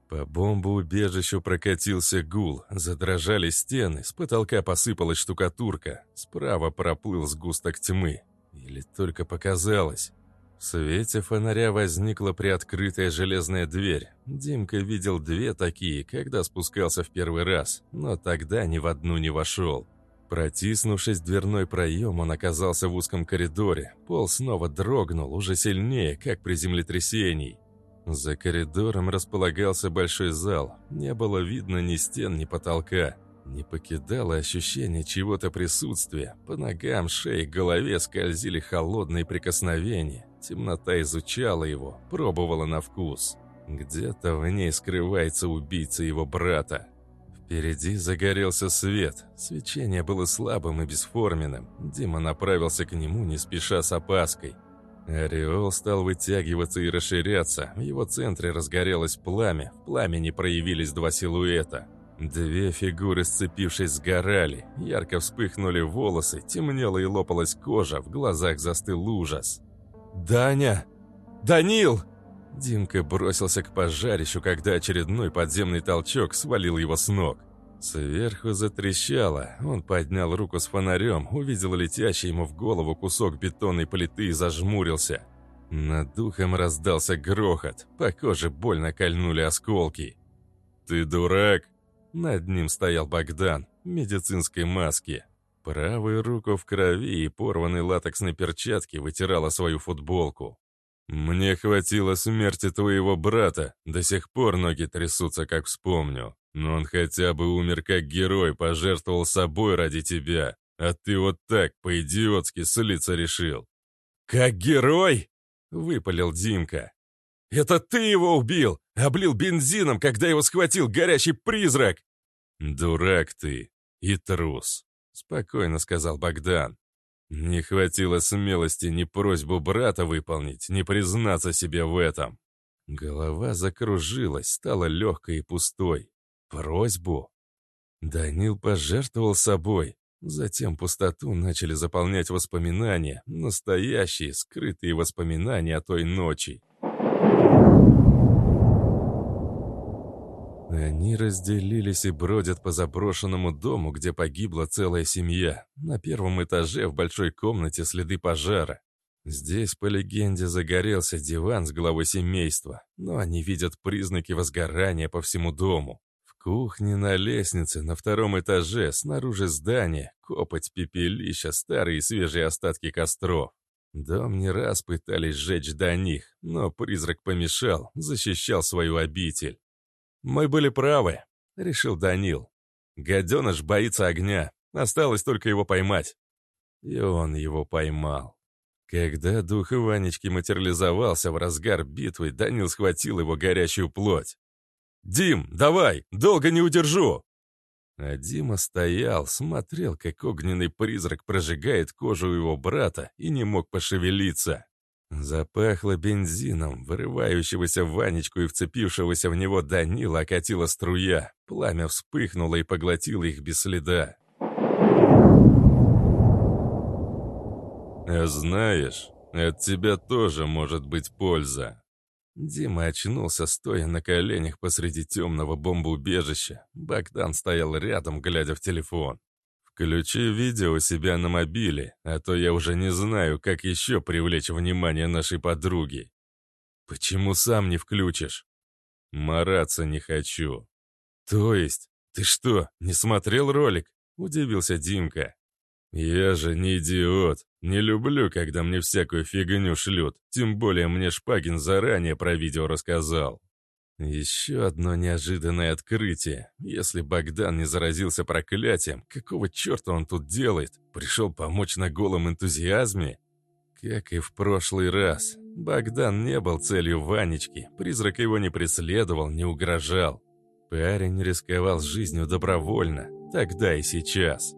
S1: По бомбоубежищу прокатился гул, задрожали стены, с потолка посыпалась штукатурка, справа проплыл сгусток тьмы. Или только показалось. В свете фонаря возникла приоткрытая железная дверь. Димка видел две такие, когда спускался в первый раз, но тогда ни в одну не вошел. Протиснувшись в дверной проем, он оказался в узком коридоре. Пол снова дрогнул, уже сильнее, как при землетрясении. За коридором располагался большой зал. Не было видно ни стен, ни потолка. Не покидало ощущение чего-то присутствия. По ногам, шее, голове скользили холодные прикосновения. Темнота изучала его, пробовала на вкус. Где-то в ней скрывается убийца его брата. Впереди загорелся свет. Свечение было слабым и бесформенным. Дима направился к нему, не спеша с опаской. Ореол стал вытягиваться и расширяться. В его центре разгорелось пламя. В пламени проявились два силуэта. Две фигуры, сцепившись, сгорали. Ярко вспыхнули волосы, темнела и лопалась кожа, в глазах застыл ужас. «Даня! Данил!» Димка бросился к пожарищу, когда очередной подземный толчок свалил его с ног. Сверху затрещало. Он поднял руку с фонарем, увидел летящий ему в голову кусок бетонной плиты и зажмурился. Над духом раздался грохот. По коже больно кольнули осколки. «Ты дурак!» Над ним стоял Богдан в медицинской маске. Правую руку в крови и порванной латексной перчатки вытирала свою футболку. «Мне хватило смерти твоего брата, до сих пор ноги трясутся, как вспомню. Но он хотя бы умер как герой, пожертвовал собой ради тебя, а ты вот так, по-идиотски, слиться решил». «Как герой?» — выпалил Димка. «Это ты его убил! Облил бензином, когда его схватил горящий призрак!» «Дурак ты и трус», — спокойно сказал Богдан. Не хватило смелости ни просьбу брата выполнить, ни признаться себе в этом. Голова закружилась, стала легкой и пустой. Просьбу? Данил пожертвовал собой. Затем пустоту начали заполнять воспоминания, настоящие, скрытые воспоминания о той ночи. Они разделились и бродят по заброшенному дому, где погибла целая семья. На первом этаже в большой комнате следы пожара. Здесь, по легенде, загорелся диван с главой семейства, но они видят признаки возгорания по всему дому. В кухне, на лестнице, на втором этаже, снаружи здания, копоть, пепелища, старые и свежие остатки костров. Дом не раз пытались сжечь до них, но призрак помешал, защищал свою обитель. «Мы были правы», — решил Данил. «Гаденыш боится огня. Осталось только его поймать». И он его поймал. Когда дух Иванечки материализовался в разгар битвы, Данил схватил его горячую плоть. «Дим, давай! Долго не удержу!» А Дима стоял, смотрел, как огненный призрак прожигает кожу его брата и не мог пошевелиться. Запахло бензином, вырывающегося в Ванечку и вцепившегося в него Данила окатила струя. Пламя вспыхнуло и поглотило их без следа. «А знаешь, от тебя тоже может быть польза». Дима очнулся, стоя на коленях посреди темного бомбоубежища. Богдан стоял рядом, глядя в телефон. «Включи видео у себя на мобиле, а то я уже не знаю, как еще привлечь внимание нашей подруги». «Почему сам не включишь?» «Мараться не хочу». «То есть? Ты что, не смотрел ролик?» – удивился Димка. «Я же не идиот. Не люблю, когда мне всякую фигню шлют. Тем более мне Шпагин заранее про видео рассказал». Еще одно неожиданное открытие. Если Богдан не заразился проклятием, какого черта он тут делает? Пришел помочь на голом энтузиазме? Как и в прошлый раз, Богдан не был целью Ванечки, призрак его не преследовал, не угрожал. Парень рисковал жизнью добровольно, тогда и сейчас.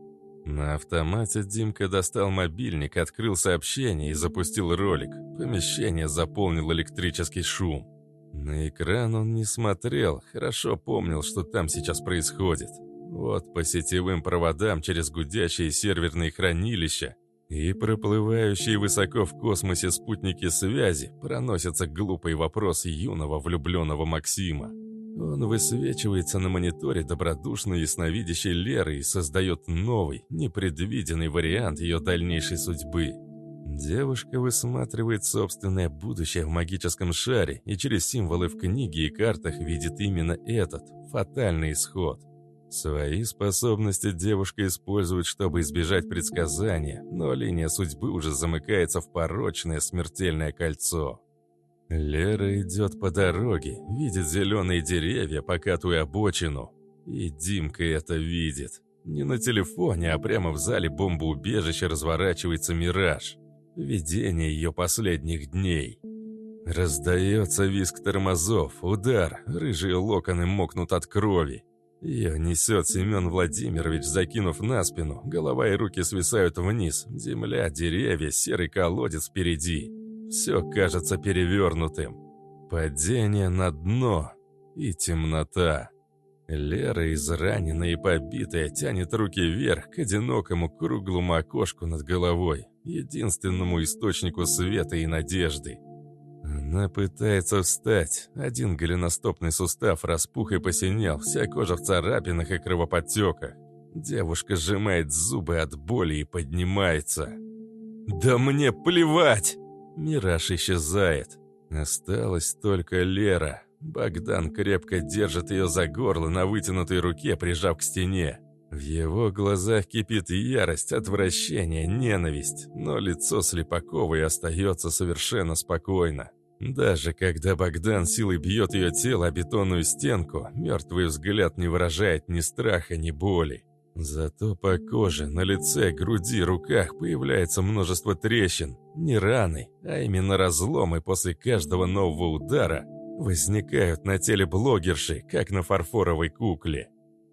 S1: На автомате Димка достал мобильник, открыл сообщение и запустил ролик. Помещение заполнил электрический шум. На экран он не смотрел, хорошо помнил, что там сейчас происходит. Вот по сетевым проводам через гудящие серверные хранилища И проплывающие высоко в космосе спутники связи проносятся глупый вопрос юного влюбленного Максима. Он высвечивается на мониторе добродушной ясновидящей Леры и создает новый, непредвиденный вариант ее дальнейшей судьбы. Девушка высматривает собственное будущее в магическом шаре и через символы в книге и картах видит именно этот, фатальный исход. Свои способности девушка использует, чтобы избежать предсказания, но линия судьбы уже замыкается в порочное смертельное кольцо. Лера идет по дороге, видит зеленые деревья, покатую обочину. И Димка это видит. Не на телефоне, а прямо в зале бомбоубежища разворачивается мираж. Видение ее последних дней. Раздается визг тормозов, удар, рыжие локоны мокнут от крови. Ее несет Семен Владимирович, закинув на спину, голова и руки свисают вниз, земля, деревья, серый колодец впереди. Все кажется перевернутым. Падение на дно и темнота. Лера, израненная и побитая, тянет руки вверх к одинокому круглому окошку над головой, единственному источнику света и надежды. Она пытается встать. Один голеностопный сустав распух и посинел, вся кожа в царапинах и кровоподтеках. Девушка сжимает зубы от боли и поднимается. «Да мне плевать!» Мираж исчезает. Осталась только Лера. Богдан крепко держит ее за горло на вытянутой руке, прижав к стене. В его глазах кипит ярость, отвращение, ненависть, но лицо Слепаковой остается совершенно спокойно. Даже когда Богдан силой бьет ее тело о бетонную стенку, мертвый взгляд не выражает ни страха, ни боли. Зато по коже, на лице, груди, руках появляется множество трещин. Не раны, а именно разломы после каждого нового удара возникают на теле блогерши, как на фарфоровой кукле.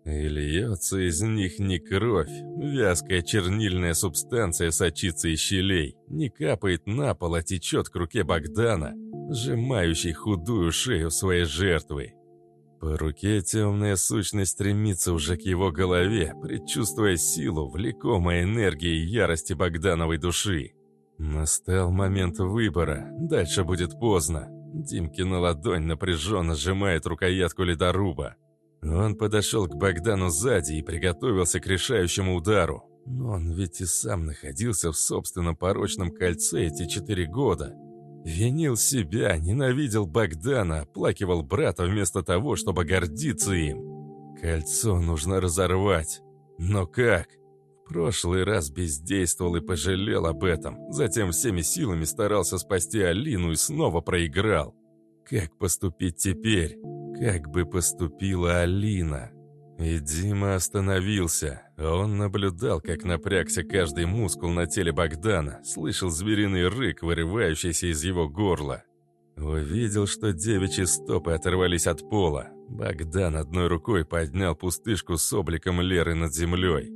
S1: И льется из них не кровь, вязкая чернильная субстанция сочится из щелей, не капает на пол, а течет к руке Богдана, сжимающий худую шею своей жертвы. По руке темная сущность стремится уже к его голове, предчувствуя силу, влекомой энергией и ярости Богдановой души. Настал момент выбора, дальше будет поздно. Димкина ладонь напряженно сжимает рукоятку ледоруба. Он подошел к Богдану сзади и приготовился к решающему удару. Но он ведь и сам находился в собственном порочном кольце эти четыре года. Винил себя, ненавидел Богдана, оплакивал брата вместо того, чтобы гордиться им. Кольцо нужно разорвать. Но как? В прошлый раз бездействовал и пожалел об этом. Затем всеми силами старался спасти Алину и снова проиграл. Как поступить теперь? Как бы поступила Алина? И Дима остановился. Он наблюдал, как напрягся каждый мускул на теле Богдана, слышал звериный рык, вырывающийся из его горла. Увидел, что девичьи стопы оторвались от пола. Богдан одной рукой поднял пустышку с обликом Леры над землей.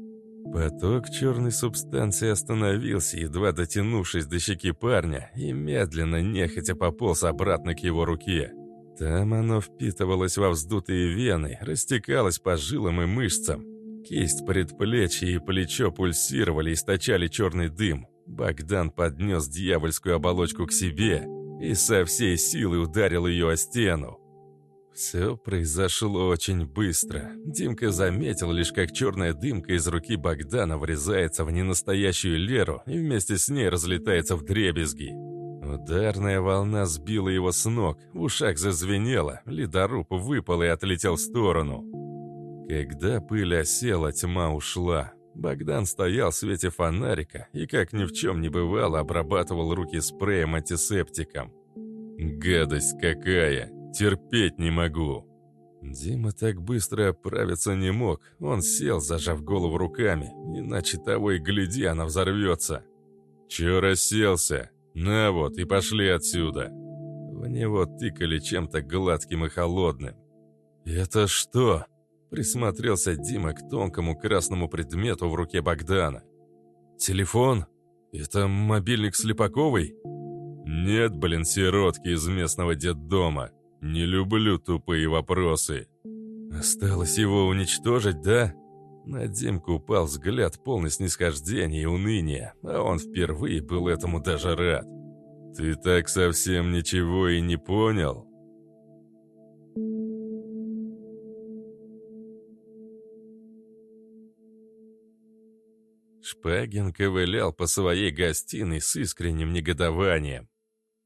S1: Поток черной субстанции остановился, едва дотянувшись до щеки парня, и медленно, нехотя пополз обратно к его руке. Там оно впитывалось во вздутые вены, растекалось по жилам и мышцам. Кисть, предплечье и плечо пульсировали, источали черный дым. Богдан поднес дьявольскую оболочку к себе и со всей силы ударил ее о стену. Все произошло очень быстро. Димка заметил лишь, как черная дымка из руки Богдана врезается в ненастоящую Леру и вместе с ней разлетается в дребезги. Ударная волна сбила его с ног, в ушах зазвенело, ледоруб выпал и отлетел в сторону. Когда пыль осела, тьма ушла. Богдан стоял в свете фонарика и, как ни в чем не бывало, обрабатывал руки спреем-антисептиком. «Гадость какая! Терпеть не могу!» Дима так быстро оправиться не мог. Он сел, зажав голову руками, иначе того и гляди, она взорвется. «Чё расселся?» «На вот, и пошли отсюда!» В него тыкали чем-то гладким и холодным. «Это что?» Присмотрелся Дима к тонкому красному предмету в руке Богдана. «Телефон? Это мобильник Слепаковой?» «Нет, блин, сиротки из местного детдома. Не люблю тупые вопросы». «Осталось его уничтожить, да?» На Димку упал взгляд полный снисхождения и уныния, а он впервые был этому даже рад. «Ты так совсем ничего и не понял?» Шпагин ковылял по своей гостиной с искренним негодованием.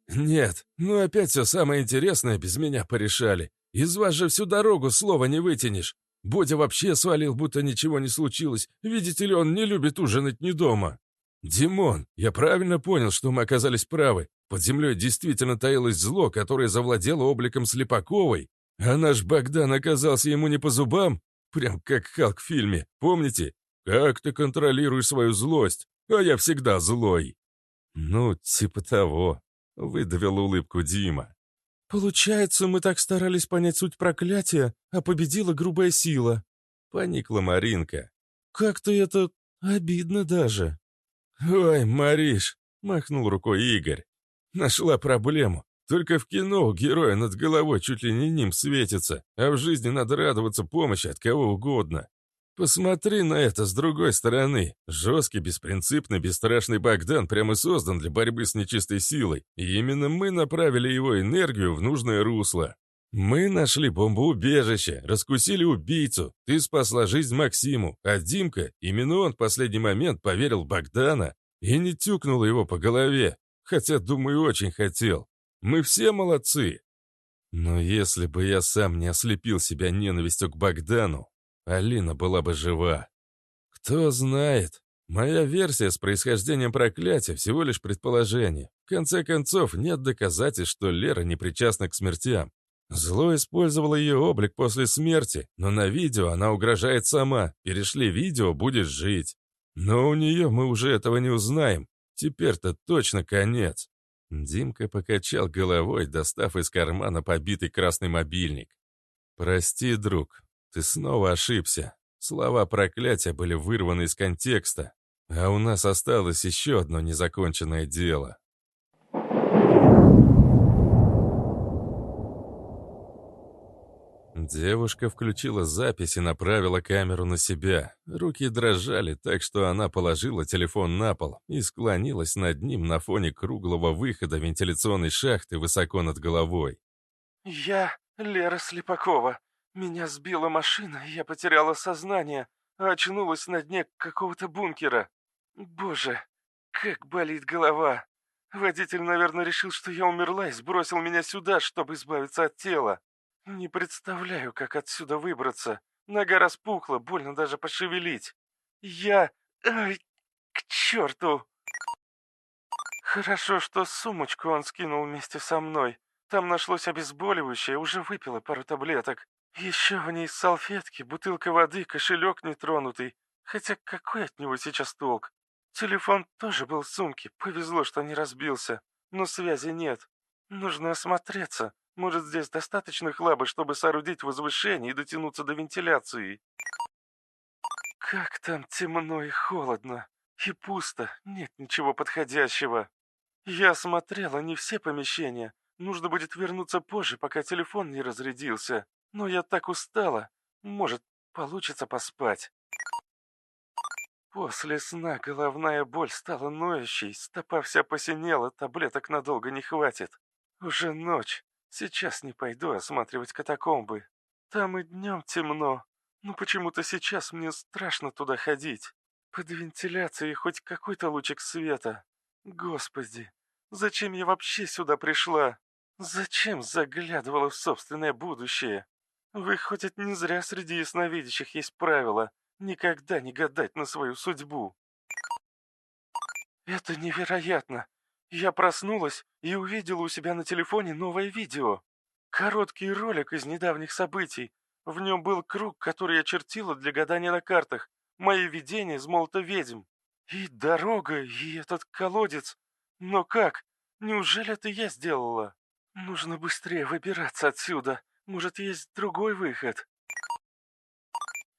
S1: «Нет, ну опять все самое интересное без меня порешали. Из вас же всю дорогу слова не вытянешь. Бодя вообще свалил, будто ничего не случилось. Видите ли, он не любит ужинать не дома. Димон, я правильно понял, что мы оказались правы. Под землей действительно таилось зло, которое завладело обликом Слепаковой, а наш Богдан оказался ему не по зубам? Прям как Халк в фильме, помните? Как ты контролируешь свою злость? А я всегда злой. Ну, типа того, выдавил улыбку Дима.
S3: «Получается, мы так старались понять суть проклятия, а победила грубая сила», — поникла Маринка. «Как-то это обидно даже».
S1: «Ой, Мариш», — махнул рукой Игорь. «Нашла проблему. Только в кино у героя над головой чуть ли не ним светится, а в жизни надо радоваться помощи от кого угодно. Посмотри на это с другой стороны. Жесткий, беспринципный, бесстрашный Богдан прямо создан для борьбы с нечистой силой, и именно мы направили его энергию в нужное русло. Мы нашли бомбоубежище, раскусили убийцу, ты спасла жизнь Максиму, а Димка, именно он в последний момент поверил Богдана и не тюкнул его по голове, хотя, думаю, очень хотел. Мы все молодцы. Но если бы я сам не ослепил себя ненавистью к Богдану, Алина была бы жива. Кто знает. Моя версия с происхождением проклятия всего лишь предположение. В конце концов, нет доказательств, что Лера не причастна к смертям. Зло использовало ее облик после смерти, но на видео она угрожает сама. Перешли видео, будет жить. Но у нее мы уже этого не узнаем. Теперь-то точно конец. Димка покачал головой, достав из кармана побитый красный мобильник. «Прости, друг, ты снова ошибся. Слова проклятия были вырваны из контекста, а у нас осталось еще одно незаконченное дело. Девушка включила запись и направила камеру на себя. Руки дрожали, так что она положила телефон на пол и склонилась над ним на фоне круглого выхода вентиляционной шахты высоко над головой.
S2: «Я Лера Слепакова. Меня сбила машина, я потеряла сознание, а очнулась на дне какого-то бункера. Боже, как болит голова. Водитель, наверное, решил, что я умерла и сбросил меня сюда, чтобы избавиться от тела. Не представляю, как отсюда выбраться. Нога распухла, больно даже пошевелить. Я... Ай, к черту! Хорошо, что сумочку он скинул вместе со мной. Там нашлось обезболивающее, уже выпила пару таблеток. Еще в ней салфетки, бутылка воды, кошелек нетронутый. Хотя какой от него сейчас толк? Телефон тоже был в сумке, повезло, что не разбился. Но связи нет. Нужно осмотреться. Может, здесь достаточно хлаба, чтобы соорудить возвышение и дотянуться до вентиляции. Как там темно и холодно. И пусто, нет ничего подходящего. Я осмотрела не все помещения. Нужно будет вернуться позже, пока телефон не разрядился. Но я так устала. Может, получится поспать. После сна головная боль стала ноющей, стопа вся посинела, таблеток надолго не хватит. Уже ночь. Сейчас не пойду осматривать катакомбы. Там и днем темно. Но почему-то сейчас мне страшно туда ходить. Под вентиляцией хоть какой-то лучик света. Господи, зачем я вообще сюда пришла? Зачем заглядывала в собственное будущее? Выходит, не зря среди ясновидящих есть правило никогда не гадать на свою судьбу. Это невероятно. Я проснулась и увидела у себя на телефоне новое видео. Короткий ролик из недавних событий. В нем был круг, который я чертила для гадания на картах. Мои видения из молота ведьм. И дорога, и этот колодец. Но как? Неужели это я сделала? Нужно быстрее выбираться отсюда. Может, есть другой выход?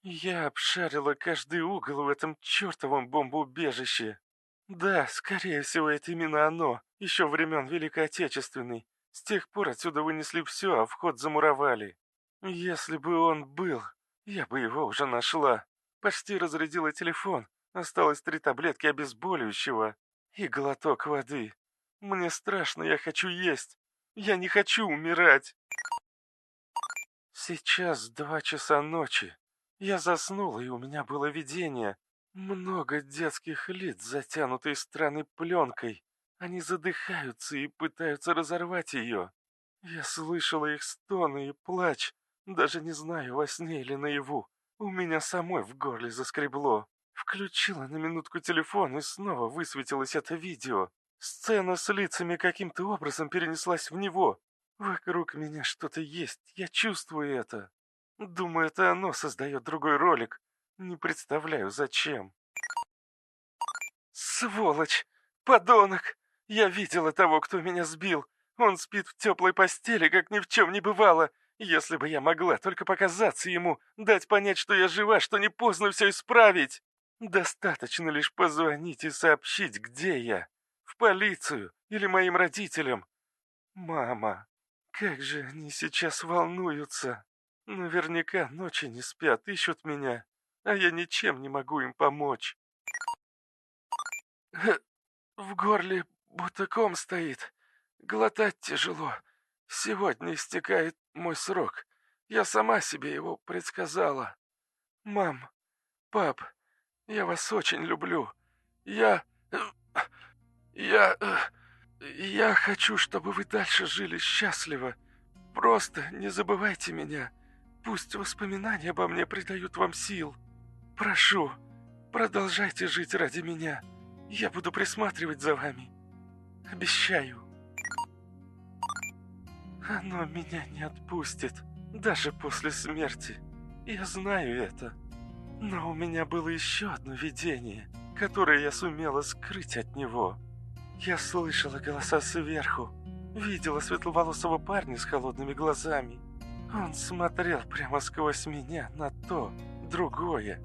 S2: Я обшарила каждый угол в этом чертовом бомбоубежище. Да, скорее всего, это именно оно, еще времен Великой Отечественной. С тех пор отсюда вынесли все, а вход замуровали. Если бы он был, я бы его уже нашла.
S3: Почти разрядила телефон. Осталось три таблетки обезболивающего и глоток воды. Мне страшно, я хочу есть. Я не хочу умирать. Сейчас два часа ночи. Я заснула, и у меня было видение. Много детских лиц, затянутые странной пленкой. Они задыхаются и пытаются разорвать ее. Я слышала их стоны и плач. Даже не знаю, во сне или наяву. У меня самой в горле заскребло. Включила на минутку телефон, и снова высветилось это видео. Сцена с лицами каким-то образом перенеслась в него. Вокруг меня что-то есть, я чувствую это. Думаю, это оно создает другой ролик. Не представляю, зачем. Сволочь! Подонок! Я видела того, кто меня сбил. Он спит в теплой постели, как ни в чем не бывало. Если бы я могла только показаться ему, дать понять, что я жива, что не поздно все исправить. Достаточно лишь позвонить и сообщить, где я. В полицию или моим родителям. Мама, как же они сейчас волнуются. Наверняка ночи не спят, ищут меня, а я ничем не могу им помочь. В горле будто ком стоит. Глотать тяжело. Сегодня истекает мой срок. Я сама себе его предсказала. Мам, пап, я вас очень люблю. Я... Я... Я хочу, чтобы вы дальше жили счастливо. Просто не забывайте меня. Пусть воспоминания обо мне придают вам сил. Прошу, продолжайте жить ради меня. Я буду присматривать за вами. Обещаю. Оно меня не отпустит, даже после смерти. Я знаю это. Но у меня было еще одно видение, которое я сумела скрыть от него. Я слышала голоса сверху, видела светловолосого парня с холодными глазами. Он смотрел прямо сквозь меня на то, другое.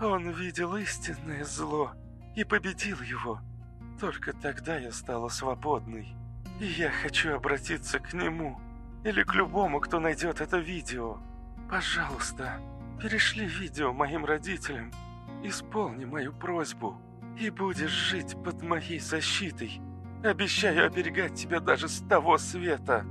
S3: Он видел истинное зло и победил его. Только тогда я стала свободной. И я хочу обратиться к нему или к любому, кто найдет это видео. Пожалуйста, перешли видео моим родителям. Исполни мою просьбу и будешь жить под моей защитой. Обещаю оберегать тебя даже с того света.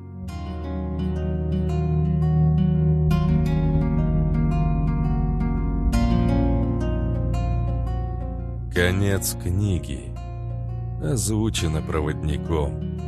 S1: Конец книги. Озвучено проводником.